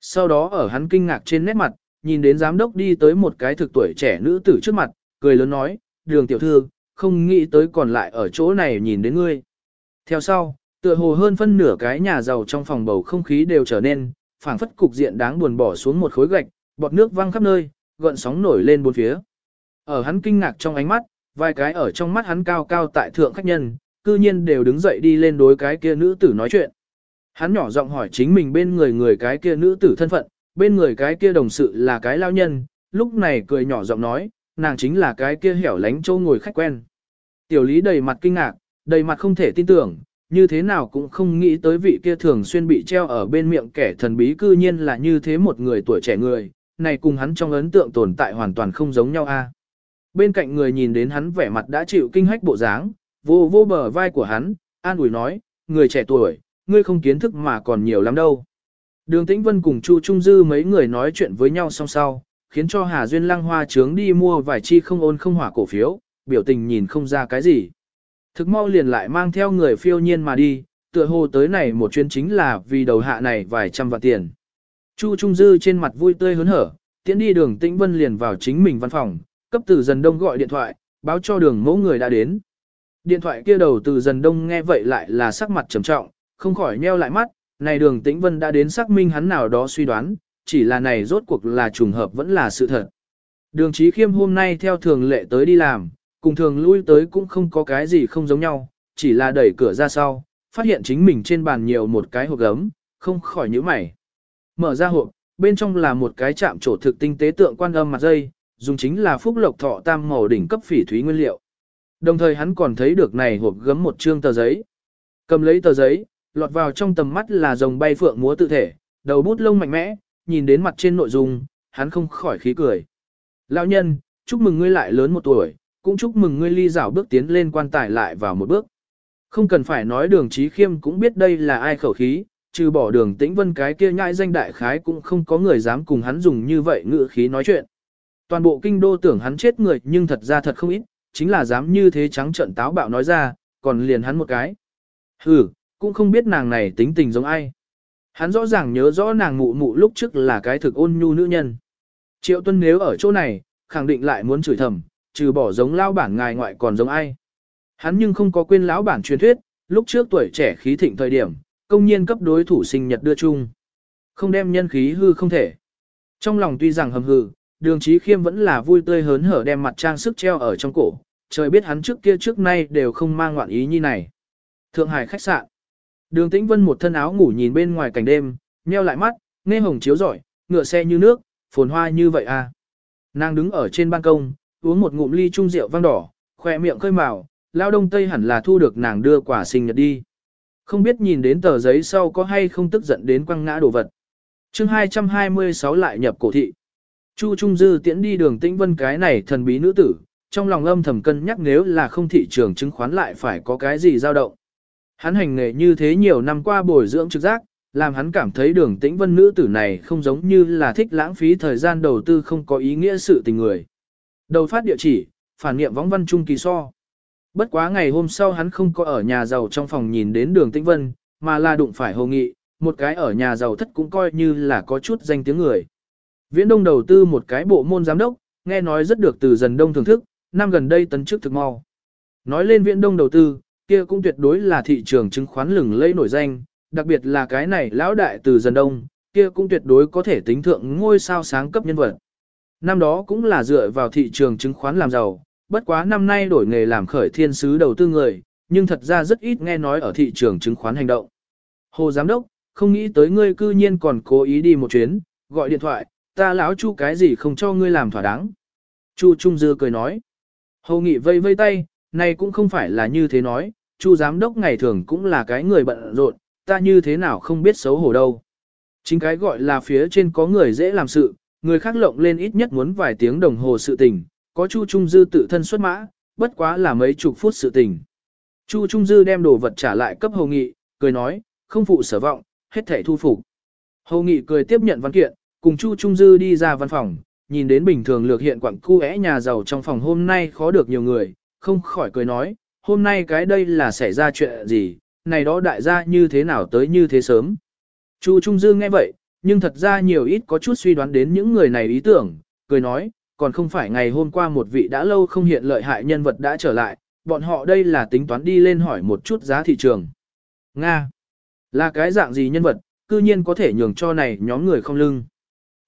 Sau đó ở hắn kinh ngạc trên nét mặt, nhìn đến giám đốc đi tới một cái thực tuổi trẻ nữ tử trước mặt, cười lớn nói, đường tiểu thư, không nghĩ tới còn lại ở chỗ này nhìn đến ngươi. Theo sau, tựa hồ hơn phân nửa cái nhà giàu trong phòng bầu không khí đều trở nên, phảng phất cục diện đáng buồn bỏ xuống một khối gạch, bọt nước văng khắp nơi, gợn sóng nổi lên bốn phía. Ở hắn kinh ngạc trong ánh mắt, vài cái ở trong mắt hắn cao cao tại thượng khách nhân, cư nhiên đều đứng dậy đi lên đối cái kia nữ tử nói chuyện. Hắn nhỏ giọng hỏi chính mình bên người người cái kia nữ tử thân phận, bên người cái kia đồng sự là cái lao nhân, lúc này cười nhỏ giọng nói, nàng chính là cái kia hẻo lánh châu ngồi khách quen. Tiểu lý đầy mặt kinh ngạc, đầy mặt không thể tin tưởng, như thế nào cũng không nghĩ tới vị kia thường xuyên bị treo ở bên miệng kẻ thần bí cư nhiên là như thế một người tuổi trẻ người, này cùng hắn trong ấn tượng tồn tại hoàn toàn không giống nhau a. Bên cạnh người nhìn đến hắn vẻ mặt đã chịu kinh hách bộ dáng, vô vô bờ vai của hắn, an ủi nói, người trẻ tuổi, ngươi không kiến thức mà còn nhiều lắm đâu. Đường Tĩnh Vân cùng Chu Trung Dư mấy người nói chuyện với nhau song song khiến cho Hà Duyên Lăng Hoa trướng đi mua vài chi không ôn không hỏa cổ phiếu, biểu tình nhìn không ra cái gì. Thực mau liền lại mang theo người phiêu nhiên mà đi, tựa hồ tới này một chuyến chính là vì đầu hạ này vài trăm vạn tiền. Chu Trung Dư trên mặt vui tươi hớn hở, tiến đi đường Tĩnh Vân liền vào chính mình văn phòng, cấp từ dần đông gọi điện thoại, báo cho đường mẫu người đã đến. Điện thoại kia đầu từ dần đông nghe vậy lại là sắc mặt trầm trọng, không khỏi nheo lại mắt, này đường Tĩnh Vân đã đến xác minh hắn nào đó suy đoán, chỉ là này rốt cuộc là trùng hợp vẫn là sự thật. Đường Chí Khiêm hôm nay theo thường lệ tới đi làm, cùng thường lui tới cũng không có cái gì không giống nhau, chỉ là đẩy cửa ra sau, phát hiện chính mình trên bàn nhiều một cái hộp gấm, không khỏi nhíu mày. Mở ra hộp, bên trong là một cái chạm trổ thực tinh tế tượng quan âm mặt dây, dùng chính là phúc lộc thọ tam màu đỉnh cấp phỉ thúy nguyên liệu. Đồng thời hắn còn thấy được này hộp gấm một trương tờ giấy. Cầm lấy tờ giấy, lọt vào trong tầm mắt là rồng bay phượng múa tự thể, đầu bút lông mạnh mẽ, nhìn đến mặt trên nội dung, hắn không khỏi khí cười. Lão nhân, chúc mừng ngươi lại lớn một tuổi, cũng chúc mừng ngươi ly rảo bước tiến lên quan tài lại vào một bước. Không cần phải nói đường trí khiêm cũng biết đây là ai khẩu khí, trừ bỏ đường tĩnh vân cái kia nhãi danh đại khái cũng không có người dám cùng hắn dùng như vậy ngữ khí nói chuyện. Toàn bộ kinh đô tưởng hắn chết người nhưng thật ra thật không ít, chính là dám như thế trắng trận táo bạo nói ra, còn liền hắn một cái. Hừ, cũng không biết nàng này tính tình giống ai. Hắn rõ ràng nhớ rõ nàng mụ mụ lúc trước là cái thực ôn nhu nữ nhân. Triệu tuân nếu ở chỗ này, khẳng định lại muốn chửi thầm, trừ bỏ giống lão bản ngài ngoại còn giống ai. Hắn nhưng không có quên lão bản truyền thuyết, lúc trước tuổi trẻ khí thịnh thời điểm, công nhiên cấp đối thủ sinh nhật đưa chung. Không đem nhân khí hư không thể. Trong lòng tuy rằng hầm hừ, đường trí khiêm vẫn là vui tươi hớn hở đem mặt trang sức treo ở trong cổ, trời biết hắn trước kia trước nay đều không mang ngoạn ý như này. Thượng Hải khách sạn. Đường Tĩnh Vân một thân áo ngủ nhìn bên ngoài cảnh đêm, nheo lại mắt, nghe hồng chiếu rọi, ngựa xe như nước, phồn hoa như vậy à. Nàng đứng ở trên ban công, uống một ngụm ly trung rượu vang đỏ, khỏe miệng khơi màu, lao đông tây hẳn là thu được nàng đưa quả sinh nhật đi. Không biết nhìn đến tờ giấy sau có hay không tức giận đến quăng ngã đồ vật. chương 226 lại nhập cổ thị. Chu Trung Dư tiễn đi đường tĩnh vân cái này thần bí nữ tử, trong lòng âm thầm cân nhắc nếu là không thị trường chứng khoán lại phải có cái gì dao động. Hắn hành nghề như thế nhiều năm qua bồi dưỡng trực giác, làm hắn cảm thấy đường tĩnh vân nữ tử này không giống như là thích lãng phí thời gian đầu tư không có ý nghĩa sự tình người. Đầu phát địa chỉ, phản niệm võng văn trung kỳ so. Bất quá ngày hôm sau hắn không có ở nhà giàu trong phòng nhìn đến đường tĩnh vân, mà là đụng phải hồ nghị, một cái ở nhà giàu thất cũng coi như là có chút danh tiếng người. Viễn Đông đầu tư một cái bộ môn giám đốc, nghe nói rất được từ dần đông thưởng thức, năm gần đây tấn chức thực mau. Nói lên Viễn Đông đầu tư, kia cũng tuyệt đối là thị trường chứng khoán lừng lẫy nổi danh, đặc biệt là cái này lão đại từ dần đông, kia cũng tuyệt đối có thể tính thượng ngôi sao sáng cấp nhân vật. Năm đó cũng là dựa vào thị trường chứng khoán làm giàu, bất quá năm nay đổi nghề làm khởi thiên sứ đầu tư người, nhưng thật ra rất ít nghe nói ở thị trường chứng khoán hành động. Hồ Giám Đốc, không nghĩ tới ngươi cư nhiên còn cố ý đi một chuyến, gọi điện thoại, ta lão chu cái gì không cho ngươi làm thỏa đáng. Chu Trung Dư cười nói. Hồ Nghị vây vây tay, này cũng không phải là như thế nói, Chu giám đốc ngày thường cũng là cái người bận rộn, ta như thế nào không biết xấu hổ đâu. Chính cái gọi là phía trên có người dễ làm sự, người khác lộng lên ít nhất muốn vài tiếng đồng hồ sự tình, có Chu Trung Dư tự thân xuất mã, bất quá là mấy chục phút sự tình. Chu Trung Dư đem đồ vật trả lại cấp Hồ Nghị, cười nói, không phụ sở vọng, hết thể thu phục. Hồ Nghị cười tiếp nhận văn kiện, cùng Chu Trung Dư đi ra văn phòng, nhìn đến bình thường lược hiện quặng khu nhà giàu trong phòng hôm nay khó được nhiều người, không khỏi cười nói, hôm nay cái đây là xảy ra chuyện gì, này đó đại gia như thế nào tới như thế sớm. Chu Trung Dư nghe vậy, nhưng thật ra nhiều ít có chút suy đoán đến những người này ý tưởng, cười nói, còn không phải ngày hôm qua một vị đã lâu không hiện lợi hại nhân vật đã trở lại, bọn họ đây là tính toán đi lên hỏi một chút giá thị trường. Nga, là cái dạng gì nhân vật, cư nhiên có thể nhường cho này nhóm người không lưng.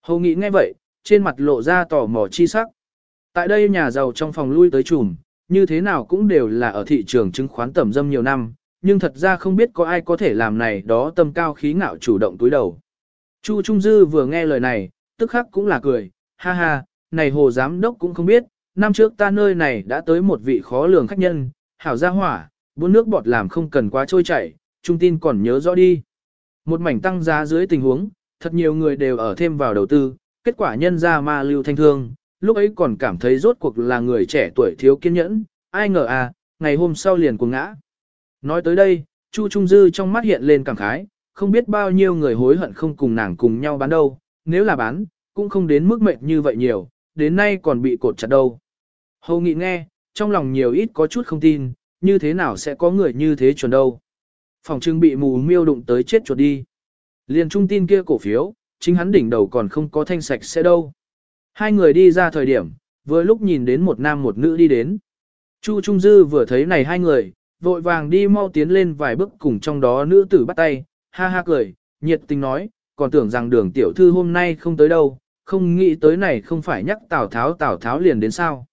Hầu nghĩ nghe vậy, trên mặt lộ ra tò mò chi sắc. Tại đây nhà giàu trong phòng lui tới chùm, như thế nào cũng đều là ở thị trường chứng khoán tầm dâm nhiều năm, nhưng thật ra không biết có ai có thể làm này đó tâm cao khí ngạo chủ động túi đầu. Chu Trung Dư vừa nghe lời này, tức khắc cũng là cười, ha ha, này hồ giám đốc cũng không biết, năm trước ta nơi này đã tới một vị khó lường khách nhân, hảo gia hỏa, buôn nước bọt làm không cần quá trôi chảy, trung tin còn nhớ rõ đi. Một mảnh tăng giá dưới tình huống, thật nhiều người đều ở thêm vào đầu tư, kết quả nhân ra ma lưu thanh thương, lúc ấy còn cảm thấy rốt cuộc là người trẻ tuổi thiếu kiên nhẫn, ai ngờ à, ngày hôm sau liền cuồng ngã. Nói tới đây, Chu Trung Dư trong mắt hiện lên cảm khái, không biết bao nhiêu người hối hận không cùng nàng cùng nhau bán đâu, nếu là bán, cũng không đến mức mệt như vậy nhiều, đến nay còn bị cột chặt đâu. Hầu nghị nghe, trong lòng nhiều ít có chút không tin, như thế nào sẽ có người như thế chuẩn đâu. Phòng trưng bị mù miêu đụng tới chết chuột đi. Liền trung tin kia cổ phiếu, chính hắn đỉnh đầu còn không có thanh sạch sẽ đâu. Hai người đi ra thời điểm, vừa lúc nhìn đến một nam một nữ đi đến. Chu Trung Dư vừa thấy này hai người, vội vàng đi mau tiến lên vài bước cùng trong đó nữ tử bắt tay, ha ha cười, nhiệt tình nói, còn tưởng rằng đường tiểu thư hôm nay không tới đâu, không nghĩ tới này không phải nhắc Tào Tháo Tào Tháo liền đến sao.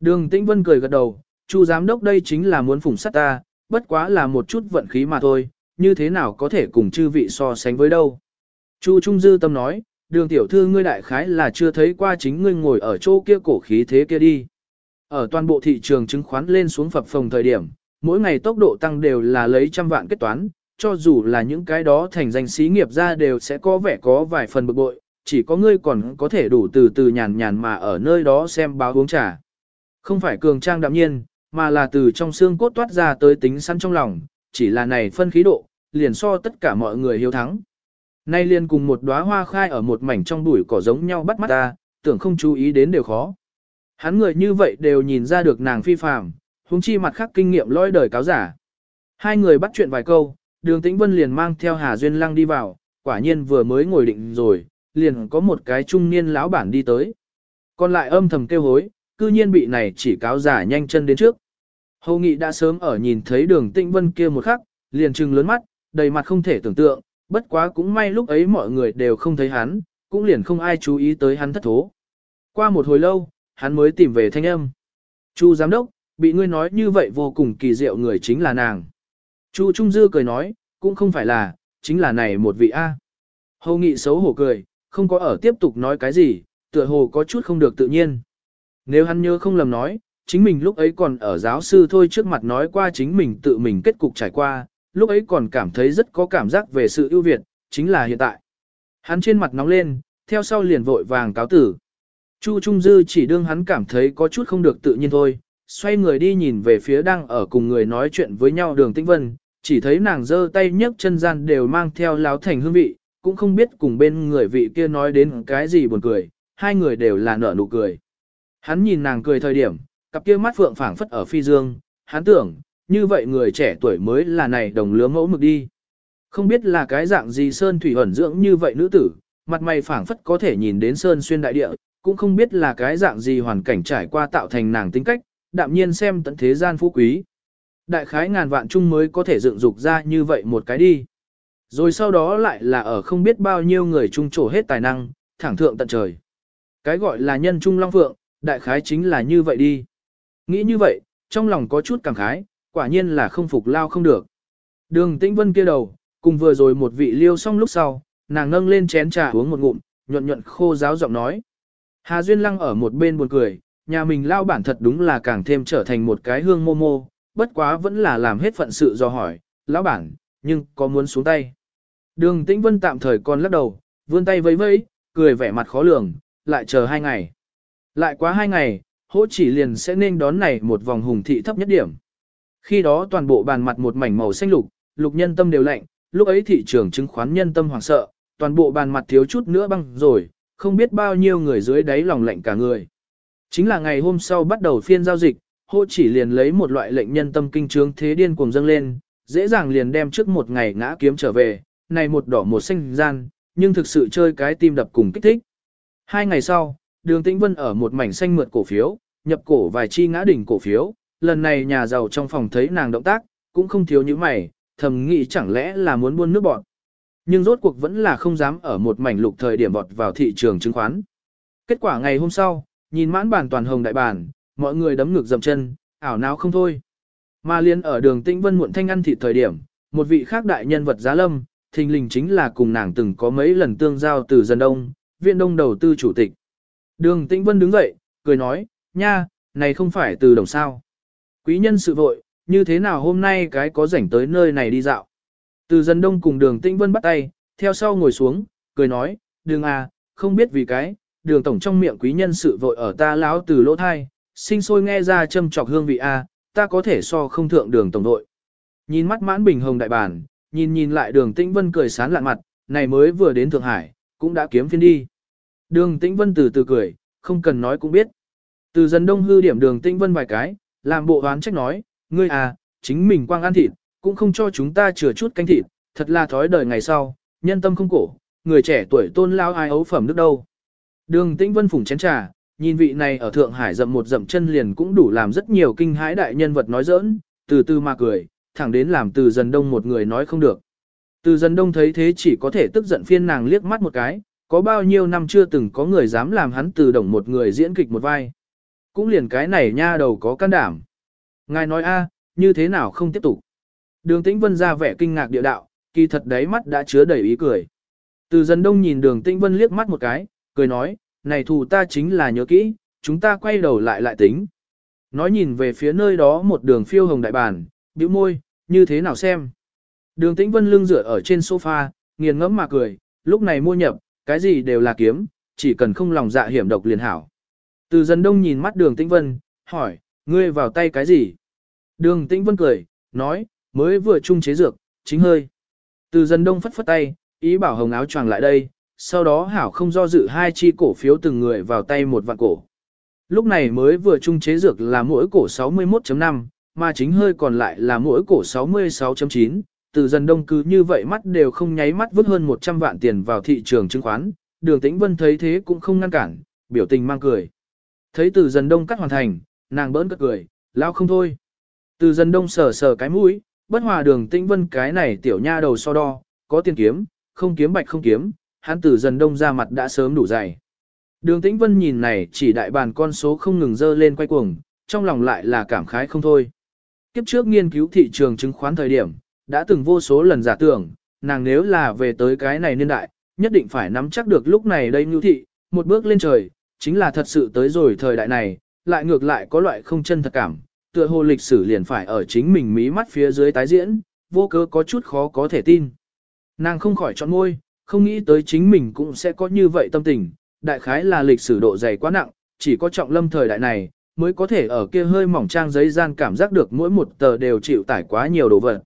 Đường Tĩnh Vân cười gật đầu, Chu giám đốc đây chính là muốn phụng sát ta, bất quá là một chút vận khí mà thôi, như thế nào có thể cùng chư vị so sánh với đâu. Chu Trung Dư tâm nói, đường tiểu thư ngươi đại khái là chưa thấy qua chính ngươi ngồi ở chỗ kia cổ khí thế kia đi. Ở toàn bộ thị trường chứng khoán lên xuống phập phồng thời điểm, mỗi ngày tốc độ tăng đều là lấy trăm vạn kết toán, cho dù là những cái đó thành danh sĩ nghiệp ra đều sẽ có vẻ có vài phần bực bội, chỉ có ngươi còn có thể đủ từ từ nhàn nhàn mà ở nơi đó xem báo uống trà. Không phải cường trang đạm nhiên, mà là từ trong xương cốt toát ra tới tính săn trong lòng, chỉ là này phân khí độ, liền so tất cả mọi người hiếu thắng. Nay liền cùng một đóa hoa khai ở một mảnh trong bụi cỏ giống nhau bắt mắt ta, tưởng không chú ý đến đều khó. Hắn người như vậy đều nhìn ra được nàng phi phàm, huống chi mặt khác kinh nghiệm lôi đời cáo giả. Hai người bắt chuyện vài câu, đường tĩnh vân liền mang theo Hà Duyên Lăng đi vào, quả nhiên vừa mới ngồi định rồi, liền có một cái trung niên lão bản đi tới. Còn lại âm thầm kêu hối, cư nhiên bị này chỉ cáo giả nhanh chân đến trước. Hầu nghị đã sớm ở nhìn thấy đường tĩnh vân kia một khắc, liền trừng lớn mắt, đầy mặt không thể tưởng tượng, bất quá cũng may lúc ấy mọi người đều không thấy hắn, cũng liền không ai chú ý tới hắn thất thố. Qua một hồi lâu, hắn mới tìm về thanh âm. Chu giám đốc, bị ngươi nói như vậy vô cùng kỳ diệu người chính là nàng. Chu Trung Dư cười nói, cũng không phải là, chính là này một vị A. Hầu nghị xấu hổ cười, không có ở tiếp tục nói cái gì, tựa hồ có chút không được tự nhiên. Nếu hắn nhớ không lầm nói, chính mình lúc ấy còn ở giáo sư thôi trước mặt nói qua chính mình tự mình kết cục trải qua, lúc ấy còn cảm thấy rất có cảm giác về sự ưu việt, chính là hiện tại. Hắn trên mặt nóng lên, theo sau liền vội vàng cáo tử. Chu Trung Dư chỉ đương hắn cảm thấy có chút không được tự nhiên thôi, xoay người đi nhìn về phía đang ở cùng người nói chuyện với nhau đường tĩnh vân, chỉ thấy nàng giơ tay nhấc chân gian đều mang theo láo thành hương vị, cũng không biết cùng bên người vị kia nói đến cái gì buồn cười, hai người đều là nở nụ cười. Hắn nhìn nàng cười thời điểm, cặp kia mắt phượng phảng phất ở phi dương, hắn tưởng, như vậy người trẻ tuổi mới là này đồng lứa mẫu mực đi. Không biết là cái dạng gì sơn thủy ẩn dưỡng như vậy nữ tử, mặt mày phảng phất có thể nhìn đến sơn xuyên đại địa, cũng không biết là cái dạng gì hoàn cảnh trải qua tạo thành nàng tính cách, đạm nhiên xem tận thế gian phú quý. Đại khái ngàn vạn chung mới có thể dựng dục ra như vậy một cái đi. Rồi sau đó lại là ở không biết bao nhiêu người trung trổ hết tài năng, thẳng thượng tận trời. Cái gọi là nhân trung long phượng, đại khái chính là như vậy đi. Nghĩ như vậy, trong lòng có chút cảm khái, quả nhiên là không phục lao không được. Đường tĩnh vân kia đầu, cùng vừa rồi một vị liêu xong lúc sau, nàng nâng lên chén trà uống một ngụm, nhuận nhuận khô giáo giọng nói. Hà Duyên Lăng ở một bên buồn cười, nhà mình lao bản thật đúng là càng thêm trở thành một cái hương mô mô, bất quá vẫn là làm hết phận sự do hỏi, lão bản, nhưng có muốn xuống tay. Đường Tĩnh Vân tạm thời còn lắc đầu, vươn tay vẫy vẫy, cười vẻ mặt khó lường, lại chờ hai ngày. Lại quá hai ngày, hỗ chỉ liền sẽ nên đón này một vòng hùng thị thấp nhất điểm. Khi đó toàn bộ bàn mặt một mảnh màu xanh lục, lục nhân tâm đều lạnh, lúc ấy thị trường chứng khoán nhân tâm hoảng sợ, toàn bộ bàn mặt thiếu chút nữa băng rồi, không biết bao nhiêu người dưới đáy lòng lạnh cả người. Chính là ngày hôm sau bắt đầu phiên giao dịch, hô chỉ liền lấy một loại lệnh nhân tâm kinh trướng thế điên cuồng dâng lên, dễ dàng liền đem trước một ngày ngã kiếm trở về, này một đỏ một xanh gian, nhưng thực sự chơi cái tim đập cùng kích thích. Hai ngày sau, đường tĩnh vân ở một mảnh xanh mượt cổ phiếu, nhập cổ vài chi ngã đỉnh cổ phiếu, lần này nhà giàu trong phòng thấy nàng động tác, cũng không thiếu những mày, thầm nghĩ chẳng lẽ là muốn buôn nước bọn. Nhưng rốt cuộc vẫn là không dám ở một mảnh lục thời điểm bọt vào thị trường chứng khoán. Kết quả ngày hôm sau, nhìn mãn bản toàn hồng đại bản, mọi người đấm ngược dầm chân, ảo não không thôi. Mà liên ở đường Tĩnh Vân muộn thanh ăn thịt thời điểm, một vị khác đại nhân vật giá lâm, thình lình chính là cùng nàng từng có mấy lần tương giao từ dân đông, viện đông đầu tư chủ tịch. Đường Tĩnh Vân đứng dậy, cười nói, nha, này không phải từ đồng sao. Quý nhân sự vội, như thế nào hôm nay cái có rảnh tới nơi này đi dạo. Từ dân đông cùng đường Tĩnh Vân bắt tay, theo sau ngồi xuống, cười nói, đường à, không biết vì cái, đường tổng trong miệng quý nhân sự vội ở ta láo từ lỗ thai, sinh sôi nghe ra châm trọc hương vị a, ta có thể so không thượng đường tổng đội. Nhìn mắt mãn bình hồng đại bản, nhìn nhìn lại đường tĩnh vân cười sán lạn mặt, này mới vừa đến Thượng Hải, cũng đã kiếm phiên đi. Đường tĩnh vân từ từ cười, không cần nói cũng biết. Từ dần đông hư điểm đường tĩnh vân vài cái, làm bộ đoán trách nói, ngươi à, chính mình quang ăn thịt, cũng không cho chúng ta chừa chút canh thịt, thật là thói đời ngày sau, nhân tâm không cổ, người trẻ tuổi tôn lao ai ấu phẩm nước đâu. Đường tĩnh vân phủng chén trà, nhìn vị này ở Thượng Hải dậm một dậm chân liền cũng đủ làm rất nhiều kinh hãi đại nhân vật nói giỡn, từ từ mà cười, thẳng đến làm từ dần đông một người nói không được. Từ dần đông thấy thế chỉ có thể tức giận phiên nàng liếc mắt một cái, có bao nhiêu năm chưa từng có người dám làm hắn từ đồng một người diễn kịch một vai. Cũng liền cái này nha đầu có can đảm. Ngài nói a, như thế nào không tiếp tục. Đường tĩnh vân ra vẻ kinh ngạc địa đạo, kỳ thật đáy mắt đã chứa đầy ý cười. Từ dần đông nhìn đường tĩnh vân liếc mắt một cái, cười nói, này thù ta chính là nhớ kỹ, chúng ta quay đầu lại lại tính. Nói nhìn về phía nơi đó một đường phiêu hồng đại bản, bĩu môi, như thế nào xem. Đường tĩnh vân lưng dựa ở trên sofa, nghiền ngẫm mà cười, lúc này mua nhập, cái gì đều là kiếm, chỉ cần không lòng dạ hiểm độc liền hảo. Từ dân đông nhìn mắt đường tĩnh vân, hỏi, ngươi vào tay cái gì? Đường tĩnh vân cười, nói, mới vừa chung chế dược, chính hơi. Từ dân đông phất phất tay, ý bảo hồng áo choàng lại đây, sau đó hảo không do dự hai chi cổ phiếu từng người vào tay một vạn cổ. Lúc này mới vừa trung chế dược là mỗi cổ 61.5, mà chính hơi còn lại là mỗi cổ 66.9, từ dần đông cứ như vậy mắt đều không nháy mắt vứt hơn 100 vạn tiền vào thị trường chứng khoán, đường tĩnh vân thấy thế cũng không ngăn cản, biểu tình mang cười. Thấy từ dần đông cắt hoàn thành, nàng bỡn cất cười, lao không thôi. Từ dần đông sờ sờ cái mũi, bất hòa đường tĩnh vân cái này tiểu nha đầu so đo, có tiền kiếm, không kiếm bạch không kiếm, hắn từ dần đông ra mặt đã sớm đủ dày. Đường tĩnh vân nhìn này chỉ đại bàn con số không ngừng dơ lên quay cuồng, trong lòng lại là cảm khái không thôi. Kiếp trước nghiên cứu thị trường chứng khoán thời điểm, đã từng vô số lần giả tưởng, nàng nếu là về tới cái này niên đại, nhất định phải nắm chắc được lúc này đây nhu thị, một bước lên trời, chính là thật sự tới rồi thời đại này, lại ngược lại có loại không chân thật cảm, tựa hồ lịch sử liền phải ở chính mình mí mắt phía dưới tái diễn, vô cớ có chút khó có thể tin. Nàng không khỏi chọn ngôi, không nghĩ tới chính mình cũng sẽ có như vậy tâm tình, đại khái là lịch sử độ dày quá nặng, chỉ có trọng lâm thời đại này, mới có thể ở kia hơi mỏng trang giấy gian cảm giác được mỗi một tờ đều chịu tải quá nhiều đồ vật.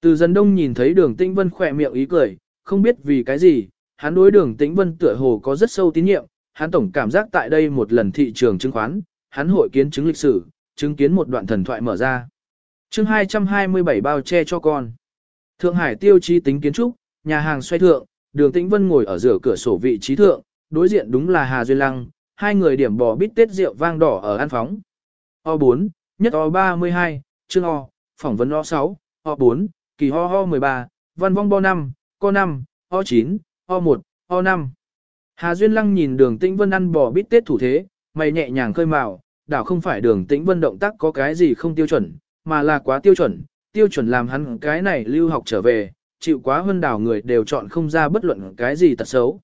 Từ dân đông nhìn thấy đường tĩnh vân khỏe miệng ý cười, không biết vì cái gì, hắn đối đường tĩnh vân tựa hồ có rất sâu tín nhiệm, hắn tổng cảm giác tại đây một lần thị trường chứng khoán, hắn hội kiến chứng lịch sử, chứng kiến một đoạn thần thoại mở ra. chương 227 bao che cho con. Thượng Hải tiêu chí tính kiến trúc, nhà hàng xoay thượng, đường tĩnh vân ngồi ở giữa cửa sổ vị trí thượng, đối diện đúng là Hà Duyên Lăng, hai người điểm bò bít tết rượu vang đỏ ở ăn phóng. O4, nhất O32, chương O, phỏng vấn O6, O4, kỳ ho ho 13, văn vong bo 5, co 5, O9, O1, O5. Hà Duyên Lăng nhìn đường tĩnh vân ăn bò bít tết thủ thế, mày nhẹ nhàng khơi mào, đảo không phải đường tĩnh vân động tác có cái gì không tiêu chuẩn, mà là quá tiêu chuẩn, tiêu chuẩn làm hắn cái này lưu học trở về, chịu quá hơn đảo người đều chọn không ra bất luận cái gì tật xấu.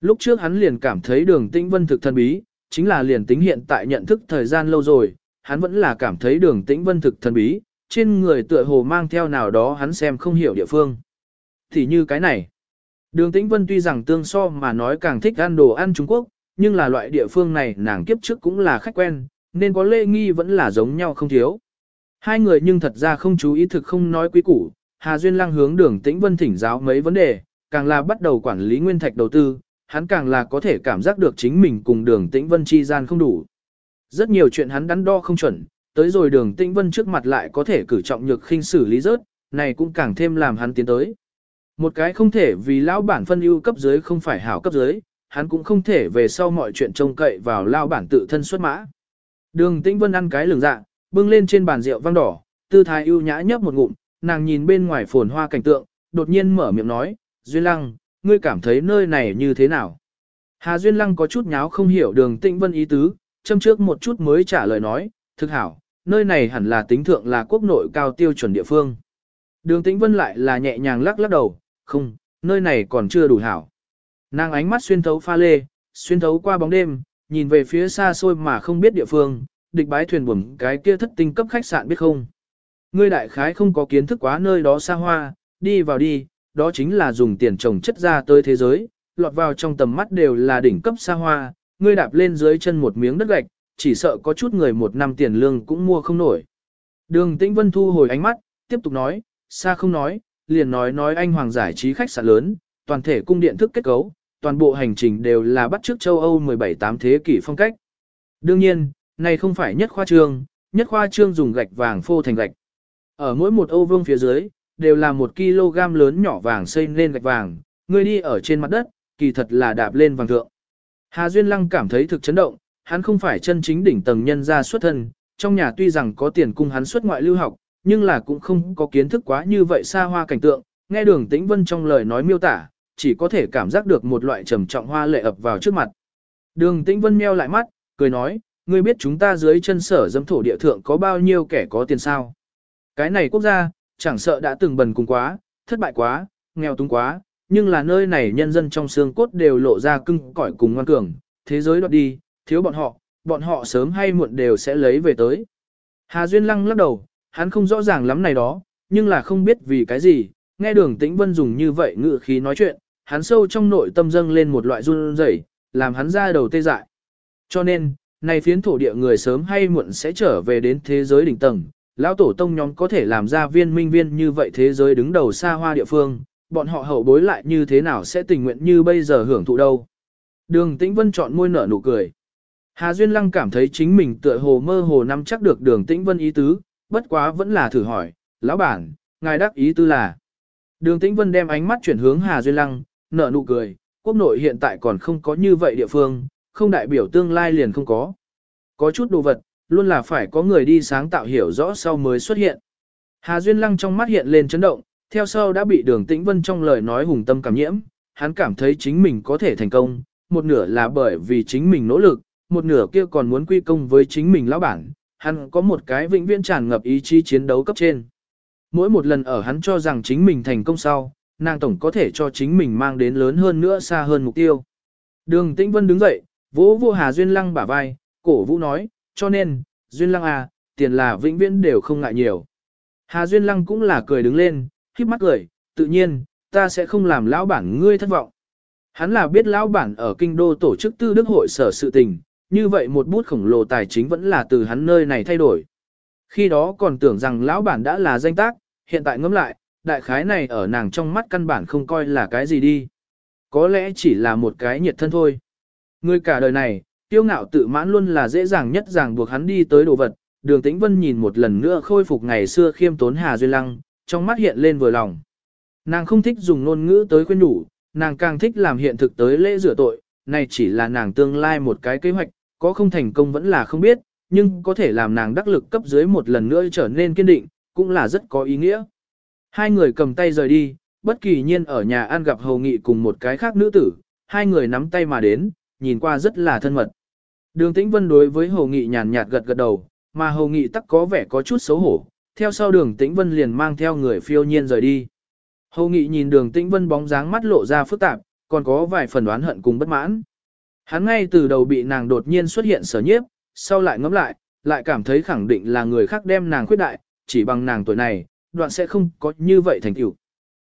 Lúc trước hắn liền cảm thấy đường tĩnh vân thực thân bí, chính là liền tính hiện tại nhận thức thời gian lâu rồi, hắn vẫn là cảm thấy đường tĩnh vân thực thân bí, trên người tựa hồ mang theo nào đó hắn xem không hiểu địa phương. Thì như cái này, đường tĩnh vân tuy rằng tương so mà nói càng thích ăn đồ ăn Trung Quốc, nhưng là loại địa phương này nàng kiếp trước cũng là khách quen, nên có lễ nghi vẫn là giống nhau không thiếu. Hai người nhưng thật ra không chú ý thực không nói quý củ, Hà Duyên Lăng hướng đường tĩnh vân thỉnh giáo mấy vấn đề, càng là bắt đầu quản lý nguyên thạch đầu tư, hắn càng là có thể cảm giác được chính mình cùng đường tĩnh vân chi gian không đủ. Rất nhiều chuyện hắn đắn đo không chuẩn, tới rồi đường tĩnh vân trước mặt lại có thể cử trọng nhược khinh xử lý rớt, này cũng càng thêm làm hắn tiến tới. Một cái không thể vì lão bản phân ưu cấp dưới không phải hảo cấp dưới, hắn cũng không thể về sau mọi chuyện trông cậy vào lão bản tự thân xuất mã. Đường tĩnh vân ăn cái lường dạ, bưng lên trên bàn rượu vang đỏ, tư thái ưu nhã nhấp một ngụm, nàng nhìn bên ngoài phồn hoa cảnh tượng, đột nhiên mở miệng nói, Duyên Lăng, ngươi cảm thấy nơi này như thế nào? Hà Duyên Lăng có chút nháo không hiểu đường tĩnh vân ý tứ, châm trước một chút mới trả lời nói, thực hảo, nơi này hẳn là tính thượng là quốc nội cao tiêu chuẩn địa phương. Đường tĩnh vân lại là nhẹ nhàng lắc lắc đầu, không, nơi này còn chưa đủ hảo. Nàng ánh mắt xuyên thấu pha lê, xuyên thấu qua bóng đêm, nhìn về phía xa xôi mà không biết địa phương, địch bái thuyền buồm cái kia thất tinh cấp khách sạn biết không. Ngươi đại khái không có kiến thức quá nơi đó xa hoa, đi vào đi, đó chính là dùng tiền trồng chất ra tới thế giới, lọt vào trong tầm mắt đều là đỉnh cấp xa hoa, ngươi đạp lên dưới chân một miếng đất gạch, chỉ sợ có chút người một năm tiền lương cũng mua không nổi. Đường Tĩnh Vân thu hồi ánh mắt, tiếp tục nói, xa không nói, liền nói nói anh hoàng giải trí khách sạn lớn, toàn thể cung điện thức kết cấu, toàn bộ hành trình đều là bắt trước châu Âu 17-8 thế kỷ phong cách. Đương nhiên, này không phải nhất khoa trương, nhất khoa trương dùng gạch vàng phô thành gạch. Ở mỗi một ô vương phía dưới, đều là một kg lớn nhỏ vàng xây lên gạch vàng, người đi ở trên mặt đất, kỳ thật là đạp lên vàng thượng. Hà Duyên Lăng cảm thấy thực chấn động, hắn không phải chân chính đỉnh tầng nhân gia xuất thân, trong nhà tuy rằng có tiền cung hắn xuất ngoại lưu học, nhưng là cũng không có kiến thức quá như vậy xa hoa cảnh tượng, nghe đường tĩnh vân trong lời nói miêu tả, chỉ có thể cảm giác được một loại trầm trọng hoa lệ ập vào trước mặt. Đường tĩnh vân meo lại mắt, cười nói, ngươi biết chúng ta dưới chân sở dâm thổ địa thượng có bao nhiêu kẻ có tiền sao. Cái này quốc gia, chẳng sợ đã từng bần cùng quá, thất bại quá, nghèo túng quá, nhưng là nơi này nhân dân trong xương cốt đều lộ ra cưng cỏi cùng ngoan cường, thế giới đoạt đi, thiếu bọn họ, bọn họ sớm hay muộn đều sẽ lấy về tới. Hà Duyên lăng lắc đầu, hắn không rõ ràng lắm này đó, nhưng là không biết vì cái gì, nghe đường tĩnh vân dùng như vậy ngự khí nói chuyện, hắn sâu trong nội tâm dâng lên một loại run rẩy, làm hắn ra đầu tê dại. Cho nên, này phiến thổ địa người sớm hay muộn sẽ trở về đến thế giới đỉnh tầng, lão tổ tông nhóm có thể làm ra viên minh viên như vậy thế giới đứng đầu xa hoa địa phương, bọn họ hậu bối lại như thế nào sẽ tình nguyện như bây giờ hưởng thụ đâu. Đường Tĩnh Vân chọn môi nở nụ cười. Hà Duyên Lăng cảm thấy chính mình tựa hồ mơ hồ nắm chắc được đường Tĩnh Vân ý tứ, bất quá vẫn là thử hỏi, lão bản, ngài đắc ý tư là. Đường Tĩnh Vân đem ánh mắt chuyển hướng Hà Duyên Lăng, nở nụ cười, quốc nội hiện tại còn không có như vậy địa phương, không đại biểu tương lai liền không có. Có chút đồ vật, luôn là phải có người đi sáng tạo hiểu rõ sau mới xuất hiện. Hà Duyên Lăng trong mắt hiện lên chấn động, theo sau đã bị đường tĩnh vân trong lời nói hùng tâm cảm nhiễm, hắn cảm thấy chính mình có thể thành công, một nửa là bởi vì chính mình nỗ lực, một nửa kia còn muốn quy công với chính mình lão bản, hắn có một cái vĩnh viễn tràn ngập ý chí chiến đấu cấp trên. Mỗi một lần ở hắn cho rằng chính mình thành công sau, nàng tổng có thể cho chính mình mang đến lớn hơn nữa xa hơn mục tiêu. Đường Tĩnh Vân đứng dậy, vỗ vô Hà Duyên Lăng bả vai, cổ vũ nói, cho nên, Duyên Lăng à, tiền là vĩnh viễn đều không ngại nhiều. Hà Duyên Lăng cũng là cười đứng lên, khiếp mắt cười, tự nhiên, ta sẽ không làm lão bản ngươi thất vọng. Hắn là biết lão bản ở kinh đô tổ chức tư đức hội sở sự tình, như vậy một bút khổng lồ tài chính vẫn là từ hắn nơi này thay đổi. Khi đó còn tưởng rằng lão bản đã là danh tác, hiện tại ngẫm lại, đại khái này ở nàng trong mắt căn bản không coi là cái gì đi. Có lẽ chỉ là một cái nhiệt thân thôi. Người cả đời này, tiêu ngạo tự mãn luôn là dễ dàng nhất ràng buộc hắn đi tới đồ vật. Đường Tĩnh Vân nhìn một lần nữa khôi phục ngày xưa khiêm tốn Hà Duyên Lăng, trong mắt hiện lên vừa lòng. Nàng không thích dùng ngôn ngữ tới khuyên nhủ, nàng càng thích làm hiện thực tới lễ rửa tội, này chỉ là nàng tương lai một cái kế hoạch, có không thành công vẫn là không biết, nhưng có thể làm nàng đắc lực cấp dưới một lần nữa trở nên kiên định, cũng là rất có ý nghĩa. Hai người cầm tay rời đi, bất kỳ nhiên ở nhà ăn gặp hầu nghị cùng một cái khác nữ tử, hai người nắm tay mà đến, nhìn qua rất là thân mật. Đường Tĩnh Vân đối với hầu nghị nhàn nhạt gật gật đầu, mà hầu nghị tắc có vẻ có chút xấu hổ, theo sau đường Tĩnh Vân liền mang theo người phiêu nhiên rời đi. Hầu nghị nhìn đường Tĩnh Vân bóng dáng mắt lộ ra phức tạp, còn có vài phần đoán hận cùng bất mãn. Hắn ngay từ đầu bị nàng đột nhiên xuất hiện sở nhiếp, sau lại ngẫm lại, lại cảm thấy khẳng định là người khác đem nàng khuyết đại, chỉ bằng nàng tuổi này, đoạn sẽ không có như vậy thành tựu.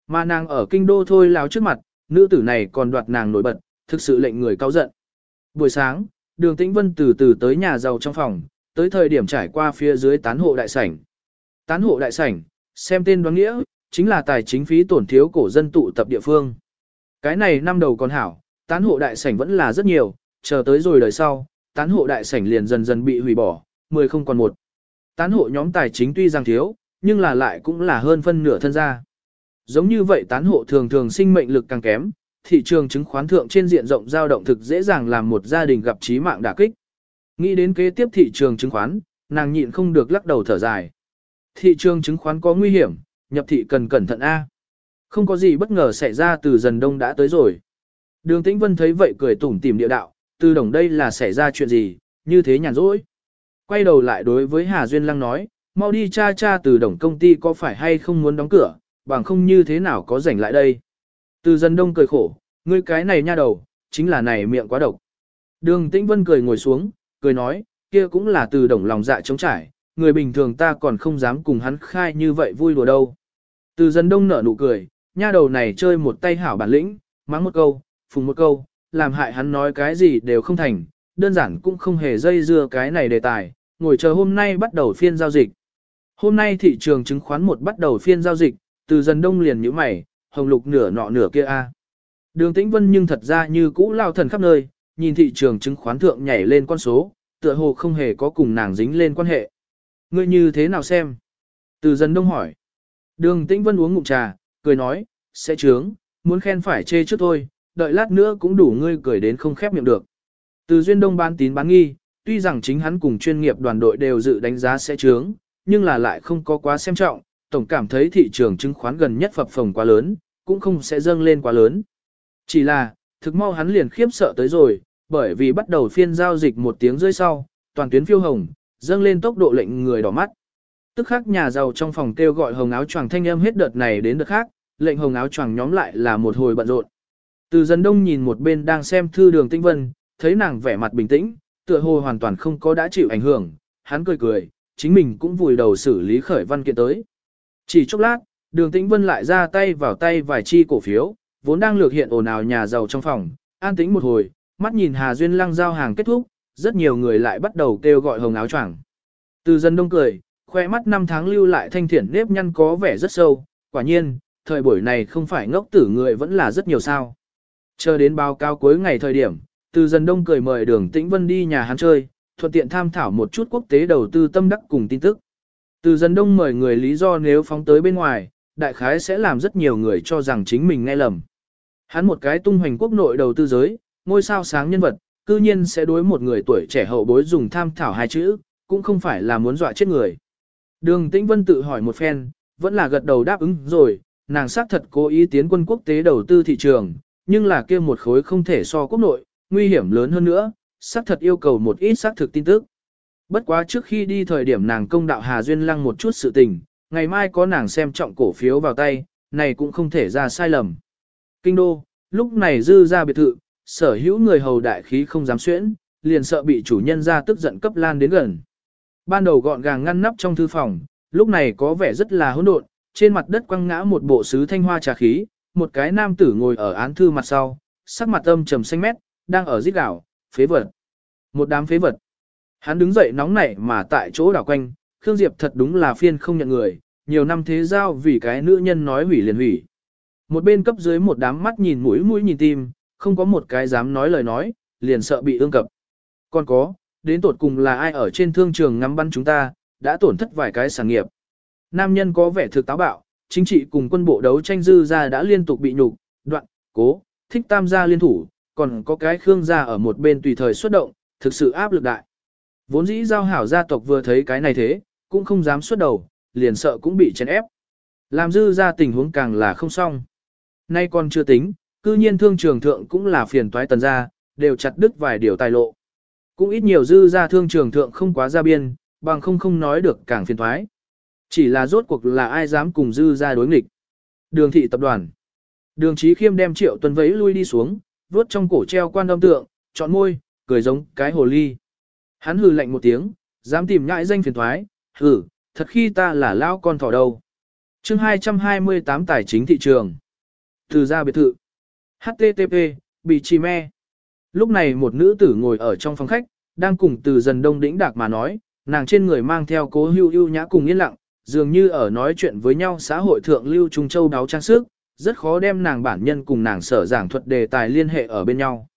Mà nàng ở kinh đô thôi láo trước mặt, nữ tử này còn đoạt nàng nổi bật, thực sự lệnh người cao giận. Buổi sáng, đường tĩnh vân từ từ tới nhà giàu trong phòng, tới thời điểm trải qua phía dưới tán hộ đại sảnh. Tán hộ đại sảnh, xem tên đoán nghĩa, chính là tài chính phí tổn thiếu cổ dân tụ tập địa phương. Cái này năm đầu còn hảo, tán hộ đại sảnh vẫn là rất nhiều, chờ tới rồi đời sau, tán hộ đại sảnh liền dần dần bị hủy bỏ, mười không còn một. Tán hộ nhóm tài chính tuy rằng thiếu, nhưng là lại cũng là hơn phân nửa thân gia. Giống như vậy tán hộ thường thường sinh mệnh lực càng kém, thị trường chứng khoán thượng trên diện rộng dao động thực dễ dàng làm một gia đình gặp chí mạng đả kích. Nghĩ đến kế tiếp thị trường chứng khoán, nàng nhịn không được lắc đầu thở dài. Thị trường chứng khoán có nguy hiểm, nhập thị cần cẩn thận A. Không có gì bất ngờ xảy ra từ dần đông đã tới rồi. Đường Tĩnh Vân thấy vậy cười tủm tìm địa đạo, từ đồng đây là xảy ra chuyện gì, như thế nhàn rỗi. Quay đầu lại đối với Hà Duyên Lăng nói, mau đi cha cha từ đồng công ty có phải hay không muốn đóng cửa, bằng không như thế nào có rảnh lại đây. Từ dân đông cười khổ, ngươi cái này nha đầu, chính là này miệng quá độc. Đường Tĩnh Vân cười ngồi xuống, cười nói, kia cũng là từ đồng lòng dạ chống trải, người bình thường ta còn không dám cùng hắn khai như vậy vui đùa đâu. Từ dân đông nở nụ cười, nha đầu này chơi một tay hảo bản lĩnh, mắng một câu, phùng một câu, làm hại hắn nói cái gì đều không thành, đơn giản cũng không hề dây dưa cái này đề tài, ngồi chờ hôm nay bắt đầu phiên giao dịch. Hôm nay thị trường chứng khoán một bắt đầu phiên giao dịch, từ Dân đông liền như mày, hồng lục nửa nọ nửa kia a. Đường Tĩnh Vân nhưng thật ra như cũ lao thần khắp nơi, nhìn thị trường chứng khoán thượng nhảy lên con số, tựa hồ không hề có cùng nàng dính lên quan hệ. Ngươi như thế nào xem? Từ dân đông hỏi. Đường Tĩnh Vân uống ngụm trà, cười nói, sẽ trướng, muốn khen phải chê trước thôi, đợi lát nữa cũng đủ ngươi cười đến không khép miệng được. Từ duyên đông bán tín bán nghi, tuy rằng chính hắn cùng chuyên nghiệp đoàn đội đều dự đánh giá sẽ trướng, nhưng là lại không có quá xem trọng, tổng cảm thấy thị trường chứng khoán gần nhất phập phồng quá lớn, cũng không sẽ dâng lên quá lớn. Chỉ là, thực mau hắn liền khiếp sợ tới rồi, bởi vì bắt đầu phiên giao dịch một tiếng rơi sau, toàn tuyến phiêu hồng, dâng lên tốc độ lệnh người đỏ mắt. Tức khác nhà giàu trong phòng kêu gọi hồng áo choàng thanh âm hết đợt này đến đợt khác, lệnh hồng áo choàng nhóm lại là một hồi bận rộn. Từ dân đông nhìn một bên đang xem thư đường tinh vân, thấy nàng vẻ mặt bình tĩnh, tựa hồ hoàn toàn không có đã chịu ảnh hưởng, hắn cười cười, chính mình cũng vùi đầu xử lý khởi văn kiện tới. Chỉ chốc lát, đường tĩnh vân lại ra tay vào tay vài chi cổ phiếu, vốn đang lược hiện ồn ào nhà giàu trong phòng, an tĩnh một hồi, mắt nhìn Hà Duyên lăng giao hàng kết thúc, rất nhiều người lại bắt đầu kêu gọi hồng áo choàng. Từ dân đông cười, khoe mắt năm tháng lưu lại thanh thiện nếp nhăn có vẻ rất sâu, quả nhiên, thời buổi này không phải ngốc tử người vẫn là rất nhiều sao. Chờ đến báo cáo cuối ngày thời điểm, từ Dân đông cười mời đường tĩnh vân đi nhà hắn chơi, thuận tiện tham thảo một chút quốc tế đầu tư tâm đắc cùng tin tức. Từ Dân đông mời người lý do nếu phóng tới bên ngoài, đại khái sẽ làm rất nhiều người cho rằng chính mình nghe lầm. Hắn một cái tung hoành quốc nội đầu tư giới, ngôi sao sáng nhân vật, cư nhiên sẽ đối một người tuổi trẻ hậu bối dùng tham thảo hai chữ, cũng không phải là muốn dọa chết người. Đường Tĩnh Vân tự hỏi một phen, vẫn là gật đầu đáp ứng rồi, nàng xác thật cố ý tiến quân quốc tế đầu tư thị trường, nhưng là kia một khối không thể so quốc nội, nguy hiểm lớn hơn nữa, xác thật yêu cầu một ít xác thực tin tức. Bất quá trước khi đi thời điểm nàng công đạo Hà Duyên Lăng một chút sự tình, ngày mai có nàng xem trọng cổ phiếu vào tay, này cũng không thể ra sai lầm. Kinh đô, lúc này dư ra biệt thự, sở hữu người hầu đại khí không dám xuyễn, liền sợ bị chủ nhân ra tức giận cấp lan đến gần. Ban đầu gọn gàng ngăn nắp trong thư phòng, lúc này có vẻ rất là hỗn độn, trên mặt đất quăng ngã một bộ sứ thanh hoa trà khí, một cái nam tử ngồi ở án thư mặt sau, sắc mặt âm trầm xanh mét, đang ở giết gạo, phế vật. Một đám phế vật. Hắn đứng dậy nóng nảy mà tại chỗ đảo quanh, Khương Diệp thật đúng là phiên không nhận người, nhiều năm thế giao vì cái nữ nhân nói hủy liền hủy. Một bên cấp dưới một đám mắt nhìn mũi mũi nhìn tim, không có một cái dám nói lời nói, liền sợ bị ương cập. Còn có, đến tột cùng là ai ở trên thương trường ngắm bắn chúng ta, đã tổn thất vài cái sản nghiệp. Nam nhân có vẻ thực táo bạo, chính trị cùng quân bộ đấu tranh dư ra đã liên tục bị nhục, đoạn, cố, thích tam gia liên thủ, còn có cái Khương gia ở một bên tùy thời xuất động, thực sự áp lực đại. Vốn dĩ giao hảo gia tộc vừa thấy cái này thế, cũng không dám xuất đầu, liền sợ cũng bị chèn ép. Làm dư ra tình huống càng là không xong. Nay còn chưa tính, cư nhiên thương trường thượng cũng là phiền toái tần gia, đều chặt đứt vài điều tài lộ. Cũng ít nhiều dư ra thương trường thượng không quá ra biên, bằng không không nói được càng phiền toái. Chỉ là rốt cuộc là ai dám cùng dư ra đối nghịch. Đường thị tập đoàn. Đường trí khiêm đem triệu tuần vẫy lui đi xuống, vuốt trong cổ treo quan âm tượng, chọn môi, cười giống cái hồ ly. Hắn hừ lạnh một tiếng, dám tìm nhãi danh phiền thoái, hừ, thật khi ta là lão con thỏ đâu. chương 228 tài chính thị trường. Từ ra biệt thự. HTTP, bị trì me. Lúc này một nữ tử ngồi ở trong phòng khách, đang cùng từ dần đông đĩnh đạc mà nói, nàng trên người mang theo cố hưu ưu nhã cùng yên lặng, dường như ở nói chuyện với nhau xã hội thượng lưu Trung Châu đáo trang sức, rất khó đem nàng bản nhân cùng nàng sở giảng thuật đề tài liên hệ ở bên nhau.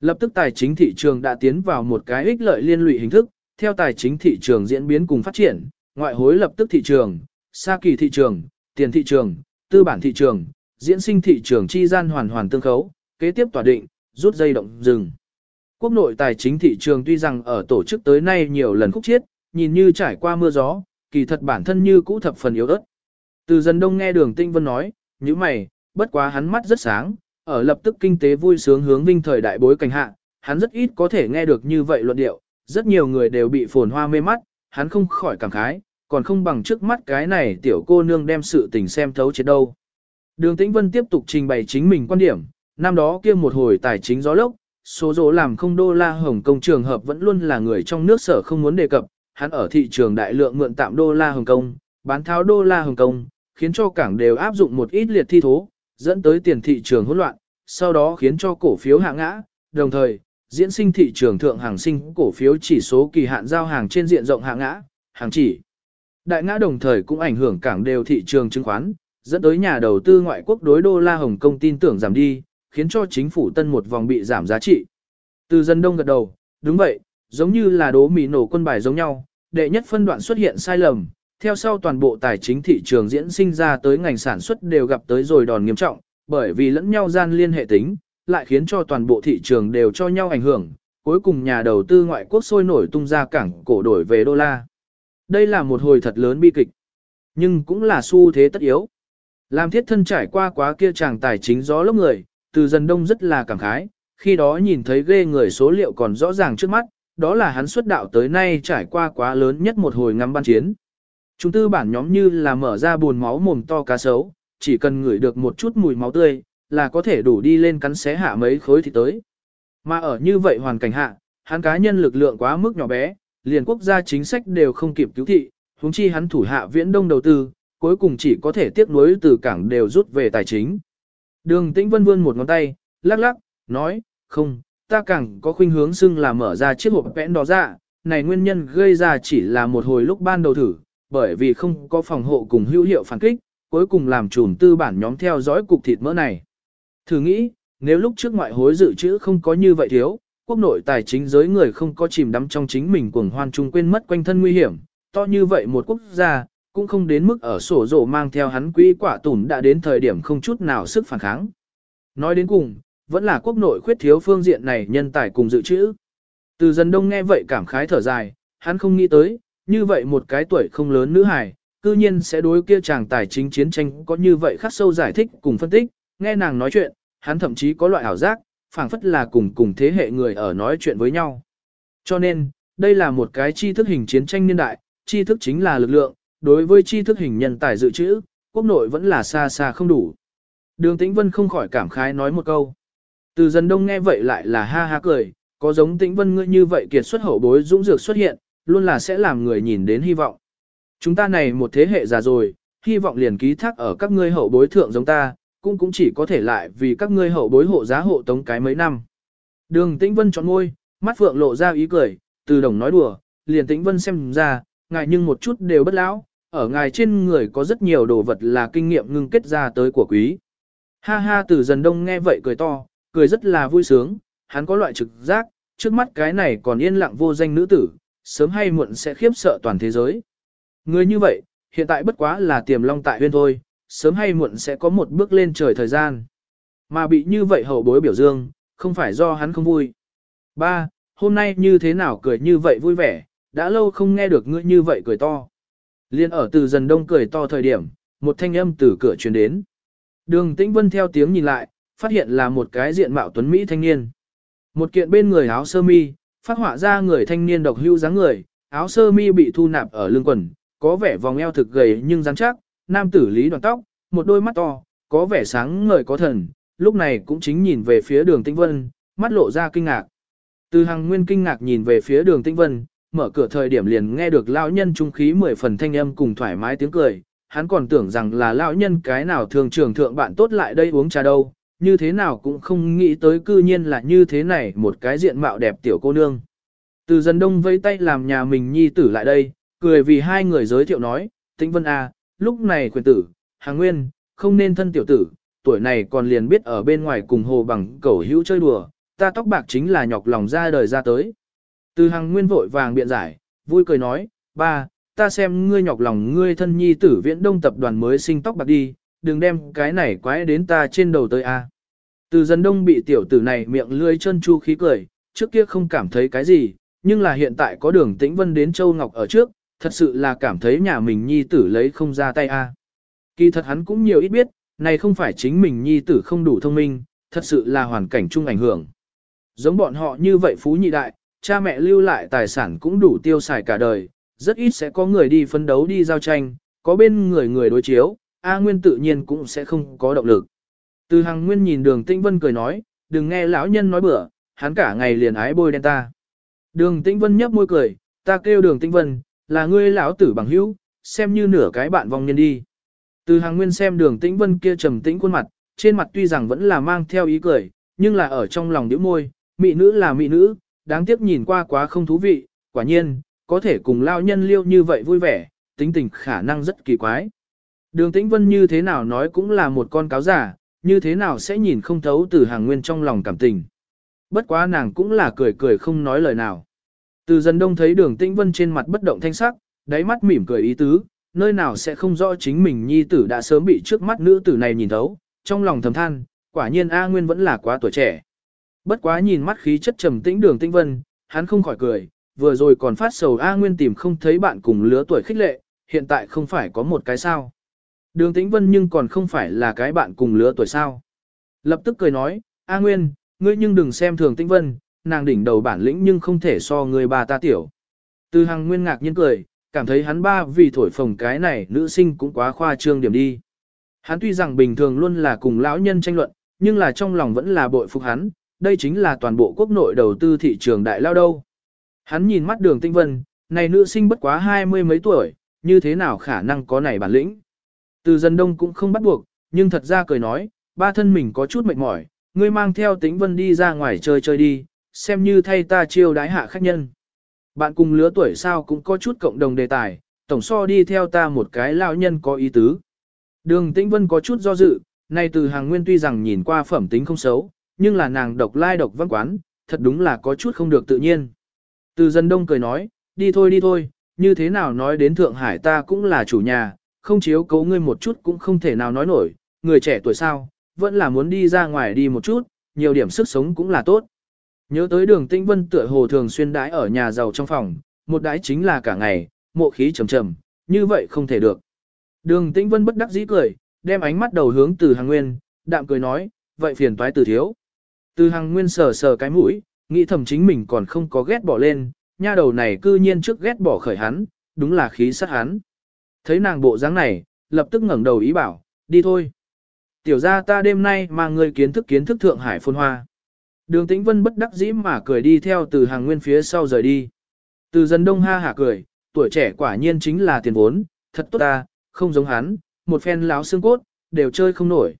Lập tức tài chính thị trường đã tiến vào một cái ích lợi liên lụy hình thức, theo tài chính thị trường diễn biến cùng phát triển, ngoại hối lập tức thị trường, xa kỳ thị trường, tiền thị trường, tư bản thị trường, diễn sinh thị trường chi gian hoàn hoàn tương khấu, kế tiếp tỏa định, rút dây động dừng. Quốc nội tài chính thị trường tuy rằng ở tổ chức tới nay nhiều lần khúc chiết, nhìn như trải qua mưa gió, kỳ thật bản thân như cũ thập phần yếu ớt. Từ dân đông nghe đường tinh vân nói, như mày, bất quá hắn mắt rất sáng, ở lập tức kinh tế vui sướng hướng vinh thời đại bối cảnh hạ, hắn rất ít có thể nghe được như vậy luận điệu, rất nhiều người đều bị phồn hoa mê mắt, hắn không khỏi cảm khái, còn không bằng trước mắt cái này tiểu cô nương đem sự tình xem thấu chết đâu. Đường Tĩnh Vân tiếp tục trình bày chính mình quan điểm, năm đó kia một hồi tài chính gió lốc, số dỗ làm không đô la Hồng Kông trường hợp vẫn luôn là người trong nước sở không muốn đề cập, hắn ở thị trường đại lượng mượn tạm đô la Hồng Kông, bán tháo đô la Hồng Kông, khiến cho cảng đều áp dụng một ít liệt thi thố, dẫn tới tiền thị trường hỗn loạn, sau đó khiến cho cổ phiếu hạ ngã, đồng thời, diễn sinh thị trường thượng hàng sinh cổ phiếu chỉ số kỳ hạn giao hàng trên diện rộng hạ ngã, hàng chỉ. Đại ngã đồng thời cũng ảnh hưởng cảng đều thị trường chứng khoán, dẫn tới nhà đầu tư ngoại quốc đối đô la Hồng Kông tin tưởng giảm đi, khiến cho chính phủ tân một vòng bị giảm giá trị. Từ dân đông gật đầu, đúng vậy, giống như là đố mì nổ quân bài giống nhau, đệ nhất phân đoạn xuất hiện sai lầm, theo sau toàn bộ tài chính thị trường diễn sinh ra tới ngành sản xuất đều gặp tới rồi đòn nghiêm trọng, bởi vì lẫn nhau gian liên hệ tính, lại khiến cho toàn bộ thị trường đều cho nhau ảnh hưởng, cuối cùng nhà đầu tư ngoại quốc sôi nổi tung ra cảng cổ đổi về đô la. Đây là một hồi thật lớn bi kịch, nhưng cũng là xu thế tất yếu. Làm thiết thân trải qua quá kia chàng tài chính gió lốc người, từ dần đông rất là cảm khái, khi đó nhìn thấy ghê người số liệu còn rõ ràng trước mắt, đó là hắn xuất đạo tới nay trải qua quá lớn nhất một hồi ngắm ban chiến. Chúng tư bản nhóm như là mở ra buồn máu mồm to cá sấu, chỉ cần ngửi được một chút mùi máu tươi, là có thể đủ đi lên cắn xé hạ mấy khối thì tới. Mà ở như vậy hoàn cảnh hạ, hắn cá nhân lực lượng quá mức nhỏ bé, liền quốc gia chính sách đều không kịp cứu thị, huống chi hắn thủ hạ viễn đông đầu tư, cuối cùng chỉ có thể tiếp nối từ cảng đều rút về tài chính. Đường Tĩnh Vân vươn một ngón tay, lắc lắc, nói, không, ta càng có khuynh hướng xưng là mở ra chiếc hộp vẽn đó ra, này nguyên nhân gây ra chỉ là một hồi lúc ban đầu thử, bởi vì không có phòng hộ cùng hữu hiệu phản kích, cuối cùng làm trùm tư bản nhóm theo dõi cục thịt mỡ này. Thử nghĩ, nếu lúc trước ngoại hối dự trữ không có như vậy thiếu, quốc nội tài chính giới người không có chìm đắm trong chính mình cuồng hoan chung quên mất quanh thân nguy hiểm, to như vậy một quốc gia, cũng không đến mức ở sổ rổ mang theo hắn quỹ quả tủn đã đến thời điểm không chút nào sức phản kháng. Nói đến cùng, vẫn là quốc nội khuyết thiếu phương diện này nhân tài cùng dự trữ. Từ dân đông nghe vậy cảm khái thở dài, hắn không nghĩ tới, như vậy một cái tuổi không lớn nữ hài, cư nhiên sẽ đối kia chàng tài chính chiến tranh có như vậy khắc sâu giải thích cùng phân tích, nghe nàng nói chuyện, hắn thậm chí có loại ảo giác, phảng phất là cùng cùng thế hệ người ở nói chuyện với nhau. Cho nên, đây là một cái tri thức hình chiến tranh niên đại, tri thức chính là lực lượng, đối với tri thức hình nhân tài dự trữ, quốc nội vẫn là xa xa không đủ. Đường Tĩnh Vân không khỏi cảm khái nói một câu. Từ dân đông nghe vậy lại là ha ha cười, có giống Tĩnh Vân ngươi như vậy kiệt xuất hậu bối dũng dược xuất hiện, luôn là sẽ làm người nhìn đến hy vọng. Chúng ta này một thế hệ già rồi, hy vọng liền ký thác ở các ngươi hậu bối thượng giống ta, cũng cũng chỉ có thể lại vì các ngươi hậu bối hộ giá hộ tống cái mấy năm. Đường Tĩnh Vân chọn ngôi, mắt phượng lộ ra ý cười, từ đồng nói đùa, liền Tĩnh Vân xem ra, ngài nhưng một chút đều bất lão, ở ngài trên người có rất nhiều đồ vật là kinh nghiệm ngưng kết ra tới của quý. Ha ha từ dần đông nghe vậy cười to, cười rất là vui sướng, hắn có loại trực giác, trước mắt cái này còn yên lặng vô danh nữ tử, sớm hay muộn sẽ khiếp sợ toàn thế giới. Người như vậy, hiện tại bất quá là tiềm long tại huyên thôi, sớm hay muộn sẽ có một bước lên trời thời gian. Mà bị như vậy hậu bối biểu dương, không phải do hắn không vui. Ba, hôm nay như thế nào cười như vậy vui vẻ, đã lâu không nghe được ngươi như vậy cười to. Liên ở từ dần đông cười to thời điểm, một thanh âm từ cửa truyền đến. Đường Tĩnh Vân theo tiếng nhìn lại, phát hiện là một cái diện mạo tuấn Mỹ thanh niên. Một kiện bên người áo sơ mi, phát họa ra người thanh niên độc hưu dáng người, áo sơ mi bị thu nạp ở lưng quần, có vẻ vòng eo thực gầy nhưng rắn chắc, nam tử lý đoàn tóc, một đôi mắt to, có vẻ sáng ngời có thần, lúc này cũng chính nhìn về phía đường Tĩnh Vân, mắt lộ ra kinh ngạc. Từ hàng nguyên kinh ngạc nhìn về phía đường Tĩnh Vân, mở cửa thời điểm liền nghe được lão nhân trung khí mười phần thanh âm cùng thoải mái tiếng cười, hắn còn tưởng rằng là lão nhân cái nào thường trường thượng bạn tốt lại đây uống trà đâu, như thế nào cũng không nghĩ tới cư nhiên là như thế này một cái diện mạo đẹp tiểu cô nương. Từ dân đông vây tay làm nhà mình nhi tử lại đây, cười vì hai người giới thiệu nói, Tĩnh Vân à lúc này quyền tử, hàng nguyên, không nên thân tiểu tử, tuổi này còn liền biết ở bên ngoài cùng hồ bằng cẩu hữu chơi đùa, ta tóc bạc chính là nhọc lòng ra đời ra tới. Từ hàng nguyên vội vàng biện giải, vui cười nói, ba, ta xem ngươi nhọc lòng ngươi thân nhi tử viễn đông tập đoàn mới sinh tóc bạc đi, đừng đem cái này quái đến ta trên đầu tới a. Từ dân đông bị tiểu tử này miệng lươi chân chu khí cười, trước kia không cảm thấy cái gì, nhưng là hiện tại có đường tĩnh vân đến Châu Ngọc ở trước, thật sự là cảm thấy nhà mình nhi tử lấy không ra tay a. À. Kỳ thật hắn cũng nhiều ít biết, này không phải chính mình nhi tử không đủ thông minh, thật sự là hoàn cảnh chung ảnh hưởng. Giống bọn họ như vậy phú nhị đại, cha mẹ lưu lại tài sản cũng đủ tiêu xài cả đời, rất ít sẽ có người đi phấn đấu đi giao tranh, có bên người người đối chiếu, A Nguyên tự nhiên cũng sẽ không có động lực. Từ hàng Nguyên nhìn đường Tĩnh Vân cười nói, đừng nghe lão nhân nói bừa, hắn cả ngày liền ái bôi đen ta. Đường Tĩnh Vân nhấp môi cười, ta kêu đường Tĩnh Vân, là ngươi lão tử bằng hữu, xem như nửa cái bạn vong nhân đi. Từ hàng Nguyên xem đường Tĩnh Vân kia trầm tĩnh khuôn mặt, trên mặt tuy rằng vẫn là mang theo ý cười, nhưng là ở trong lòng nhíu môi, mỹ nữ là mỹ nữ, đáng tiếc nhìn qua quá không thú vị, quả nhiên, có thể cùng lao nhân liêu như vậy vui vẻ, tính tình khả năng rất kỳ quái. Đường Tĩnh Vân như thế nào nói cũng là một con cáo giả, như thế nào sẽ nhìn không thấu từ hàng nguyên trong lòng cảm tình. Bất quá nàng cũng là cười cười không nói lời nào. Từ dần đông thấy đường Tĩnh Vân trên mặt bất động thanh sắc, đáy mắt mỉm cười ý tứ, nơi nào sẽ không rõ chính mình nhi tử đã sớm bị trước mắt nữ tử này nhìn thấu, trong lòng thầm than, quả nhiên A Nguyên vẫn là quá tuổi trẻ. Bất quá nhìn mắt khí chất trầm tĩnh đường Tĩnh Vân, hắn không khỏi cười, vừa rồi còn phát sầu A Nguyên tìm không thấy bạn cùng lứa tuổi khích lệ, hiện tại không phải có một cái sao. Đường Tĩnh Vân nhưng còn không phải là cái bạn cùng lứa tuổi sao. Lập tức cười nói, A Nguyên, ngươi nhưng đừng xem thường Tĩnh Vân, nàng đỉnh đầu bản lĩnh nhưng không thể so người bà ta tiểu. Từ hàng nguyên ngạc nhiên cười, cảm thấy hắn ba vì thổi phồng cái này nữ sinh cũng quá khoa trương điểm đi. Hắn tuy rằng bình thường luôn là cùng lão nhân tranh luận, nhưng là trong lòng vẫn là bội phục hắn, đây chính là toàn bộ quốc nội đầu tư thị trường đại lao đâu. Hắn nhìn mắt đường tinh vân, này nữ sinh bất quá hai mươi mấy tuổi, như thế nào khả năng có này bản lĩnh. Từ dân đông cũng không bắt buộc, nhưng thật ra cười nói, ba thân mình có chút mệt mỏi, ngươi mang theo tĩnh vân đi ra ngoài chơi chơi đi, xem như thay ta chiêu đái hạ khách nhân. Bạn cùng lứa tuổi sao cũng có chút cộng đồng đề tài, tổng so đi theo ta một cái lão nhân có ý tứ. Đường Tĩnh Vân có chút do dự, nay từ hàng nguyên tuy rằng nhìn qua phẩm tính không xấu, nhưng là nàng độc lai độc văn quán, thật đúng là có chút không được tự nhiên. Từ dân đông cười nói, đi thôi đi thôi, như thế nào nói đến Thượng Hải ta cũng là chủ nhà, không chiếu cấu ngươi một chút cũng không thể nào nói nổi, người trẻ tuổi sao, vẫn là muốn đi ra ngoài đi một chút, nhiều điểm sức sống cũng là tốt. Nhớ tới đường Tĩnh Vân tựa hồ thường xuyên đãi ở nhà giàu trong phòng, một đãi chính là cả ngày, mộ khí trầm trầm, như vậy không thể được. Đường Tĩnh Vân bất đắc dĩ cười, đem ánh mắt đầu hướng từ hàng nguyên, đạm cười nói, vậy phiền toái từ thiếu. Từ hàng nguyên sờ sờ cái mũi, nghĩ thầm chính mình còn không có ghét bỏ lên, nha đầu này cư nhiên trước ghét bỏ khởi hắn, đúng là khí sát hắn. Thấy nàng bộ dáng này, lập tức ngẩng đầu ý bảo, đi thôi. Tiểu ra ta đêm nay mà người kiến thức kiến thức Thượng Hải phôn hoa. Đường Tĩnh Vân bất đắc dĩ mà cười đi theo từ hàng nguyên phía sau rời đi. Từ dân đông ha hả cười, tuổi trẻ quả nhiên chính là tiền vốn, thật tốt ta, không giống hắn, một phen láo xương cốt, đều chơi không nổi.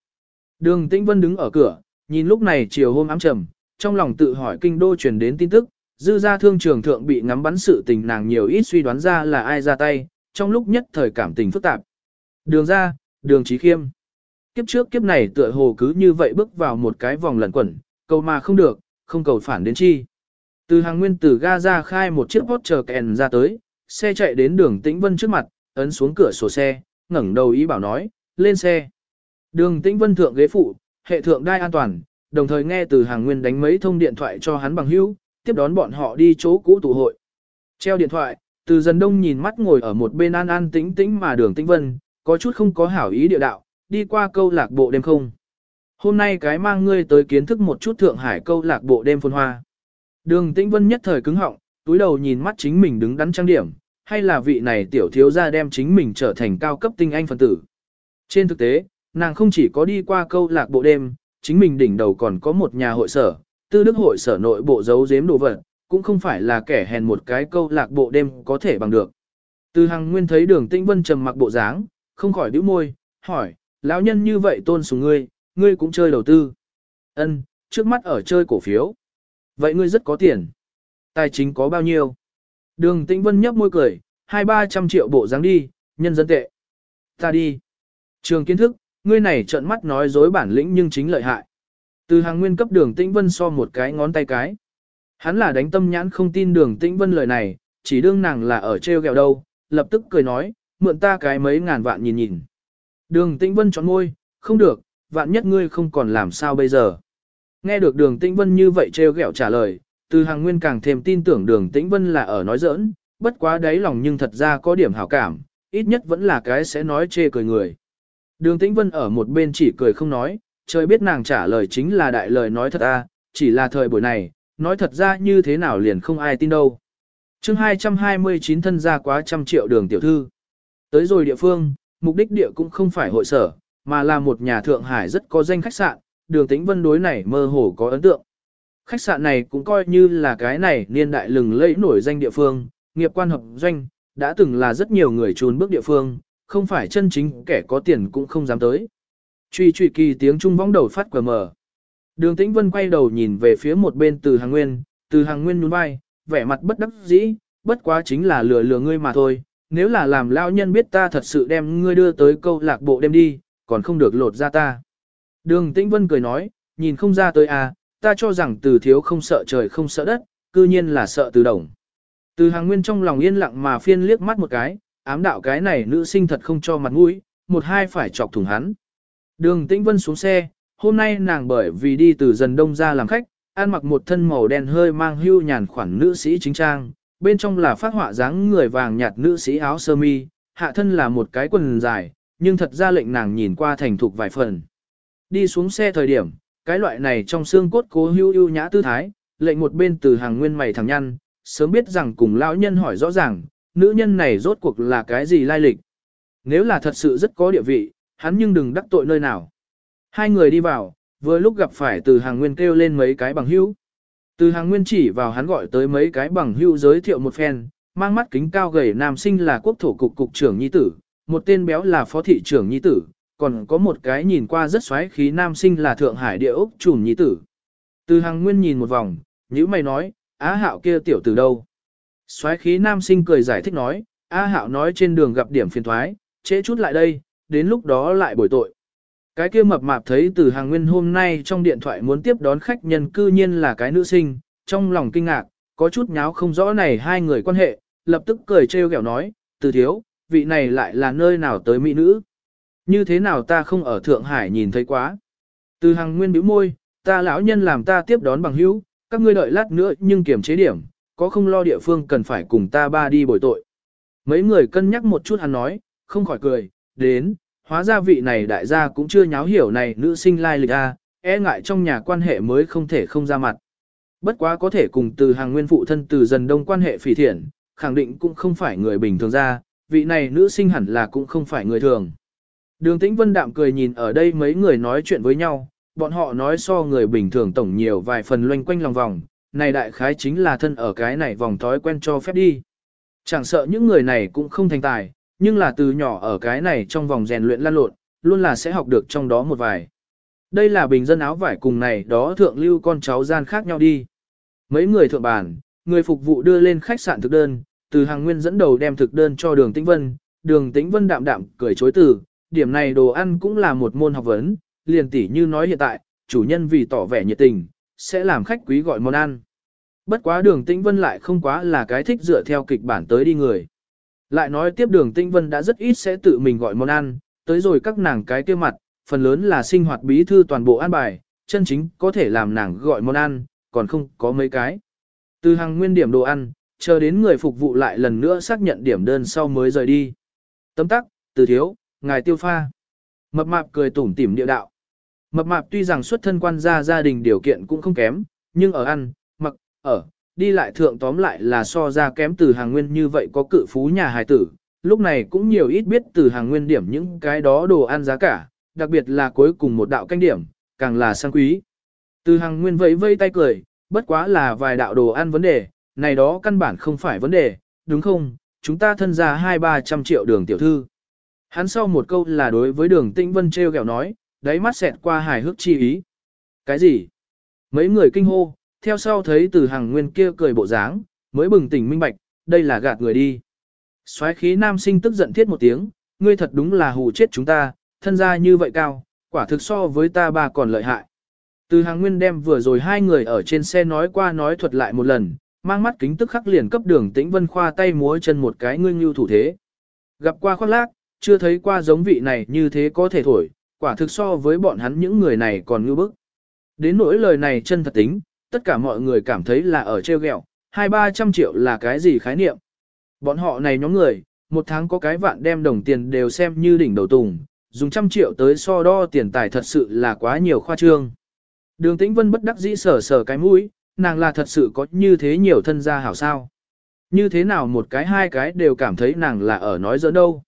Đường Tĩnh Vân đứng ở cửa, nhìn lúc này chiều hôm ám trầm, trong lòng tự hỏi kinh đô truyền đến tin tức, dư ra thương trường thượng bị ngắm bắn sự tình nàng nhiều ít suy đoán ra là ai ra tay, trong lúc nhất thời cảm tình phức tạp. Đường ra, đường trí khiêm. Kiếp trước kiếp này tựa hồ cứ như vậy bước vào một cái vòng lẩn quẩn, cầu mà không được, không cầu phản đến chi. Từ hàng nguyên từ ga ra khai một chiếc hot chờ kèn ra tới, xe chạy đến đường Tĩnh Vân trước mặt, ấn xuống cửa sổ xe, ngẩng đầu ý bảo nói, lên xe. Đường Tĩnh Vân thượng ghế phụ, hệ thượng đai an toàn, đồng thời nghe từ hàng nguyên đánh mấy thông điện thoại cho hắn bằng hữu, tiếp đón bọn họ đi chỗ cũ tụ hội. Treo điện thoại, từ dần đông nhìn mắt ngồi ở một bên an an tĩnh tĩnh mà đường Tĩnh Vân, có chút không có hảo ý địa đạo, đi qua câu lạc bộ đêm không. Hôm nay cái mang ngươi tới kiến thức một chút Thượng Hải câu lạc bộ đêm phồn hoa. Đường Tĩnh Vân nhất thời cứng họng, túi đầu nhìn mắt chính mình đứng đắn trang điểm, hay là vị này tiểu thiếu gia đem chính mình trở thành cao cấp tinh anh phần tử. Trên thực tế, nàng không chỉ có đi qua câu lạc bộ đêm, chính mình đỉnh đầu còn có một nhà hội sở, tư đức hội sở nội bộ giấu giếm đồ vật, cũng không phải là kẻ hèn một cái câu lạc bộ đêm có thể bằng được. Từ Hằng Nguyên thấy Đường Tĩnh Vân trầm mặc bộ dáng, không khỏi bĩu môi, hỏi, lão nhân như vậy tôn sùng ngươi, ngươi cũng chơi đầu tư. Ân, trước mắt ở chơi cổ phiếu. Vậy ngươi rất có tiền. Tài chính có bao nhiêu? Đường Tĩnh Vân nhấp môi cười, hai ba trăm triệu bộ dáng đi, nhân dân tệ. Ta đi. Trường kiến thức, ngươi này trợn mắt nói dối bản lĩnh nhưng chính lợi hại. Từ hàng nguyên cấp đường Tĩnh Vân so một cái ngón tay cái. Hắn là đánh tâm nhãn không tin đường Tĩnh Vân lời này, chỉ đương nàng là ở treo gẹo đâu, lập tức cười nói, mượn ta cái mấy ngàn vạn nhìn nhìn. Đường Tĩnh Vân chọn môi, không được, vạn nhất ngươi không còn làm sao bây giờ. Nghe được đường Tĩnh Vân như vậy treo gẹo trả lời, từ hàng nguyên càng thêm tin tưởng đường Tĩnh Vân là ở nói giỡn, bất quá đáy lòng nhưng thật ra có điểm hảo cảm, ít nhất vẫn là cái sẽ nói chê cười người. Đường Tĩnh Vân ở một bên chỉ cười không nói, trời biết nàng trả lời chính là đại lời nói thật à? chỉ là thời buổi này, nói thật ra như thế nào liền không ai tin đâu. chương 229 thân ra quá trăm triệu đường tiểu thư. Tới rồi địa phương, mục đích địa cũng không phải hội sở, mà là một nhà Thượng Hải rất có danh khách sạn, đường tĩnh vân đối này mơ hồ có ấn tượng. Khách sạn này cũng coi như là cái này niên đại lừng lẫy nổi danh địa phương, nghiệp quan hợp doanh, đã từng là rất nhiều người trốn bước địa phương, không phải chân chính kẻ có tiền cũng không dám tới. Truy truy kỳ tiếng trung vong đầu phát quả mở, Đường tĩnh vân quay đầu nhìn về phía một bên từ hàng nguyên, từ hàng nguyên nhún vai, vẻ mặt bất đắc dĩ, bất quá chính là lừa lừa ngươi mà thôi. Nếu là làm lao nhân biết ta thật sự đem ngươi đưa tới câu lạc bộ đem đi, còn không được lột ra ta. Đường Tĩnh Vân cười nói, nhìn không ra tới à, ta cho rằng từ thiếu không sợ trời không sợ đất, cư nhiên là sợ từ đồng. Từ hàng nguyên trong lòng yên lặng mà phiên liếc mắt một cái, ám đạo cái này nữ sinh thật không cho mặt mũi, một hai phải chọc thủng hắn. Đường Tĩnh Vân xuống xe, hôm nay nàng bởi vì đi từ dần đông ra làm khách, ăn mặc một thân màu đen hơi mang hưu nhàn khoản nữ sĩ chính trang, bên trong là phát họa dáng người vàng nhạt nữ sĩ áo sơ mi, hạ thân là một cái quần dài, nhưng thật ra lệnh nàng nhìn qua thành thục vài phần. Đi xuống xe thời điểm, cái loại này trong xương cốt cố hưu ưu nhã tư thái, lệnh một bên từ hàng nguyên mày thẳng nhăn, sớm biết rằng cùng lão nhân hỏi rõ ràng, nữ nhân này rốt cuộc là cái gì lai lịch. Nếu là thật sự rất có địa vị, hắn nhưng đừng đắc tội nơi nào. Hai người đi vào, vừa lúc gặp phải từ hàng nguyên kêu lên mấy cái bằng hữu. Từ hàng nguyên chỉ vào hắn gọi tới mấy cái bằng hữu giới thiệu một phen, mang mắt kính cao gầy nam sinh là quốc thổ cục cục trưởng nhi tử, một tên béo là phó thị trưởng nhi tử, còn có một cái nhìn qua rất xoáy khí nam sinh là Thượng Hải địa ốc trùm nhi tử. Từ hàng nguyên nhìn một vòng, nhữ mày nói, á hạo kia tiểu tử đâu? Xoáy khí nam sinh cười giải thích nói, á hạo nói trên đường gặp điểm phiền thoái, trễ chút lại đây, đến lúc đó lại bồi tội. Cái kia mập mạp thấy từ hàng nguyên hôm nay trong điện thoại muốn tiếp đón khách nhân cư nhiên là cái nữ sinh, trong lòng kinh ngạc, có chút nháo không rõ này hai người quan hệ, lập tức cười trêu ghẹo nói, từ thiếu, vị này lại là nơi nào tới mỹ nữ. Như thế nào ta không ở Thượng Hải nhìn thấy quá. Từ hàng nguyên bĩu môi, ta lão nhân làm ta tiếp đón bằng hữu, các ngươi đợi lát nữa nhưng kiểm chế điểm, có không lo địa phương cần phải cùng ta ba đi bồi tội. Mấy người cân nhắc một chút hắn nói, không khỏi cười, đến, hóa ra vị này đại gia cũng chưa nháo hiểu này nữ sinh lai lịch a, e ngại trong nhà quan hệ mới không thể không ra mặt. Bất quá có thể cùng từ hàng nguyên phụ thân từ dần đông quan hệ phỉ thiện, khẳng định cũng không phải người bình thường ra, vị này nữ sinh hẳn là cũng không phải người thường. Đường tĩnh vân đạm cười nhìn ở đây mấy người nói chuyện với nhau, bọn họ nói so người bình thường tổng nhiều vài phần loanh quanh lòng vòng, này đại khái chính là thân ở cái này vòng thói quen cho phép đi. Chẳng sợ những người này cũng không thành tài, nhưng là từ nhỏ ở cái này trong vòng rèn luyện lan lộn, luôn là sẽ học được trong đó một vài. Đây là bình dân áo vải cùng này đó thượng lưu con cháu gian khác nhau đi. Mấy người thượng bàn, người phục vụ đưa lên khách sạn thực đơn, từ hàng nguyên dẫn đầu đem thực đơn cho đường tĩnh vân, đường tĩnh vân đạm đạm cười chối từ, điểm này đồ ăn cũng là một môn học vấn, liền tỷ như nói hiện tại, chủ nhân vì tỏ vẻ nhiệt tình, sẽ làm khách quý gọi món ăn. Bất quá đường tĩnh vân lại không quá là cái thích dựa theo kịch bản tới đi người. Lại nói tiếp đường tĩnh vân đã rất ít sẽ tự mình gọi món ăn, tới rồi các nàng cái kia mặt, phần lớn là sinh hoạt bí thư toàn bộ ăn bài, chân chính có thể làm nàng gọi món ăn, còn không có mấy cái. Từ hàng nguyên điểm đồ ăn, chờ đến người phục vụ lại lần nữa xác nhận điểm đơn sau mới rời đi. Tấm tắc, từ thiếu, ngài tiêu pha. Mập mạp cười tủm tỉm địa đạo. Mập mạp tuy rằng xuất thân quan gia gia đình điều kiện cũng không kém, nhưng ở ăn, mặc, ở, đi lại thượng tóm lại là so ra kém từ hàng nguyên như vậy có cự phú nhà hài tử. Lúc này cũng nhiều ít biết từ hàng nguyên điểm những cái đó đồ ăn giá cả, đặc biệt là cuối cùng một đạo canh điểm, càng là sang quý. Từ hàng nguyên vẫy vây tay cười, bất quá là vài đạo đồ ăn vấn đề, này đó căn bản không phải vấn đề, đúng không? Chúng ta thân ra hai ba trăm triệu đường tiểu thư. Hắn sau một câu là đối với đường tĩnh vân treo kẹo nói, đáy mắt xẹt qua hài hước chi ý. Cái gì? Mấy người kinh hô, theo sau thấy từ hàng nguyên kia cười bộ dáng, mới bừng tỉnh minh bạch, đây là gạt người đi. xoáy khí nam sinh tức giận thiết một tiếng, ngươi thật đúng là hù chết chúng ta, thân gia như vậy cao, quả thực so với ta ba còn lợi hại. Từ hàng nguyên đem vừa rồi hai người ở trên xe nói qua nói thuật lại một lần, mang mắt kính tức khắc liền cấp đường tĩnh vân khoa tay múa chân một cái ngươi như thủ thế. Gặp qua khoác lác, chưa thấy qua giống vị này như thế có thể thổi, quả thực so với bọn hắn những người này còn ngư bức. Đến nỗi lời này chân thật tính, tất cả mọi người cảm thấy là ở treo gẹo hai ba trăm triệu là cái gì khái niệm. Bọn họ này nhóm người, một tháng có cái vạn đem đồng tiền đều xem như đỉnh đầu tùng, dùng trăm triệu tới so đo tiền tài thật sự là quá nhiều khoa trương. Đường Tĩnh Vân bất đắc dĩ sờ sờ cái mũi, nàng là thật sự có như thế nhiều thân gia hảo sao. Như thế nào một cái hai cái đều cảm thấy nàng là ở nói giỡn đâu.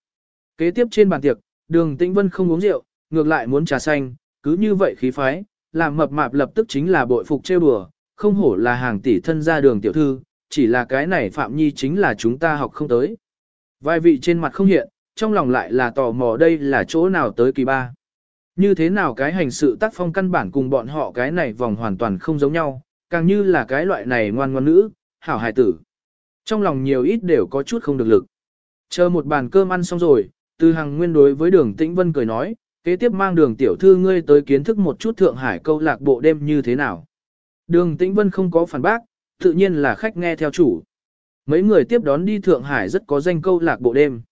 Kế tiếp trên bàn tiệc, đường Tĩnh Vân không uống rượu, ngược lại muốn trà xanh, cứ như vậy khí phái, làm mập mạp lập tức chính là bội phục trêu đùa, không hổ là hàng tỷ thân gia đường tiểu thư, chỉ là cái này Phạm Nhi chính là chúng ta học không tới. Vài vị trên mặt không hiện, trong lòng lại là tò mò đây là chỗ nào tới kỳ ba. Như thế nào cái hành sự tác phong căn bản cùng bọn họ cái này vòng hoàn toàn không giống nhau, càng như là cái loại này ngoan ngoan nữ, hảo hài tử. Trong lòng nhiều ít đều có chút không được lực. Chờ một bàn cơm ăn xong rồi, từ hàng nguyên đối với đường tĩnh vân cười nói, kế tiếp mang đường tiểu thư ngươi tới kiến thức một chút Thượng Hải câu lạc bộ đêm như thế nào. Đường tĩnh vân không có phản bác, tự nhiên là khách nghe theo chủ. Mấy người tiếp đón đi Thượng Hải rất có danh câu lạc bộ đêm.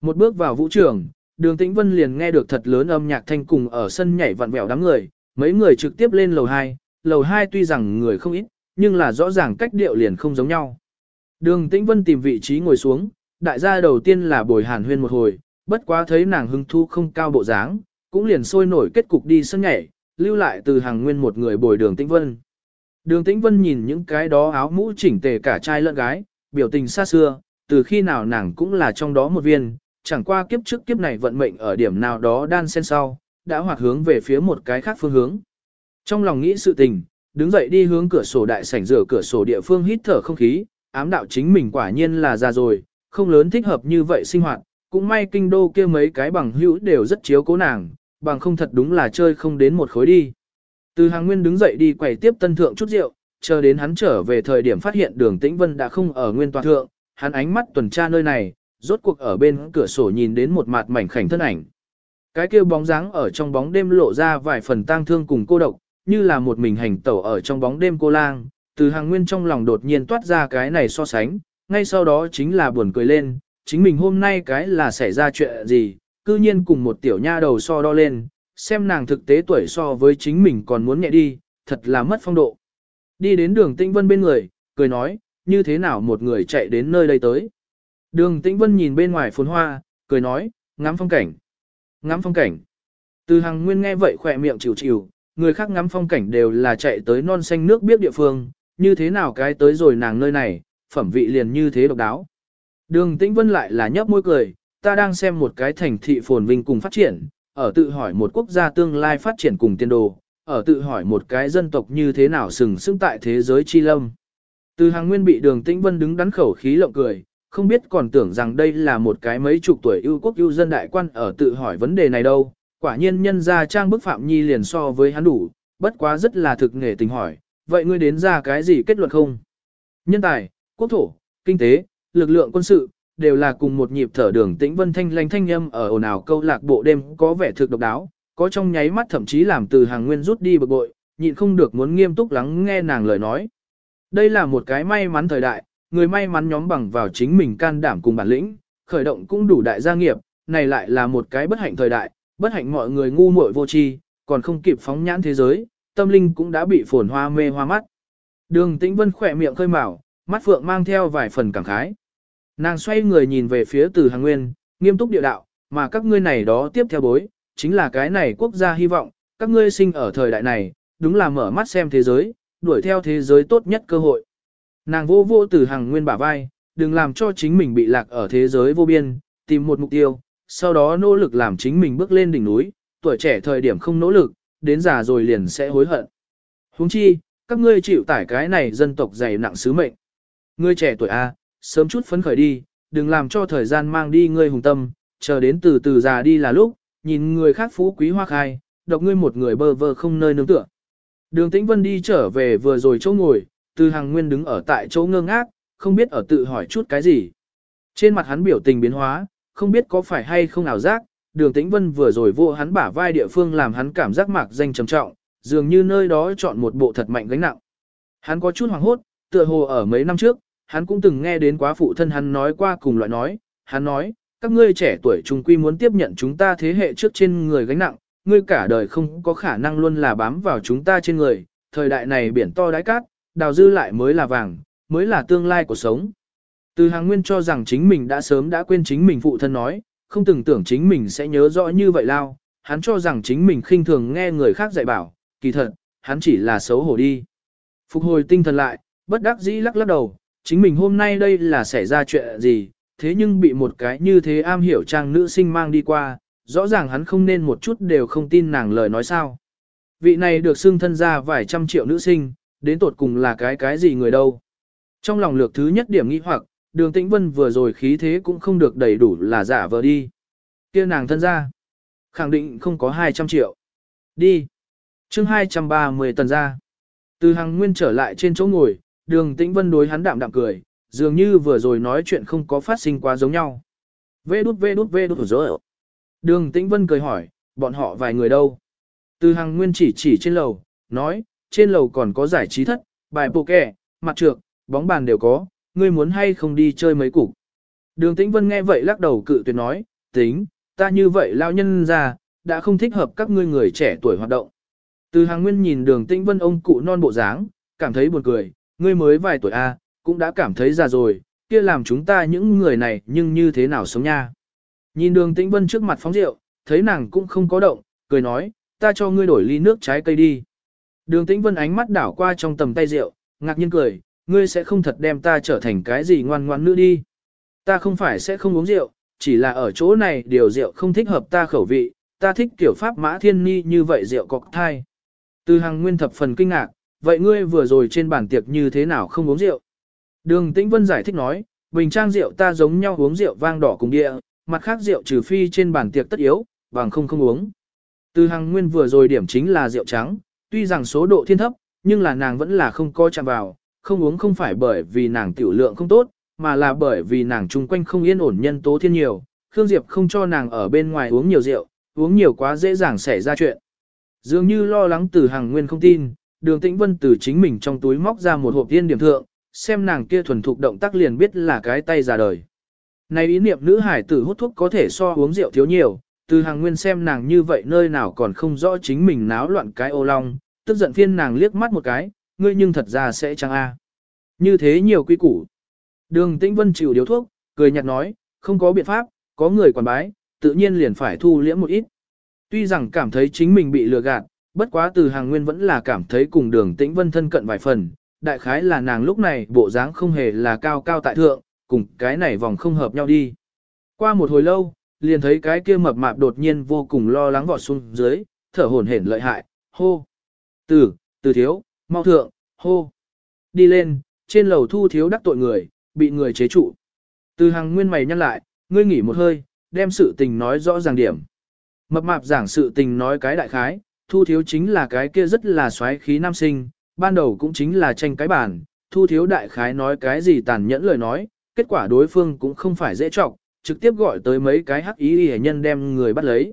Một bước vào vũ trường, đường tĩnh vân liền nghe được thật lớn âm nhạc thanh cùng ở sân nhảy vặn vẹo đám người, mấy người trực tiếp lên lầu 2, lầu 2 tuy rằng người không ít, nhưng là rõ ràng cách điệu liền không giống nhau. Đường tĩnh vân tìm vị trí ngồi xuống, đại gia đầu tiên là bồi hàn huyên một hồi, bất quá thấy nàng hưng thu không cao bộ dáng, cũng liền sôi nổi kết cục đi sân nhảy, lưu lại từ hàng nguyên một người bồi đường tĩnh vân. Đường tĩnh vân nhìn những cái đó áo mũ chỉnh tề cả trai lẫn gái, biểu tình xa xưa, từ khi nào nàng cũng là trong đó một viên, chẳng qua kiếp trước kiếp này vận mệnh ở điểm nào đó đan xen sau, đã hoạt hướng về phía một cái khác phương hướng. Trong lòng nghĩ sự tình, đứng dậy đi hướng cửa sổ đại sảnh rửa cửa sổ địa phương hít thở không khí, ám đạo chính mình quả nhiên là già rồi, không lớn thích hợp như vậy sinh hoạt, cũng may kinh đô kia mấy cái bằng hữu đều rất chiếu cố nàng, bằng không thật đúng là chơi không đến một khối đi. Từ hàng nguyên đứng dậy đi quầy tiếp tân thượng chút rượu, chờ đến hắn trở về thời điểm phát hiện đường tĩnh vân đã không ở nguyên tòa thượng, hắn ánh mắt tuần tra nơi này, rốt cuộc ở bên cửa sổ nhìn đến một mặt mảnh khảnh thân ảnh. Cái kia bóng dáng ở trong bóng đêm lộ ra vài phần tang thương cùng cô độc, như là một mình hành tẩu ở trong bóng đêm cô lang, từ hàng nguyên trong lòng đột nhiên toát ra cái này so sánh, ngay sau đó chính là buồn cười lên, chính mình hôm nay cái là xảy ra chuyện gì, cư nhiên cùng một tiểu nha đầu so đo lên, xem nàng thực tế tuổi so với chính mình còn muốn nhẹ đi, thật là mất phong độ. Đi đến đường Tĩnh Vân bên người, cười nói, như thế nào một người chạy đến nơi đây tới. Đường Tĩnh Vân nhìn bên ngoài phồn hoa, cười nói, ngắm phong cảnh. Ngắm phong cảnh. Từ hàng nguyên nghe vậy khỏe miệng chịu chịu, người khác ngắm phong cảnh đều là chạy tới non xanh nước biết địa phương, như thế nào cái tới rồi nàng nơi này, phẩm vị liền như thế độc đáo. Đường Tĩnh Vân lại là nhấp môi cười, ta đang xem một cái thành thị phồn vinh cùng phát triển, ở tự hỏi một quốc gia tương lai phát triển cùng tiên đồ, ở tự hỏi một cái dân tộc như thế nào sừng sững tại thế giới chi lâm. Từ hàng nguyên bị đường Tĩnh Vân đứng đắn khẩu khí lộng cười, không biết còn tưởng rằng đây là một cái mấy chục tuổi ưu quốc ưu dân đại quan ở tự hỏi vấn đề này đâu, quả nhiên nhân ra trang bức Phạm Nhi liền so với hắn đủ, bất quá rất là thực nghề tình hỏi, vậy ngươi đến ra cái gì kết luận không? Nhân tài, quốc thổ, kinh tế, lực lượng quân sự, đều là cùng một nhịp thở đường tĩnh vân thanh lanh thanh âm ở ồn ào câu lạc bộ đêm có vẻ thực độc đáo, có trong nháy mắt thậm chí làm từ hàng nguyên rút đi bực bội, nhịn không được muốn nghiêm túc lắng nghe nàng lời nói. Đây là một cái may mắn thời đại, người may mắn nhóm bằng vào chính mình can đảm cùng bản lĩnh, khởi động cũng đủ đại gia nghiệp, này lại là một cái bất hạnh thời đại, bất hạnh mọi người ngu muội vô tri, còn không kịp phóng nhãn thế giới, tâm linh cũng đã bị phồn hoa mê hoa mắt. Đường Tĩnh Vân khỏe miệng khơi mào, mắt phượng mang theo vài phần cảm khái. Nàng xoay người nhìn về phía từ hàng nguyên, nghiêm túc địa đạo, mà các ngươi này đó tiếp theo bối, chính là cái này quốc gia hy vọng, các ngươi sinh ở thời đại này, đúng là mở mắt xem thế giới, đuổi theo thế giới tốt nhất cơ hội. Nàng vô vô từ hàng nguyên bả vai, đừng làm cho chính mình bị lạc ở thế giới vô biên, tìm một mục tiêu, sau đó nỗ lực làm chính mình bước lên đỉnh núi, tuổi trẻ thời điểm không nỗ lực, đến già rồi liền sẽ hối hận. Huống chi, các ngươi chịu tải cái này dân tộc dày nặng sứ mệnh. Ngươi trẻ tuổi A, sớm chút phấn khởi đi, đừng làm cho thời gian mang đi ngươi hùng tâm, chờ đến từ từ già đi là lúc, nhìn người khác phú quý hoa khai, độc ngươi một người bơ vơ không nơi nương tựa. Đường Tĩnh Vân đi trở về vừa rồi chỗ ngồi, từ hàng nguyên đứng ở tại chỗ ngơ ngác, không biết ở tự hỏi chút cái gì. Trên mặt hắn biểu tình biến hóa, không biết có phải hay không ảo giác, đường tĩnh vân vừa rồi vô hắn bả vai địa phương làm hắn cảm giác mạc danh trầm trọng, dường như nơi đó chọn một bộ thật mạnh gánh nặng. Hắn có chút hoảng hốt, tựa hồ ở mấy năm trước, hắn cũng từng nghe đến quá phụ thân hắn nói qua cùng loại nói, hắn nói, các ngươi trẻ tuổi trung quy muốn tiếp nhận chúng ta thế hệ trước trên người gánh nặng, ngươi cả đời không có khả năng luôn là bám vào chúng ta trên người, thời đại này biển to đáy cát, đào dư lại mới là vàng, mới là tương lai của sống. Từ hàng nguyên cho rằng chính mình đã sớm đã quên chính mình phụ thân nói, không từng tưởng chính mình sẽ nhớ rõ như vậy lao, hắn cho rằng chính mình khinh thường nghe người khác dạy bảo, kỳ thật, hắn chỉ là xấu hổ đi. Phục hồi tinh thần lại, bất đắc dĩ lắc lắc đầu, chính mình hôm nay đây là xảy ra chuyện gì, thế nhưng bị một cái như thế am hiểu trang nữ sinh mang đi qua, rõ ràng hắn không nên một chút đều không tin nàng lời nói sao. Vị này được xưng thân ra vài trăm triệu nữ sinh, đến tột cùng là cái cái gì người đâu. Trong lòng lược thứ nhất điểm nghĩ hoặc, đường tĩnh vân vừa rồi khí thế cũng không được đầy đủ là giả vờ đi. kia nàng thân ra, khẳng định không có 200 triệu. Đi. chương 230 tần ra. Từ hàng nguyên trở lại trên chỗ ngồi, đường tĩnh vân đối hắn đạm đạm cười, dường như vừa rồi nói chuyện không có phát sinh quá giống nhau. Vê đút vê đút vê đút rồi. Đường tĩnh vân cười hỏi, bọn họ vài người đâu? Từ hàng nguyên chỉ chỉ trên lầu, nói, trên lầu còn có giải trí thất, bài bộ kẻ, mặt trược, bóng bàn đều có, ngươi muốn hay không đi chơi mấy cục. Đường Tĩnh Vân nghe vậy lắc đầu cự tuyệt nói, tính, ta như vậy lao nhân ra, đã không thích hợp các ngươi người trẻ tuổi hoạt động. Từ hàng nguyên nhìn đường Tĩnh Vân ông cụ non bộ dáng, cảm thấy buồn cười, ngươi mới vài tuổi a, cũng đã cảm thấy già rồi, kia làm chúng ta những người này nhưng như thế nào sống nha. Nhìn đường Tĩnh Vân trước mặt phóng rượu, thấy nàng cũng không có động, cười nói, ta cho ngươi đổi ly nước trái cây đi. Đường Tĩnh Vân ánh mắt đảo qua trong tầm tay rượu, ngạc nhiên cười, ngươi sẽ không thật đem ta trở thành cái gì ngoan ngoan nữa đi. Ta không phải sẽ không uống rượu, chỉ là ở chỗ này điều rượu không thích hợp ta khẩu vị, ta thích kiểu pháp mã thiên ni như vậy rượu cọc thai. Từ hàng nguyên thập phần kinh ngạc, vậy ngươi vừa rồi trên bàn tiệc như thế nào không uống rượu? Đường Tĩnh Vân giải thích nói, bình trang rượu ta giống nhau uống rượu vang đỏ cùng địa, mặt khác rượu trừ phi trên bàn tiệc tất yếu, bằng không không uống. Từ hàng nguyên vừa rồi điểm chính là rượu trắng, tuy rằng số độ thiên thấp, nhưng là nàng vẫn là không coi chạm vào, không uống không phải bởi vì nàng tiểu lượng không tốt, mà là bởi vì nàng chung quanh không yên ổn nhân tố thiên nhiều, Khương Diệp không cho nàng ở bên ngoài uống nhiều rượu, uống nhiều quá dễ dàng xảy ra chuyện. Dường như lo lắng từ hàng nguyên không tin, đường tĩnh vân từ chính mình trong túi móc ra một hộp tiên điểm thượng, xem nàng kia thuần thục động tác liền biết là cái tay già đời. Này ý niệm nữ hải tử hút thuốc có thể so uống rượu thiếu nhiều, từ hàng nguyên xem nàng như vậy nơi nào còn không rõ chính mình náo loạn cái ô long, tức giận phiên nàng liếc mắt một cái, ngươi nhưng thật ra sẽ chăng a. Như thế nhiều quy củ. Đường tĩnh vân chịu điếu thuốc, cười nhạt nói, không có biện pháp, có người quản bái, tự nhiên liền phải thu liễm một ít. Tuy rằng cảm thấy chính mình bị lừa gạt, bất quá từ hàng nguyên vẫn là cảm thấy cùng đường tĩnh vân thân cận vài phần, đại khái là nàng lúc này bộ dáng không hề là cao cao tại thượng, cùng cái này vòng không hợp nhau đi. Qua một hồi lâu, liền thấy cái kia mập mạp đột nhiên vô cùng lo lắng vọt xuống dưới, thở hổn hển lợi hại, hô. Từ, từ thiếu, mau thượng, hô. Đi lên, trên lầu thu thiếu đắc tội người, bị người chế trụ. Từ hàng nguyên mày nhăn lại, ngươi nghỉ một hơi, đem sự tình nói rõ ràng điểm. Mập mạp giảng sự tình nói cái đại khái, thu thiếu chính là cái kia rất là xoáy khí nam sinh, ban đầu cũng chính là tranh cái bản, thu thiếu đại khái nói cái gì tàn nhẫn lời nói, kết quả đối phương cũng không phải dễ trọng, trực tiếp gọi tới mấy cái hắc ý hệ nhân đem người bắt lấy.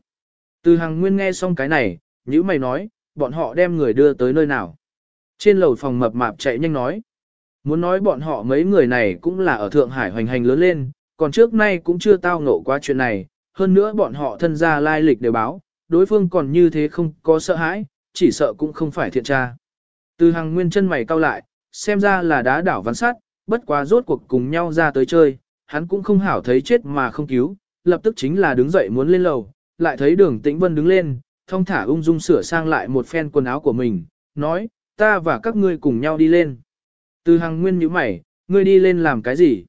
Từ hàng nguyên nghe xong cái này, như mày nói, bọn họ đem người đưa tới nơi nào. Trên lầu phòng mập mạp chạy nhanh nói. Muốn nói bọn họ mấy người này cũng là ở Thượng Hải hoành hành lớn lên, còn trước nay cũng chưa tao ngộ qua chuyện này, hơn nữa bọn họ thân gia lai lịch đều báo, đối phương còn như thế không có sợ hãi, chỉ sợ cũng không phải thiện tra. Từ hàng nguyên chân mày cau lại, xem ra là đá đảo văn sát, bất quá rốt cuộc cùng nhau ra tới chơi, hắn cũng không hảo thấy chết mà không cứu, lập tức chính là đứng dậy muốn lên lầu, lại thấy đường tĩnh vân đứng lên, thông thả ung dung sửa sang lại một phen quần áo của mình, nói, ta và các ngươi cùng nhau đi lên. Từ hàng nguyên nhíu mày, ngươi đi lên làm cái gì?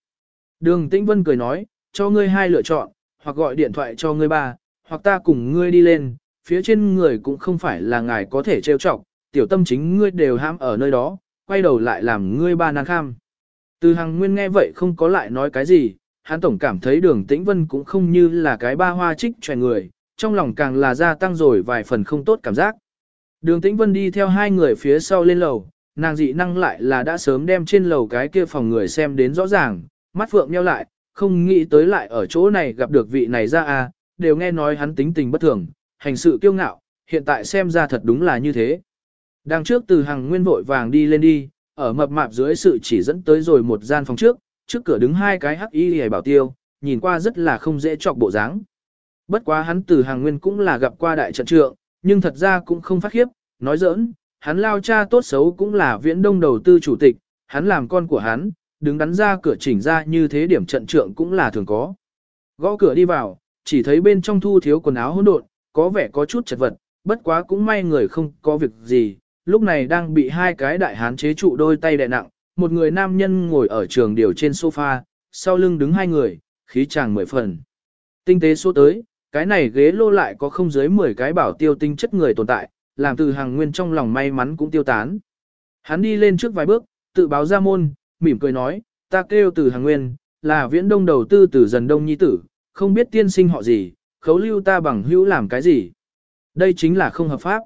Đường tĩnh vân cười nói, cho ngươi hai lựa chọn, hoặc gọi điện thoại cho ngươi ba, hoặc ta cùng ngươi đi lên, phía trên người cũng không phải là ngài có thể trêu chọc, tiểu tâm chính ngươi đều ham ở nơi đó, quay đầu lại làm ngươi ba nàng kham. Từ hàng nguyên nghe vậy không có lại nói cái gì, hắn tổng cảm thấy đường tĩnh vân cũng không như là cái ba hoa trích tròe người, trong lòng càng là gia tăng rồi vài phần không tốt cảm giác. Đường tĩnh vân đi theo hai người phía sau lên lầu, nàng dị năng lại là đã sớm đem trên lầu cái kia phòng người xem đến rõ ràng, mắt phượng nheo lại, không nghĩ tới lại ở chỗ này gặp được vị này ra à, đều nghe nói hắn tính tình bất thường, hành sự kiêu ngạo, hiện tại xem ra thật đúng là như thế. Đằng trước từ hàng nguyên vội vàng đi lên đi, ở mập mạp dưới sự chỉ dẫn tới rồi một gian phòng trước, trước cửa đứng hai cái hắc y hề bảo tiêu, nhìn qua rất là không dễ chọc bộ dáng. Bất quá hắn từ hàng nguyên cũng là gặp qua đại trận trượng, nhưng thật ra cũng không phát khiếp, nói giỡn, hắn lao cha tốt xấu cũng là viễn đông đầu tư chủ tịch, hắn làm con của hắn, đứng đắn ra cửa chỉnh ra như thế điểm trận trượng cũng là thường có. Gõ cửa đi vào, chỉ thấy bên trong thu thiếu quần áo hỗn độn, có vẻ có chút chật vật, bất quá cũng may người không có việc gì, lúc này đang bị hai cái đại hán chế trụ đôi tay đè nặng, một người nam nhân ngồi ở trường điều trên sofa, sau lưng đứng hai người, khí chàng mười phần. Tinh tế số tới, cái này ghế lô lại có không dưới 10 cái bảo tiêu tinh chất người tồn tại, làm từ hàng nguyên trong lòng may mắn cũng tiêu tán. Hắn đi lên trước vài bước, tự báo ra môn, mỉm cười nói, ta kêu từ hàng nguyên, là viễn đông đầu tư từ dần đông nhi tử, không biết tiên sinh họ gì, khấu lưu ta bằng hữu làm cái gì. Đây chính là không hợp pháp.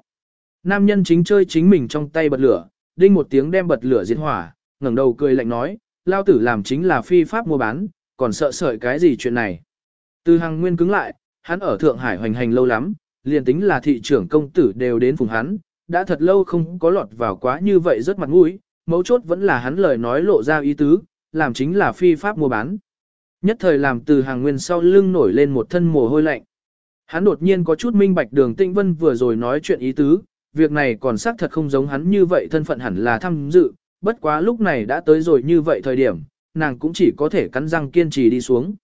Nam nhân chính chơi chính mình trong tay bật lửa, đinh một tiếng đem bật lửa diệt hỏa, ngẩng đầu cười lạnh nói, lao tử làm chính là phi pháp mua bán, còn sợ sợi cái gì chuyện này. Từ hàng nguyên cứng lại, hắn ở Thượng Hải hoành hành lâu lắm, liền tính là thị trưởng công tử đều đến phùng hắn, đã thật lâu không có lọt vào quá như vậy rất mặt mũi, mấu chốt vẫn là hắn lời nói lộ ra ý tứ, làm chính là phi pháp mua bán. Nhất thời làm từ hàng nguyên sau lưng nổi lên một thân mồ hôi lạnh. Hắn đột nhiên có chút minh bạch đường tinh vân vừa rồi nói chuyện ý tứ, việc này còn xác thật không giống hắn như vậy thân phận hẳn là tham dự, bất quá lúc này đã tới rồi như vậy thời điểm, nàng cũng chỉ có thể cắn răng kiên trì đi xuống.